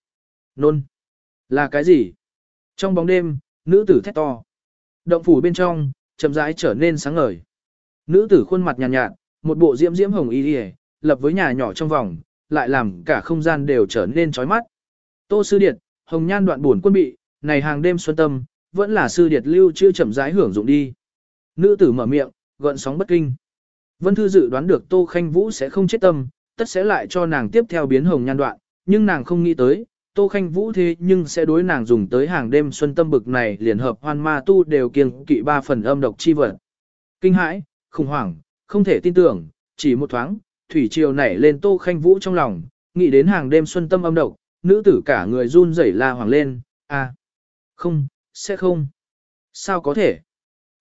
Speaker 1: Nôn. Là cái gì? Trong bóng đêm, nữ tử thét to. Động phủ bên trong, chậm rãi trở nên sáng ngời. Nữ tử khuôn mặt nhàn nhạt, nhạt, một bộ diễm diễm hồng y y, lập với nhà nhỏ trong vòng, lại làm cả không gian đều trở nên chói mắt. Tô sư điệt, hồng nhan đoạn buồn quân bị, này hàng đêm xuân tâm, vẫn là sư điệt lưu chưa chậm rãi hưởng dụng đi. Nữ tử mở miệng, gợn sóng bất kinh. Vân Thư dự đoán được Tô Khanh Vũ sẽ không chết tâm, tất sẽ lại cho nàng tiếp theo biến hồng nhan đoạn, nhưng nàng không nghĩ tới, Tô Khanh Vũ thế nhưng sẽ đối nàng dùng tới hàng đêm xuân tâm bực này liền hợp hoan ma tu đều kiêng kỵ ba phần âm độc chi vật. Kinh hãi, khủng hoảng, không thể tin tưởng, chỉ một thoáng, thủy triều nảy lên Tô Khanh Vũ trong lòng, nghĩ đến hàng đêm xuân tâm âm độc, nữ tử cả người run rẩy la hoàng lên, à, không, sẽ không. Sao có thể?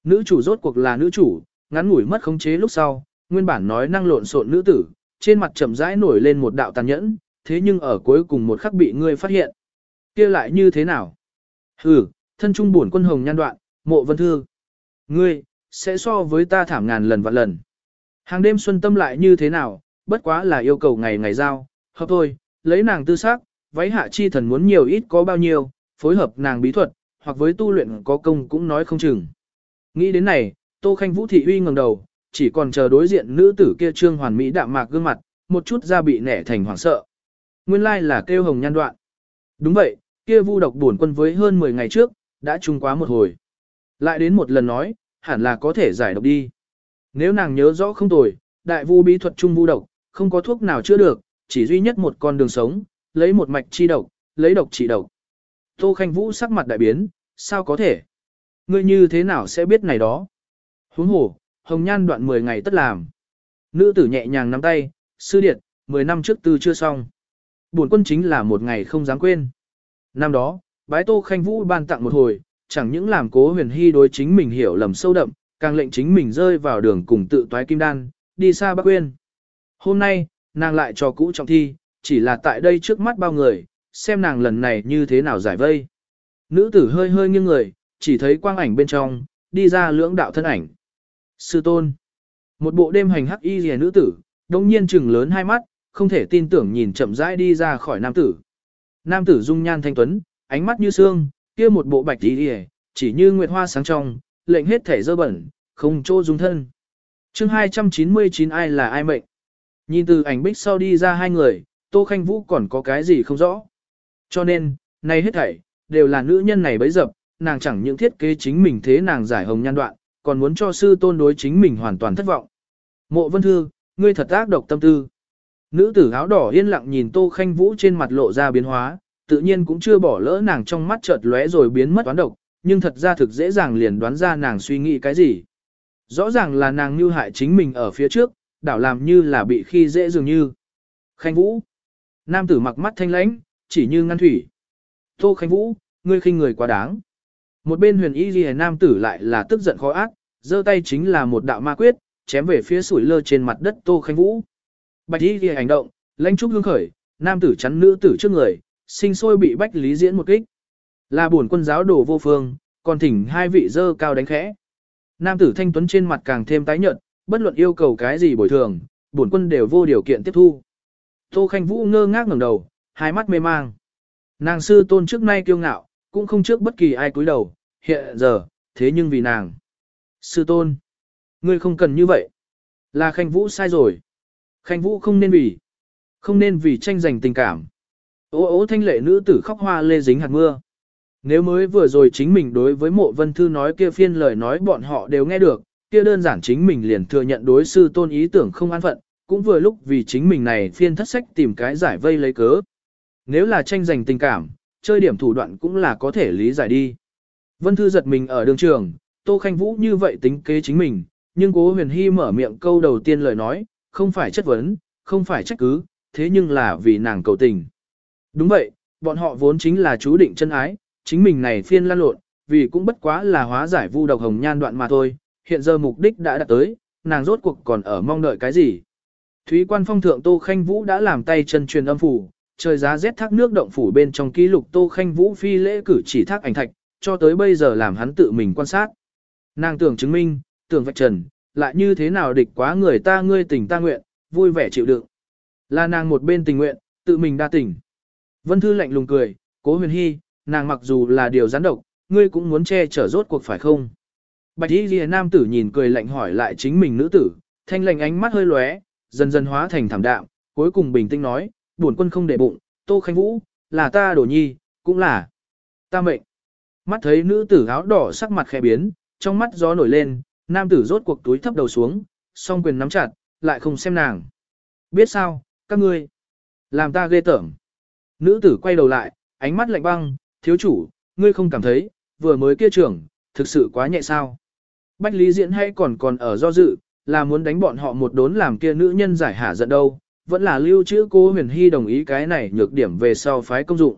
Speaker 1: Nữ chủ rốt cuộc là nữ chủ, ngắn ngủi mất khống chế lúc sau, nguyên bản nói năng lộn xộn nữ tử, trên mặt chậm rãi nổi lên một đạo tàn nhẫn, thế nhưng ở cuối cùng một khắc bị ngươi phát hiện. kia lại như thế nào? ừ thân trung buồn quân hồng nhan đoạn, mộ vân thư. Ngươi, sẽ so với ta thảm ngàn lần vạn lần. Hàng đêm xuân tâm lại như thế nào, bất quá là yêu cầu ngày ngày giao, hợp thôi, lấy nàng tư xác, váy hạ chi thần muốn nhiều ít có bao nhiêu, phối hợp nàng bí thuật, hoặc với tu luyện có công cũng nói không chừng. Nghĩ đến này, Tô Khanh Vũ thị uy ngẩng đầu, chỉ còn chờ đối diện nữ tử kia trương hoàn mỹ đạm mạc gương mặt, một chút ra bị nẻ thành hoảng sợ. Nguyên lai là kêu hồng nhan đoạn. Đúng vậy, kia vu độc buồn quân với hơn 10 ngày trước, đã chung quá một hồi. Lại đến một lần nói, hẳn là có thể giải độc đi. Nếu nàng nhớ rõ không tồi, đại vu bí thuật chung vu độc, không có thuốc nào chữa được, chỉ duy nhất một con đường sống, lấy một mạch chi độc, lấy độc trị độc. Tô Khanh Vũ sắc mặt đại biến, sao có thể? Ngươi như thế nào sẽ biết này đó? Huống hồ, hồng nhan đoạn 10 ngày tất làm. Nữ tử nhẹ nhàng nắm tay, sư điệt, 10 năm trước tư chưa xong. Buồn quân chính là một ngày không dám quên. Năm đó, bái Tô Khanh Vũ ban tặng một hồi, chẳng những làm cố huyền hy đối chính mình hiểu lầm sâu đậm, càng lệnh chính mình rơi vào đường cùng tự toái kim đan, đi xa Bắc quên. Hôm nay, nàng lại cho cũ trọng thi, chỉ là tại đây trước mắt bao người, xem nàng lần này như thế nào giải vây. Nữ tử hơi hơi nghiêng người, chỉ thấy quang ảnh bên trong, đi ra lưỡng đạo thân ảnh. Sư tôn. Một bộ đêm hành hắc y rìa nữ tử, đông nhiên trừng lớn hai mắt, không thể tin tưởng nhìn chậm rãi đi ra khỏi nam tử. Nam tử dung nhan thanh tuấn, ánh mắt như xương, kia một bộ bạch y chỉ như nguyệt hoa sáng trong, lệnh hết thể dơ bẩn, không chỗ dung thân. chương 299 ai là ai mệnh? Nhìn từ ảnh bích sau đi ra hai người, Tô Khanh Vũ còn có cái gì không rõ. Cho nên, này hết thảy, đều là nữ nhân này bấy dập, nàng chẳng những thiết kế chính mình thế nàng giải hồng nhan đoạn, còn muốn cho sư tôn đối chính mình hoàn toàn thất vọng. Mộ vân thư, ngươi thật ác độc tâm tư. Nữ tử áo đỏ yên lặng nhìn Tô Khanh Vũ trên mặt lộ ra biến hóa, tự nhiên cũng chưa bỏ lỡ nàng trong mắt chợt lóe rồi biến mất toán độc, nhưng thật ra thực dễ dàng liền đoán ra nàng suy nghĩ cái gì. Rõ ràng là nàng như hại chính mình ở phía trước, đảo làm như là bị khi dễ dường như. Khanh Vũ. Nam tử mặc mắt thanh lãnh, chỉ như ngăn thủy. Tô Khanh Vũ, ngươi khinh người quá đáng. Một bên huyền y ghi nam tử lại là tức giận khó ác, giơ tay chính là một đạo ma quyết, chém về phía sủi lơ trên mặt đất Tô Khanh Vũ. Bạch y ghi hành động, lãnh trúc hương khởi, nam tử chắn nữ tử trước người, sinh sôi bị bách lý diễn một kích. Là buồn quân giáo đổ vô phương, còn thỉnh hai vị dơ cao đánh khẽ. Nam tử thanh tuấn trên mặt càng thêm tái nhợt, bất luận yêu cầu cái gì bồi thường, buồn quân đều vô điều kiện tiếp thu. Tô Khanh Vũ ngơ ngác ngẩng đầu, hai mắt mê mang. Nàng sư tôn trước nay kiêu ngạo, cũng không trước bất kỳ ai cúi đầu, hiện giờ, thế nhưng vì nàng. Sư tôn, ngươi không cần như vậy. Là Khanh Vũ sai rồi. Khanh Vũ không nên vì, không nên vì tranh giành tình cảm. Ô ô thanh lệ nữ tử khóc hoa lê dính hạt mưa. Nếu mới vừa rồi chính mình đối với mộ vân thư nói kia phiên lời nói bọn họ đều nghe được, kia đơn giản chính mình liền thừa nhận đối sư tôn ý tưởng không an phận, cũng vừa lúc vì chính mình này phiên thất sách tìm cái giải vây lấy cớ. Nếu là tranh giành tình cảm, chơi điểm thủ đoạn cũng là có thể lý giải đi. Vân Thư giật mình ở đường trường, Tô Khanh Vũ như vậy tính kế chính mình, nhưng cố huyền hy mở miệng câu đầu tiên lời nói, không phải chất vấn, không phải trách cứ, thế nhưng là vì nàng cầu tình. Đúng vậy, bọn họ vốn chính là chú định chân ái, chính mình này phiên lan lộn, vì cũng bất quá là hóa giải vu độc hồng nhan đoạn mà thôi, hiện giờ mục đích đã đạt tới, nàng rốt cuộc còn ở mong đợi cái gì. Thúy quan phong thượng Tô Khanh Vũ đã làm tay chân truyền âm phủ, trời giá rét thác nước động phủ bên trong ký lục Tô Khanh Vũ phi lễ cử chỉ thác ảnh thạch, cho tới bây giờ làm hắn tự mình quan sát. Nàng tưởng chứng minh, tưởng vạch trần, lại như thế nào địch quá người ta ngươi tình ta nguyện, vui vẻ chịu đựng. Là nàng một bên tình nguyện, tự mình đa tình. Vân Thư lạnh lùng cười, cố huyền hy, nàng mặc dù là điều gián độc, ngươi cũng muốn che chở rốt cuộc phải không? Bạch y lìa nam tử nhìn cười lạnh hỏi lại chính mình nữ tử, thanh lạnh ánh mắt hơi lóe, dần dần hóa thành thảm đạm, cuối cùng bình tĩnh nói, buồn quân không để bụng, Tô Khánh Vũ, là ta đổ nhi, cũng là ta mệnh. Mắt thấy nữ tử áo đỏ sắc mặt khẽ biến, trong mắt gió nổi lên, nam tử rốt cuộc túi thấp đầu xuống, song quyền nắm chặt, lại không xem nàng. Biết sao, các ngươi, làm ta ghê tởm. Nữ tử quay đầu lại, ánh mắt lạnh băng, thiếu chủ, ngươi không cảm thấy, vừa mới kia trưởng, thực sự quá nhẹ sao. Bách Lý Diễn hay còn còn ở do dự, là muốn đánh bọn họ một đốn làm kia nữ nhân giải hả giận đâu, vẫn là lưu trữ cô huyền hy đồng ý cái này nhược điểm về sau phái công dụng.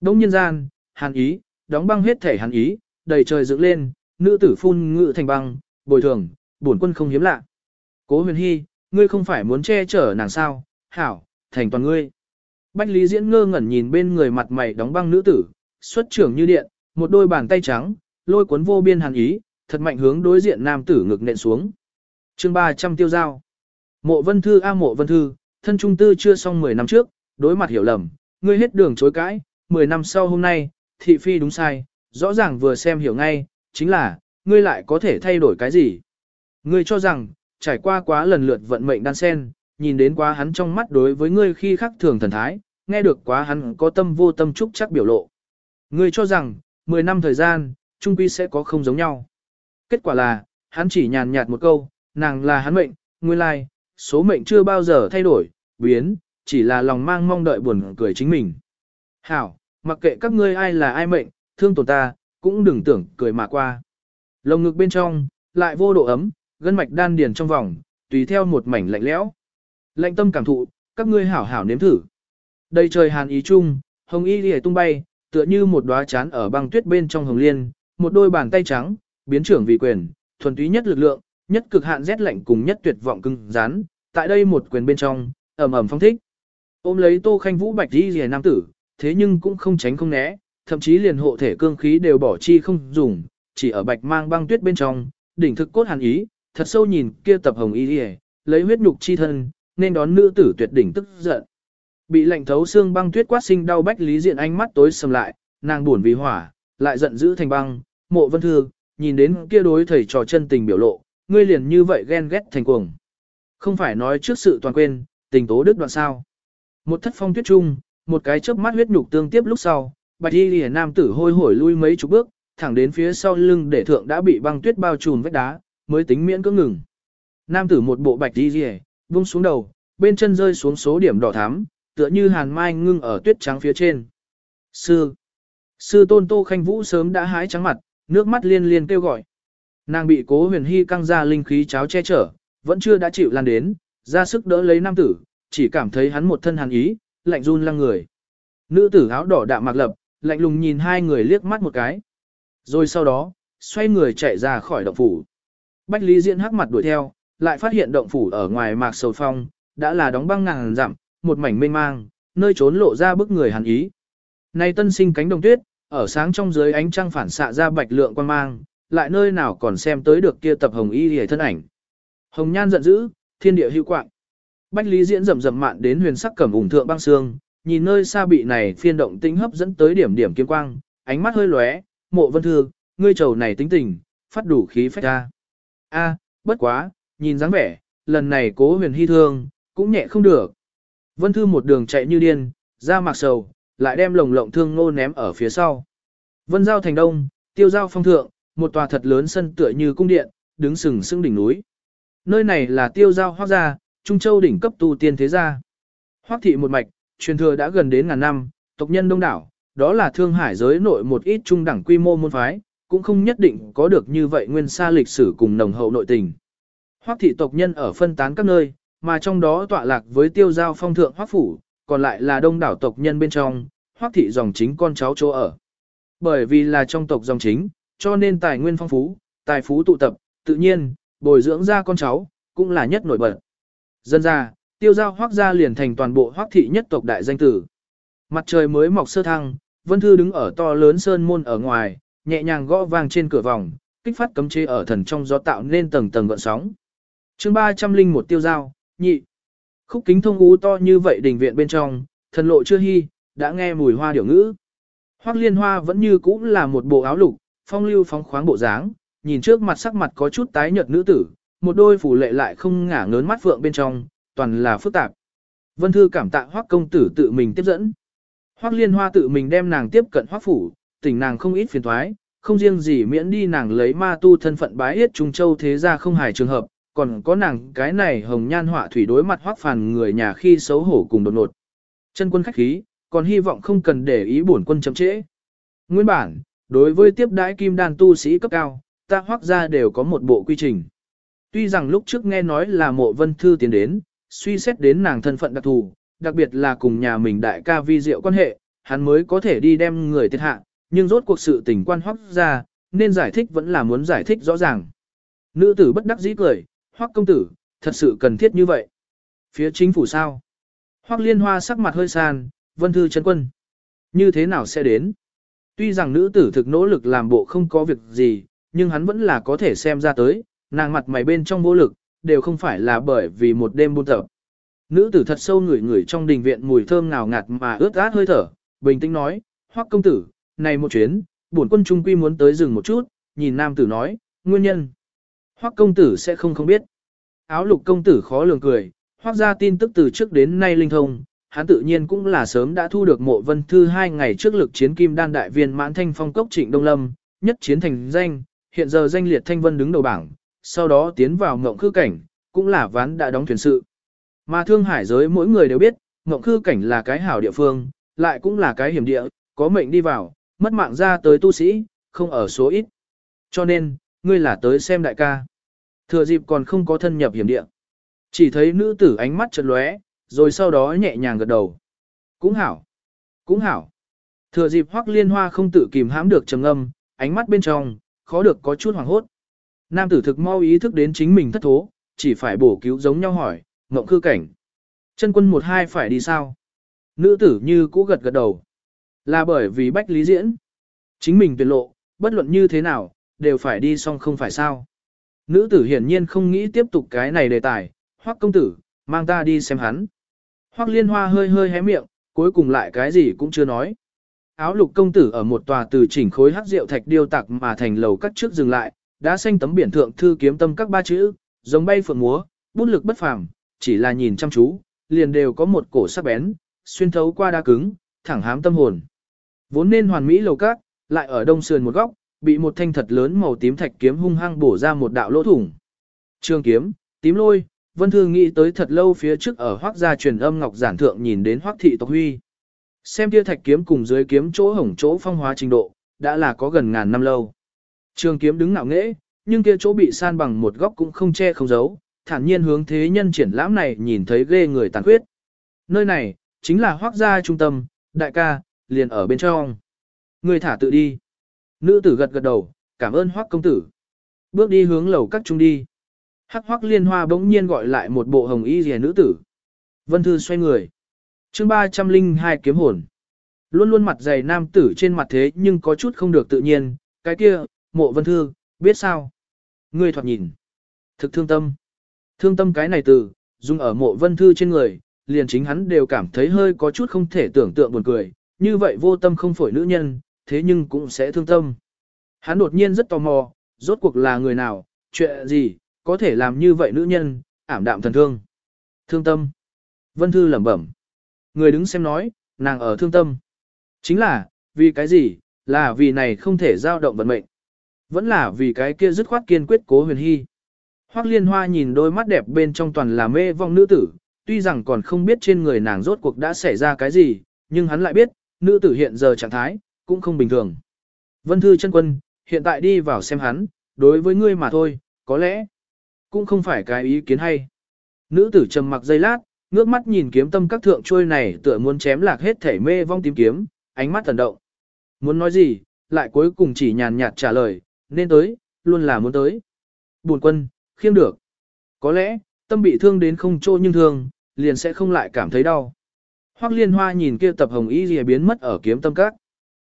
Speaker 1: Đông nhân gian, hàn ý, đóng băng hết thể hàn ý, đầy trời dựng lên, nữ tử phun ngự thành băng, bồi thường, bổn quân không hiếm lạ. Cố huyền hy, ngươi không phải muốn che chở nàng sao, hảo, thành toàn ngươi. Bách Lý Diễn ngơ ngẩn nhìn bên người mặt mày đóng băng nữ tử, xuất trưởng như điện, một đôi bàn tay trắng, lôi cuốn vô biên hàn ý, thật mạnh hướng đối diện nam tử ngực nện xuống. chương 300 tiêu giao. Mộ vân thư a mộ vân thư, thân trung tư chưa xong 10 năm trước, đối mặt hiểu lầm, ngươi hết đường chối cãi, 10 năm sau hôm nay, thị phi đúng sai, rõ ràng vừa xem hiểu ngay, chính là, ngươi lại có thể thay đổi cái gì. Ngươi cho rằng, trải qua quá lần lượt vận mệnh đan sen, nhìn đến quá hắn trong mắt đối với ngươi khi khắc thường thần thái, nghe được quá hắn có tâm vô tâm trúc chắc biểu lộ. Ngươi cho rằng, 10 năm thời gian, trung quy sẽ có không giống nhau. Kết quả là, hắn chỉ nhàn nhạt một câu, nàng là hắn mệnh, nguyên lai, số mệnh chưa bao giờ thay đổi, biến, chỉ là lòng mang mong đợi buồn cười chính mình. Hảo, mặc kệ các ngươi ai là ai mệnh, thương tổn ta, cũng đừng tưởng cười mà qua. Lồng ngực bên trong, lại vô độ ấm, gân mạch đan điền trong vòng, tùy theo một mảnh lạnh lẽo. Lạnh tâm cảm thụ, các ngươi hảo hảo nếm thử. Đây trời hàn ý chung, hồng y lìa tung bay, tựa như một đóa chán ở băng tuyết bên trong hồng liên, một đôi bàn tay trắng, biến trưởng vì quyền, thuần túy nhất lực lượng, nhất cực hạn rét lạnh cùng nhất tuyệt vọng cứng rắn, tại đây một quyền bên trong, ầm ầm phong thích. Ôm lấy Tô Khanh Vũ bạch y lìa nam tử, thế nhưng cũng không tránh không né, thậm chí liền hộ thể cương khí đều bỏ chi không dùng, chỉ ở bạch mang băng tuyết bên trong, đỉnh thực cốt hàn ý, thật sâu nhìn kia tập hồng y y lấy huyết nhục chi thân, nên đón nữ tử tuyệt đỉnh tức giận. Bị lạnh thấu xương băng tuyết quát sinh đau bách lý diện ánh mắt tối sầm lại, nàng buồn vì hỏa, lại giận dữ thành băng, mộ vân thư, nhìn đến kia đối thầy trò chân tình biểu lộ, ngươi liền như vậy ghen ghét thành cuồng. Không phải nói trước sự toàn quên, tình tố đức đoạn sao. Một thất phong tuyết trung, một cái chớp mắt huyết nhục tương tiếp lúc sau, bạch y lìa nam tử hôi hổi lui mấy chục bước, thẳng đến phía sau lưng để thượng đã bị băng tuyết bao trùm vách đá, mới tính miễn cưỡng ngừng. Nam tử một bộ bạch đi rìa, vung xuống đầu, bên chân rơi xuống số điểm đỏ thắm, tựa như hàn mai ngưng ở tuyết trắng phía trên. Sư, sư tôn tô khanh vũ sớm đã hái trắng mặt, nước mắt liên liên kêu gọi. Nàng bị cố huyền hy căng ra linh khí cháo che chở, vẫn chưa đã chịu lan đến, ra sức đỡ lấy nam tử, chỉ cảm thấy hắn một thân hàn ý, lạnh run lăng người. Nữ tử áo đỏ đạm mặc lập, lạnh lùng nhìn hai người liếc mắt một cái. Rồi sau đó, xoay người chạy ra khỏi động phủ. Bách Lý Diễn hắc mặt đuổi theo, lại phát hiện động phủ ở ngoài mạc sầu phong, đã là đóng băng ngàn dặm, một mảnh mênh mang, nơi trốn lộ ra bức người hàn ý. Nay tân sinh cánh đồng tuyết, ở sáng trong dưới ánh trăng phản xạ ra bạch lượng quan mang, lại nơi nào còn xem tới được kia tập hồng y hề thân ảnh. Hồng nhan giận dữ, thiên địa hữu quạng. Bách Lý Diễn rầm rầm mạn đến huyền sắc cẩm ủng thượng băng xương, nhìn nơi xa bị này phiên động tinh hấp dẫn tới điểm điểm kiếm quang, ánh mắt hơi lóe, mộ vân thư, ngươi trầu này tính tình, phát đủ khí phách ra. A, bất quá, nhìn dáng vẻ, lần này cố huyền hy thương, cũng nhẹ không được. Vân thư một đường chạy như điên, ra mạc sầu, lại đem lồng lộng thương ngô ném ở phía sau. Vân giao thành đông, tiêu giao phong thượng, một tòa thật lớn sân tựa như cung điện, đứng sừng sững đỉnh núi. Nơi này là tiêu giao hoác gia, Trung Châu đỉnh cấp tu tiên thế gia. Hoác thị một mạch, truyền thừa đã gần đến ngàn năm, tộc nhân đông đảo, đó là thương hải giới nội một ít trung đẳng quy mô môn phái, cũng không nhất định có được như vậy nguyên xa lịch sử cùng nồng hậu nội tình. Hoắc thị tộc nhân ở phân tán các nơi, mà trong đó tọa lạc với tiêu giao phong thượng hoắc phủ, còn lại là đông đảo tộc nhân bên trong, hoắc thị dòng chính con cháu chỗ ở. Bởi vì là trong tộc dòng chính, cho nên tài nguyên phong phú, tài phú tụ tập, tự nhiên, bồi dưỡng ra con cháu, cũng là nhất nổi bật. Dân ra, tiêu giao hoác gia liền thành toàn bộ hoác thị nhất tộc đại danh tử. Mặt trời mới mọc sơ thăng, Vân Thư đứng ở to lớn sơn môn ở ngoài, nhẹ nhàng gõ vang trên cửa vòng, kích phát cấm chế ở thần trong gió tạo nên tầng tầng gợn sóng. chương 300 linh một tiêu giao, nhị. Khúc kính thông ú to như vậy đình viện bên trong, thần lộ chưa hy, đã nghe mùi hoa điểu ngữ. Hoác liên hoa vẫn như cũ là một bộ áo lục, phong lưu phóng khoáng bộ dáng, nhìn trước mặt sắc mặt có chút tái nhợt nữ tử, một đôi phủ lệ lại không ngả ngớn mắt phượng bên trong, toàn là phức tạp. Vân Thư cảm tạ Hoắc công tử tự mình tiếp dẫn. Hoắc Liên Hoa tự mình đem nàng tiếp cận Hoắc phủ, tỉnh nàng không ít phiền toái, không riêng gì miễn đi nàng lấy ma tu thân phận bái yết Trung Châu thế ra không hài trường hợp, còn có nàng cái này hồng nhan họa thủy đối mặt Hoắc phàn người nhà khi xấu hổ cùng đột nột. Chân quân khách khí, còn hy vọng không cần để ý bổn quân chậm trễ. Nguyên bản, đối với tiếp đãi kim đan tu sĩ cấp cao, ta Hoắc ra đều có một bộ quy trình. Tuy rằng lúc trước nghe nói là mộ vân thư tiến đến, suy xét đến nàng thân phận đặc thù, đặc biệt là cùng nhà mình đại ca vi diệu quan hệ, hắn mới có thể đi đem người thiệt hạ, nhưng rốt cuộc sự tình quan hoắc ra, nên giải thích vẫn là muốn giải thích rõ ràng. Nữ tử bất đắc dĩ cười, hoắc công tử, thật sự cần thiết như vậy. Phía chính phủ sao? Hoắc liên hoa sắc mặt hơi sàn, vân thư chân quân. Như thế nào sẽ đến? Tuy rằng nữ tử thực nỗ lực làm bộ không có việc gì, nhưng hắn vẫn là có thể xem ra tới, nàng mặt mày bên trong vô lực, đều không phải là bởi vì một đêm buôn tập. Nữ tử thật sâu ngửi ngửi trong đình viện mùi thơm ngào ngạt mà ướt át hơi thở, bình tĩnh nói, hoắc công tử, này một chuyến, bổn quân trung quy muốn tới rừng một chút, nhìn nam tử nói, nguyên nhân. Hoắc công tử sẽ không không biết. Áo lục công tử khó lường cười, hoắc ra tin tức từ trước đến nay linh thông, hắn tự nhiên cũng là sớm đã thu được mộ vân thư hai ngày trước lực chiến kim đan đại viên mãn thanh phong cốc trịnh Đông Lâm, nhất chiến thành danh, hiện giờ danh liệt thanh vân đứng đầu bảng, sau đó tiến vào ngộng khư cảnh, cũng là ván đã đóng thuyền sự. Mà thương hải giới mỗi người đều biết, ngộng khư cảnh là cái hảo địa phương, lại cũng là cái hiểm địa, có mệnh đi vào, mất mạng ra tới tu sĩ, không ở số ít. Cho nên, ngươi là tới xem đại ca. Thừa dịp còn không có thân nhập hiểm địa. Chỉ thấy nữ tử ánh mắt chợt lóe, rồi sau đó nhẹ nhàng gật đầu. Cũng hảo, cũng hảo. Thừa dịp hoắc liên hoa không tự kìm hãm được trầm âm, ánh mắt bên trong, khó được có chút hoảng hốt. Nam tử thực mau ý thức đến chính mình thất thố, chỉ phải bổ cứu giống nhau hỏi, ngộng khư cảnh. Chân quân một hai phải đi sao? Nữ tử như cũ gật gật đầu. Là bởi vì bách lý diễn. Chính mình tuyệt lộ, bất luận như thế nào, đều phải đi xong không phải sao. Nữ tử hiển nhiên không nghĩ tiếp tục cái này đề tài, hoắc công tử, mang ta đi xem hắn. Hoắc liên hoa hơi hơi hé miệng, cuối cùng lại cái gì cũng chưa nói. Áo lục công tử ở một tòa từ chỉnh khối hắc rượu thạch điêu tạc mà thành lầu cắt trước dừng lại, đã xanh tấm biển thượng thư kiếm tâm các ba chữ, giống bay phượng múa, bút lực bất phàm, chỉ là nhìn chăm chú, liền đều có một cổ sắc bén, xuyên thấu qua đá cứng, thẳng hám tâm hồn. Vốn nên hoàn mỹ lầu cát, lại ở đông sườn một góc, bị một thanh thật lớn màu tím thạch kiếm hung hăng bổ ra một đạo lỗ thủng. Trường kiếm, tím lôi, Vân Thư nghĩ tới thật lâu phía trước ở Hoắc gia truyền âm ngọc giản thượng nhìn đến Hoắc thị tộc huy. Xem kia thạch kiếm cùng dưới kiếm chỗ hổng chỗ phong hóa trình độ, đã là có gần ngàn năm lâu. Trường kiếm đứng ngạo nghễ, nhưng kia chỗ bị san bằng một góc cũng không che không giấu, thản nhiên hướng thế nhân triển lãm này nhìn thấy ghê người tàn khuyết. Nơi này, chính là Hoắc gia trung tâm, đại ca, liền ở bên trong. Người thả tự đi. Nữ tử gật gật đầu, cảm ơn Hoắc công tử. Bước đi hướng lầu các trung đi. Hắc hoắc liên hoa bỗng nhiên gọi lại một bộ hồng y rìa nữ tử. Vân Thư xoay người. chương 302 kiếm hồn. Luôn luôn mặt dày nam tử trên mặt thế nhưng có chút không được tự nhiên. Cái kia, mộ Vân Thư, biết sao? Ngươi thoạt nhìn. Thực thương tâm. Thương tâm cái này từ, dùng ở mộ Vân Thư trên người, liền chính hắn đều cảm thấy hơi có chút không thể tưởng tượng buồn cười. Như vậy vô tâm không phổi nữ nhân, thế nhưng cũng sẽ thương tâm. Hắn đột nhiên rất tò mò, rốt cuộc là người nào, chuyện gì, có thể làm như vậy nữ nhân, ảm đạm thần thương. Thương tâm. Vân Thư lẩm bẩm. Người đứng xem nói, nàng ở thương tâm. Chính là, vì cái gì, là vì này không thể giao động vận mệnh. Vẫn là vì cái kia dứt khoát kiên quyết cố huyền hy. Hoắc liên hoa nhìn đôi mắt đẹp bên trong toàn là mê vong nữ tử, tuy rằng còn không biết trên người nàng rốt cuộc đã xảy ra cái gì, nhưng hắn lại biết, nữ tử hiện giờ trạng thái, cũng không bình thường. Vân Thư chân quân, hiện tại đi vào xem hắn, đối với ngươi mà thôi, có lẽ, cũng không phải cái ý kiến hay. Nữ tử trầm mặc giây lát, ngước mắt nhìn kiếm tâm các thượng trôi này tựa muốn chém lạc hết thể mê vong tìm kiếm, ánh mắt thần động. Muốn nói gì, lại cuối cùng chỉ nhàn nhạt trả lời, nên tới, luôn là muốn tới. Buồn quân, khiêm được. Có lẽ, tâm bị thương đến không trô nhưng thương, liền sẽ không lại cảm thấy đau. Hoắc liên hoa nhìn kia tập hồng y lìa biến mất ở kiếm tâm các.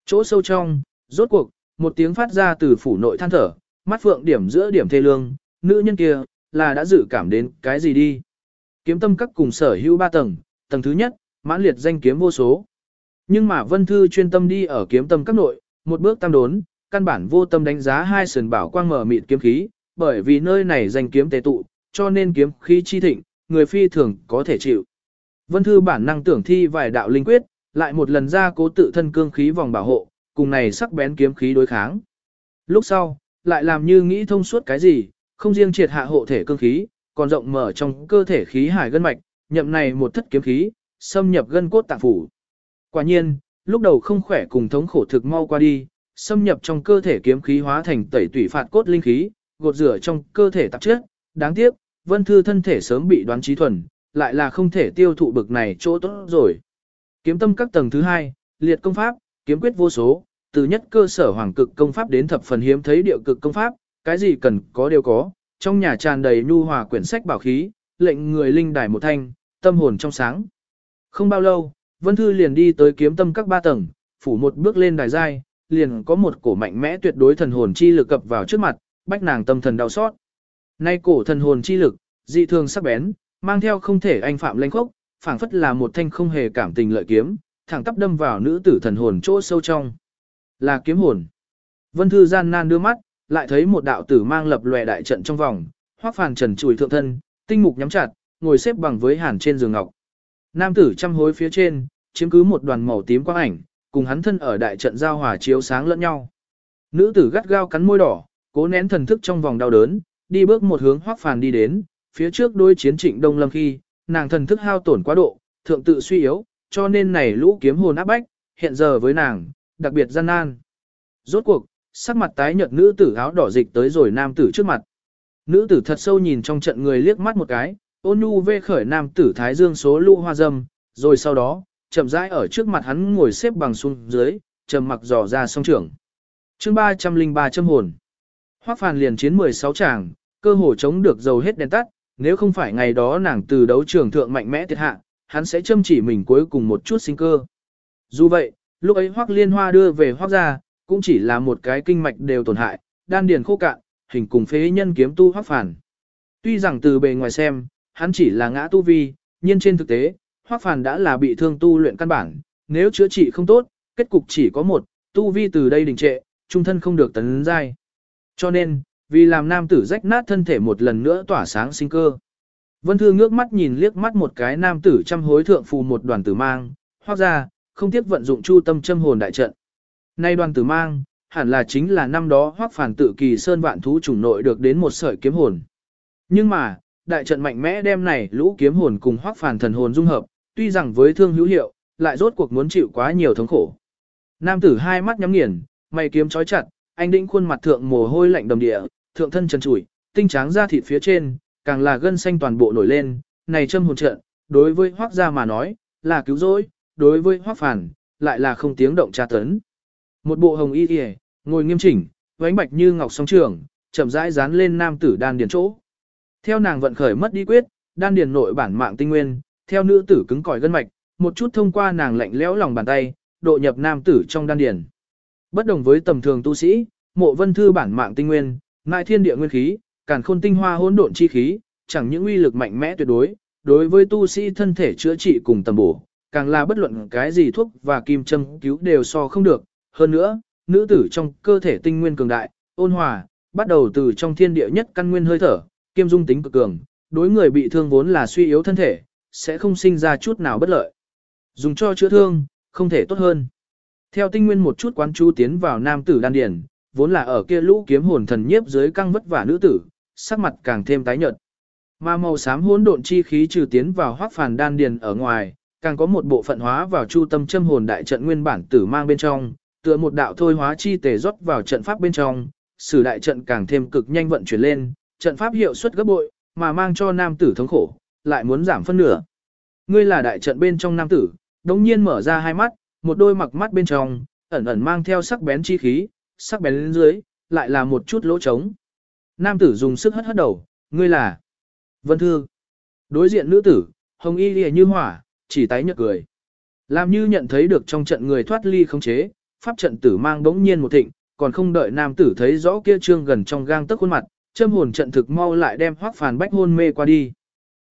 Speaker 1: Chỗ sâu trong, rốt cuộc, một tiếng phát ra từ phủ nội than thở, mắt phượng điểm giữa điểm thê lương, nữ nhân kia, là đã dự cảm đến cái gì đi. Kiếm tâm các cùng sở hữu ba tầng, tầng thứ nhất, mãn liệt danh kiếm vô số. Nhưng mà vân thư chuyên tâm đi ở kiếm tâm các nội, một bước tam đốn, căn bản vô tâm đánh giá hai sườn bảo quang mở mịt kiếm khí, bởi vì nơi này danh kiếm tế tụ, cho nên kiếm khí chi thịnh, người phi thường có thể chịu. Vân thư bản năng tưởng thi vài đạo linh quyết, lại một lần ra cố tự thân cương khí vòng bảo hộ, cùng này sắc bén kiếm khí đối kháng. Lúc sau, lại làm như nghĩ thông suốt cái gì, không riêng triệt hạ hộ thể cương khí, còn rộng mở trong cơ thể khí hải gân mạch, nhậm này một thất kiếm khí, xâm nhập gân cốt tạng phủ. Quả nhiên, lúc đầu không khỏe cùng thống khổ thực mau qua đi, xâm nhập trong cơ thể kiếm khí hóa thành tẩy tủy phạt cốt linh khí, gột rửa trong cơ thể tạp chất. Đáng tiếc, Vân Thư thân thể sớm bị đoán trí thuần, lại là không thể tiêu thụ bực này chỗ tốt rồi. Kiếm tâm các tầng thứ hai, liệt công pháp, kiếm quyết vô số, từ nhất cơ sở hoàng cực công pháp đến thập phần hiếm thấy địa cực công pháp, cái gì cần có đều có, trong nhà tràn đầy nhu hòa quyển sách bảo khí, lệnh người linh đài một thanh, tâm hồn trong sáng. Không bao lâu, Vân Thư liền đi tới kiếm tâm các ba tầng, phủ một bước lên đài giai, liền có một cổ mạnh mẽ tuyệt đối thần hồn chi lực cập vào trước mặt, bách nàng tâm thần đau xót. Nay cổ thần hồn chi lực, dị thường sắc bén, mang theo không thể anh phạm lãnh khốc, phảng phất là một thanh không hề cảm tình lợi kiếm, thẳng tắp đâm vào nữ tử thần hồn chỗ sâu trong. Là kiếm hồn. Vân Thư gian nan đưa mắt, lại thấy một đạo tử mang lập lòe đại trận trong vòng, hoắc phàn trần chùi thượng thân, tinh mục nhắm chặt, ngồi xếp bằng với hàn trên giường ngọc. Nam tử chăm hối phía trên, chiếm cứ một đoàn màu tím quang ảnh, cùng hắn thân ở đại trận giao hòa chiếu sáng lẫn nhau. Nữ tử gắt gao cắn môi đỏ, cố nén thần thức trong vòng đau đớn, đi bước một hướng Hoắc Phàn đi đến, phía trước đôi chiến trịnh Đông Lâm khi, nàng thần thức hao tổn quá độ, thượng tự suy yếu, cho nên này lũ kiếm hồn áp bách, hiện giờ với nàng, đặc biệt gian nan. Rốt cuộc, sắc mặt tái nhợt nữ tử áo đỏ dịch tới rồi nam tử trước mặt. Nữ tử thật sâu nhìn trong trận người liếc mắt một cái, ôn nhu vê khởi nam tử thái dương số lũ hoa dâm, rồi sau đó, chậm rãi ở trước mặt hắn ngồi xếp bằng xuống dưới, trầm mặc dò ra song trưởng. chương 303 châm hồn. Hoắc Phàn liền chiến 16 tràng, cơ hồ chống được dầu hết đèn tắt, nếu không phải ngày đó nàng từ đấu trường thượng mạnh mẽ thiệt hạ, hắn sẽ châm chỉ mình cuối cùng một chút sinh cơ. Dù vậy, lúc ấy Hoắc Liên Hoa đưa về Hoắc gia, cũng chỉ là một cái kinh mạch đều tổn hại, đan điền khô cạn, hình cùng phế nhân kiếm tu Hoắc Phàn. Tuy rằng từ bề ngoài xem, hắn chỉ là ngã tu vi, nhưng trên thực tế, Hoắc Phàn đã là bị thương tu luyện căn bản, nếu chữa trị không tốt, kết cục chỉ có một, tu vi từ đây đình trệ, trung thân không được tấn giai. Cho nên, vì làm nam tử rách nát thân thể một lần nữa tỏa sáng sinh cơ. Vân Thư ngước mắt nhìn liếc mắt một cái nam tử trăm hối thượng phù một đoàn tử mang, hoặc ra, không tiếc vận dụng chu tâm châm hồn đại trận. Nay đoàn tử mang, hẳn là chính là năm đó hoắc phản tự kỳ sơn vạn thú chủng nội được đến một sợi kiếm hồn. Nhưng mà, đại trận mạnh mẽ đem này lũ kiếm hồn cùng hoắc phản thần hồn dung hợp, tuy rằng với thương hữu hiệu, lại rốt cuộc muốn chịu quá nhiều thống khổ. Nam tử hai mắt nhắm nghiền, mày kiếm chói chặt, anh đĩnh khuôn mặt thượng mồ hôi lạnh đầm địa, thượng thân trần trụi, tinh tráng da thịt phía trên, càng là gân xanh toàn bộ nổi lên, này châm hồn trận, đối với hoác gia mà nói, là cứu rỗi, đối với hoác phản, lại là không tiếng động tra tấn. Một bộ hồng y y, ngồi nghiêm chỉnh, vánh bạch như ngọc song trường, chậm rãi dán lên nam tử đan điền chỗ. Theo nàng vận khởi mất đi quyết, đan điền nội bản mạng tinh nguyên, theo nữ tử cứng cỏi gân mạch, một chút thông qua nàng lạnh lẽo lòng bàn tay, độ nhập nam tử trong đan điền. Bất đồng với tầm thường tu sĩ, mộ vân thư bản mạng tinh nguyên, ngại thiên địa nguyên khí, càn khôn tinh hoa hỗn độn chi khí, chẳng những uy lực mạnh mẽ tuyệt đối, đối với tu sĩ thân thể chữa trị cùng tầm bổ, càng là bất luận cái gì thuốc và kim châm cứu đều so không được. Hơn nữa, nữ tử trong cơ thể tinh nguyên cường đại, ôn hòa, bắt đầu từ trong thiên địa nhất căn nguyên hơi thở, kiêm dung tính cực cường, đối người bị thương vốn là suy yếu thân thể, sẽ không sinh ra chút nào bất lợi. Dùng cho chữa thương, không thể tốt hơn. Theo tinh nguyên một chút quán chú tiến vào nam tử đan điền vốn là ở kia lũ kiếm hồn thần nhiếp dưới căng vất vả nữ tử, sắc mặt càng thêm tái nhợt. Mà màu xám hỗn độn chi khí trừ tiến vào hoắc phàn đan điền ở ngoài, càng có một bộ phận hóa vào chu tâm châm hồn đại trận nguyên bản tử mang bên trong, tựa một đạo thôi hóa chi tề rót vào trận pháp bên trong, sử đại trận càng thêm cực nhanh vận chuyển lên, trận pháp hiệu suất gấp bội, mà mang cho nam tử thống khổ, lại muốn giảm phân nửa. Ngươi là đại trận bên trong nam tử, đống nhiên mở ra hai mắt, một đôi mặc mắt bên trong, ẩn ẩn mang theo sắc bén chi khí, sắc bén lên dưới, lại là một chút lỗ trống. Nam tử dùng sức hất hất đầu, ngươi là Vân Thư. Đối diện nữ tử, hồng y lìa như hỏa, chỉ tái nhợt cười. Làm như nhận thấy được trong trận người thoát ly không chế, pháp trận tử mang bỗng nhiên một thịnh, còn không đợi nam tử thấy rõ kia trương gần trong gang tấc khuôn mặt, châm hồn trận thực mau lại đem hoắc phàn bách hôn mê qua đi.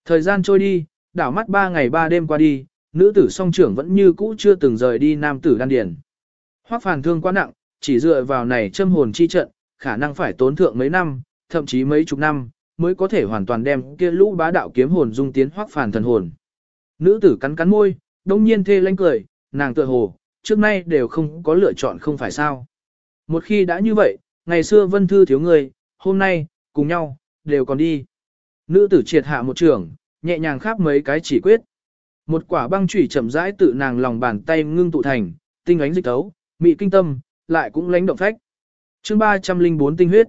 Speaker 1: Thời gian trôi đi, đảo mắt ba ngày ba đêm qua đi, nữ tử song trưởng vẫn như cũ chưa từng rời đi nam tử đan điền. Hoắc phàn thương quá nặng, chỉ dựa vào này châm hồn chi trận, khả năng phải tốn thượng mấy năm, thậm chí mấy chục năm, mới có thể hoàn toàn đem kia lũ bá đạo kiếm hồn dung tiến hoắc phàn thần hồn. Nữ tử cắn cắn môi, đông nhiên thê lanh cười, nàng tựa hồ, trước nay đều không có lựa chọn không phải sao. Một khi đã như vậy, ngày xưa vân thư thiếu người, hôm nay, cùng nhau, đều còn đi. Nữ tử triệt hạ một trường, nhẹ nhàng khắp mấy cái chỉ quyết. Một quả băng chủy chậm rãi tự nàng lòng bàn tay ngưng tụ thành, tinh ánh dịch tấu, mị kinh tâm, lại cũng lánh động phách. chương 304 tinh huyết.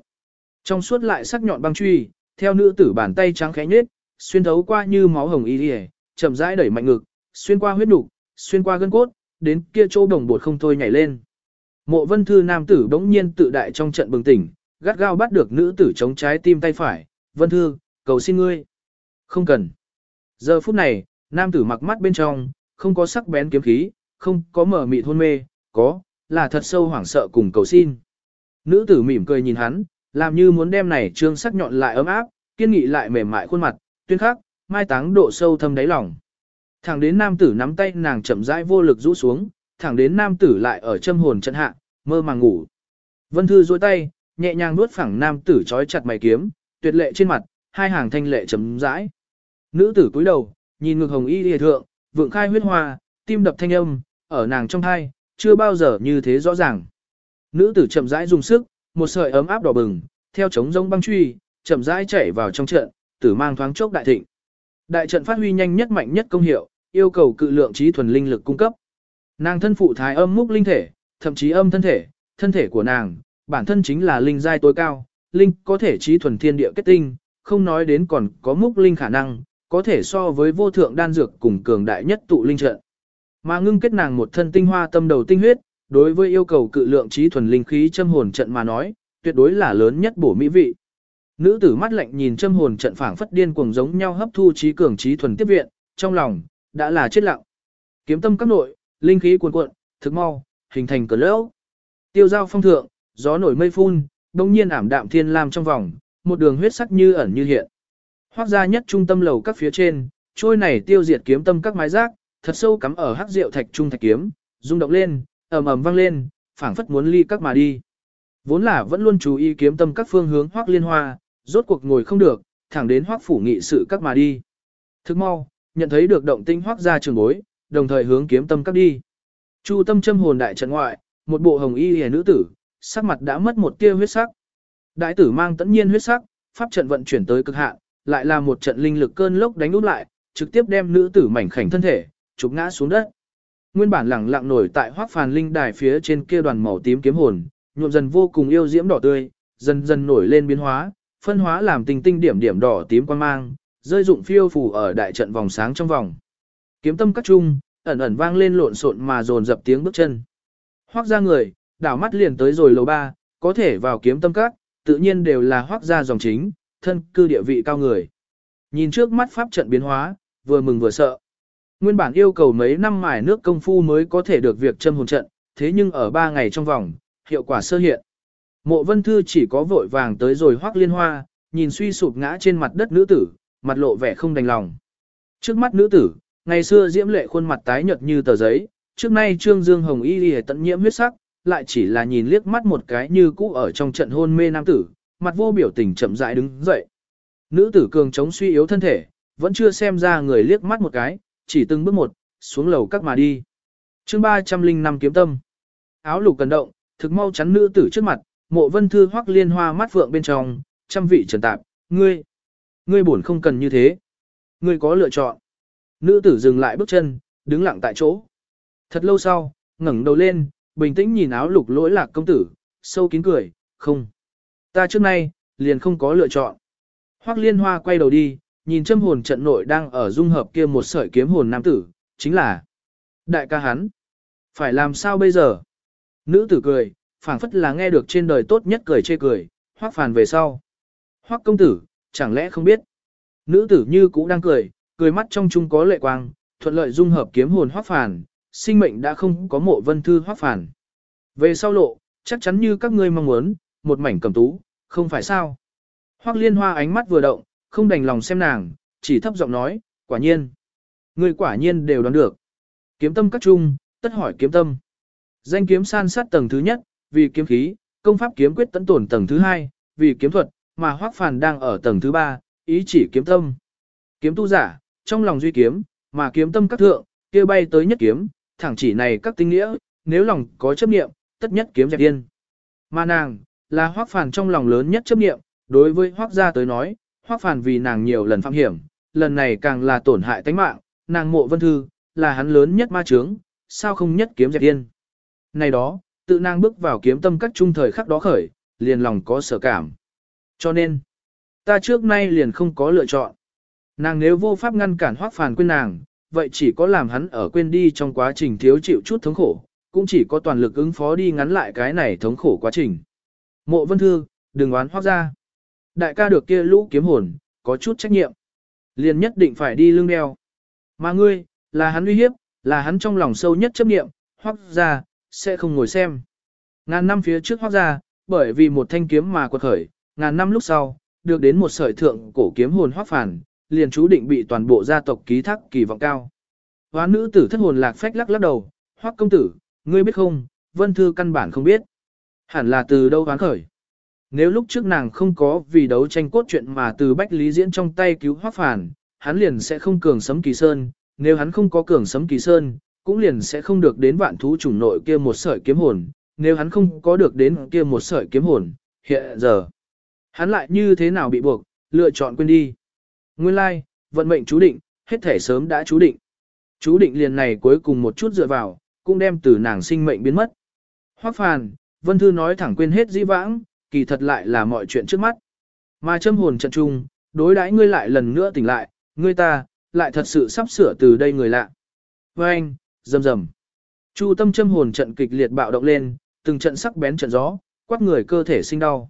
Speaker 1: Trong suốt lại sắc nhọn băng chủy, theo nữ tử bàn tay trắng khẽ nhếch, xuyên thấu qua như máu hồng y liề, chậm rãi đẩy mạnh ngực, xuyên qua huyết nục, xuyên qua gân cốt, đến kia chỗ đồng bột không thôi nhảy lên. Mộ vân thư nam tử bỗng nhiên tự đại trong trận bừng tỉnh, gắt gao bắt được nữ tử chống trái tim tay phải, vân thư, cầu xin ngươi. Không cần. Giờ phút này, nam tử mặc mắt bên trong, không có sắc bén kiếm khí, không có mở mịt hôn mê, có, là thật sâu hoảng sợ cùng cầu xin. Nữ tử mỉm cười nhìn hắn, làm như muốn đem này trương sắc nhọn lại ấm áp, kiên nghị lại mềm mại khuôn mặt, tuyên khắc, mai táng độ sâu thâm đáy lòng. Thẳng đến nam tử nắm tay nàng chậm rãi vô lực rũ xuống, thẳng đến nam tử lại ở châm hồn chân hạ, mơ màng ngủ. Vân Thư duỗi tay, nhẹ nhàng nuốt phẳng nam tử trói chặt mày kiếm, tuyệt lệ trên mặt, hai hàng thanh lệ chấm rãi. Nữ tử cúi đầu, nhìn ngực hồng y lìa thượng, vượng khai huyết hoa, tim đập thanh âm, ở nàng trong thai, chưa bao giờ như thế rõ ràng. Nữ tử chậm rãi dùng sức, một sợi ấm áp đỏ bừng, theo trống rông băng truy, chậm rãi chảy vào trong trận, tử mang thoáng chốc đại thịnh. Đại trận phát huy nhanh nhất mạnh nhất công hiệu, yêu cầu cự lượng trí thuần linh lực cung cấp. Nàng thân phụ thái âm múc linh thể, thậm chí âm thân thể, thân thể của nàng, bản thân chính là linh giai tối cao, linh có thể trí thuần thiên địa kết tinh, không nói đến còn có múc linh khả năng, có thể so với vô thượng đan dược cùng cường đại nhất tụ linh trận. Mà ngưng kết nàng một thân tinh hoa tâm đầu tinh huyết, đối với yêu cầu cự lượng trí thuần linh khí châm hồn trận mà nói, tuyệt đối là lớn nhất bổ mỹ vị. Nữ tử mắt lạnh nhìn châm hồn trận phảng phất điên cuồng giống nhau hấp thu trí cường trí thuần tiếp viện, trong lòng đã là chết lặng. Kiếm tâm các nội, linh khí cuồn cuộn, thực mau, hình thành cơn lốc. Tiêu giao phong thượng, gió nổi mây phun, đông nhiên ảm đạm thiên lam trong vòng, một đường huyết sắc như ẩn như hiện. Hoác ra nhất trung tâm lầu các phía trên, trôi này tiêu diệt kiếm tâm các mái rác, thật sâu cắm ở hắc rượu thạch trung thạch kiếm, rung động lên, ầm ầm vang lên, phảng phất muốn ly các mà đi. Vốn là vẫn luôn chú ý kiếm tâm các phương hướng hoác liên hoa, rốt cuộc ngồi không được, thẳng đến hoác phủ nghị sự các mà đi. Thức mau, nhận thấy được động tinh hoác ra trường bối, đồng thời hướng kiếm tâm các đi. Chu tâm châm hồn đại trận ngoại, một bộ hồng y hề nữ tử, sắc mặt đã mất một tia huyết sắc. Đại tử mang tẫn nhiên huyết sắc, pháp trận vận chuyển tới cực hạn, lại là một trận linh lực cơn lốc đánh úp lại, trực tiếp đem nữ tử mảnh khảnh thân thể, chụp ngã xuống đất. Nguyên bản lẳng lặng nổi tại hoác phàn linh đài phía trên kia đoàn màu tím kiếm hồn, nhuộm dần vô cùng yêu diễm đỏ tươi, dần dần nổi lên biến hóa, phân hóa làm tinh tinh điểm điểm đỏ tím quan mang, rơi dụng phiêu phù ở đại trận vòng sáng trong vòng. Kiếm tâm các trung, ẩn ẩn vang lên lộn xộn mà dồn dập tiếng bước chân. Hoác ra người, đảo mắt liền tới rồi lầu ba, có thể vào kiếm tâm các, tự nhiên đều là hoác ra dòng chính, thân cư địa vị cao người. Nhìn trước mắt pháp trận biến hóa, vừa mừng vừa sợ. Nguyên bản yêu cầu mấy năm mài nước công phu mới có thể được việc châm hồn trận, thế nhưng ở ba ngày trong vòng, hiệu quả sơ hiện. Mộ vân thư chỉ có vội vàng tới rồi hoác liên hoa, nhìn suy sụp ngã trên mặt đất nữ tử, mặt lộ vẻ không đành lòng. Trước mắt nữ tử, ngày xưa diễm lệ khuôn mặt tái nhợt như tờ giấy, trước nay trương dương hồng y lìa tận nhiễm huyết sắc, lại chỉ là nhìn liếc mắt một cái như cũ ở trong trận hôn mê nam tử, mặt vô biểu tình chậm rãi đứng dậy. Nữ tử cường chống suy yếu thân thể, vẫn chưa xem ra người liếc mắt một cái, chỉ từng bước một, xuống lầu các mà đi. chương 305 kiếm tâm. Áo lục cần động, thực mau chắn nữ tử trước mặt, mộ vân thư hoắc liên hoa mắt phượng bên trong, trăm vị trần tạp, ngươi, ngươi buồn không cần như thế. Ngươi có lựa chọn. Nữ tử dừng lại bước chân, đứng lặng tại chỗ. Thật lâu sau, ngẩng đầu lên, bình tĩnh nhìn áo lục lỗi lạc công tử, sâu kín cười, không. Ta trước nay, liền không có lựa chọn. Hoắc liên hoa quay đầu đi, nhìn châm hồn trận nội đang ở dung hợp kia một sợi kiếm hồn nam tử, chính là đại ca hắn. Phải làm sao bây giờ? Nữ tử cười, phảng phất là nghe được trên đời tốt nhất cười chê cười, hoắc phàn về sau. Hoắc công tử, chẳng lẽ không biết? Nữ tử như cũ đang cười, cười mắt trong chung có lệ quang, thuận lợi dung hợp kiếm hồn hoắc phàn, sinh mệnh đã không có mộ vân thư hoắc phàn. Về sau lộ, chắc chắn như các ngươi mong muốn, một mảnh cầm tú, không phải sao? Hoắc liên hoa ánh mắt vừa động, không đành lòng xem nàng, chỉ thấp giọng nói, quả nhiên. Người quả nhiên đều đoán được. Kiếm tâm các trung, tất hỏi kiếm tâm. Danh kiếm san sát tầng thứ nhất, vì kiếm khí, công pháp kiếm quyết tấn tổn tầng thứ hai, vì kiếm thuật, mà hoác phàn đang ở tầng thứ ba, ý chỉ kiếm tâm. Kiếm tu giả, trong lòng duy kiếm, mà kiếm tâm các thượng, kia bay tới nhất kiếm, thẳng chỉ này các tinh nghĩa, nếu lòng có chấp niệm, tất nhất kiếm dẹp điên. Mà nàng, là hoắc phàn trong lòng lớn nhất chấp niệm, đối với hoắc gia tới nói, hoắc phàn vì nàng nhiều lần phạm hiểm, lần này càng là tổn hại tính mạng, nàng mộ vân thư, là hắn lớn nhất ma chướng, sao không nhất kiếm dẹp điên. Này đó, tự nàng bước vào kiếm tâm các trung thời khắc đó khởi, liền lòng có sở cảm. Cho nên, ta trước nay liền không có lựa chọn. Nàng nếu vô pháp ngăn cản hoắc phàn quên nàng, vậy chỉ có làm hắn ở quên đi trong quá trình thiếu chịu chút thống khổ, cũng chỉ có toàn lực ứng phó đi ngắn lại cái này thống khổ quá trình. Mộ vân thư, đừng oán hoác ra. Đại ca được kia lũ kiếm hồn, có chút trách nhiệm. Liền nhất định phải đi lưng đeo. Mà ngươi, là hắn uy hiếp, là hắn trong lòng sâu nhất chấp nghiệm, hoác ra, sẽ không ngồi xem. Ngàn năm phía trước hoác ra, bởi vì một thanh kiếm mà quật khởi, ngàn năm lúc sau, được đến một sợi thượng cổ kiếm hồn hoác phản, liền chú định bị toàn bộ gia tộc ký thác kỳ vọng cao. Hóa nữ tử thất hồn lạc phách lắc lắc đầu, hoác công tử, ngươi biết không, vân thư căn bản không biết. Hẳn là từ đâu hoán khởi. Nếu lúc trước nàng không có vì đấu tranh cốt truyện mà từ Bách Lý Diễn trong tay cứu Hoắc Phản, hắn liền sẽ không cường sấm kỳ sơn, nếu hắn không có cường sấm kỳ sơn, cũng liền sẽ không được đến vạn thú chủng nội kia một sợi kiếm hồn, nếu hắn không có được đến kia một sợi kiếm hồn, hiện giờ, hắn lại như thế nào bị buộc, lựa chọn quên đi. Nguyên lai, vận mệnh chú định, hết thể sớm đã chú định. Chú định liền này cuối cùng một chút dựa vào, cũng đem từ nàng sinh mệnh biến mất. Hoắc Phàn, Vân Thư nói thẳng quên hết dĩ vãng, kỳ thật lại là mọi chuyện trước mắt. Mà châm hồn trận trung, đối đãi ngươi lại lần nữa tỉnh lại, ngươi ta, lại thật sự sắp sửa từ đây người lạ. Với anh, rầm rầm. Chu tâm châm hồn trận kịch liệt bạo động lên, từng trận sắc bén trận gió, quát người cơ thể sinh đau.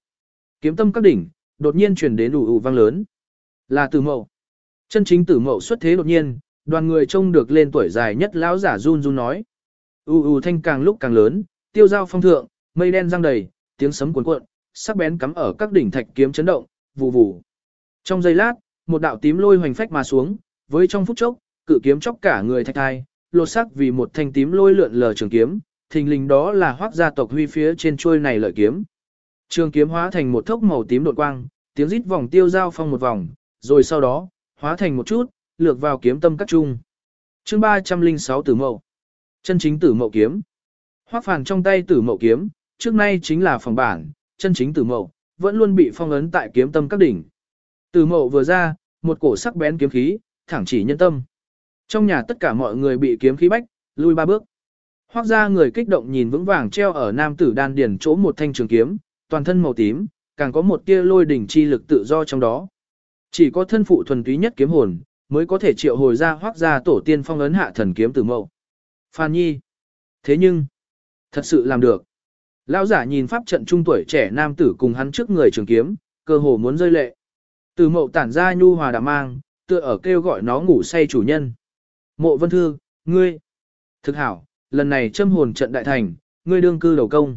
Speaker 1: Kiếm tâm các đỉnh, đột nhiên truyền đến ủ ủ vang lớn. Là tử mậu. Chân chính tử mậu xuất thế đột nhiên, đoàn người trông được lên tuổi dài nhất lão giả run run nói. U u thanh càng lúc càng lớn, tiêu giao phong thượng, mây đen răng đầy, tiếng sấm cuốn cuộn, sắc bén cắm ở các đỉnh thạch kiếm chấn động, vù vù. Trong giây lát, một đạo tím lôi hoành phách mà xuống, với trong phút chốc, cự kiếm chóc cả người thạch thai, lột sắc vì một thanh tím lôi lượn lờ trường kiếm, thình lình đó là hoác gia tộc huy phía trên chuôi này lợi kiếm. Trường kiếm hóa thành một thốc màu tím đột quang, tiếng rít vòng tiêu giao phong một vòng, rồi sau đó, hóa thành một chút, lược vào kiếm tâm các trung. Chương 306 Tử Mậu. Chân chính Tử Mậu kiếm. Hoắc Phàn trong tay Tử Mậu kiếm, trước nay chính là phòng bản, chân chính Tử Mậu, vẫn luôn bị phong ấn tại kiếm tâm các đỉnh. Tử Mậu vừa ra, một cổ sắc bén kiếm khí, thẳng chỉ nhân tâm. Trong nhà tất cả mọi người bị kiếm khí bách, lui ba bước. Hoắc gia người kích động nhìn vững vàng treo ở nam tử đan điền chỗ một thanh trường kiếm, toàn thân màu tím, càng có một tia lôi đỉnh chi lực tự do trong đó. Chỉ có thân phụ thuần túy nhất kiếm hồn, mới có thể triệu hồi ra hoác ra tổ tiên phong ấn hạ thần kiếm tử mậu. Phan Nhi. Thế nhưng, thật sự làm được. Lão giả nhìn pháp trận trung tuổi trẻ nam tử cùng hắn trước người trường kiếm, cơ hồ muốn rơi lệ. Từ mộ tản ra nhu hòa đạm mang, tựa ở kêu gọi nó ngủ say chủ nhân. Mộ vân thư, ngươi. Thực hảo, lần này châm hồn trận đại thành, ngươi đương cư đầu công.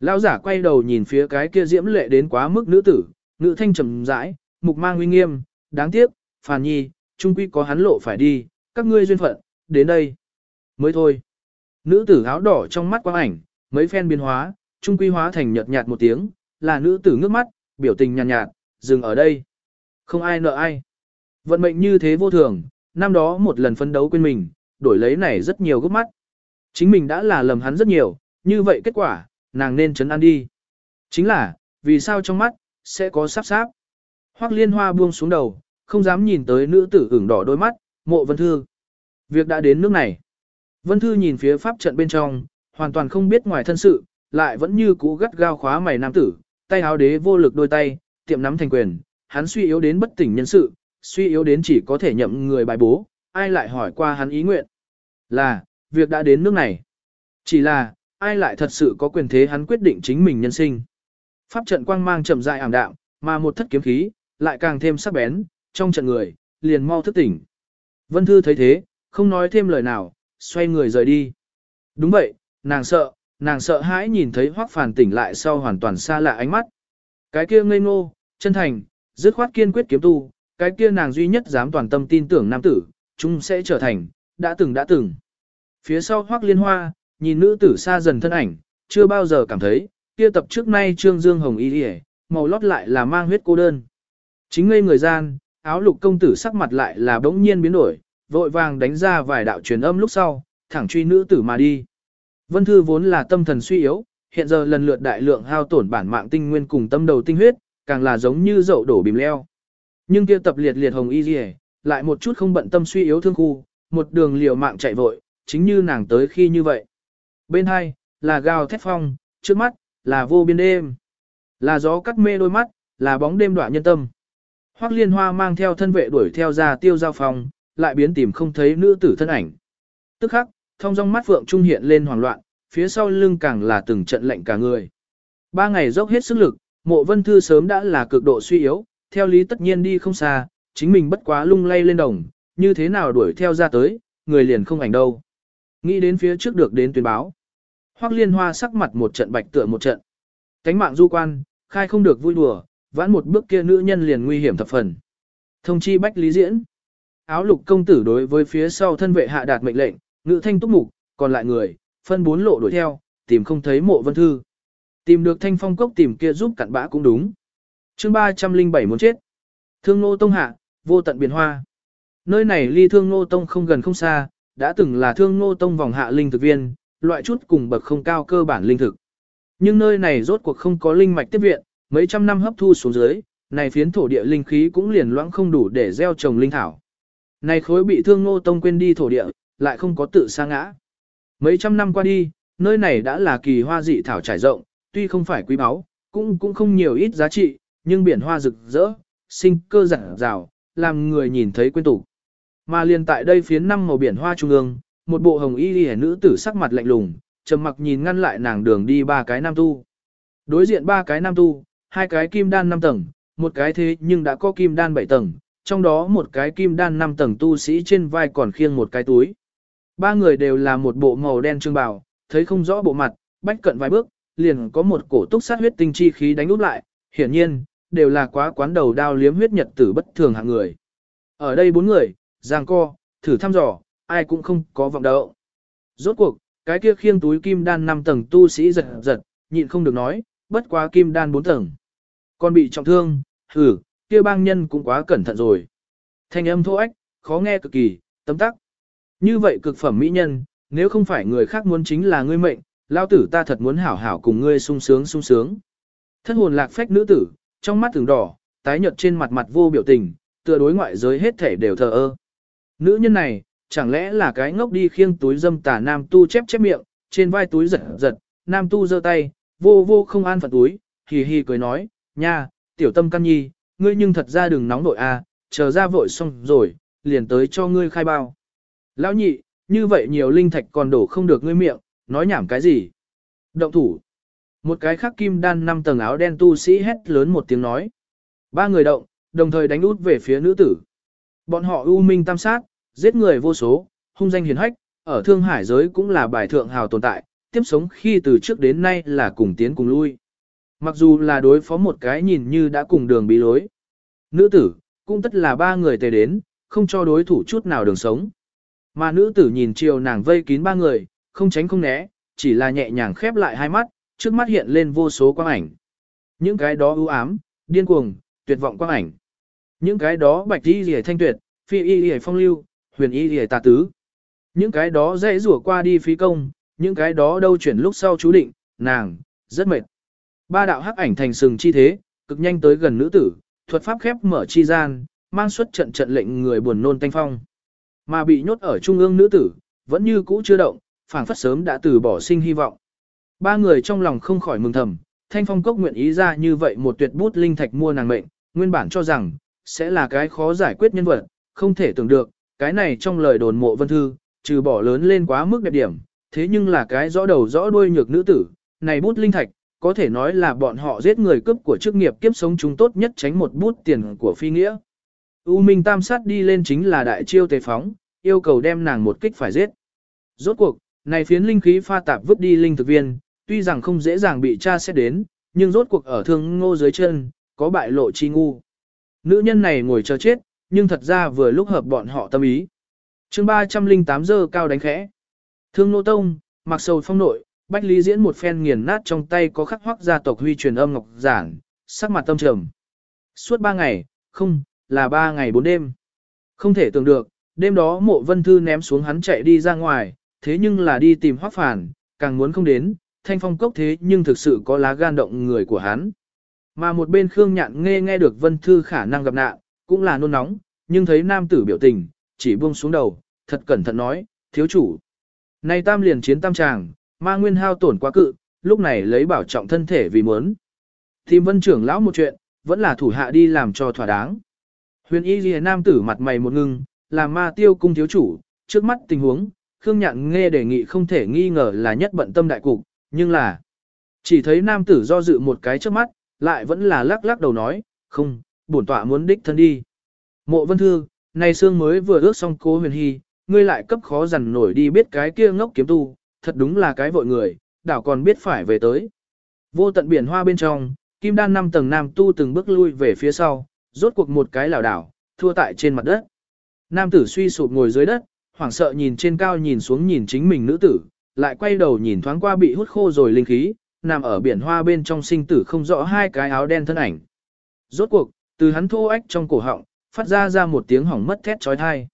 Speaker 1: Lão giả quay đầu nhìn phía cái kia diễm lệ đến quá mức nữ tử, nữ thanh trầm rãi, mục mang uy nghiêm, đáng tiếc, Phàn Nhi, trung quy có hắn lộ phải đi, các ngươi duyên phận, đến đây. Mới thôi. Nữ tử áo đỏ trong mắt quang ảnh, mấy phen biến hóa, trung quy hóa thành nhợt nhạt một tiếng, là nữ tử ngước mắt, biểu tình nhàn nhạt, nhạt, dừng ở đây. Không ai nợ ai. Vận mệnh như thế vô thường, năm đó một lần phấn đấu quên mình, đổi lấy này rất nhiều gốc mắt. Chính mình đã là lầm hắn rất nhiều, như vậy kết quả, nàng nên chấn an đi. Chính là, vì sao trong mắt, sẽ có sắp sáp. Hoắc liên hoa buông xuống đầu, không dám nhìn tới nữ tử ửng đỏ đôi mắt, mộ vân thư. Việc đã đến nước này. Vân thư nhìn phía pháp trận bên trong, hoàn toàn không biết ngoài thân sự, lại vẫn như cũ gắt gao khóa mày nam tử, tay áo đế vô lực đôi tay, tiệm nắm thành quyền, hắn suy yếu đến bất tỉnh nhân sự, suy yếu đến chỉ có thể nhậm người bài bố, ai lại hỏi qua hắn ý nguyện. Là, việc đã đến nước này. Chỉ là, ai lại thật sự có quyền thế hắn quyết định chính mình nhân sinh. Pháp trận quang mang chậm dại ảm đạm, mà một thất kiếm khí, lại càng thêm sắc bén, trong trận người, liền mau thức tỉnh. Vân Thư thấy thế, không nói thêm lời nào, xoay người rời đi. Đúng vậy, nàng sợ, nàng sợ hãi nhìn thấy Hoắc Phàn tỉnh lại sau hoàn toàn xa lạ ánh mắt. Cái kia ngây ngô, chân thành, dứt khoát kiên quyết kiếm tu, cái kia nàng duy nhất dám toàn tâm tin tưởng nam tử, chúng sẽ trở thành, đã từng đã từng. Phía sau Hoắc Liên Hoa, nhìn nữ tử xa dần thân ảnh, chưa bao giờ cảm thấy, kia tập trước nay Trương Dương Hồng Y Điề, màu lót lại là mang huyết cô đơn. Chính ngây người gian, áo lục công tử sắc mặt lại là bỗng nhiên biến đổi, vội vàng đánh ra vài đạo truyền âm lúc sau, thẳng truy nữ tử mà đi. Vân Thư vốn là tâm thần suy yếu, hiện giờ lần lượt đại lượng hao tổn bản mạng tinh nguyên cùng tâm đầu tinh huyết, càng là giống như dậu đổ bìm leo. Nhưng kia tập liệt liệt hồng y liề, lại một chút không bận tâm suy yếu thương khu, một đường liều mạng chạy vội, chính như nàng tới khi như vậy. Bên hai, là gào thét phong, trước mắt, là vô biên đêm. Là gió cắt mê đôi mắt, là bóng đêm đọa nhân tâm. Hoắc liên hoa mang theo thân vệ đuổi theo ra tiêu giao phòng, lại biến tìm không thấy nữ tử thân ảnh. Tức khắc, thông dong mắt phượng trung hiện lên hoảng loạn, phía sau lưng càng là từng trận lệnh cả người. Ba ngày dốc hết sức lực, mộ vân thư sớm đã là cực độ suy yếu, theo lý tất nhiên đi không xa, chính mình bất quá lung lay lên đồng, như thế nào đuổi theo ra tới, người liền không ảnh đâu. Nghĩ đến phía trước được đến tuyên báo. Hoắc liên hoa sắc mặt một trận bạch tựa một trận. Cánh mạng du quan, khai không được vui đùa, vãn một bước kia nữ nhân liền nguy hiểm thập phần. Thông chi bách lý diễn. Áo lục công tử đối với phía sau thân vệ hạ đạt mệnh lệnh, ngự thanh túc mục, còn lại người, phân bốn lộ đuổi theo, tìm không thấy mộ vân thư. Tìm được thanh phong cốc tìm kia giúp cặn bã cũng đúng. chương 307 muốn chết. Thương nô tông hạ, vô tận biển hoa. Nơi này ly thương nô tông không gần không xa, đã từng là thương nô tông vòng hạ linh thực viên, loại chút cùng bậc không cao cơ bản linh thực. Nhưng nơi này rốt cuộc không có linh mạch tiếp viện, mấy trăm năm hấp thu xuống dưới, này phiến thổ địa linh khí cũng liền loãng không đủ để gieo trồng linh thảo. Này khối bị thương nô tông quên đi thổ địa, lại không có tự sa ngã. Mấy trăm năm qua đi, nơi này đã là kỳ hoa dị thảo trải rộng, tuy không phải quý báu, cũng cũng không nhiều ít giá trị, nhưng biển hoa rực rỡ, sinh cơ rạng rào, làm người nhìn thấy quên tủ. Mà liền tại đây phiến năm màu biển hoa trung ương, một bộ hồng y liễu nữ tử sắc mặt lạnh lùng, trầm mặc nhìn ngăn lại nàng đường đi ba cái nam tu. Đối diện ba cái nam tu, hai cái kim đan năm tầng, một cái thế nhưng đã có kim đan bảy tầng, trong đó một cái kim đan năm tầng tu sĩ trên vai còn khiêng một cái túi. Ba người đều là một bộ màu đen trương bào, thấy không rõ bộ mặt, bách cận vài bước, liền có một cổ túc sát huyết tinh chi khí đánh úp lại, hiển nhiên, đều là quá quán đầu đao liếm huyết nhật tử bất thường hạng người. Ở đây bốn người, giang co, thử thăm dò, ai cũng không có vọng đậu. Rốt cuộc, cái kia khiêng túi kim đan 5 tầng tu sĩ giật giật, nhịn không được nói, bất quá kim đan 4 tầng. Còn bị trọng thương, hử, kia bang nhân cũng quá cẩn thận rồi. Thanh âm thô ách, khó nghe cực kỳ, tấm tắc. Như vậy cực phẩm mỹ nhân, nếu không phải người khác muốn chính là ngươi mệnh, lao tử ta thật muốn hảo hảo cùng ngươi sung sướng sung sướng. Thất hồn lạc phách nữ tử, trong mắt từng đỏ, tái nhợt trên mặt mặt vô biểu tình, tựa đối ngoại giới hết thể đều thờ ơ. Nữ nhân này, chẳng lẽ là cái ngốc đi khiêng túi dâm tà nam tu chép chép miệng, trên vai túi giật giật, nam tu giơ tay, vô vô không an phận túi, hì hì cười nói, nha, tiểu tâm căn nhi, ngươi nhưng thật ra đừng nóng nội a, à, chờ ra vội xong rồi, liền tới cho ngươi khai bao. Lão nhị, như vậy nhiều linh thạch còn đổ không được ngươi miệng, nói nhảm cái gì? Động thủ. Một cái khắc kim đan năm tầng áo đen tu sĩ hét lớn một tiếng nói. Ba người động, đồng thời đánh út về phía nữ tử. Bọn họ ưu minh tam sát, giết người vô số, hung danh hiền hách, ở thương hải giới cũng là bài thượng hào tồn tại, tiếp sống khi từ trước đến nay là cùng tiến cùng lui. Mặc dù là đối phó một cái nhìn như đã cùng đường bí lối. Nữ tử, cũng tất là ba người tề đến, không cho đối thủ chút nào đường sống. Mà nữ tử nhìn chiều nàng vây kín ba người, không tránh không né, chỉ là nhẹ nhàng khép lại hai mắt, trước mắt hiện lên vô số quang ảnh. Những cái đó ưu ám, điên cuồng, tuyệt vọng quang ảnh. Những cái đó bạch y lìa thanh tuyệt, phi y lìa phong lưu, huyền y lìa tà tứ. Những cái đó dễ rủa qua đi phí công, những cái đó đâu chuyển lúc sau chú định, nàng, rất mệt. Ba đạo hắc ảnh thành sừng chi thế, cực nhanh tới gần nữ tử, thuật pháp khép mở chi gian, mang xuất trận trận lệnh người buồn nôn tanh phong. Mà bị nhốt ở trung ương nữ tử, vẫn như cũ chưa động, phảng phất sớm đã từ bỏ sinh hy vọng. Ba người trong lòng không khỏi mừng thầm, thanh phong cốc nguyện ý ra như vậy một tuyệt bút linh thạch mua nàng mệnh, nguyên bản cho rằng, sẽ là cái khó giải quyết nhân vật, không thể tưởng được, cái này trong lời đồn mộ vân thư, trừ bỏ lớn lên quá mức đẹp điểm, thế nhưng là cái rõ đầu rõ đuôi nhược nữ tử, này bút linh thạch, có thể nói là bọn họ giết người cướp của chức nghiệp kiếp sống chúng tốt nhất tránh một bút tiền của phi nghĩa. U Minh Tam sát đi lên chính là đại chiêu tề phóng, yêu cầu đem nàng một kích phải giết. Rốt cuộc, này phiến linh khí pha tạp vứt đi linh thực viên, tuy rằng không dễ dàng bị tra xét đến, nhưng rốt cuộc ở thương ngô dưới chân, có bại lộ chi ngu. Nữ nhân này ngồi chờ chết, nhưng thật ra vừa lúc hợp bọn họ tâm ý. chương 308 giờ cao đánh khẽ. Thương nô tông, mặc sầu phong nội, Bách Lý diễn một phen nghiền nát trong tay có khắc hoắc gia tộc huy truyền âm ngọc giản, sắc mặt tâm trầm. Suốt ba ngày, không, là ba ngày bốn đêm. Không thể tưởng được, đêm đó mộ vân thư ném xuống hắn chạy đi ra ngoài, thế nhưng là đi tìm hoác phản, càng muốn không đến, thanh phong cốc thế nhưng thực sự có lá gan động người của hắn. Mà một bên Khương Nhạn nghe nghe được Vân Thư khả năng gặp nạn, cũng là nôn nóng, nhưng thấy nam tử biểu tình, chỉ buông xuống đầu, thật cẩn thận nói, thiếu chủ. Này tam liền chiến tam tràng, ma nguyên hao tổn quá cự, lúc này lấy bảo trọng thân thể vì muốn. Tìm vân trưởng lão một chuyện, vẫn là thủ hạ đi làm cho thỏa đáng. Huyền y ghi nam tử mặt mày một ngưng, là ma tiêu cung thiếu chủ, trước mắt tình huống, Khương Nhạn nghe đề nghị không thể nghi ngờ là nhất bận tâm đại cục, nhưng là chỉ thấy nam tử do dự một cái trước mắt, lại vẫn là lắc lắc đầu nói, không, bổn tọa muốn đích thân đi. Mộ vân thư, này xương mới vừa ước xong cố huyền hy, ngươi lại cấp khó dằn nổi đi biết cái kia ngốc kiếm tu, thật đúng là cái vội người, đảo còn biết phải về tới. Vô tận biển hoa bên trong, kim đan năm tầng nam tu từng bước lui về phía sau, rốt cuộc một cái lảo đảo, thua tại trên mặt đất. Nam tử suy sụp ngồi dưới đất, hoảng sợ nhìn trên cao nhìn xuống nhìn chính mình nữ tử, lại quay đầu nhìn thoáng qua bị hút khô rồi linh khí, nằm ở biển hoa bên trong sinh tử không rõ hai cái áo đen thân ảnh. Rốt cuộc, từ hắn thô ách trong cổ họng, phát ra ra một tiếng hỏng mất thét trói thai.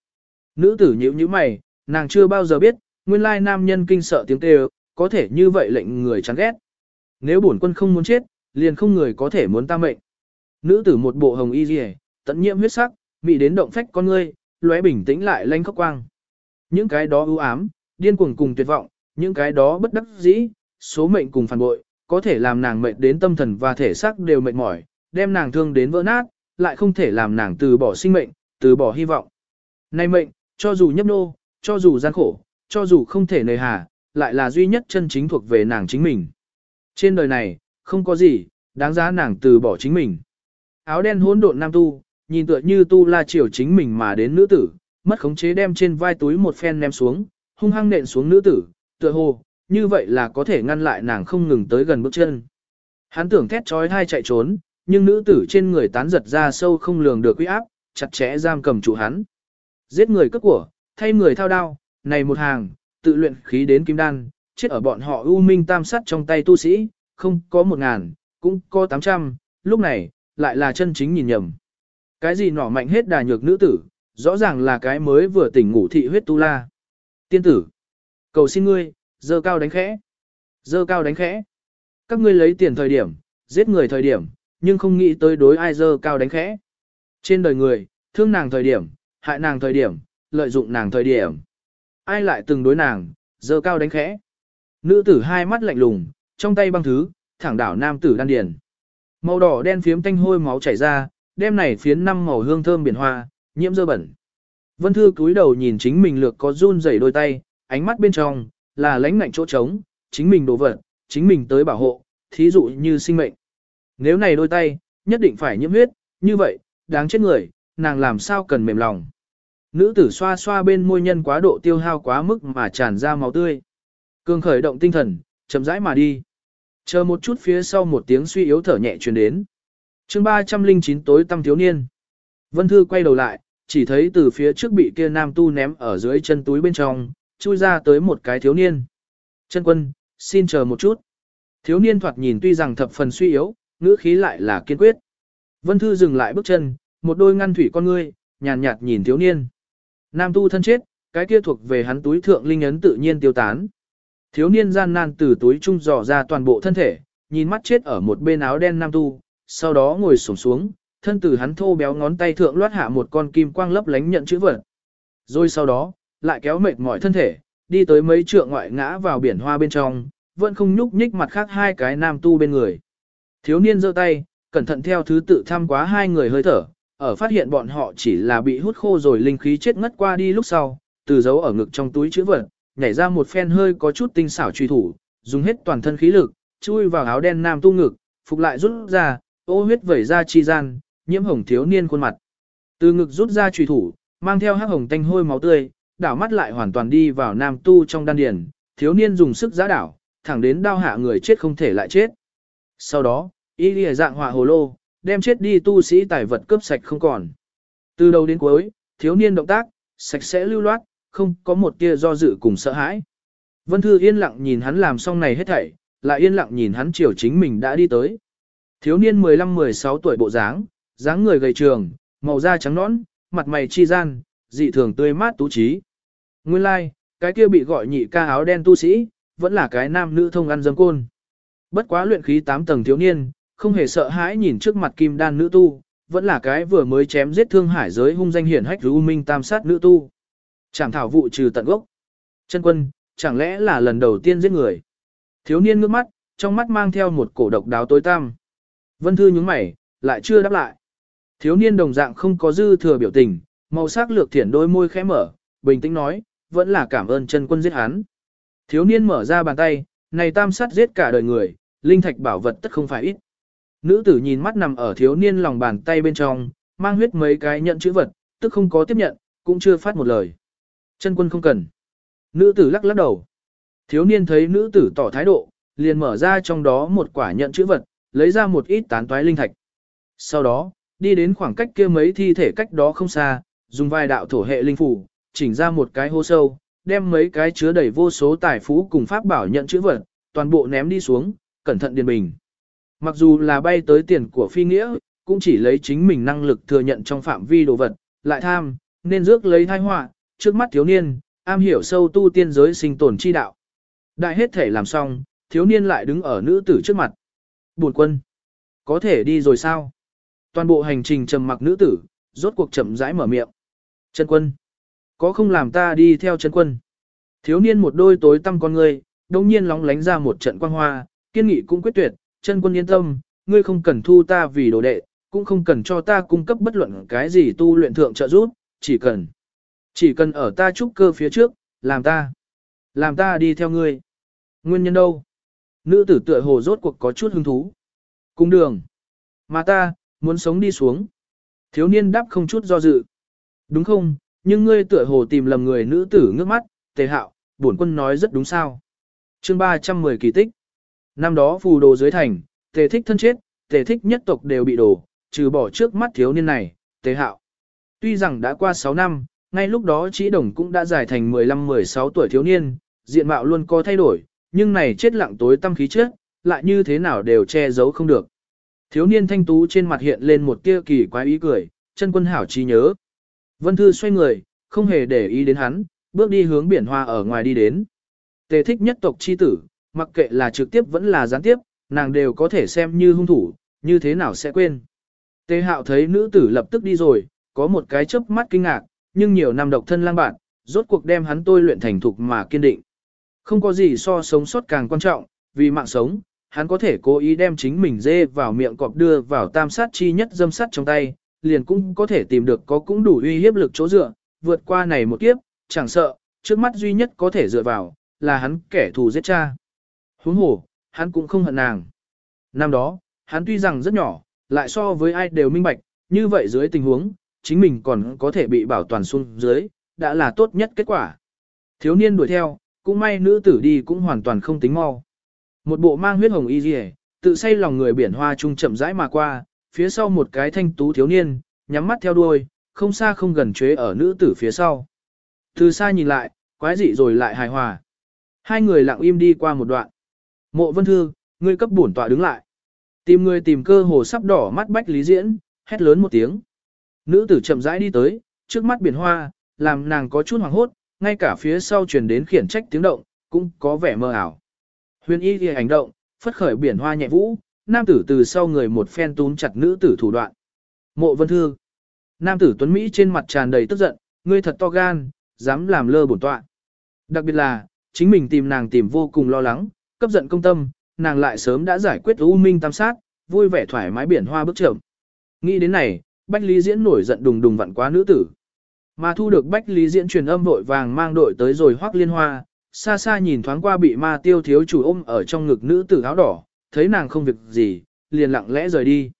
Speaker 1: Nữ tử nhíu nhíu mày, nàng chưa bao giờ biết, nguyên lai nam nhân kinh sợ tiếng kêu, có thể như vậy lệnh người chán ghét. Nếu bổn quân không muốn chết, liền không người có thể muốn ta mệnh. Nữ tử một bộ hồng y rìa, tận nhiễm huyết sắc, mị đến động phách con ngươi, lóe bình tĩnh lại lanh khóc quang. Những cái đó ưu ám, điên cuồng cùng tuyệt vọng, những cái đó bất đắc dĩ, số mệnh cùng phản bội, có thể làm nàng mệt đến tâm thần và thể xác đều mệt mỏi, đem nàng thương đến vỡ nát, lại không thể làm nàng từ bỏ sinh mệnh, từ bỏ hy vọng. Nay mệnh, cho dù nhấp nô, cho dù gian khổ, cho dù không thể nề hà, lại là duy nhất chân chính thuộc về nàng chính mình. Trên đời này, không có gì, đáng giá nàng từ bỏ chính mình. Áo đen hỗn độn nam tu, nhìn tựa như tu la chiều chính mình mà đến nữ tử, mất khống chế đem trên vai túi một phen ném xuống, hung hăng nện xuống nữ tử, tựa hồ, như vậy là có thể ngăn lại nàng không ngừng tới gần bước chân. Hắn tưởng thét trói hai chạy trốn, nhưng nữ tử trên người tán giật ra sâu không lường được uy áp, chặt chẽ giam cầm chủ hắn. Giết người cướp của, thay người thao đao, này một hàng, tự luyện khí đến kim đan, chết ở bọn họ u minh tam sắt trong tay tu sĩ, không có một ngàn, cũng có tám trăm, lúc này, lại là chân chính nhìn nhầm. Cái gì nỏ mạnh hết đà nhược nữ tử, rõ ràng là cái mới vừa tỉnh ngủ thị huyết tu la. Tiên tử, cầu xin ngươi, dơ cao đánh khẽ. Dơ cao đánh khẽ. Các ngươi lấy tiền thời điểm, giết người thời điểm, nhưng không nghĩ tới đối ai dơ cao đánh khẽ. Trên đời người, thương nàng thời điểm, hại nàng thời điểm, lợi dụng nàng thời điểm. Ai lại từng đối nàng, dơ cao đánh khẽ. Nữ tử hai mắt lạnh lùng, trong tay băng thứ, thẳng đảo nam tử đan điền. Màu đỏ đen phiếm tanh hôi máu chảy ra, đêm này phiến năm màu hương thơm biển hoa, nhiễm dơ bẩn. Vân Thư cúi đầu nhìn chính mình lược có run rẩy đôi tay, ánh mắt bên trong là lãnh ngạnh chỗ trống, chính mình đồ vật, chính mình tới bảo hộ, thí dụ như sinh mệnh. Nếu này đôi tay, nhất định phải nhiễm huyết, như vậy, đáng chết người, nàng làm sao cần mềm lòng. Nữ tử xoa xoa bên môi nhân quá độ tiêu hao quá mức mà tràn ra máu tươi. cương khởi động tinh thần, chậm rãi mà đi. Chờ một chút phía sau một tiếng suy yếu thở nhẹ truyền đến. chương 309 tối tâm thiếu niên. Vân Thư quay đầu lại, chỉ thấy từ phía trước bị kia nam tu ném ở dưới chân túi bên trong, chui ra tới một cái thiếu niên. Chân quân, xin chờ một chút. Thiếu niên thoạt nhìn tuy rằng thập phần suy yếu, ngữ khí lại là kiên quyết. Vân Thư dừng lại bước chân, một đôi ngăn thủy con ngươi, nhàn nhạt, nhìn thiếu niên. Nam tu thân chết, cái kia thuộc về hắn túi thượng linh ấn tự nhiên tiêu tán. Thiếu niên gian nan từ túi trung dò ra toàn bộ thân thể, nhìn mắt chết ở một bên áo đen nam tu, sau đó ngồi xổm xuống, thân từ hắn thô béo ngón tay thượng loát hạ một con kim quang lấp lánh nhận chữ vật. Rồi sau đó, lại kéo mệt mỏi thân thể, đi tới mấy trượng ngoại ngã vào biển hoa bên trong, vẫn không nhúc nhích mặt khác hai cái nam tu bên người. Thiếu niên giơ tay, cẩn thận theo thứ tự thăm quá hai người hơi thở, ở phát hiện bọn họ chỉ là bị hút khô rồi linh khí chết ngất qua đi lúc sau, từ dấu ở ngực trong túi chữ vật, nhảy ra một phen hơi có chút tinh xảo truy thủ, dùng hết toàn thân khí lực, chui vào áo đen nam tu ngực, phục lại rút ra, ô huyết vẩy ra chi gian, nhiễm hồng thiếu niên khuôn mặt. Từ ngực rút ra truy thủ, mang theo hắc hồng tanh hôi máu tươi, đảo mắt lại hoàn toàn đi vào nam tu trong đan điền, thiếu niên dùng sức giã đảo, thẳng đến đao hạ người chết không thể lại chết. Sau đó, y lìa dạng họa hồ lô, đem chết đi tu sĩ tài vật cướp sạch không còn. Từ đầu đến cuối, thiếu niên động tác, sạch sẽ lưu loát, không có một tia do dự cùng sợ hãi. Vân Thư yên lặng nhìn hắn làm xong này hết thảy, lại yên lặng nhìn hắn chiều chính mình đã đi tới. Thiếu niên 15-16 tuổi bộ dáng, dáng người gầy trường, màu da trắng nõn, mặt mày chi gian, dị thường tươi mát tú trí. Nguyên lai, like, cái kia bị gọi nhị ca áo đen tu sĩ, vẫn là cái nam nữ thông ăn dâm côn. Bất quá luyện khí 8 tầng thiếu niên, không hề sợ hãi nhìn trước mặt kim đan nữ tu, vẫn là cái vừa mới chém giết thương hải giới hung danh hiển hách U Minh tam sát nữ tu. Chẳng thảo vụ trừ tận gốc. Chân quân, chẳng lẽ là lần đầu tiên giết người? Thiếu niên ngước mắt, trong mắt mang theo một cổ độc đáo tối tăm. Vân Thư nhướng mày, lại chưa đáp lại. Thiếu niên đồng dạng không có dư thừa biểu tình, màu sắc lược thiển đôi môi khẽ mở, bình tĩnh nói, vẫn là cảm ơn chân quân giết hắn. Thiếu niên mở ra bàn tay, này tam sát giết cả đời người, linh thạch bảo vật tất không phải ít. Nữ tử nhìn mắt nằm ở thiếu niên lòng bàn tay bên trong, mang huyết mấy cái nhận chữ vật, tức không có tiếp nhận, cũng chưa phát một lời. Chân quân không cần. Nữ tử lắc lắc đầu. Thiếu niên thấy nữ tử tỏ thái độ, liền mở ra trong đó một quả nhận chữ vật, lấy ra một ít tán toái linh thạch. Sau đó, đi đến khoảng cách kia mấy thi thể cách đó không xa, dùng vài đạo thổ hệ linh phủ, chỉnh ra một cái hô sâu, đem mấy cái chứa đầy vô số tài phú cùng pháp bảo nhận chữ vật, toàn bộ ném đi xuống, cẩn thận điền bình. Mặc dù là bay tới tiền của phi nghĩa, cũng chỉ lấy chính mình năng lực thừa nhận trong phạm vi đồ vật, lại tham, nên rước lấy thai họa, trước mắt thiếu niên, am hiểu sâu tu tiên giới sinh tồn chi đạo. Đại hết thể làm xong, thiếu niên lại đứng ở nữ tử trước mặt. Buồn quân, có thể đi rồi sao? Toàn bộ hành trình trầm mặc nữ tử, rốt cuộc chậm rãi mở miệng. Chân quân, có không làm ta đi theo chân quân? Thiếu niên một đôi tối tăm con ngươi, đồng nhiên lóng lánh ra một trận quang hoa, kiên nghị cũng quyết tuyệt, chân quân yên tâm, ngươi không cần thu ta vì đồ đệ, cũng không cần cho ta cung cấp bất luận cái gì tu luyện thượng trợ giúp, chỉ cần, chỉ cần ở ta trúc cơ phía trước, làm ta, làm ta đi theo ngươi. Nguyên nhân đâu? Nữ tử tựa hồ rốt cuộc có chút hứng thú. Cung đường. Mà ta, muốn sống đi xuống. Thiếu niên đáp không chút do dự. Đúng không, nhưng ngươi tựa hồ tìm lầm người nữ tử ngước mắt, tề hạo, bổn quân nói rất đúng sao. chương 310 kỳ tích. Năm đó phù đồ dưới thành, tề thích thân chết, tề thích nhất tộc đều bị đổ, trừ bỏ trước mắt thiếu niên này, tề hạo. Tuy rằng đã qua 6 năm, ngay lúc đó chỉ đồng cũng đã dài thành 15-16 tuổi thiếu niên, diện mạo luôn có thay đổi, nhưng này chết lặng tối tâm khí trước, lại như thế nào đều che giấu không được. Thiếu niên thanh tú trên mặt hiện lên một tia kỳ quái ý cười, chân quân hảo trí nhớ. Vân Thư xoay người, không hề để ý đến hắn, bước đi hướng biển hoa ở ngoài đi đến. Tề thích nhất tộc chi tử, mặc kệ là trực tiếp vẫn là gián tiếp, nàng đều có thể xem như hung thủ, như thế nào sẽ quên. Tề hạo thấy nữ tử lập tức đi rồi, có một cái chớp mắt kinh ngạc, nhưng nhiều năm độc thân lang bạn, rốt cuộc đem hắn tôi luyện thành thục mà kiên định. Không có gì so sống sót càng quan trọng, vì mạng sống, hắn có thể cố ý đem chính mình dê vào miệng cọp đưa vào tam sát chi nhất dâm sát trong tay, liền cũng có thể tìm được có cũng đủ uy hiếp lực chỗ dựa, vượt qua này một kiếp, chẳng sợ, trước mắt duy nhất có thể dựa vào, là hắn kẻ thù giết cha. Huống hồ, hắn cũng không hận nàng. Năm đó, hắn tuy rằng rất nhỏ, lại so với ai đều minh bạch, như vậy dưới tình huống, chính mình còn có thể bị bảo toàn xuống dưới, đã là tốt nhất kết quả. Thiếu niên đuổi theo, cũng may nữ tử đi cũng hoàn toàn không tính mau. Một bộ mang huyết hồng y dì tự say lòng người biển hoa trung chậm rãi mà qua, phía sau một cái thanh tú thiếu niên, nhắm mắt theo đuôi, không xa không gần chế ở nữ tử phía sau. Từ xa nhìn lại, quái dị rồi lại hài hòa. Hai người lặng im đi qua một đoạn. Mộ vân thư, ngươi cấp bổn tọa đứng lại. Tìm người tìm cơ hồ sắp đỏ mắt bách lý diễn, hét lớn một tiếng. Nữ tử chậm rãi đi tới, trước mắt biển hoa, làm nàng có chút hoàng hốt, ngay cả phía sau truyền đến khiển trách tiếng động, cũng có vẻ mơ ảo. Huyền y thì hành động, phất khởi biển hoa nhẹ vũ, nam tử từ sau người một phen túm chặt nữ tử thủ đoạn. Mộ vân thư. Nam tử tuấn Mỹ trên mặt tràn đầy tức giận, ngươi thật to gan, dám làm lơ bổn tọa. Đặc biệt là, chính mình tìm nàng tìm vô cùng lo lắng, cấp giận công tâm, nàng lại sớm đã giải quyết u minh tam sát, vui vẻ thoải mái biển hoa bước chậm. Nghĩ đến này, Bách Lý Diễn nổi giận đùng đùng vặn quá nữ tử. Mà thu được Bách Lý Diễn truyền âm vội vàng mang đội tới rồi hoác liên hoa, xa xa nhìn thoáng qua bị ma tiêu thiếu chủ ôm ở trong ngực nữ tử áo đỏ, thấy nàng không việc gì, liền lặng lẽ rời đi.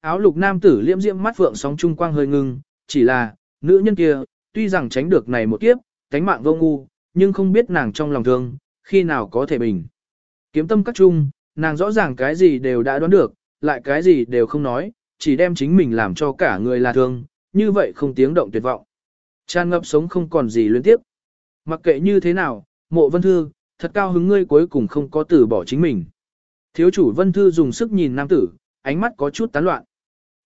Speaker 1: Áo lục nam tử liễm diễm mắt phượng sóng trung quang hơi ngưng, chỉ là, nữ nhân kia, tuy rằng tránh được này một kiếp, cánh mạng vô ngu, nhưng không biết nàng trong lòng thương, khi nào có thể bình. Kiếm tâm các trung, nàng rõ ràng cái gì đều đã đoán được, lại cái gì đều không nói, chỉ đem chính mình làm cho cả người là thương, như vậy không tiếng động tuyệt vọng. Tràn ngập sống không còn gì liên tiếp. Mặc kệ như thế nào, mộ vân thư, thật cao hứng ngươi cuối cùng không có từ bỏ chính mình. Thiếu chủ vân thư dùng sức nhìn nam tử, ánh mắt có chút tán loạn.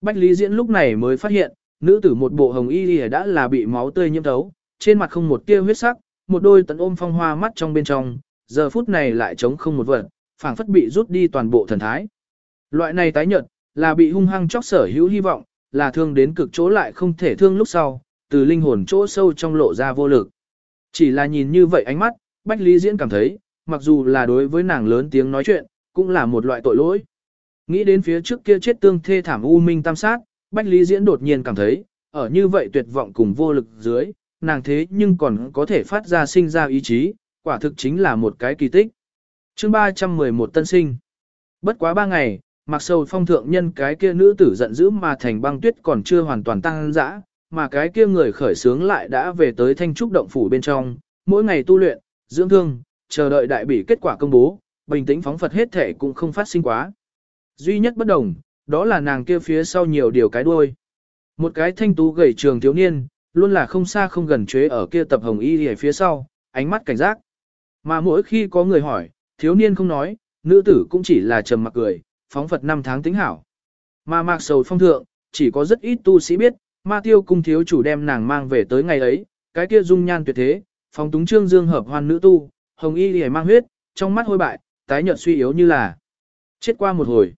Speaker 1: Bách Lý Diễn lúc này mới phát hiện, nữ tử một bộ hồng y đã là bị máu tươi nhiễm thấu, trên mặt không một tia huyết sắc, một đôi tận ôm phong hoa mắt trong bên trong, giờ phút này lại trống không một vật, phảng phất bị rút đi toàn bộ thần thái. Loại này tái nhợt, là bị hung hăng chóc sở hữu hy vọng, là thương đến cực chỗ lại không thể thương lúc sau, từ linh hồn chỗ sâu trong lộ ra vô lực. Chỉ là nhìn như vậy ánh mắt, Bách Lý Diễn cảm thấy, mặc dù là đối với nàng lớn tiếng nói chuyện, cũng là một loại tội lỗi. Nghĩ đến phía trước kia chết tương thê thảm u minh tam sát, Bách Lý Diễn đột nhiên cảm thấy, ở như vậy tuyệt vọng cùng vô lực dưới, nàng thế nhưng còn có thể phát ra sinh ra ý chí, quả thực chính là một cái kỳ tích. chương 311 tân sinh. Bất quá ba ngày, mặc sầu phong thượng nhân cái kia nữ tử giận dữ mà thành băng tuyết còn chưa hoàn toàn tăng dã, mà cái kia người khởi sướng lại đã về tới thanh trúc động phủ bên trong, mỗi ngày tu luyện, dưỡng thương, chờ đợi đại bỉ kết quả công bố, bình tĩnh phóng Phật hết thể cũng không phát sinh quá. Duy nhất bất đồng, đó là nàng kia phía sau nhiều điều cái đuôi. Một cái thanh tú gầy trường thiếu niên, luôn là không xa không gần chế ở kia tập hồng y ở phía sau, ánh mắt cảnh giác. Mà mỗi khi có người hỏi, thiếu niên không nói, nữ tử cũng chỉ là trầm mặc cười, phóng Phật năm tháng tính hảo. Mà mạc sầu phong thượng, chỉ có rất ít tu sĩ biết, ma tiêu cung thiếu chủ đem nàng mang về tới ngày ấy, cái kia dung nhan tuyệt thế, phóng túng trương dương hợp hoan nữ tu, hồng y lìa mang huyết, trong mắt hôi bại, tái nhợt suy yếu như là chết qua một hồi.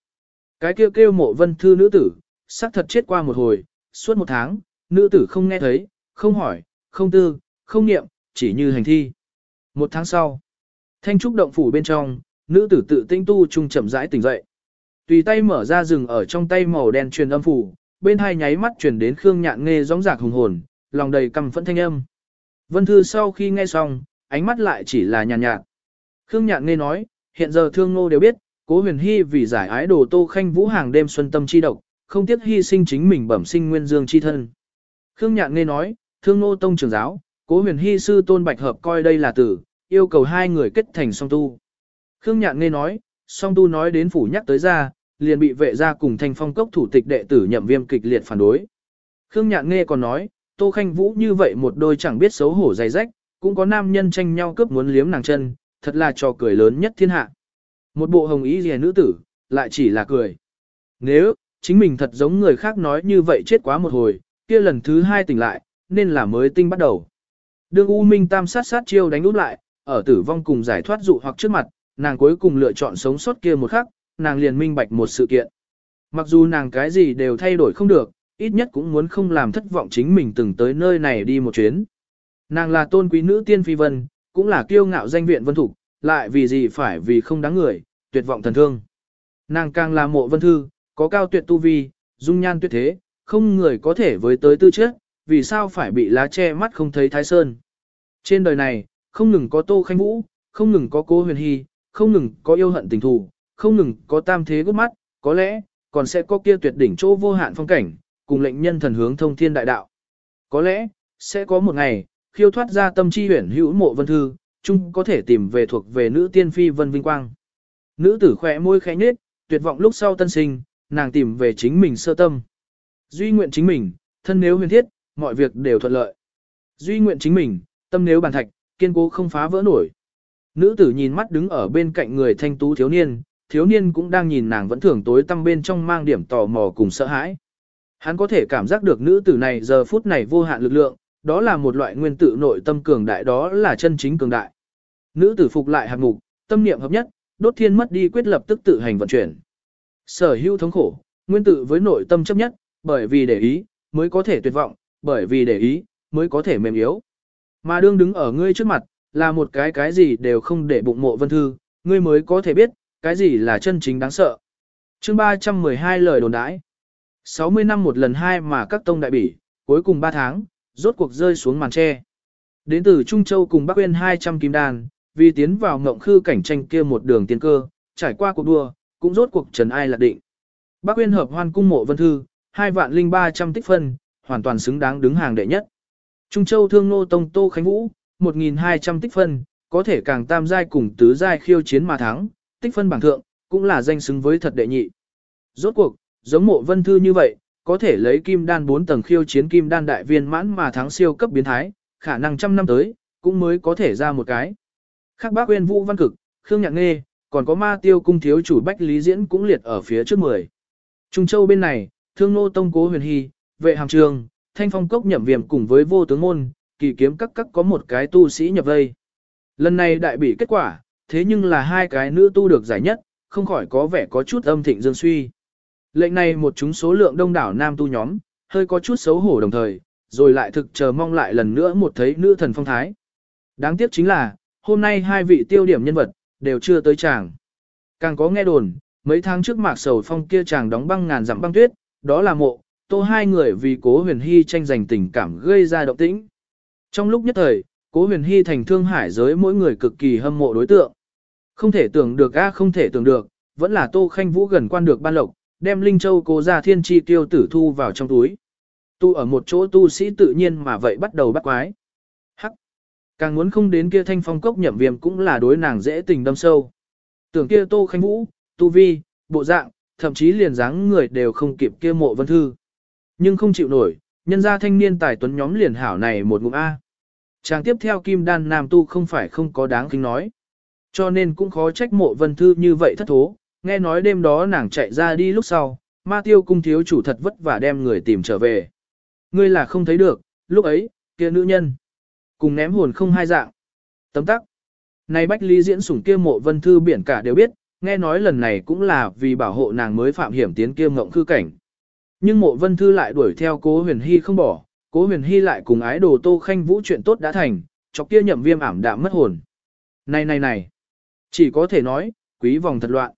Speaker 1: Cái kia kêu, kêu mộ vân thư nữ tử, xác thật chết qua một hồi, suốt một tháng, nữ tử không nghe thấy, không hỏi, không tư, không niệm, chỉ như hành thi. Một tháng sau, thanh trúc động phủ bên trong, nữ tử tự tinh tu trung chậm rãi tỉnh dậy. Tùy tay mở ra rừng ở trong tay màu đen truyền âm phủ, bên hai nháy mắt truyền đến Khương Nhạn nghe gióng giạc hùng hồn, lòng đầy căm phẫn thanh âm. Vân Thư sau khi nghe xong, ánh mắt lại chỉ là nhàn nhạt, nhạt. Khương Nhạn nghe nói, hiện giờ thương ngô đều biết, cố huyền hy vì giải ái đồ tô khanh vũ hàng đêm xuân tâm chi độc, không tiếc hy sinh chính mình bẩm sinh nguyên dương chi thân. Khương Nhạn nghe nói, thương ngô tông trưởng giáo, cố huyền hy sư tôn bạch hợp coi đây là tử, yêu cầu hai người kết thành song tu. Khương Nhạn nghe nói, song tu nói đến phủ nhắc tới ra, liền bị vệ gia cùng thanh phong cốc thủ tịch đệ tử nhậm viêm kịch liệt phản đối. Khương Nhạn nghe còn nói, Tô Khanh Vũ như vậy một đôi chẳng biết xấu hổ dày rách, cũng có nam nhân tranh nhau cướp muốn liếm nàng chân, thật là trò cười lớn nhất thiên hạ. Một bộ hồng ý rìa nữ tử, lại chỉ là cười. Nếu, chính mình thật giống người khác nói như vậy chết quá một hồi, kia lần thứ hai tỉnh lại, nên là mới tinh bắt đầu. Đường U Minh Tam sát sát chiêu đánh úp lại, ở tử vong cùng giải thoát dụ hoặc trước mặt, nàng cuối cùng lựa chọn sống sót kia một khắc, nàng liền minh bạch một sự kiện. Mặc dù nàng cái gì đều thay đổi không được, ít nhất cũng muốn không làm thất vọng chính mình từng tới nơi này đi một chuyến. Nàng là tôn quý nữ tiên phi vân, cũng là kiêu ngạo danh viện vân thủ, lại vì gì phải vì không đáng người, tuyệt vọng thần thương. Nàng càng là mộ vân thư, có cao tuyệt tu vi, dung nhan tuyệt thế, không người có thể với tới tư trước, vì sao phải bị lá che mắt không thấy thái sơn. Trên đời này, không ngừng có tô khanh vũ, không ngừng có cố huyền hy, không ngừng có yêu hận tình thù, không ngừng có tam thế gốc mắt, có lẽ, còn sẽ có kia tuyệt đỉnh chỗ vô hạn phong cảnh, cùng lệnh nhân thần hướng thông thiên đại đạo. Có lẽ, sẽ có một ngày, khiêu thoát ra tâm chi huyển hữu mộ vân thư, chung có thể tìm về thuộc về nữ tiên phi vân vinh quang. Nữ tử khỏe môi khẽ nhếch, tuyệt vọng lúc sau tân sinh, nàng tìm về chính mình sơ tâm. Duy nguyện chính mình, thân nếu huyền thiết, mọi việc đều thuận lợi. Duy nguyện chính mình, tâm nếu bàn thạch, kiên cố không phá vỡ nổi. Nữ tử nhìn mắt đứng ở bên cạnh người thanh tú thiếu niên, thiếu niên cũng đang nhìn nàng vẫn thường tối tăm bên trong mang điểm tò mò cùng sợ hãi. Hắn có thể cảm giác được nữ tử này giờ phút này vô hạn lực lượng, đó là một loại nguyên tử nội tâm cường đại đó là chân chính cường đại. Nữ tử phục lại hạt mục, tâm niệm hợp nhất, đốt thiên mất đi quyết lập tức tự hành vận chuyển. Sở hữu thống khổ, nguyên tử với nội tâm chấp nhất, bởi vì để ý, mới có thể tuyệt vọng, bởi vì để ý, mới có thể mềm yếu. Mà đương đứng ở ngươi trước mặt, là một cái cái gì đều không để bụng mộ vân thư, ngươi mới có thể biết, cái gì là chân chính đáng sợ. chương 312 lời đồn đãi. 60 năm một lần hai mà các tông đại bỉ, cuối cùng 3 tháng, rốt cuộc rơi xuống màn tre. Đến từ Trung Châu cùng Bắc Uyên 200 kim đàn, vì tiến vào ngộng khư cảnh tranh kia một đường tiên cơ, trải qua cuộc đua, cũng rốt cuộc trần ai lạc định. Bắc Uyên hợp hoan cung mộ vân thư, 2 vạn linh 300 tích phân, hoàn toàn xứng đáng đứng hàng đệ nhất. Trung Châu thương nô tông Tô Khánh Vũ, 1.200 tích phân, có thể càng tam giai cùng tứ giai khiêu chiến mà thắng, tích phân bảng thượng, cũng là danh xứng với thật đệ nhị. Rốt cuộc, giống mộ vân thư như vậy, có thể lấy kim đan 4 tầng khiêu chiến kim đan đại viên mãn mà thắng siêu cấp biến thái, khả năng trăm năm tới, cũng mới có thể ra một cái. Khác bác quên vũ văn cực, Khương Nhạc Nghê, còn có ma tiêu cung thiếu chủ Bách Lý Diễn cũng liệt ở phía trước 10. Trung Châu bên này, Thương Nô Tông Cố Huyền Hy, Vệ Hàm Trường, Thanh Phong Cốc nhậm viêm cùng với vô tướng môn, kỳ kiếm các các có một cái tu sĩ nhập vây. Lần này đại bị kết quả, thế nhưng là hai cái nữ tu được giải nhất, không khỏi có vẻ có chút âm thịnh dương suy. Lệnh này một chúng số lượng đông đảo nam tu nhóm, hơi có chút xấu hổ đồng thời, rồi lại thực chờ mong lại lần nữa một thấy nữ thần phong thái. Đáng tiếc chính là, hôm nay hai vị tiêu điểm nhân vật, đều chưa tới chàng. Càng có nghe đồn, mấy tháng trước mạc sầu phong kia chàng đóng băng ngàn dặm băng tuyết, đó là mộ, tô hai người vì cố huyền hy tranh giành tình cảm gây ra động tĩnh. Trong lúc nhất thời, cố huyền hy thành thương hải giới mỗi người cực kỳ hâm mộ đối tượng. Không thể tưởng được a không thể tưởng được, vẫn là tô khanh vũ gần quan được ban lộc, đem Linh Châu cố ra thiên chi tiêu tử thu vào trong túi. Tu ở một chỗ tu sĩ tự nhiên mà vậy bắt đầu bắt quái. Hắc. Càng muốn không đến kia thanh phong cốc nhậm viêm cũng là đối nàng dễ tình đâm sâu. Tưởng kia tô khanh vũ, tu vi, bộ dạng, thậm chí liền dáng người đều không kịp kia mộ vân thư. Nhưng không chịu nổi, nhân gia thanh niên tài tuấn nhóm liền hảo này một ngụm A. Chàng tiếp theo kim đan nam tu không phải không có đáng kính nói. Cho nên cũng khó trách mộ vân thư như vậy thất thố, nghe nói đêm đó nàng chạy ra đi lúc sau, ma tiêu cung thiếu chủ thật vất vả đem người tìm trở về. Ngươi là không thấy được, lúc ấy, kia nữ nhân. Cùng ném hồn không hai dạng. Tấm tắc. Này Bách Lý diễn sủng kia mộ vân thư biển cả đều biết, nghe nói lần này cũng là vì bảo hộ nàng mới phạm hiểm tiến kia ngộng khư cảnh. Nhưng mộ vân thư lại đuổi theo cố huyền hy không bỏ, cố huyền hy lại cùng ái đồ tô khanh vũ chuyện tốt đã thành, chọc kia nhậm viêm ảm đạm mất hồn. Này này này, chỉ có thể nói, quý vòng thật loạn.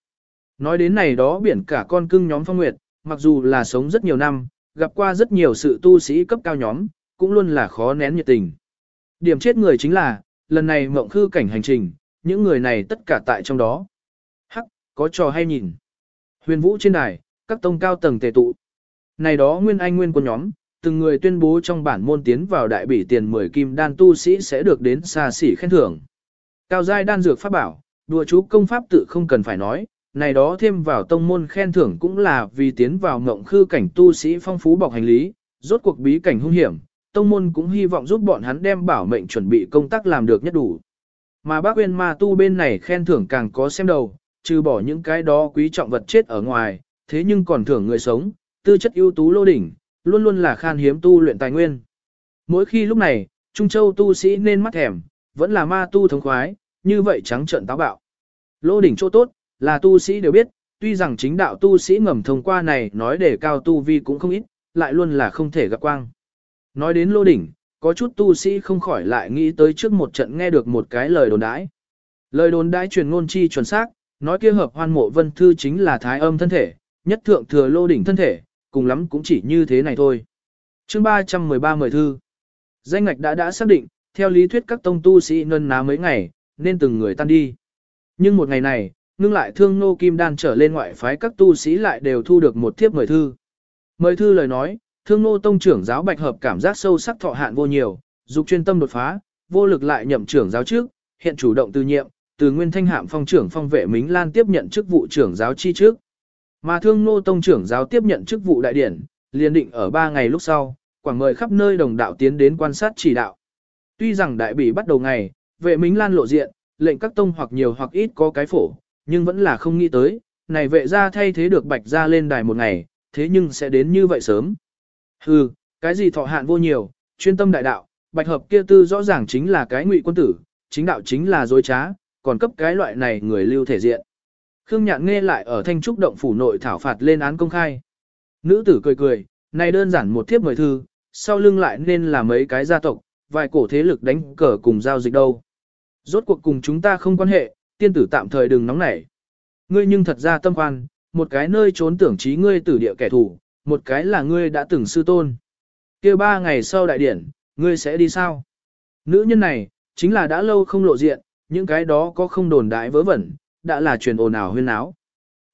Speaker 1: Nói đến này đó biển cả con cưng nhóm phong nguyệt, mặc dù là sống rất nhiều năm, gặp qua rất nhiều sự tu sĩ cấp cao nhóm, cũng luôn là khó nén nhiệt tình. Điểm chết người chính là, lần này mộng khư cảnh hành trình, những người này tất cả tại trong đó. Hắc, có trò hay nhìn. Huyền vũ trên đài, các tông cao tầng tề tụ. Này đó nguyên anh nguyên của nhóm, từng người tuyên bố trong bản môn tiến vào đại bỉ tiền 10 kim đan tu sĩ sẽ được đến xa xỉ khen thưởng. Cao giai đan dược pháp bảo, đùa chú công pháp tự không cần phải nói, này đó thêm vào tông môn khen thưởng cũng là vì tiến vào ngộng khư cảnh tu sĩ phong phú bọc hành lý, rốt cuộc bí cảnh hung hiểm, tông môn cũng hy vọng giúp bọn hắn đem bảo mệnh chuẩn bị công tác làm được nhất đủ. Mà bác Uyên Ma tu bên này khen thưởng càng có xem đầu, trừ bỏ những cái đó quý trọng vật chết ở ngoài, thế nhưng còn thưởng người sống, tư chất ưu tú lô đỉnh, luôn luôn là khan hiếm tu luyện tài nguyên. Mỗi khi lúc này, Trung Châu tu sĩ nên mắt thèm, vẫn là ma tu thống khoái, như vậy trắng trợn táo bạo. Lô đỉnh chỗ tốt, là tu sĩ đều biết, tuy rằng chính đạo tu sĩ ngầm thông qua này nói để cao tu vi cũng không ít, lại luôn là không thể gặp quang. Nói đến lô đỉnh, có chút tu sĩ không khỏi lại nghĩ tới trước một trận nghe được một cái lời đồn đãi. Lời đồn đãi truyền ngôn chi chuẩn xác, nói kia hợp hoan mộ vân thư chính là thái âm thân thể, nhất thượng thừa lô đỉnh thân thể, cùng lắm cũng chỉ như thế này thôi. Chương 313 mời thư. Danh ngạch đã đã xác định, theo lý thuyết các tông tu sĩ nân ná mấy ngày, nên từng người tan đi. Nhưng một ngày này, ngưng lại thương nô kim đan trở lên ngoại phái các tu sĩ lại đều thu được một thiếp mời thư. Mời thư lời nói, thương nô tông trưởng giáo bạch hợp cảm giác sâu sắc thọ hạn vô nhiều, dục chuyên tâm đột phá, vô lực lại nhậm trưởng giáo trước, hiện chủ động từ nhiệm, từ nguyên thanh hạm phong trưởng phong vệ Mính Lan tiếp nhận chức vụ trưởng giáo chi trước. Mà thương nô tông trưởng giáo tiếp nhận chức vụ đại điển, liền định ở 3 ngày lúc sau, quảng mời khắp nơi đồng đạo tiến đến quan sát chỉ đạo. Tuy rằng đại bỉ bắt đầu ngày, vệ minh Lan lộ diện, lệnh các tông hoặc nhiều hoặc ít có cái phổ, nhưng vẫn là không nghĩ tới, này vệ ra thay thế được bạch ra lên đài một ngày, thế nhưng sẽ đến như vậy sớm. Hừ, cái gì thọ hạn vô nhiều, chuyên tâm đại đạo, bạch hợp kia tư rõ ràng chính là cái ngụy quân tử, chính đạo chính là dối trá, còn cấp cái loại này người lưu thể diện. Khương Nhạn nghe lại ở thanh trúc động phủ nội thảo phạt lên án công khai. Nữ tử cười cười, này đơn giản một thiếp mời thư, sau lưng lại nên là mấy cái gia tộc, vài cổ thế lực đánh cờ cùng giao dịch đâu. Rốt cuộc cùng chúng ta không quan hệ, tiên tử tạm thời đừng nóng nảy. Ngươi nhưng thật ra tâm quan, một cái nơi trốn tưởng trí ngươi tử địa kẻ thù, một cái là ngươi đã từng sư tôn. kia ba ngày sau đại điển, ngươi sẽ đi sao? Nữ nhân này, chính là đã lâu không lộ diện, những cái đó có không đồn đại vớ vẩn, đã là truyền ồn ào huyên náo,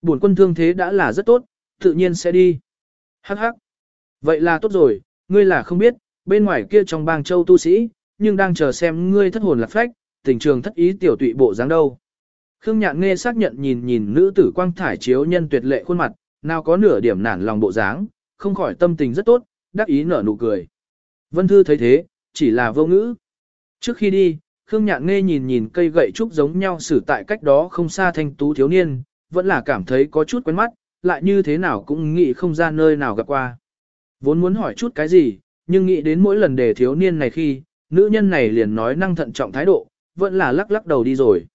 Speaker 1: Buồn quân thương thế đã là rất tốt, tự nhiên sẽ đi. Hắc hắc. Vậy là tốt rồi, ngươi là không biết, bên ngoài kia trong bang châu tu sĩ, nhưng đang chờ xem ngươi thất hồn lạc phách, tình trường thất ý tiểu tụy bộ dáng đâu. Khương Nhạn nghe xác nhận nhìn nhìn nữ tử quang thải chiếu nhân tuyệt lệ khuôn mặt, nào có nửa điểm nản lòng bộ dáng, không khỏi tâm tình rất tốt, đắc ý nở nụ cười. Vân Thư thấy thế, chỉ là vô ngữ. Trước khi đi, Khương Nhạn nghe nhìn nhìn cây gậy trúc giống nhau xử tại cách đó không xa thanh tú thiếu niên, vẫn là cảm thấy có chút quen mắt, lại như thế nào cũng nghĩ không ra nơi nào gặp qua. Vốn muốn hỏi chút cái gì, nhưng nghĩ đến mỗi lần đề thiếu niên này khi, nữ nhân này liền nói năng thận trọng thái độ, vẫn là lắc lắc đầu đi rồi.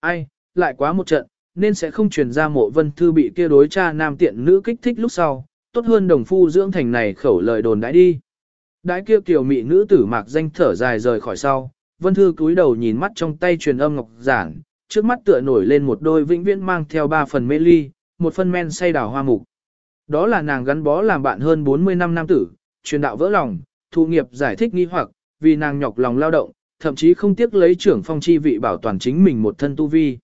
Speaker 1: Ai, lại quá một trận, nên sẽ không truyền ra mộ vân thư bị kia đối cha nam tiện nữ kích thích lúc sau, tốt hơn đồng phu dưỡng thành này khẩu lời đồn đãi đi. Đãi kia kiều mị nữ tử mạc danh thở dài rời khỏi sau, vân thư cúi đầu nhìn mắt trong tay truyền âm ngọc giản, trước mắt tựa nổi lên một đôi vĩnh viễn mang theo ba phần mê ly, một phần men say đào hoa mục. Đó là nàng gắn bó làm bạn hơn 40 năm nam tử, truyền đạo vỡ lòng, thu nghiệp giải thích nghi hoặc, vì nàng nhọc lòng lao động, thậm chí không tiếc lấy trưởng phong chi vị bảo toàn chính mình một thân tu vi.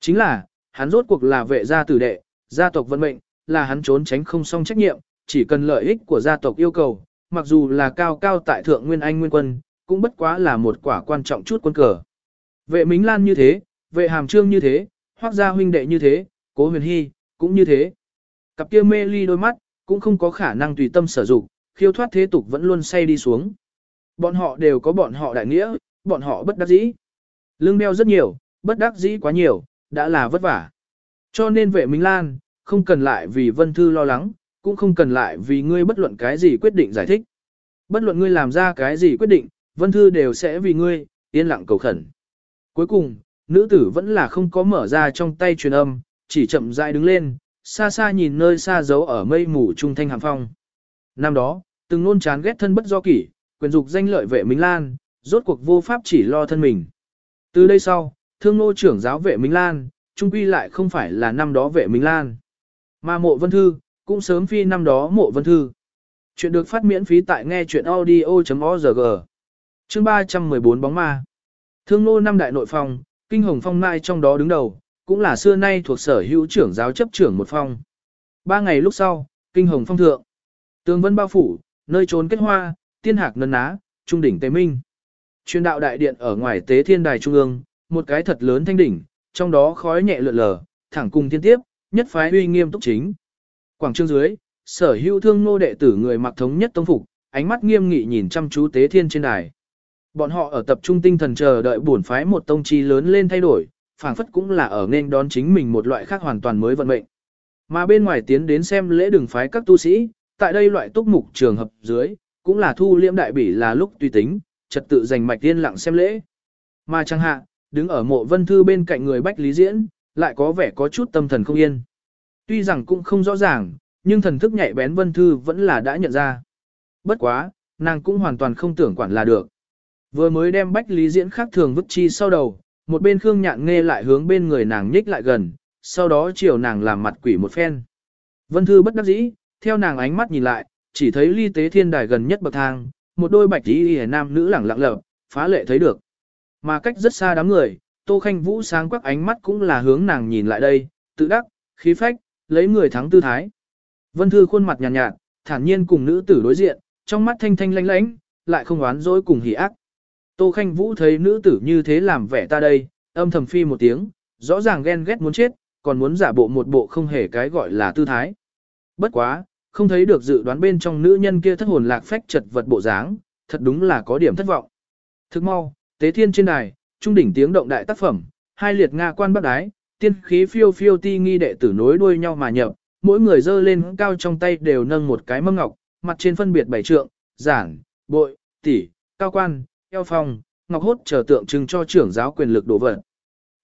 Speaker 1: Chính là, hắn rốt cuộc là vệ gia tử đệ, gia tộc vận mệnh, là hắn trốn tránh không xong trách nhiệm, chỉ cần lợi ích của gia tộc yêu cầu, mặc dù là cao cao tại thượng nguyên anh nguyên quân, cũng bất quá là một quả quan trọng chút quân cờ. Vệ Mính Lan như thế, vệ Hàm Trương như thế, hoác gia huynh đệ như thế, cố huyền hy, cũng như thế. Cặp kia mê ly đôi mắt, cũng không có khả năng tùy tâm sở dụng, khiêu thoát thế tục vẫn luôn say đi xuống. Bọn họ đều có bọn họ đại nghĩa, bọn họ bất đắc dĩ. Lương đeo rất nhiều, bất đắc dĩ quá nhiều, đã là vất vả. Cho nên vệ Minh Lan, không cần lại vì Vân Thư lo lắng, cũng không cần lại vì ngươi bất luận cái gì quyết định giải thích. Bất luận ngươi làm ra cái gì quyết định, vân thư đều sẽ vì ngươi, yên lặng cầu khẩn. Cuối cùng, nữ tử vẫn là không có mở ra trong tay truyền âm, chỉ chậm rãi đứng lên, xa xa nhìn nơi xa giấu ở mây mù trung thanh hàm phong. Năm đó, từng luôn chán ghét thân bất do kỷ, quyền dục danh lợi vệ Minh Lan, rốt cuộc vô pháp chỉ lo thân mình. Từ đây sau, thương nô trưởng giáo vệ Minh Lan, trung quy lại không phải là năm đó vệ Minh Lan. Mà mộ vân thư, cũng sớm phi năm đó mộ vân thư. Chuyện được phát miễn phí tại nghe chuyện audio.org. Chương 314 bóng ma. Thương nô năm đại nội phòng, kinh hồng phong mai trong đó đứng đầu, cũng là xưa nay thuộc sở hữu trưởng giáo chấp trưởng một phong. Ba ngày lúc sau, kinh hồng phong thượng. Tường vân bao phủ, nơi trốn kết hoa, tiên hạc nân ná, trung đỉnh tế minh. chuyên đạo đại điện ở ngoài tế thiên đài trung ương, một cái thật lớn thanh đỉnh, trong đó khói nhẹ lượn lờ, thẳng cùng thiên tiếp, nhất phái uy nghiêm túc chính. Quảng trương dưới, sở hữu thương nô đệ tử người mặc thống nhất tông phục, ánh mắt nghiêm nghị nhìn chăm chú tế thiên trên đài. Bọn họ ở tập trung tinh thần chờ đợi bổn phái một tông chi lớn lên thay đổi, phảng phất cũng là ở nên đón chính mình một loại khác hoàn toàn mới vận mệnh. Mà bên ngoài tiến đến xem lễ đường phái các tu sĩ, tại đây loại túc mục trường hợp dưới, cũng là thu liễm đại bỉ là lúc tùy tính, trật tự dành mạch tiên lặng xem lễ. Mà chẳng hạ, đứng ở mộ vân thư bên cạnh người Bách Lý Diễn, lại có vẻ có chút tâm thần không yên. Tuy rằng cũng không rõ ràng, nhưng thần thức nhạy bén vân thư vẫn là đã nhận ra. Bất quá, nàng cũng hoàn toàn không tưởng quản là được. Vừa mới đem Bách Lý Diễn khác thường vứt chi sau đầu, một bên Khương Nhạn nghe lại hướng bên người nàng nhích lại gần, sau đó chiều nàng làm mặt quỷ một phen. Vân Thư bất đắc dĩ, theo nàng ánh mắt nhìn lại, chỉ thấy ly tế thiên đài gần nhất bậc thang, một đôi bạch tí hề nam nữ lẳng lặng lở, phá lệ thấy được. Mà cách rất xa đám người, Tô Khanh Vũ sáng quắc ánh mắt cũng là hướng nàng nhìn lại đây, tự đắc, khí phách, lấy người thắng tư thái. Vân Thư khuôn mặt nhàn nhạt, nhạt, thản nhiên cùng nữ tử đối diện, trong mắt thanh thanh lánh lánh, lại không oán dỗi cùng hỉ ác. Tô Khanh Vũ thấy nữ tử như thế làm vẻ ta đây, âm thầm phi một tiếng, rõ ràng ghen ghét muốn chết, còn muốn giả bộ một bộ không hề cái gọi là tư thái. Bất quá, không thấy được dự đoán bên trong nữ nhân kia thất hồn lạc phách chật vật bộ dáng, thật đúng là có điểm thất vọng. Thức mau, tế thiên trên đài, trung đỉnh tiếng động đại tác phẩm, hai liệt nga quan bắc đái, tiên khí phiêu phiêu ti nghi đệ tử nối đuôi nhau mà nhập, mỗi người dơ lên cao trong tay đều nâng một cái mâm ngọc, mặt trên phân biệt bảy trượng, giản, bội, tỷ, cao quan, eo phong, ngọc hốt chờ tượng trưng cho trưởng giáo quyền lực đổ vật.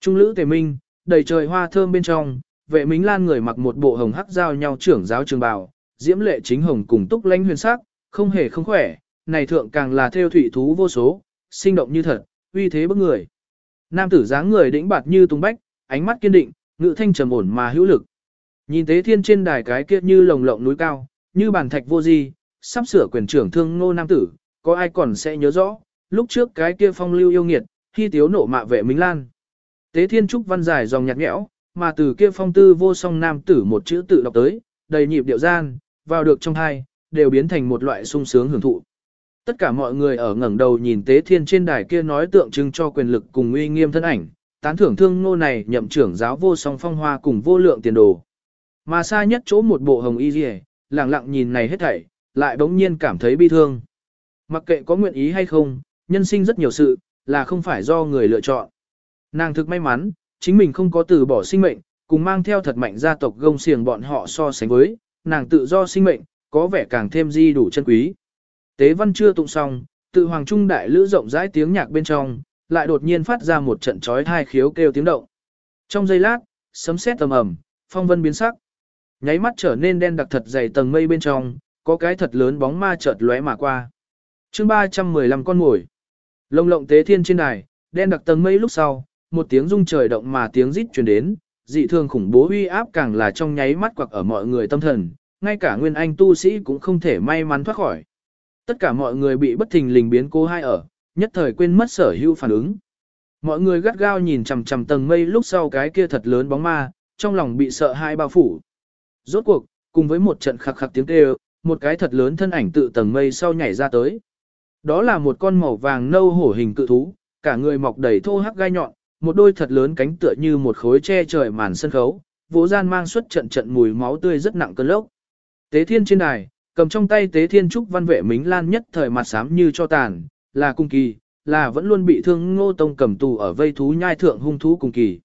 Speaker 1: Trung lữ tề minh, đầy trời hoa thơm bên trong, vệ mính lan người mặc một bộ hồng hắc giao nhau trưởng giáo trường bào, diễm lệ chính hồng cùng túc lãnh huyền sắc, không hề không khỏe, này thượng càng là theo thủy thú vô số, sinh động như thật, uy thế bức người. Nam tử dáng người đĩnh bạt như tung bách, ánh mắt kiên định, ngự thanh trầm ổn mà hữu lực. Nhìn tế thiên trên đài cái kia như lồng lộng núi cao, như bàn thạch vô di, sắp sửa quyền trưởng thương ngô nam tử, có ai còn sẽ nhớ rõ, lúc trước cái kia phong lưu yêu nghiệt, khi tiếu nộ mạ vệ Minh Lan. Tế thiên trúc văn dài dòng nhạt nhẽo, mà từ kia phong tư vô song nam tử một chữ tự đọc tới, đầy nhịp điệu gian, vào được trong hai, đều biến thành một loại sung sướng hưởng thụ. Tất cả mọi người ở ngẩng đầu nhìn tế thiên trên đài kia nói tượng trưng cho quyền lực cùng uy nghiêm thân ảnh, tán thưởng thương nô này nhậm trưởng giáo vô song phong hoa cùng vô lượng tiền đồ. Mà xa nhất chỗ một bộ hồng y rìa, lặng lặng nhìn này hết thảy, lại bỗng nhiên cảm thấy bi thương. Mặc kệ có nguyện ý hay không, nhân sinh rất nhiều sự, là không phải do người lựa chọn. Nàng thực may mắn, chính mình không có từ bỏ sinh mệnh, cùng mang theo thật mạnh gia tộc gông xiềng bọn họ so sánh với, nàng tự do sinh mệnh, có vẻ càng thêm di đủ chân quý. Tế văn chưa tụng xong, tự hoàng trung đại lữ rộng rãi tiếng nhạc bên trong, lại đột nhiên phát ra một trận chói thai khiếu kêu tiếng động. Trong giây lát, sấm sét tầm ầm, phong vân biến sắc. Nháy mắt trở nên đen đặc thật dày tầng mây bên trong, có cái thật lớn bóng ma chợt lóe mà qua. Chương 315 con ngồi. Lông lộng tế thiên trên đài, đen đặc tầng mây lúc sau, một tiếng rung trời động mà tiếng rít truyền đến, dị thường khủng bố uy áp càng là trong nháy mắt quặc ở mọi người tâm thần, ngay cả nguyên anh tu sĩ cũng không thể may mắn thoát khỏi. Tất cả mọi người bị bất thình lình biến cố hai ở, nhất thời quên mất sở hữu phản ứng. Mọi người gắt gao nhìn chằm chằm tầng mây lúc sau cái kia thật lớn bóng ma, trong lòng bị sợ hai bao phủ. Rốt cuộc, cùng với một trận khạc khạc tiếng kêu, một cái thật lớn thân ảnh tự tầng mây sau nhảy ra tới. Đó là một con màu vàng nâu hổ hình cự thú, cả người mọc đầy thô hắc gai nhọn, một đôi thật lớn cánh tựa như một khối che trời màn sân khấu, vỗ gian mang xuất trận trận mùi máu tươi rất nặng cơn lốc. Tế thiên trên đài, cầm trong tay tế thiên trúc văn vệ mính lan nhất thời mặt xám như cho tàn, là cung kỳ, là vẫn luôn bị thương ngô tông cầm tù ở vây thú nhai thượng hung thú cùng kỳ.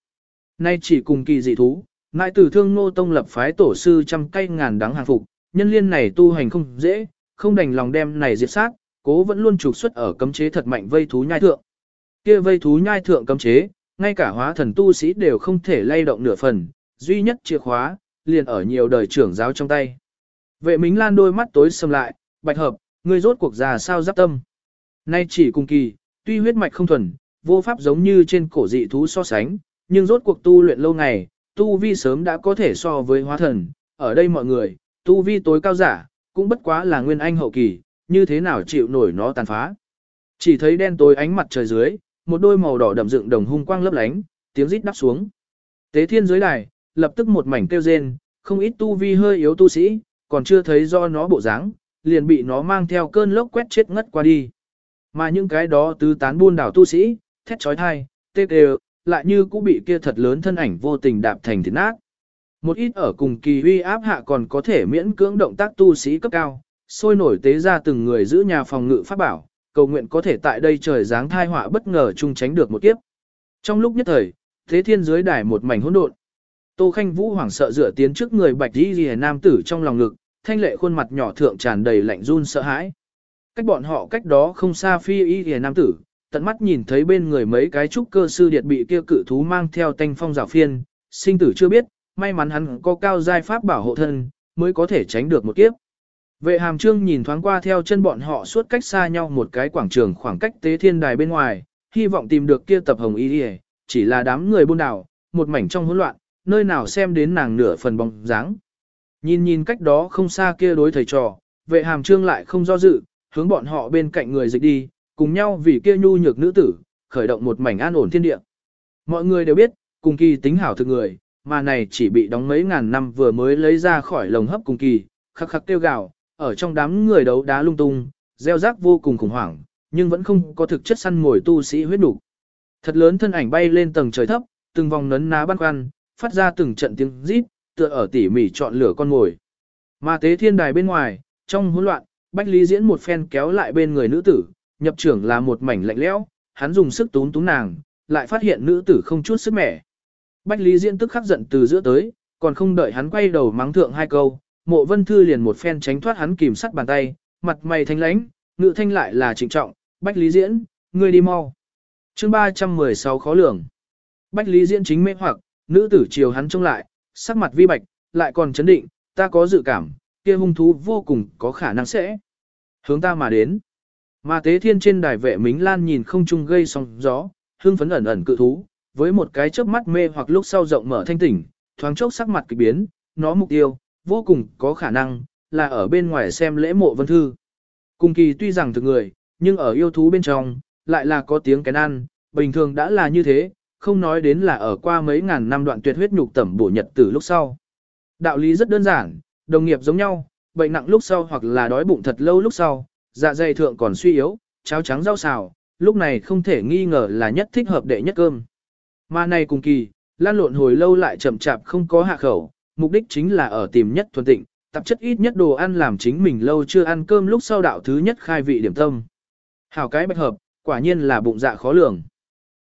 Speaker 1: Nay chỉ cùng kỳ dị thú, ngại tử thương ngô tông lập phái tổ sư trăm cây ngàn đắng hàng phục, nhân liên này tu hành không dễ, không đành lòng đem này diệt sát, cố vẫn luôn trục xuất ở cấm chế thật mạnh vây thú nhai thượng. Kia vây thú nhai thượng cấm chế, ngay cả hóa thần tu sĩ đều không thể lay động nửa phần, duy nhất chìa khóa, liền ở nhiều đời trưởng giáo trong tay. Vệ Mính Lan đôi mắt tối sầm lại, bạch hợp, ngươi rốt cuộc già sao giáp tâm. Nay chỉ cùng kỳ, tuy huyết mạch không thuần, vô pháp giống như trên cổ dị thú so sánh, nhưng rốt cuộc tu luyện lâu ngày, tu vi sớm đã có thể so với hóa thần, ở đây mọi người, tu vi tối cao giả, cũng bất quá là nguyên anh hậu kỳ, như thế nào chịu nổi nó tàn phá. Chỉ thấy đen tối ánh mặt trời dưới, một đôi màu đỏ đậm dựng đồng hung quang lấp lánh, tiếng rít đắp xuống. Tế thiên dưới đài, lập tức một mảnh kêu rên, không ít tu vi hơi yếu tu sĩ, còn chưa thấy do nó bộ dáng, liền bị nó mang theo cơn lốc quét chết ngất qua đi. Mà những cái đó tứ tán buôn đảo tu sĩ, thét trói thai, tê đều, lại như cũng bị kia thật lớn thân ảnh vô tình đạp thành thịt nát. Một ít ở cùng kỳ uy áp hạ còn có thể miễn cưỡng động tác tu sĩ cấp cao, sôi nổi tế ra từng người giữ nhà phòng ngự pháp bảo, cầu nguyện có thể tại đây trời giáng thai họa bất ngờ chung tránh được một kiếp. Trong lúc nhất thời, thế thiên dưới đài một mảnh hỗn độn. Tô Khanh Vũ hoảng sợ dựa tiến trước người bạch y liễu nam tử trong lòng ngực, thanh lệ khuôn mặt nhỏ thượng tràn đầy lạnh run sợ hãi. Cách bọn họ cách đó không xa phi y liễu nam tử, tận mắt nhìn thấy bên người mấy cái trúc cơ sư điệt bị kia cự thú mang theo tanh phong rào phiên, sinh tử chưa biết, may mắn hắn có cao giai pháp bảo hộ thân, mới có thể tránh được một kiếp. Vệ hàm trương nhìn thoáng qua theo chân bọn họ suốt cách xa nhau một cái quảng trường khoảng cách tế thiên đài bên ngoài, hy vọng tìm được kia tập hồng y đi chỉ là đám người buôn đảo, một mảnh trong hỗn loạn, nơi nào xem đến nàng nửa phần bóng dáng. Nhìn nhìn cách đó không xa kia đối thầy trò, vệ hàm trương lại không do dự, hướng bọn họ bên cạnh người dịch đi, cùng nhau vì kia nhu nhược nữ tử, khởi động một mảnh an ổn thiên địa. Mọi người đều biết, cùng kỳ tính hảo thực người, mà này chỉ bị đóng mấy ngàn năm vừa mới lấy ra khỏi lồng hấp cùng kỳ, khắc khắc tiêu gạo, ở trong đám người đấu đá lung tung, gieo rác vô cùng khủng hoảng, nhưng vẫn không có thực chất săn ngồi tu sĩ huyết đủ. Thật lớn thân ảnh bay lên tầng trời thấp, từng vòng nấn ná băn khoăn, phát ra từng trận tiếng rít, tựa ở tỉ mỉ chọn lửa con ngồi. Mà tế thiên đài bên ngoài, trong hỗn loạn, Bách Lý Diễn một phen kéo lại bên người nữ tử, nhập trưởng là một mảnh lạnh lẽo, hắn dùng sức túm túm nàng, lại phát hiện nữ tử không chút sức mẻ. Bách Lý Diễn tức khắc giận từ giữa tới, còn không đợi hắn quay đầu mắng thượng hai câu, mộ vân thư liền một phen tránh thoát hắn kìm sắt bàn tay, mặt mày thanh lãnh, ngự thanh lại là trịnh trọng, Bách Lý Diễn, ngươi đi mau. chương 316 khó lường. Bách Lý Diễn chính mê hoặc, nữ tử chiều hắn trông lại, sắc mặt vi bạch, lại còn chấn định, ta có dự cảm, kia hung thú vô cùng có khả năng sẽ hướng ta mà đến. Mà tế thiên trên đài vệ Mính Lan nhìn không trung gây sóng gió, hương phấn ẩn ẩn cự thú, với một cái chớp mắt mê hoặc lúc sau rộng mở thanh tỉnh, thoáng chốc sắc mặt kỳ biến, nó mục tiêu, vô cùng có khả năng, là ở bên ngoài xem lễ mộ vân thư. Cùng kỳ tuy rằng thực người, nhưng ở yêu thú bên trong, lại là có tiếng cái ăn, bình thường đã là như thế, không nói đến là ở qua mấy ngàn năm đoạn tuyệt huyết nhục tẩm bổ nhật từ lúc sau. Đạo lý rất đơn giản, đồng nghiệp giống nhau, bệnh nặng lúc sau hoặc là đói bụng thật lâu lúc sau, dạ dày thượng còn suy yếu, cháo trắng rau xào, lúc này không thể nghi ngờ là nhất thích hợp đệ nhất cơm. Mà này cùng kỳ, lan lộn hồi lâu lại chậm chạp không có hạ khẩu, mục đích chính là ở tìm nhất thuần tịnh, tạp chất ít nhất đồ ăn làm chính mình lâu chưa ăn cơm lúc sau đạo thứ nhất khai vị điểm tâm. Hảo cái bạch hợp, quả nhiên là bụng dạ khó lường.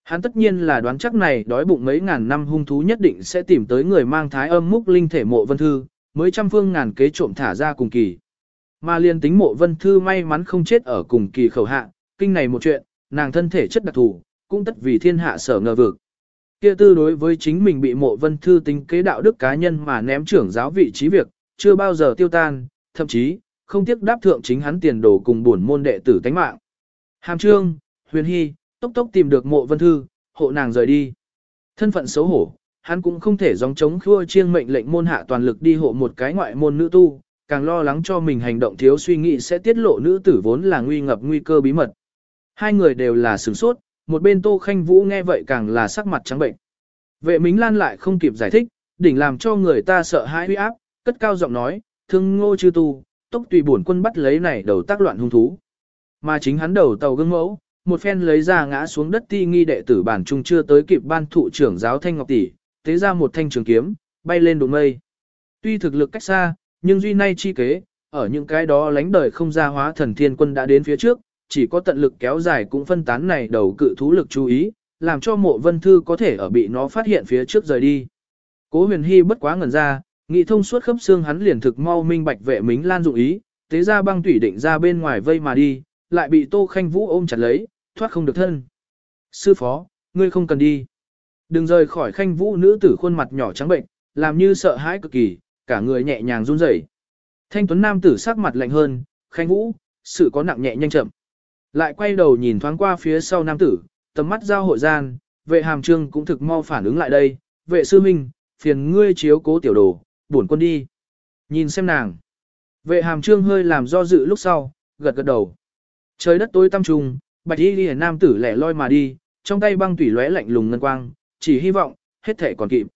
Speaker 1: Hắn tất nhiên là đoán chắc này đói bụng mấy ngàn năm hung thú nhất định sẽ tìm tới người mang thái âm múc linh thể mộ vân thư, mới trăm phương ngàn kế trộm thả ra cùng kỳ. Mà liên tính mộ vân thư may mắn không chết ở cùng kỳ khẩu hạ, kinh này một chuyện, nàng thân thể chất đặc thù, cũng tất vì thiên hạ sở ngờ vực. Kia tư đối với chính mình bị mộ vân thư tính kế đạo đức cá nhân mà ném trưởng giáo vị trí việc, chưa bao giờ tiêu tan, thậm chí, không tiếc đáp thượng chính hắn tiền đồ cùng buồn môn đệ tử tánh mạng. Hàm trương, huyền hy, tốc tốc tìm được mộ vân thư, hộ nàng rời đi. Thân phận xấu hổ, hắn cũng không thể dòng chống khua chiêng mệnh lệnh môn hạ toàn lực đi hộ một cái ngoại môn nữ tu, càng lo lắng cho mình hành động thiếu suy nghĩ sẽ tiết lộ nữ tử vốn là nguy ngập nguy cơ bí mật. Hai người đều là sửng sốt, một bên Tô Khanh Vũ nghe vậy càng là sắc mặt trắng bệnh. Vệ Mính Lan lại không kịp giải thích, đỉnh làm cho người ta sợ hãi uy áp, cất cao giọng nói, thương ngô chư tu, tốc tùy bổn quân bắt lấy này đầu tác loạn hung thú. Mà chính hắn đầu tàu gương mẫu, một phen lấy ra ngã xuống đất ti nghi đệ tử bản trung chưa tới kịp ban thụ trưởng giáo thanh ngọc tỷ, tế ra một thanh trường kiếm, bay lên đụng mây. Tuy thực lực cách xa, nhưng duy nay chi kế, ở những cái đó lánh đời không ra hóa thần thiên quân đã đến phía trước, chỉ có tận lực kéo dài cũng phân tán này đầu cự thú lực chú ý, làm cho mộ vân thư có thể ở bị nó phát hiện phía trước rời đi. Cố huyền hy bất quá ngẩn ra, nghị thông suốt khớp xương hắn liền thực mau minh bạch vệ mính lan dụng ý, tế ra băng tủy định ra bên ngoài vây mà đi, lại bị Tô Khanh Vũ ôm chặt lấy, thoát không được thân. Sư phó, ngươi không cần đi. Đừng rời khỏi Khanh Vũ nữ tử khuôn mặt nhỏ trắng bệnh, làm như sợ hãi cực kỳ, cả người nhẹ nhàng run rẩy. Thanh tuấn nam tử sắc mặt lạnh hơn, Khanh Vũ, sự có nặng nhẹ nhanh chậm. Lại quay đầu nhìn thoáng qua phía sau nam tử, tầm mắt giao hội gian, vệ hàm trương cũng thực mau phản ứng lại đây, vệ sư minh, phiền ngươi chiếu cố tiểu đồ, buồn quân đi. Nhìn xem nàng. Vệ hàm trương hơi làm do dự lúc sau, gật gật đầu. Trời đất tối tăm trùng, bạch y ghi nam tử lẻ loi mà đi, trong tay băng tủy lóe lạnh lùng ngân quang, chỉ hy vọng, hết thể còn kịp.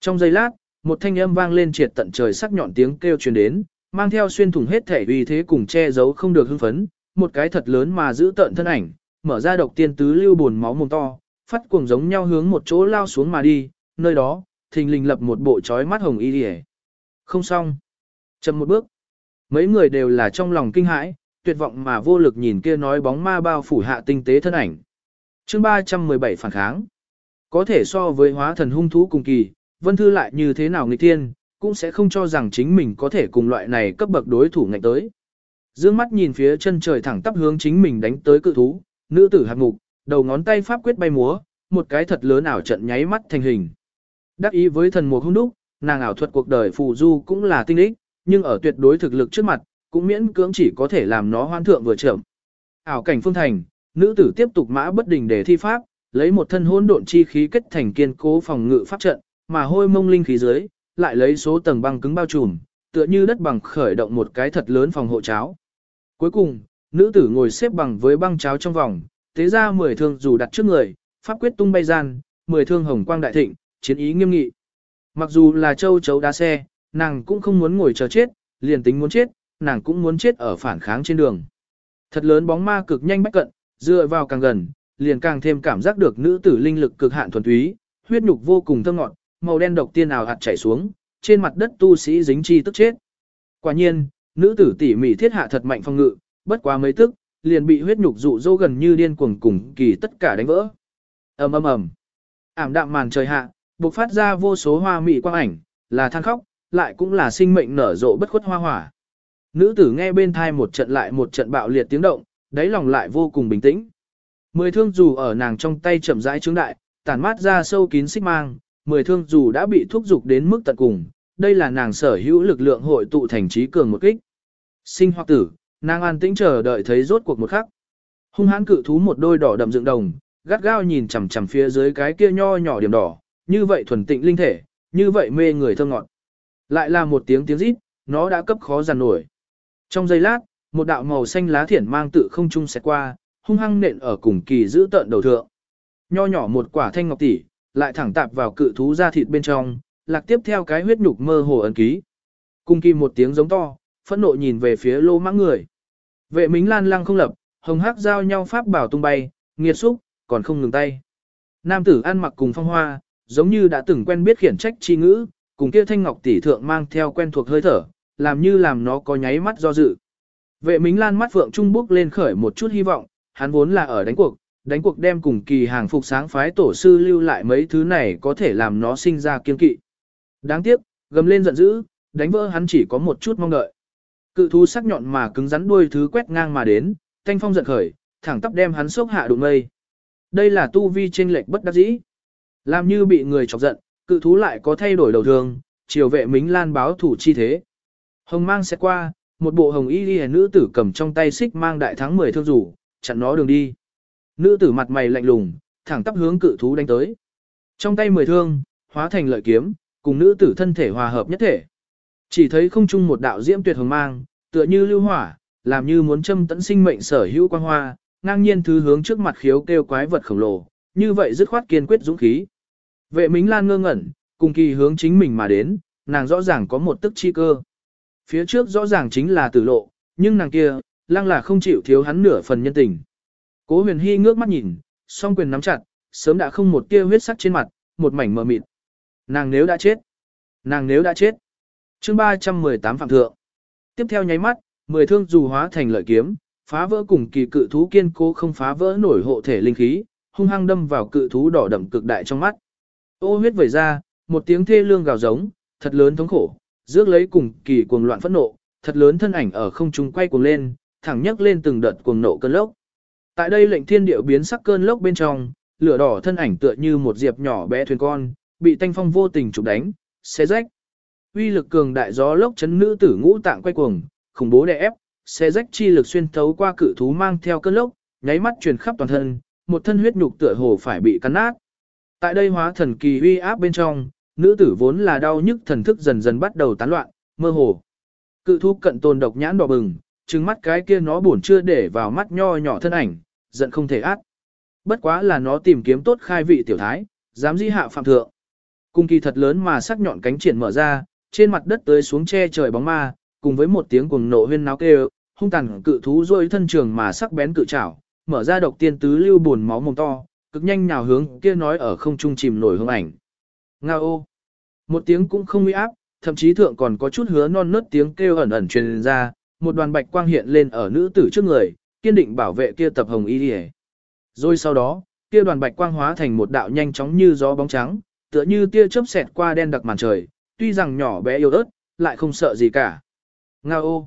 Speaker 1: Trong giây lát, một thanh âm vang lên triệt tận trời sắc nhọn tiếng kêu truyền đến, mang theo xuyên thủng hết thể uy thế cùng che giấu không được hưng phấn, một cái thật lớn mà giữ tận thân ảnh, mở ra độc tiên tứ lưu buồn máu mồm to, phát cuồng giống nhau hướng một chỗ lao xuống mà đi, nơi đó, thình lình lập một bộ chói mắt hồng y điề. Không xong. Chậm một bước. Mấy người đều là trong lòng kinh hãi, tuyệt vọng mà vô lực nhìn kia nói bóng ma bao phủ hạ tinh tế thân ảnh. Chương 317 phản kháng. Có thể so với hóa thần hung thú cùng kỳ, Vân Thư lại như thế nào nghịch thiên, cũng sẽ không cho rằng chính mình có thể cùng loại này cấp bậc đối thủ ngạnh tới. Dương mắt nhìn phía chân trời thẳng tắp hướng chính mình đánh tới cự thú, nữ tử hạt mục, đầu ngón tay pháp quyết bay múa, một cái thật lớn ảo trận nháy mắt thành hình. Đắc ý với thần mục hung đúc, nàng ảo thuật cuộc đời phù du cũng là tinh ích, nhưng ở tuyệt đối thực lực trước mặt, cũng miễn cưỡng chỉ có thể làm nó hoan thượng vừa chậm. Ảo cảnh phương thành, nữ tử tiếp tục mã bất đình để thi pháp, lấy một thân hỗn độn chi khí kết thành kiên cố phòng ngự pháp trận, mà hôi mông linh khí dưới, lại lấy số tầng băng cứng bao trùm, tựa như đất bằng khởi động một cái thật lớn phòng hộ cháo. Cuối cùng, nữ tử ngồi xếp bằng với băng cháo trong vòng, tế ra 10 thương dù đặt trước người, pháp quyết tung bay gian, 10 thương hồng quang đại thịnh, chiến ý nghiêm nghị. Mặc dù là châu chấu đá xe, nàng cũng không muốn ngồi chờ chết, liền tính muốn chết, nàng cũng muốn chết ở phản kháng trên đường. Thật lớn bóng ma cực nhanh bách cận, dựa vào càng gần, liền càng thêm cảm giác được nữ tử linh lực cực hạn thuần túy, huyết nhục vô cùng thơm ngọt, màu đen độc tiên ảo hạt chảy xuống, trên mặt đất tu sĩ dính chi tức chết. Quả nhiên, nữ tử tỉ mỉ thiết hạ thật mạnh phong ngự, bất quá mấy tức, liền bị huyết nhục dụ dỗ gần như điên cuồng cùng kỳ tất cả đánh vỡ. ầm ầm ầm, ảm đạm màn trời hạ, bộc phát ra vô số hoa mỹ quang ảnh, là than khóc, lại cũng là sinh mệnh nở rộ bất khuất hoa hỏa. Nữ tử nghe bên thai một trận lại một trận bạo liệt tiếng động, đáy lòng lại vô cùng bình tĩnh. Mười thương dù ở nàng trong tay chậm rãi trướng đại, tản mát ra sâu kín xích mang, mười thương dù đã bị thúc dục đến mức tận cùng, đây là nàng sở hữu lực lượng hội tụ thành trí cường một kích. Sinh hoặc tử, nàng an tĩnh chờ đợi thấy rốt cuộc một khắc. Hung hãn cự thú một đôi đỏ đậm dựng đồng, gắt gao nhìn chằm chằm phía dưới cái kia nho nhỏ điểm đỏ, như vậy thuần tịnh linh thể, như vậy mê người thơ ngọt. Lại là một tiếng tiếng rít, nó đã cấp khó giàn nổi. Trong giây lát, một đạo màu xanh lá thiển mang tự không trung xẹt qua, hung hăng nện ở cùng kỳ giữ tợn đầu thượng. Nho nhỏ một quả thanh ngọc tỷ, lại thẳng tạp vào cự thú da thịt bên trong, lạc tiếp theo cái huyết nhục mơ hồ ấn ký. Cung kỳ một tiếng giống to, phẫn nộ nhìn về phía lô mãng người. Vệ mính lan lăng không lập, hồng hắc giao nhau pháp bảo tung bay, nghiệt xúc, còn không ngừng tay. Nam tử ăn mặc cùng phong hoa, giống như đã từng quen biết khiển trách chi ngữ, cùng kia thanh ngọc tỷ thượng mang theo quen thuộc hơi thở, làm như làm nó có nháy mắt do dự. Vệ Mính Lan mắt phượng trung bước lên khởi một chút hy vọng, hắn vốn là ở đánh cuộc, đánh cuộc đem cùng kỳ hàng phục sáng phái tổ sư lưu lại mấy thứ này có thể làm nó sinh ra kiên kỵ. Đáng tiếc, gầm lên giận dữ, đánh vỡ hắn chỉ có một chút mong đợi. Cự thú sắc nhọn mà cứng rắn đuôi thứ quét ngang mà đến, thanh phong giận khởi, thẳng tắp đem hắn sốc hạ đụng mây. Đây là tu vi trên lệch bất đắc dĩ. Làm như bị người chọc giận, cự thú lại có thay đổi đầu thường, chiều vệ mính lan báo thủ chi thế. Hồng mang sẽ qua, một bộ hồng y ghi nữ tử cầm trong tay xích mang đại thắng 10 thương rủ, chặn nó đường đi. Nữ tử mặt mày lạnh lùng, thẳng tắp hướng cự thú đánh tới. Trong tay 10 thương, hóa thành lợi kiếm, cùng nữ tử thân thể hòa hợp nhất thể. Chỉ thấy không chung một đạo diễm tuyệt hồng mang, tựa như lưu hỏa, làm như muốn châm tận sinh mệnh sở hữu quang hoa, ngang nhiên thứ hướng trước mặt khiếu kêu quái vật khổng lồ, như vậy dứt khoát kiên quyết dũng khí. Vệ Mính Lan ngơ ngẩn, cùng kỳ hướng chính mình mà đến, nàng rõ ràng có một tức chi cơ. Phía trước rõ ràng chính là tử lộ, nhưng nàng kia, lăng là không chịu thiếu hắn nửa phần nhân tình. Cố huyền hy ngước mắt nhìn, song quyền nắm chặt, sớm đã không một tia huyết sắc trên mặt, một mảnh mờ mịt. Nàng nếu đã chết, nàng nếu đã chết. chương 318 phạm thượng. Tiếp theo nháy mắt, mười thương dù hóa thành lợi kiếm, phá vỡ cùng kỳ cự thú kiên cố không phá vỡ nổi hộ thể linh khí, hung hăng đâm vào cự thú đỏ đậm cực đại trong mắt. Ô huyết vẩy ra, một tiếng thê lương gào giống, thật lớn thống khổ, rước lấy cùng kỳ cuồng loạn phẫn nộ, thật lớn thân ảnh ở không trung quay cuồng lên, thẳng nhấc lên từng đợt cuồng nộ cơn lốc. Tại đây lệnh thiên điệu biến sắc cơn lốc bên trong, lửa đỏ thân ảnh tựa như một diệp nhỏ bé thuyền con, bị thanh phong vô tình chụp đánh, xé rách. Uy lực cường đại gió lốc chấn nữ tử ngũ tạng quay cuồng, khủng bố đè ép, xé rách chi lực xuyên thấu qua cự thú mang theo cơn lốc, nháy mắt truyền khắp toàn thân, một thân huyết nhục tựa hồ phải bị cắn nát. Tại đây hóa thần kỳ uy áp bên trong, nữ tử vốn là đau nhức thần thức dần dần bắt đầu tán loạn, mơ hồ. Cự thú cận tồn độc nhãn đỏ bừng, trừng mắt cái kia nó buồn chưa để vào mắt nho nhỏ thân ảnh, giận không thể át. Bất quá là nó tìm kiếm tốt khai vị tiểu thái, dám di hạ phạm thượng. Cung kỳ thật lớn mà sắc nhọn cánh triển mở ra, trên mặt đất tới xuống che trời bóng ma, cùng với một tiếng cuồng nộ huyên náo kêu, hung tàn cự thú rôi thân trường mà sắc bén cự trảo, mở ra độc tiên tứ lưu buồn máu mồm to, cực nhanh nhào hướng kia nói ở không trung chìm nổi hương ảnh. Nga ô! Một tiếng cũng không uy áp, thậm chí thượng còn có chút hứa non nớt tiếng kêu ẩn ẩn truyền ra, một đoàn bạch quang hiện lên ở nữ tử trước người, kiên định bảo vệ kia tập hồng y đi Rồi sau đó, kia đoàn bạch quang hóa thành một đạo nhanh chóng như gió bóng trắng, tựa như tia chớp xẹt qua đen đặc màn trời, tuy rằng nhỏ bé yếu ớt, lại không sợ gì cả. Nga ô!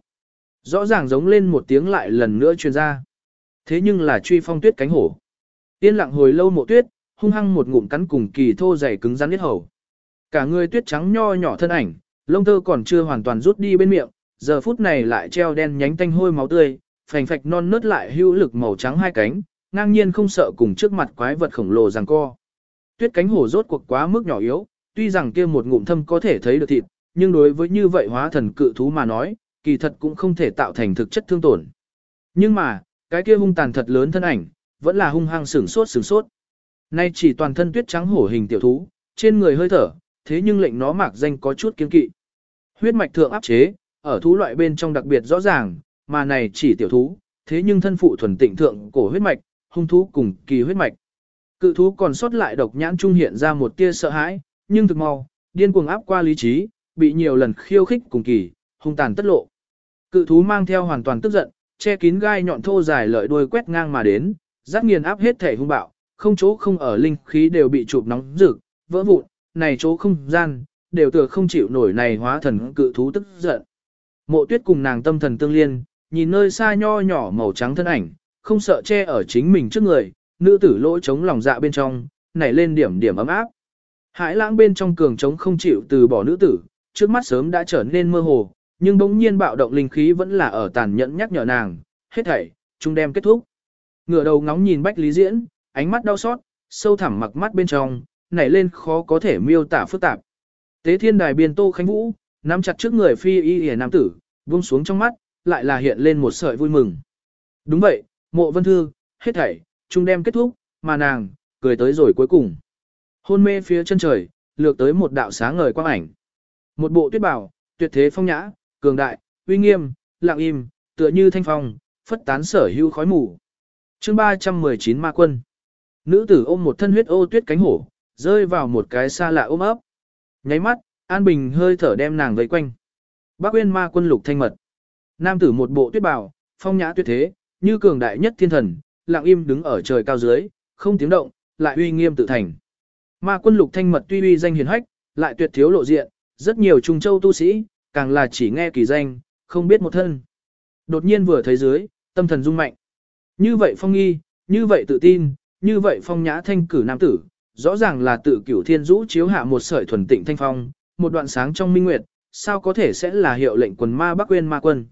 Speaker 1: Rõ ràng giống lên một tiếng lại lần nữa truyền ra. Thế nhưng là truy phong tuyết cánh hổ. Yên lặng hồi lâu mộ tuyết, hung hăng một ngụm cắn cùng kỳ thô dày cứng rắn nhất hầu. Cả người tuyết trắng nho nhỏ thân ảnh, lông tơ còn chưa hoàn toàn rút đi bên miệng, giờ phút này lại treo đen nhánh tanh hôi máu tươi, phành phạch non nớt lại hữu lực màu trắng hai cánh, ngang nhiên không sợ cùng trước mặt quái vật khổng lồ giằng co. Tuyết cánh hổ rốt cuộc quá mức nhỏ yếu, tuy rằng kia một ngụm thâm có thể thấy được thịt, nhưng đối với như vậy hóa thần cự thú mà nói, kỳ thật cũng không thể tạo thành thực chất thương tổn. Nhưng mà, cái kia hung tàn thật lớn thân ảnh, vẫn là hung hăng sửng sốt sửng sốt. Nay chỉ toàn thân tuyết trắng hổ hình tiểu thú, trên người hơi thở, thế nhưng lệnh nó mạc danh có chút kiên kỵ. Huyết mạch thượng áp chế, ở thú loại bên trong đặc biệt rõ ràng, mà này chỉ tiểu thú, thế nhưng thân phụ thuần tịnh thượng cổ huyết mạch, hung thú cùng kỳ huyết mạch. Cự thú còn sót lại độc nhãn trung hiện ra một tia sợ hãi, nhưng thực mau, điên cuồng áp qua lý trí, bị nhiều lần khiêu khích cùng kỳ, hung tàn tất lộ. Cự thú mang theo hoàn toàn tức giận, che kín gai nhọn thô dài lợi đuôi quét ngang mà đến, rát nghiền áp hết thể hung bạo, không chỗ không ở linh khí đều bị chụp nóng rực, vỡ vụn, này chỗ không gian, đều tựa không chịu nổi này hóa thần cự thú tức giận. Mộ tuyết cùng nàng tâm thần tương liên, nhìn nơi xa nho nhỏ màu trắng thân ảnh, không sợ che ở chính mình trước người, nữ tử lỗ trống lòng dạ bên trong, nảy lên điểm điểm ấm áp. Hải lãng bên trong cường chống không chịu từ bỏ nữ tử, trước mắt sớm đã trở nên mơ hồ, nhưng bỗng nhiên bạo động linh khí vẫn là ở tàn nhẫn nhắc nhở nàng, hết thảy, chúng đem kết thúc. Ngửa đầu ngóng nhìn Bách Lý Diễn, ánh mắt đau xót, sâu thẳm mặc mắt bên trong, nảy lên khó có thể miêu tả phức tạp. Tế thiên đài biên tô khánh vũ, nắm chặt trước người phi y hề nam tử, buông xuống trong mắt, lại là hiện lên một sợi vui mừng. Đúng vậy, mộ vân thư, hết thảy, Trung đem kết thúc, mà nàng, cười tới rồi cuối cùng. Hôn mê phía chân trời, lược tới một đạo sáng ngời quang ảnh. Một bộ tuyết bảo, tuyệt thế phong nhã, cường đại, uy nghiêm, lặng im, tựa như thanh phong, phất tán sở hưu khói mù. Chương 319 Ma Quân. Nữ tử ôm một thân huyết ô tuyết cánh hổ, rơi vào một cái xa lạ ôm ấp. Nháy mắt, An Bình hơi thở đem nàng vây quanh. Bác Uyên Ma Quân lục thanh mật. Nam tử một bộ tuyết bào, phong nhã tuyệt thế, như cường đại nhất thiên thần, lặng im đứng ở trời cao dưới, không tiếng động, lại uy nghiêm tự thành. Ma Quân lục thanh mật tuy uy danh hiền hách, lại tuyệt thiếu lộ diện, rất nhiều trung châu tu sĩ, càng là chỉ nghe kỳ danh, không biết một thân. Đột nhiên vừa thấy dưới, tâm thần rung mạnh. Như vậy phong nghi, như vậy tự tin, như vậy phong nhã thanh cử nam tử, rõ ràng là tự cửu thiên rũ chiếu hạ một sợi thuần tịnh thanh phong, một đoạn sáng trong minh nguyệt, sao có thể sẽ là hiệu lệnh quần ma bắc quên ma quân.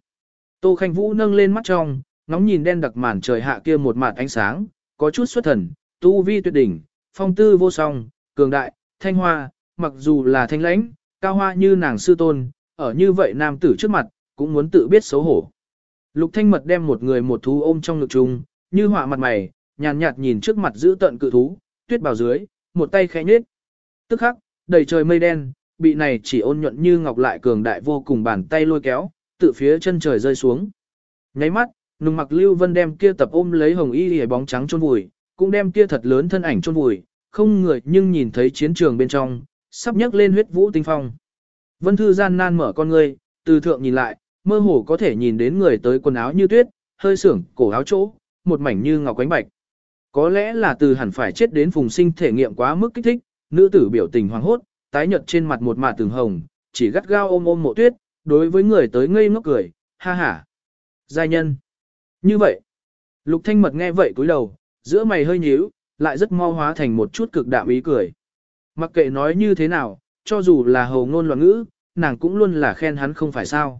Speaker 1: Tô Khanh Vũ nâng lên mắt trong, ngóng nhìn đen đặc màn trời hạ kia một mạt ánh sáng, có chút xuất thần, tu vi tuyệt đỉnh, phong tư vô song, cường đại, thanh hoa, mặc dù là thanh lãnh, cao hoa như nàng sư tôn, ở như vậy nam tử trước mặt, cũng muốn tự biết xấu hổ. Lục thanh mật đem một người một thú ôm trong ngực chung, như họa mặt mày, nhàn nhạt nhìn trước mặt giữ tận cự thú, tuyết bào dưới, một tay khẽ nhếch. Tức khắc, đầy trời mây đen, bị này chỉ ôn nhuận như ngọc lại cường đại vô cùng bàn tay lôi kéo, tự phía chân trời rơi xuống. Nháy mắt, nùng mặc lưu vân đem kia tập ôm lấy hồng y hề bóng trắng chôn vùi, cũng đem kia thật lớn thân ảnh chôn vùi, không người nhưng nhìn thấy chiến trường bên trong, sắp nhấc lên huyết vũ tinh phong. Vân Thư gian nan mở con ngươi, từ thượng nhìn lại, mơ hồ có thể nhìn đến người tới quần áo như tuyết, hơi sưởng, cổ áo chỗ, một mảnh như ngọc quánh bạch. Có lẽ là từ hẳn phải chết đến phùng sinh thể nghiệm quá mức kích thích, nữ tử biểu tình hoảng hốt, tái nhợt trên mặt một mạt tường hồng, chỉ gắt gao ôm ôm mộ tuyết, đối với người tới ngây ngốc cười, ha ha. Giai nhân. Như vậy, Lục Thanh Mật nghe vậy cúi đầu, giữa mày hơi nhíu, lại rất mau hóa thành một chút cực đạm ý cười. Mặc kệ nói như thế nào, cho dù là hầu ngôn loạn ngữ, nàng cũng luôn là khen hắn không phải sao.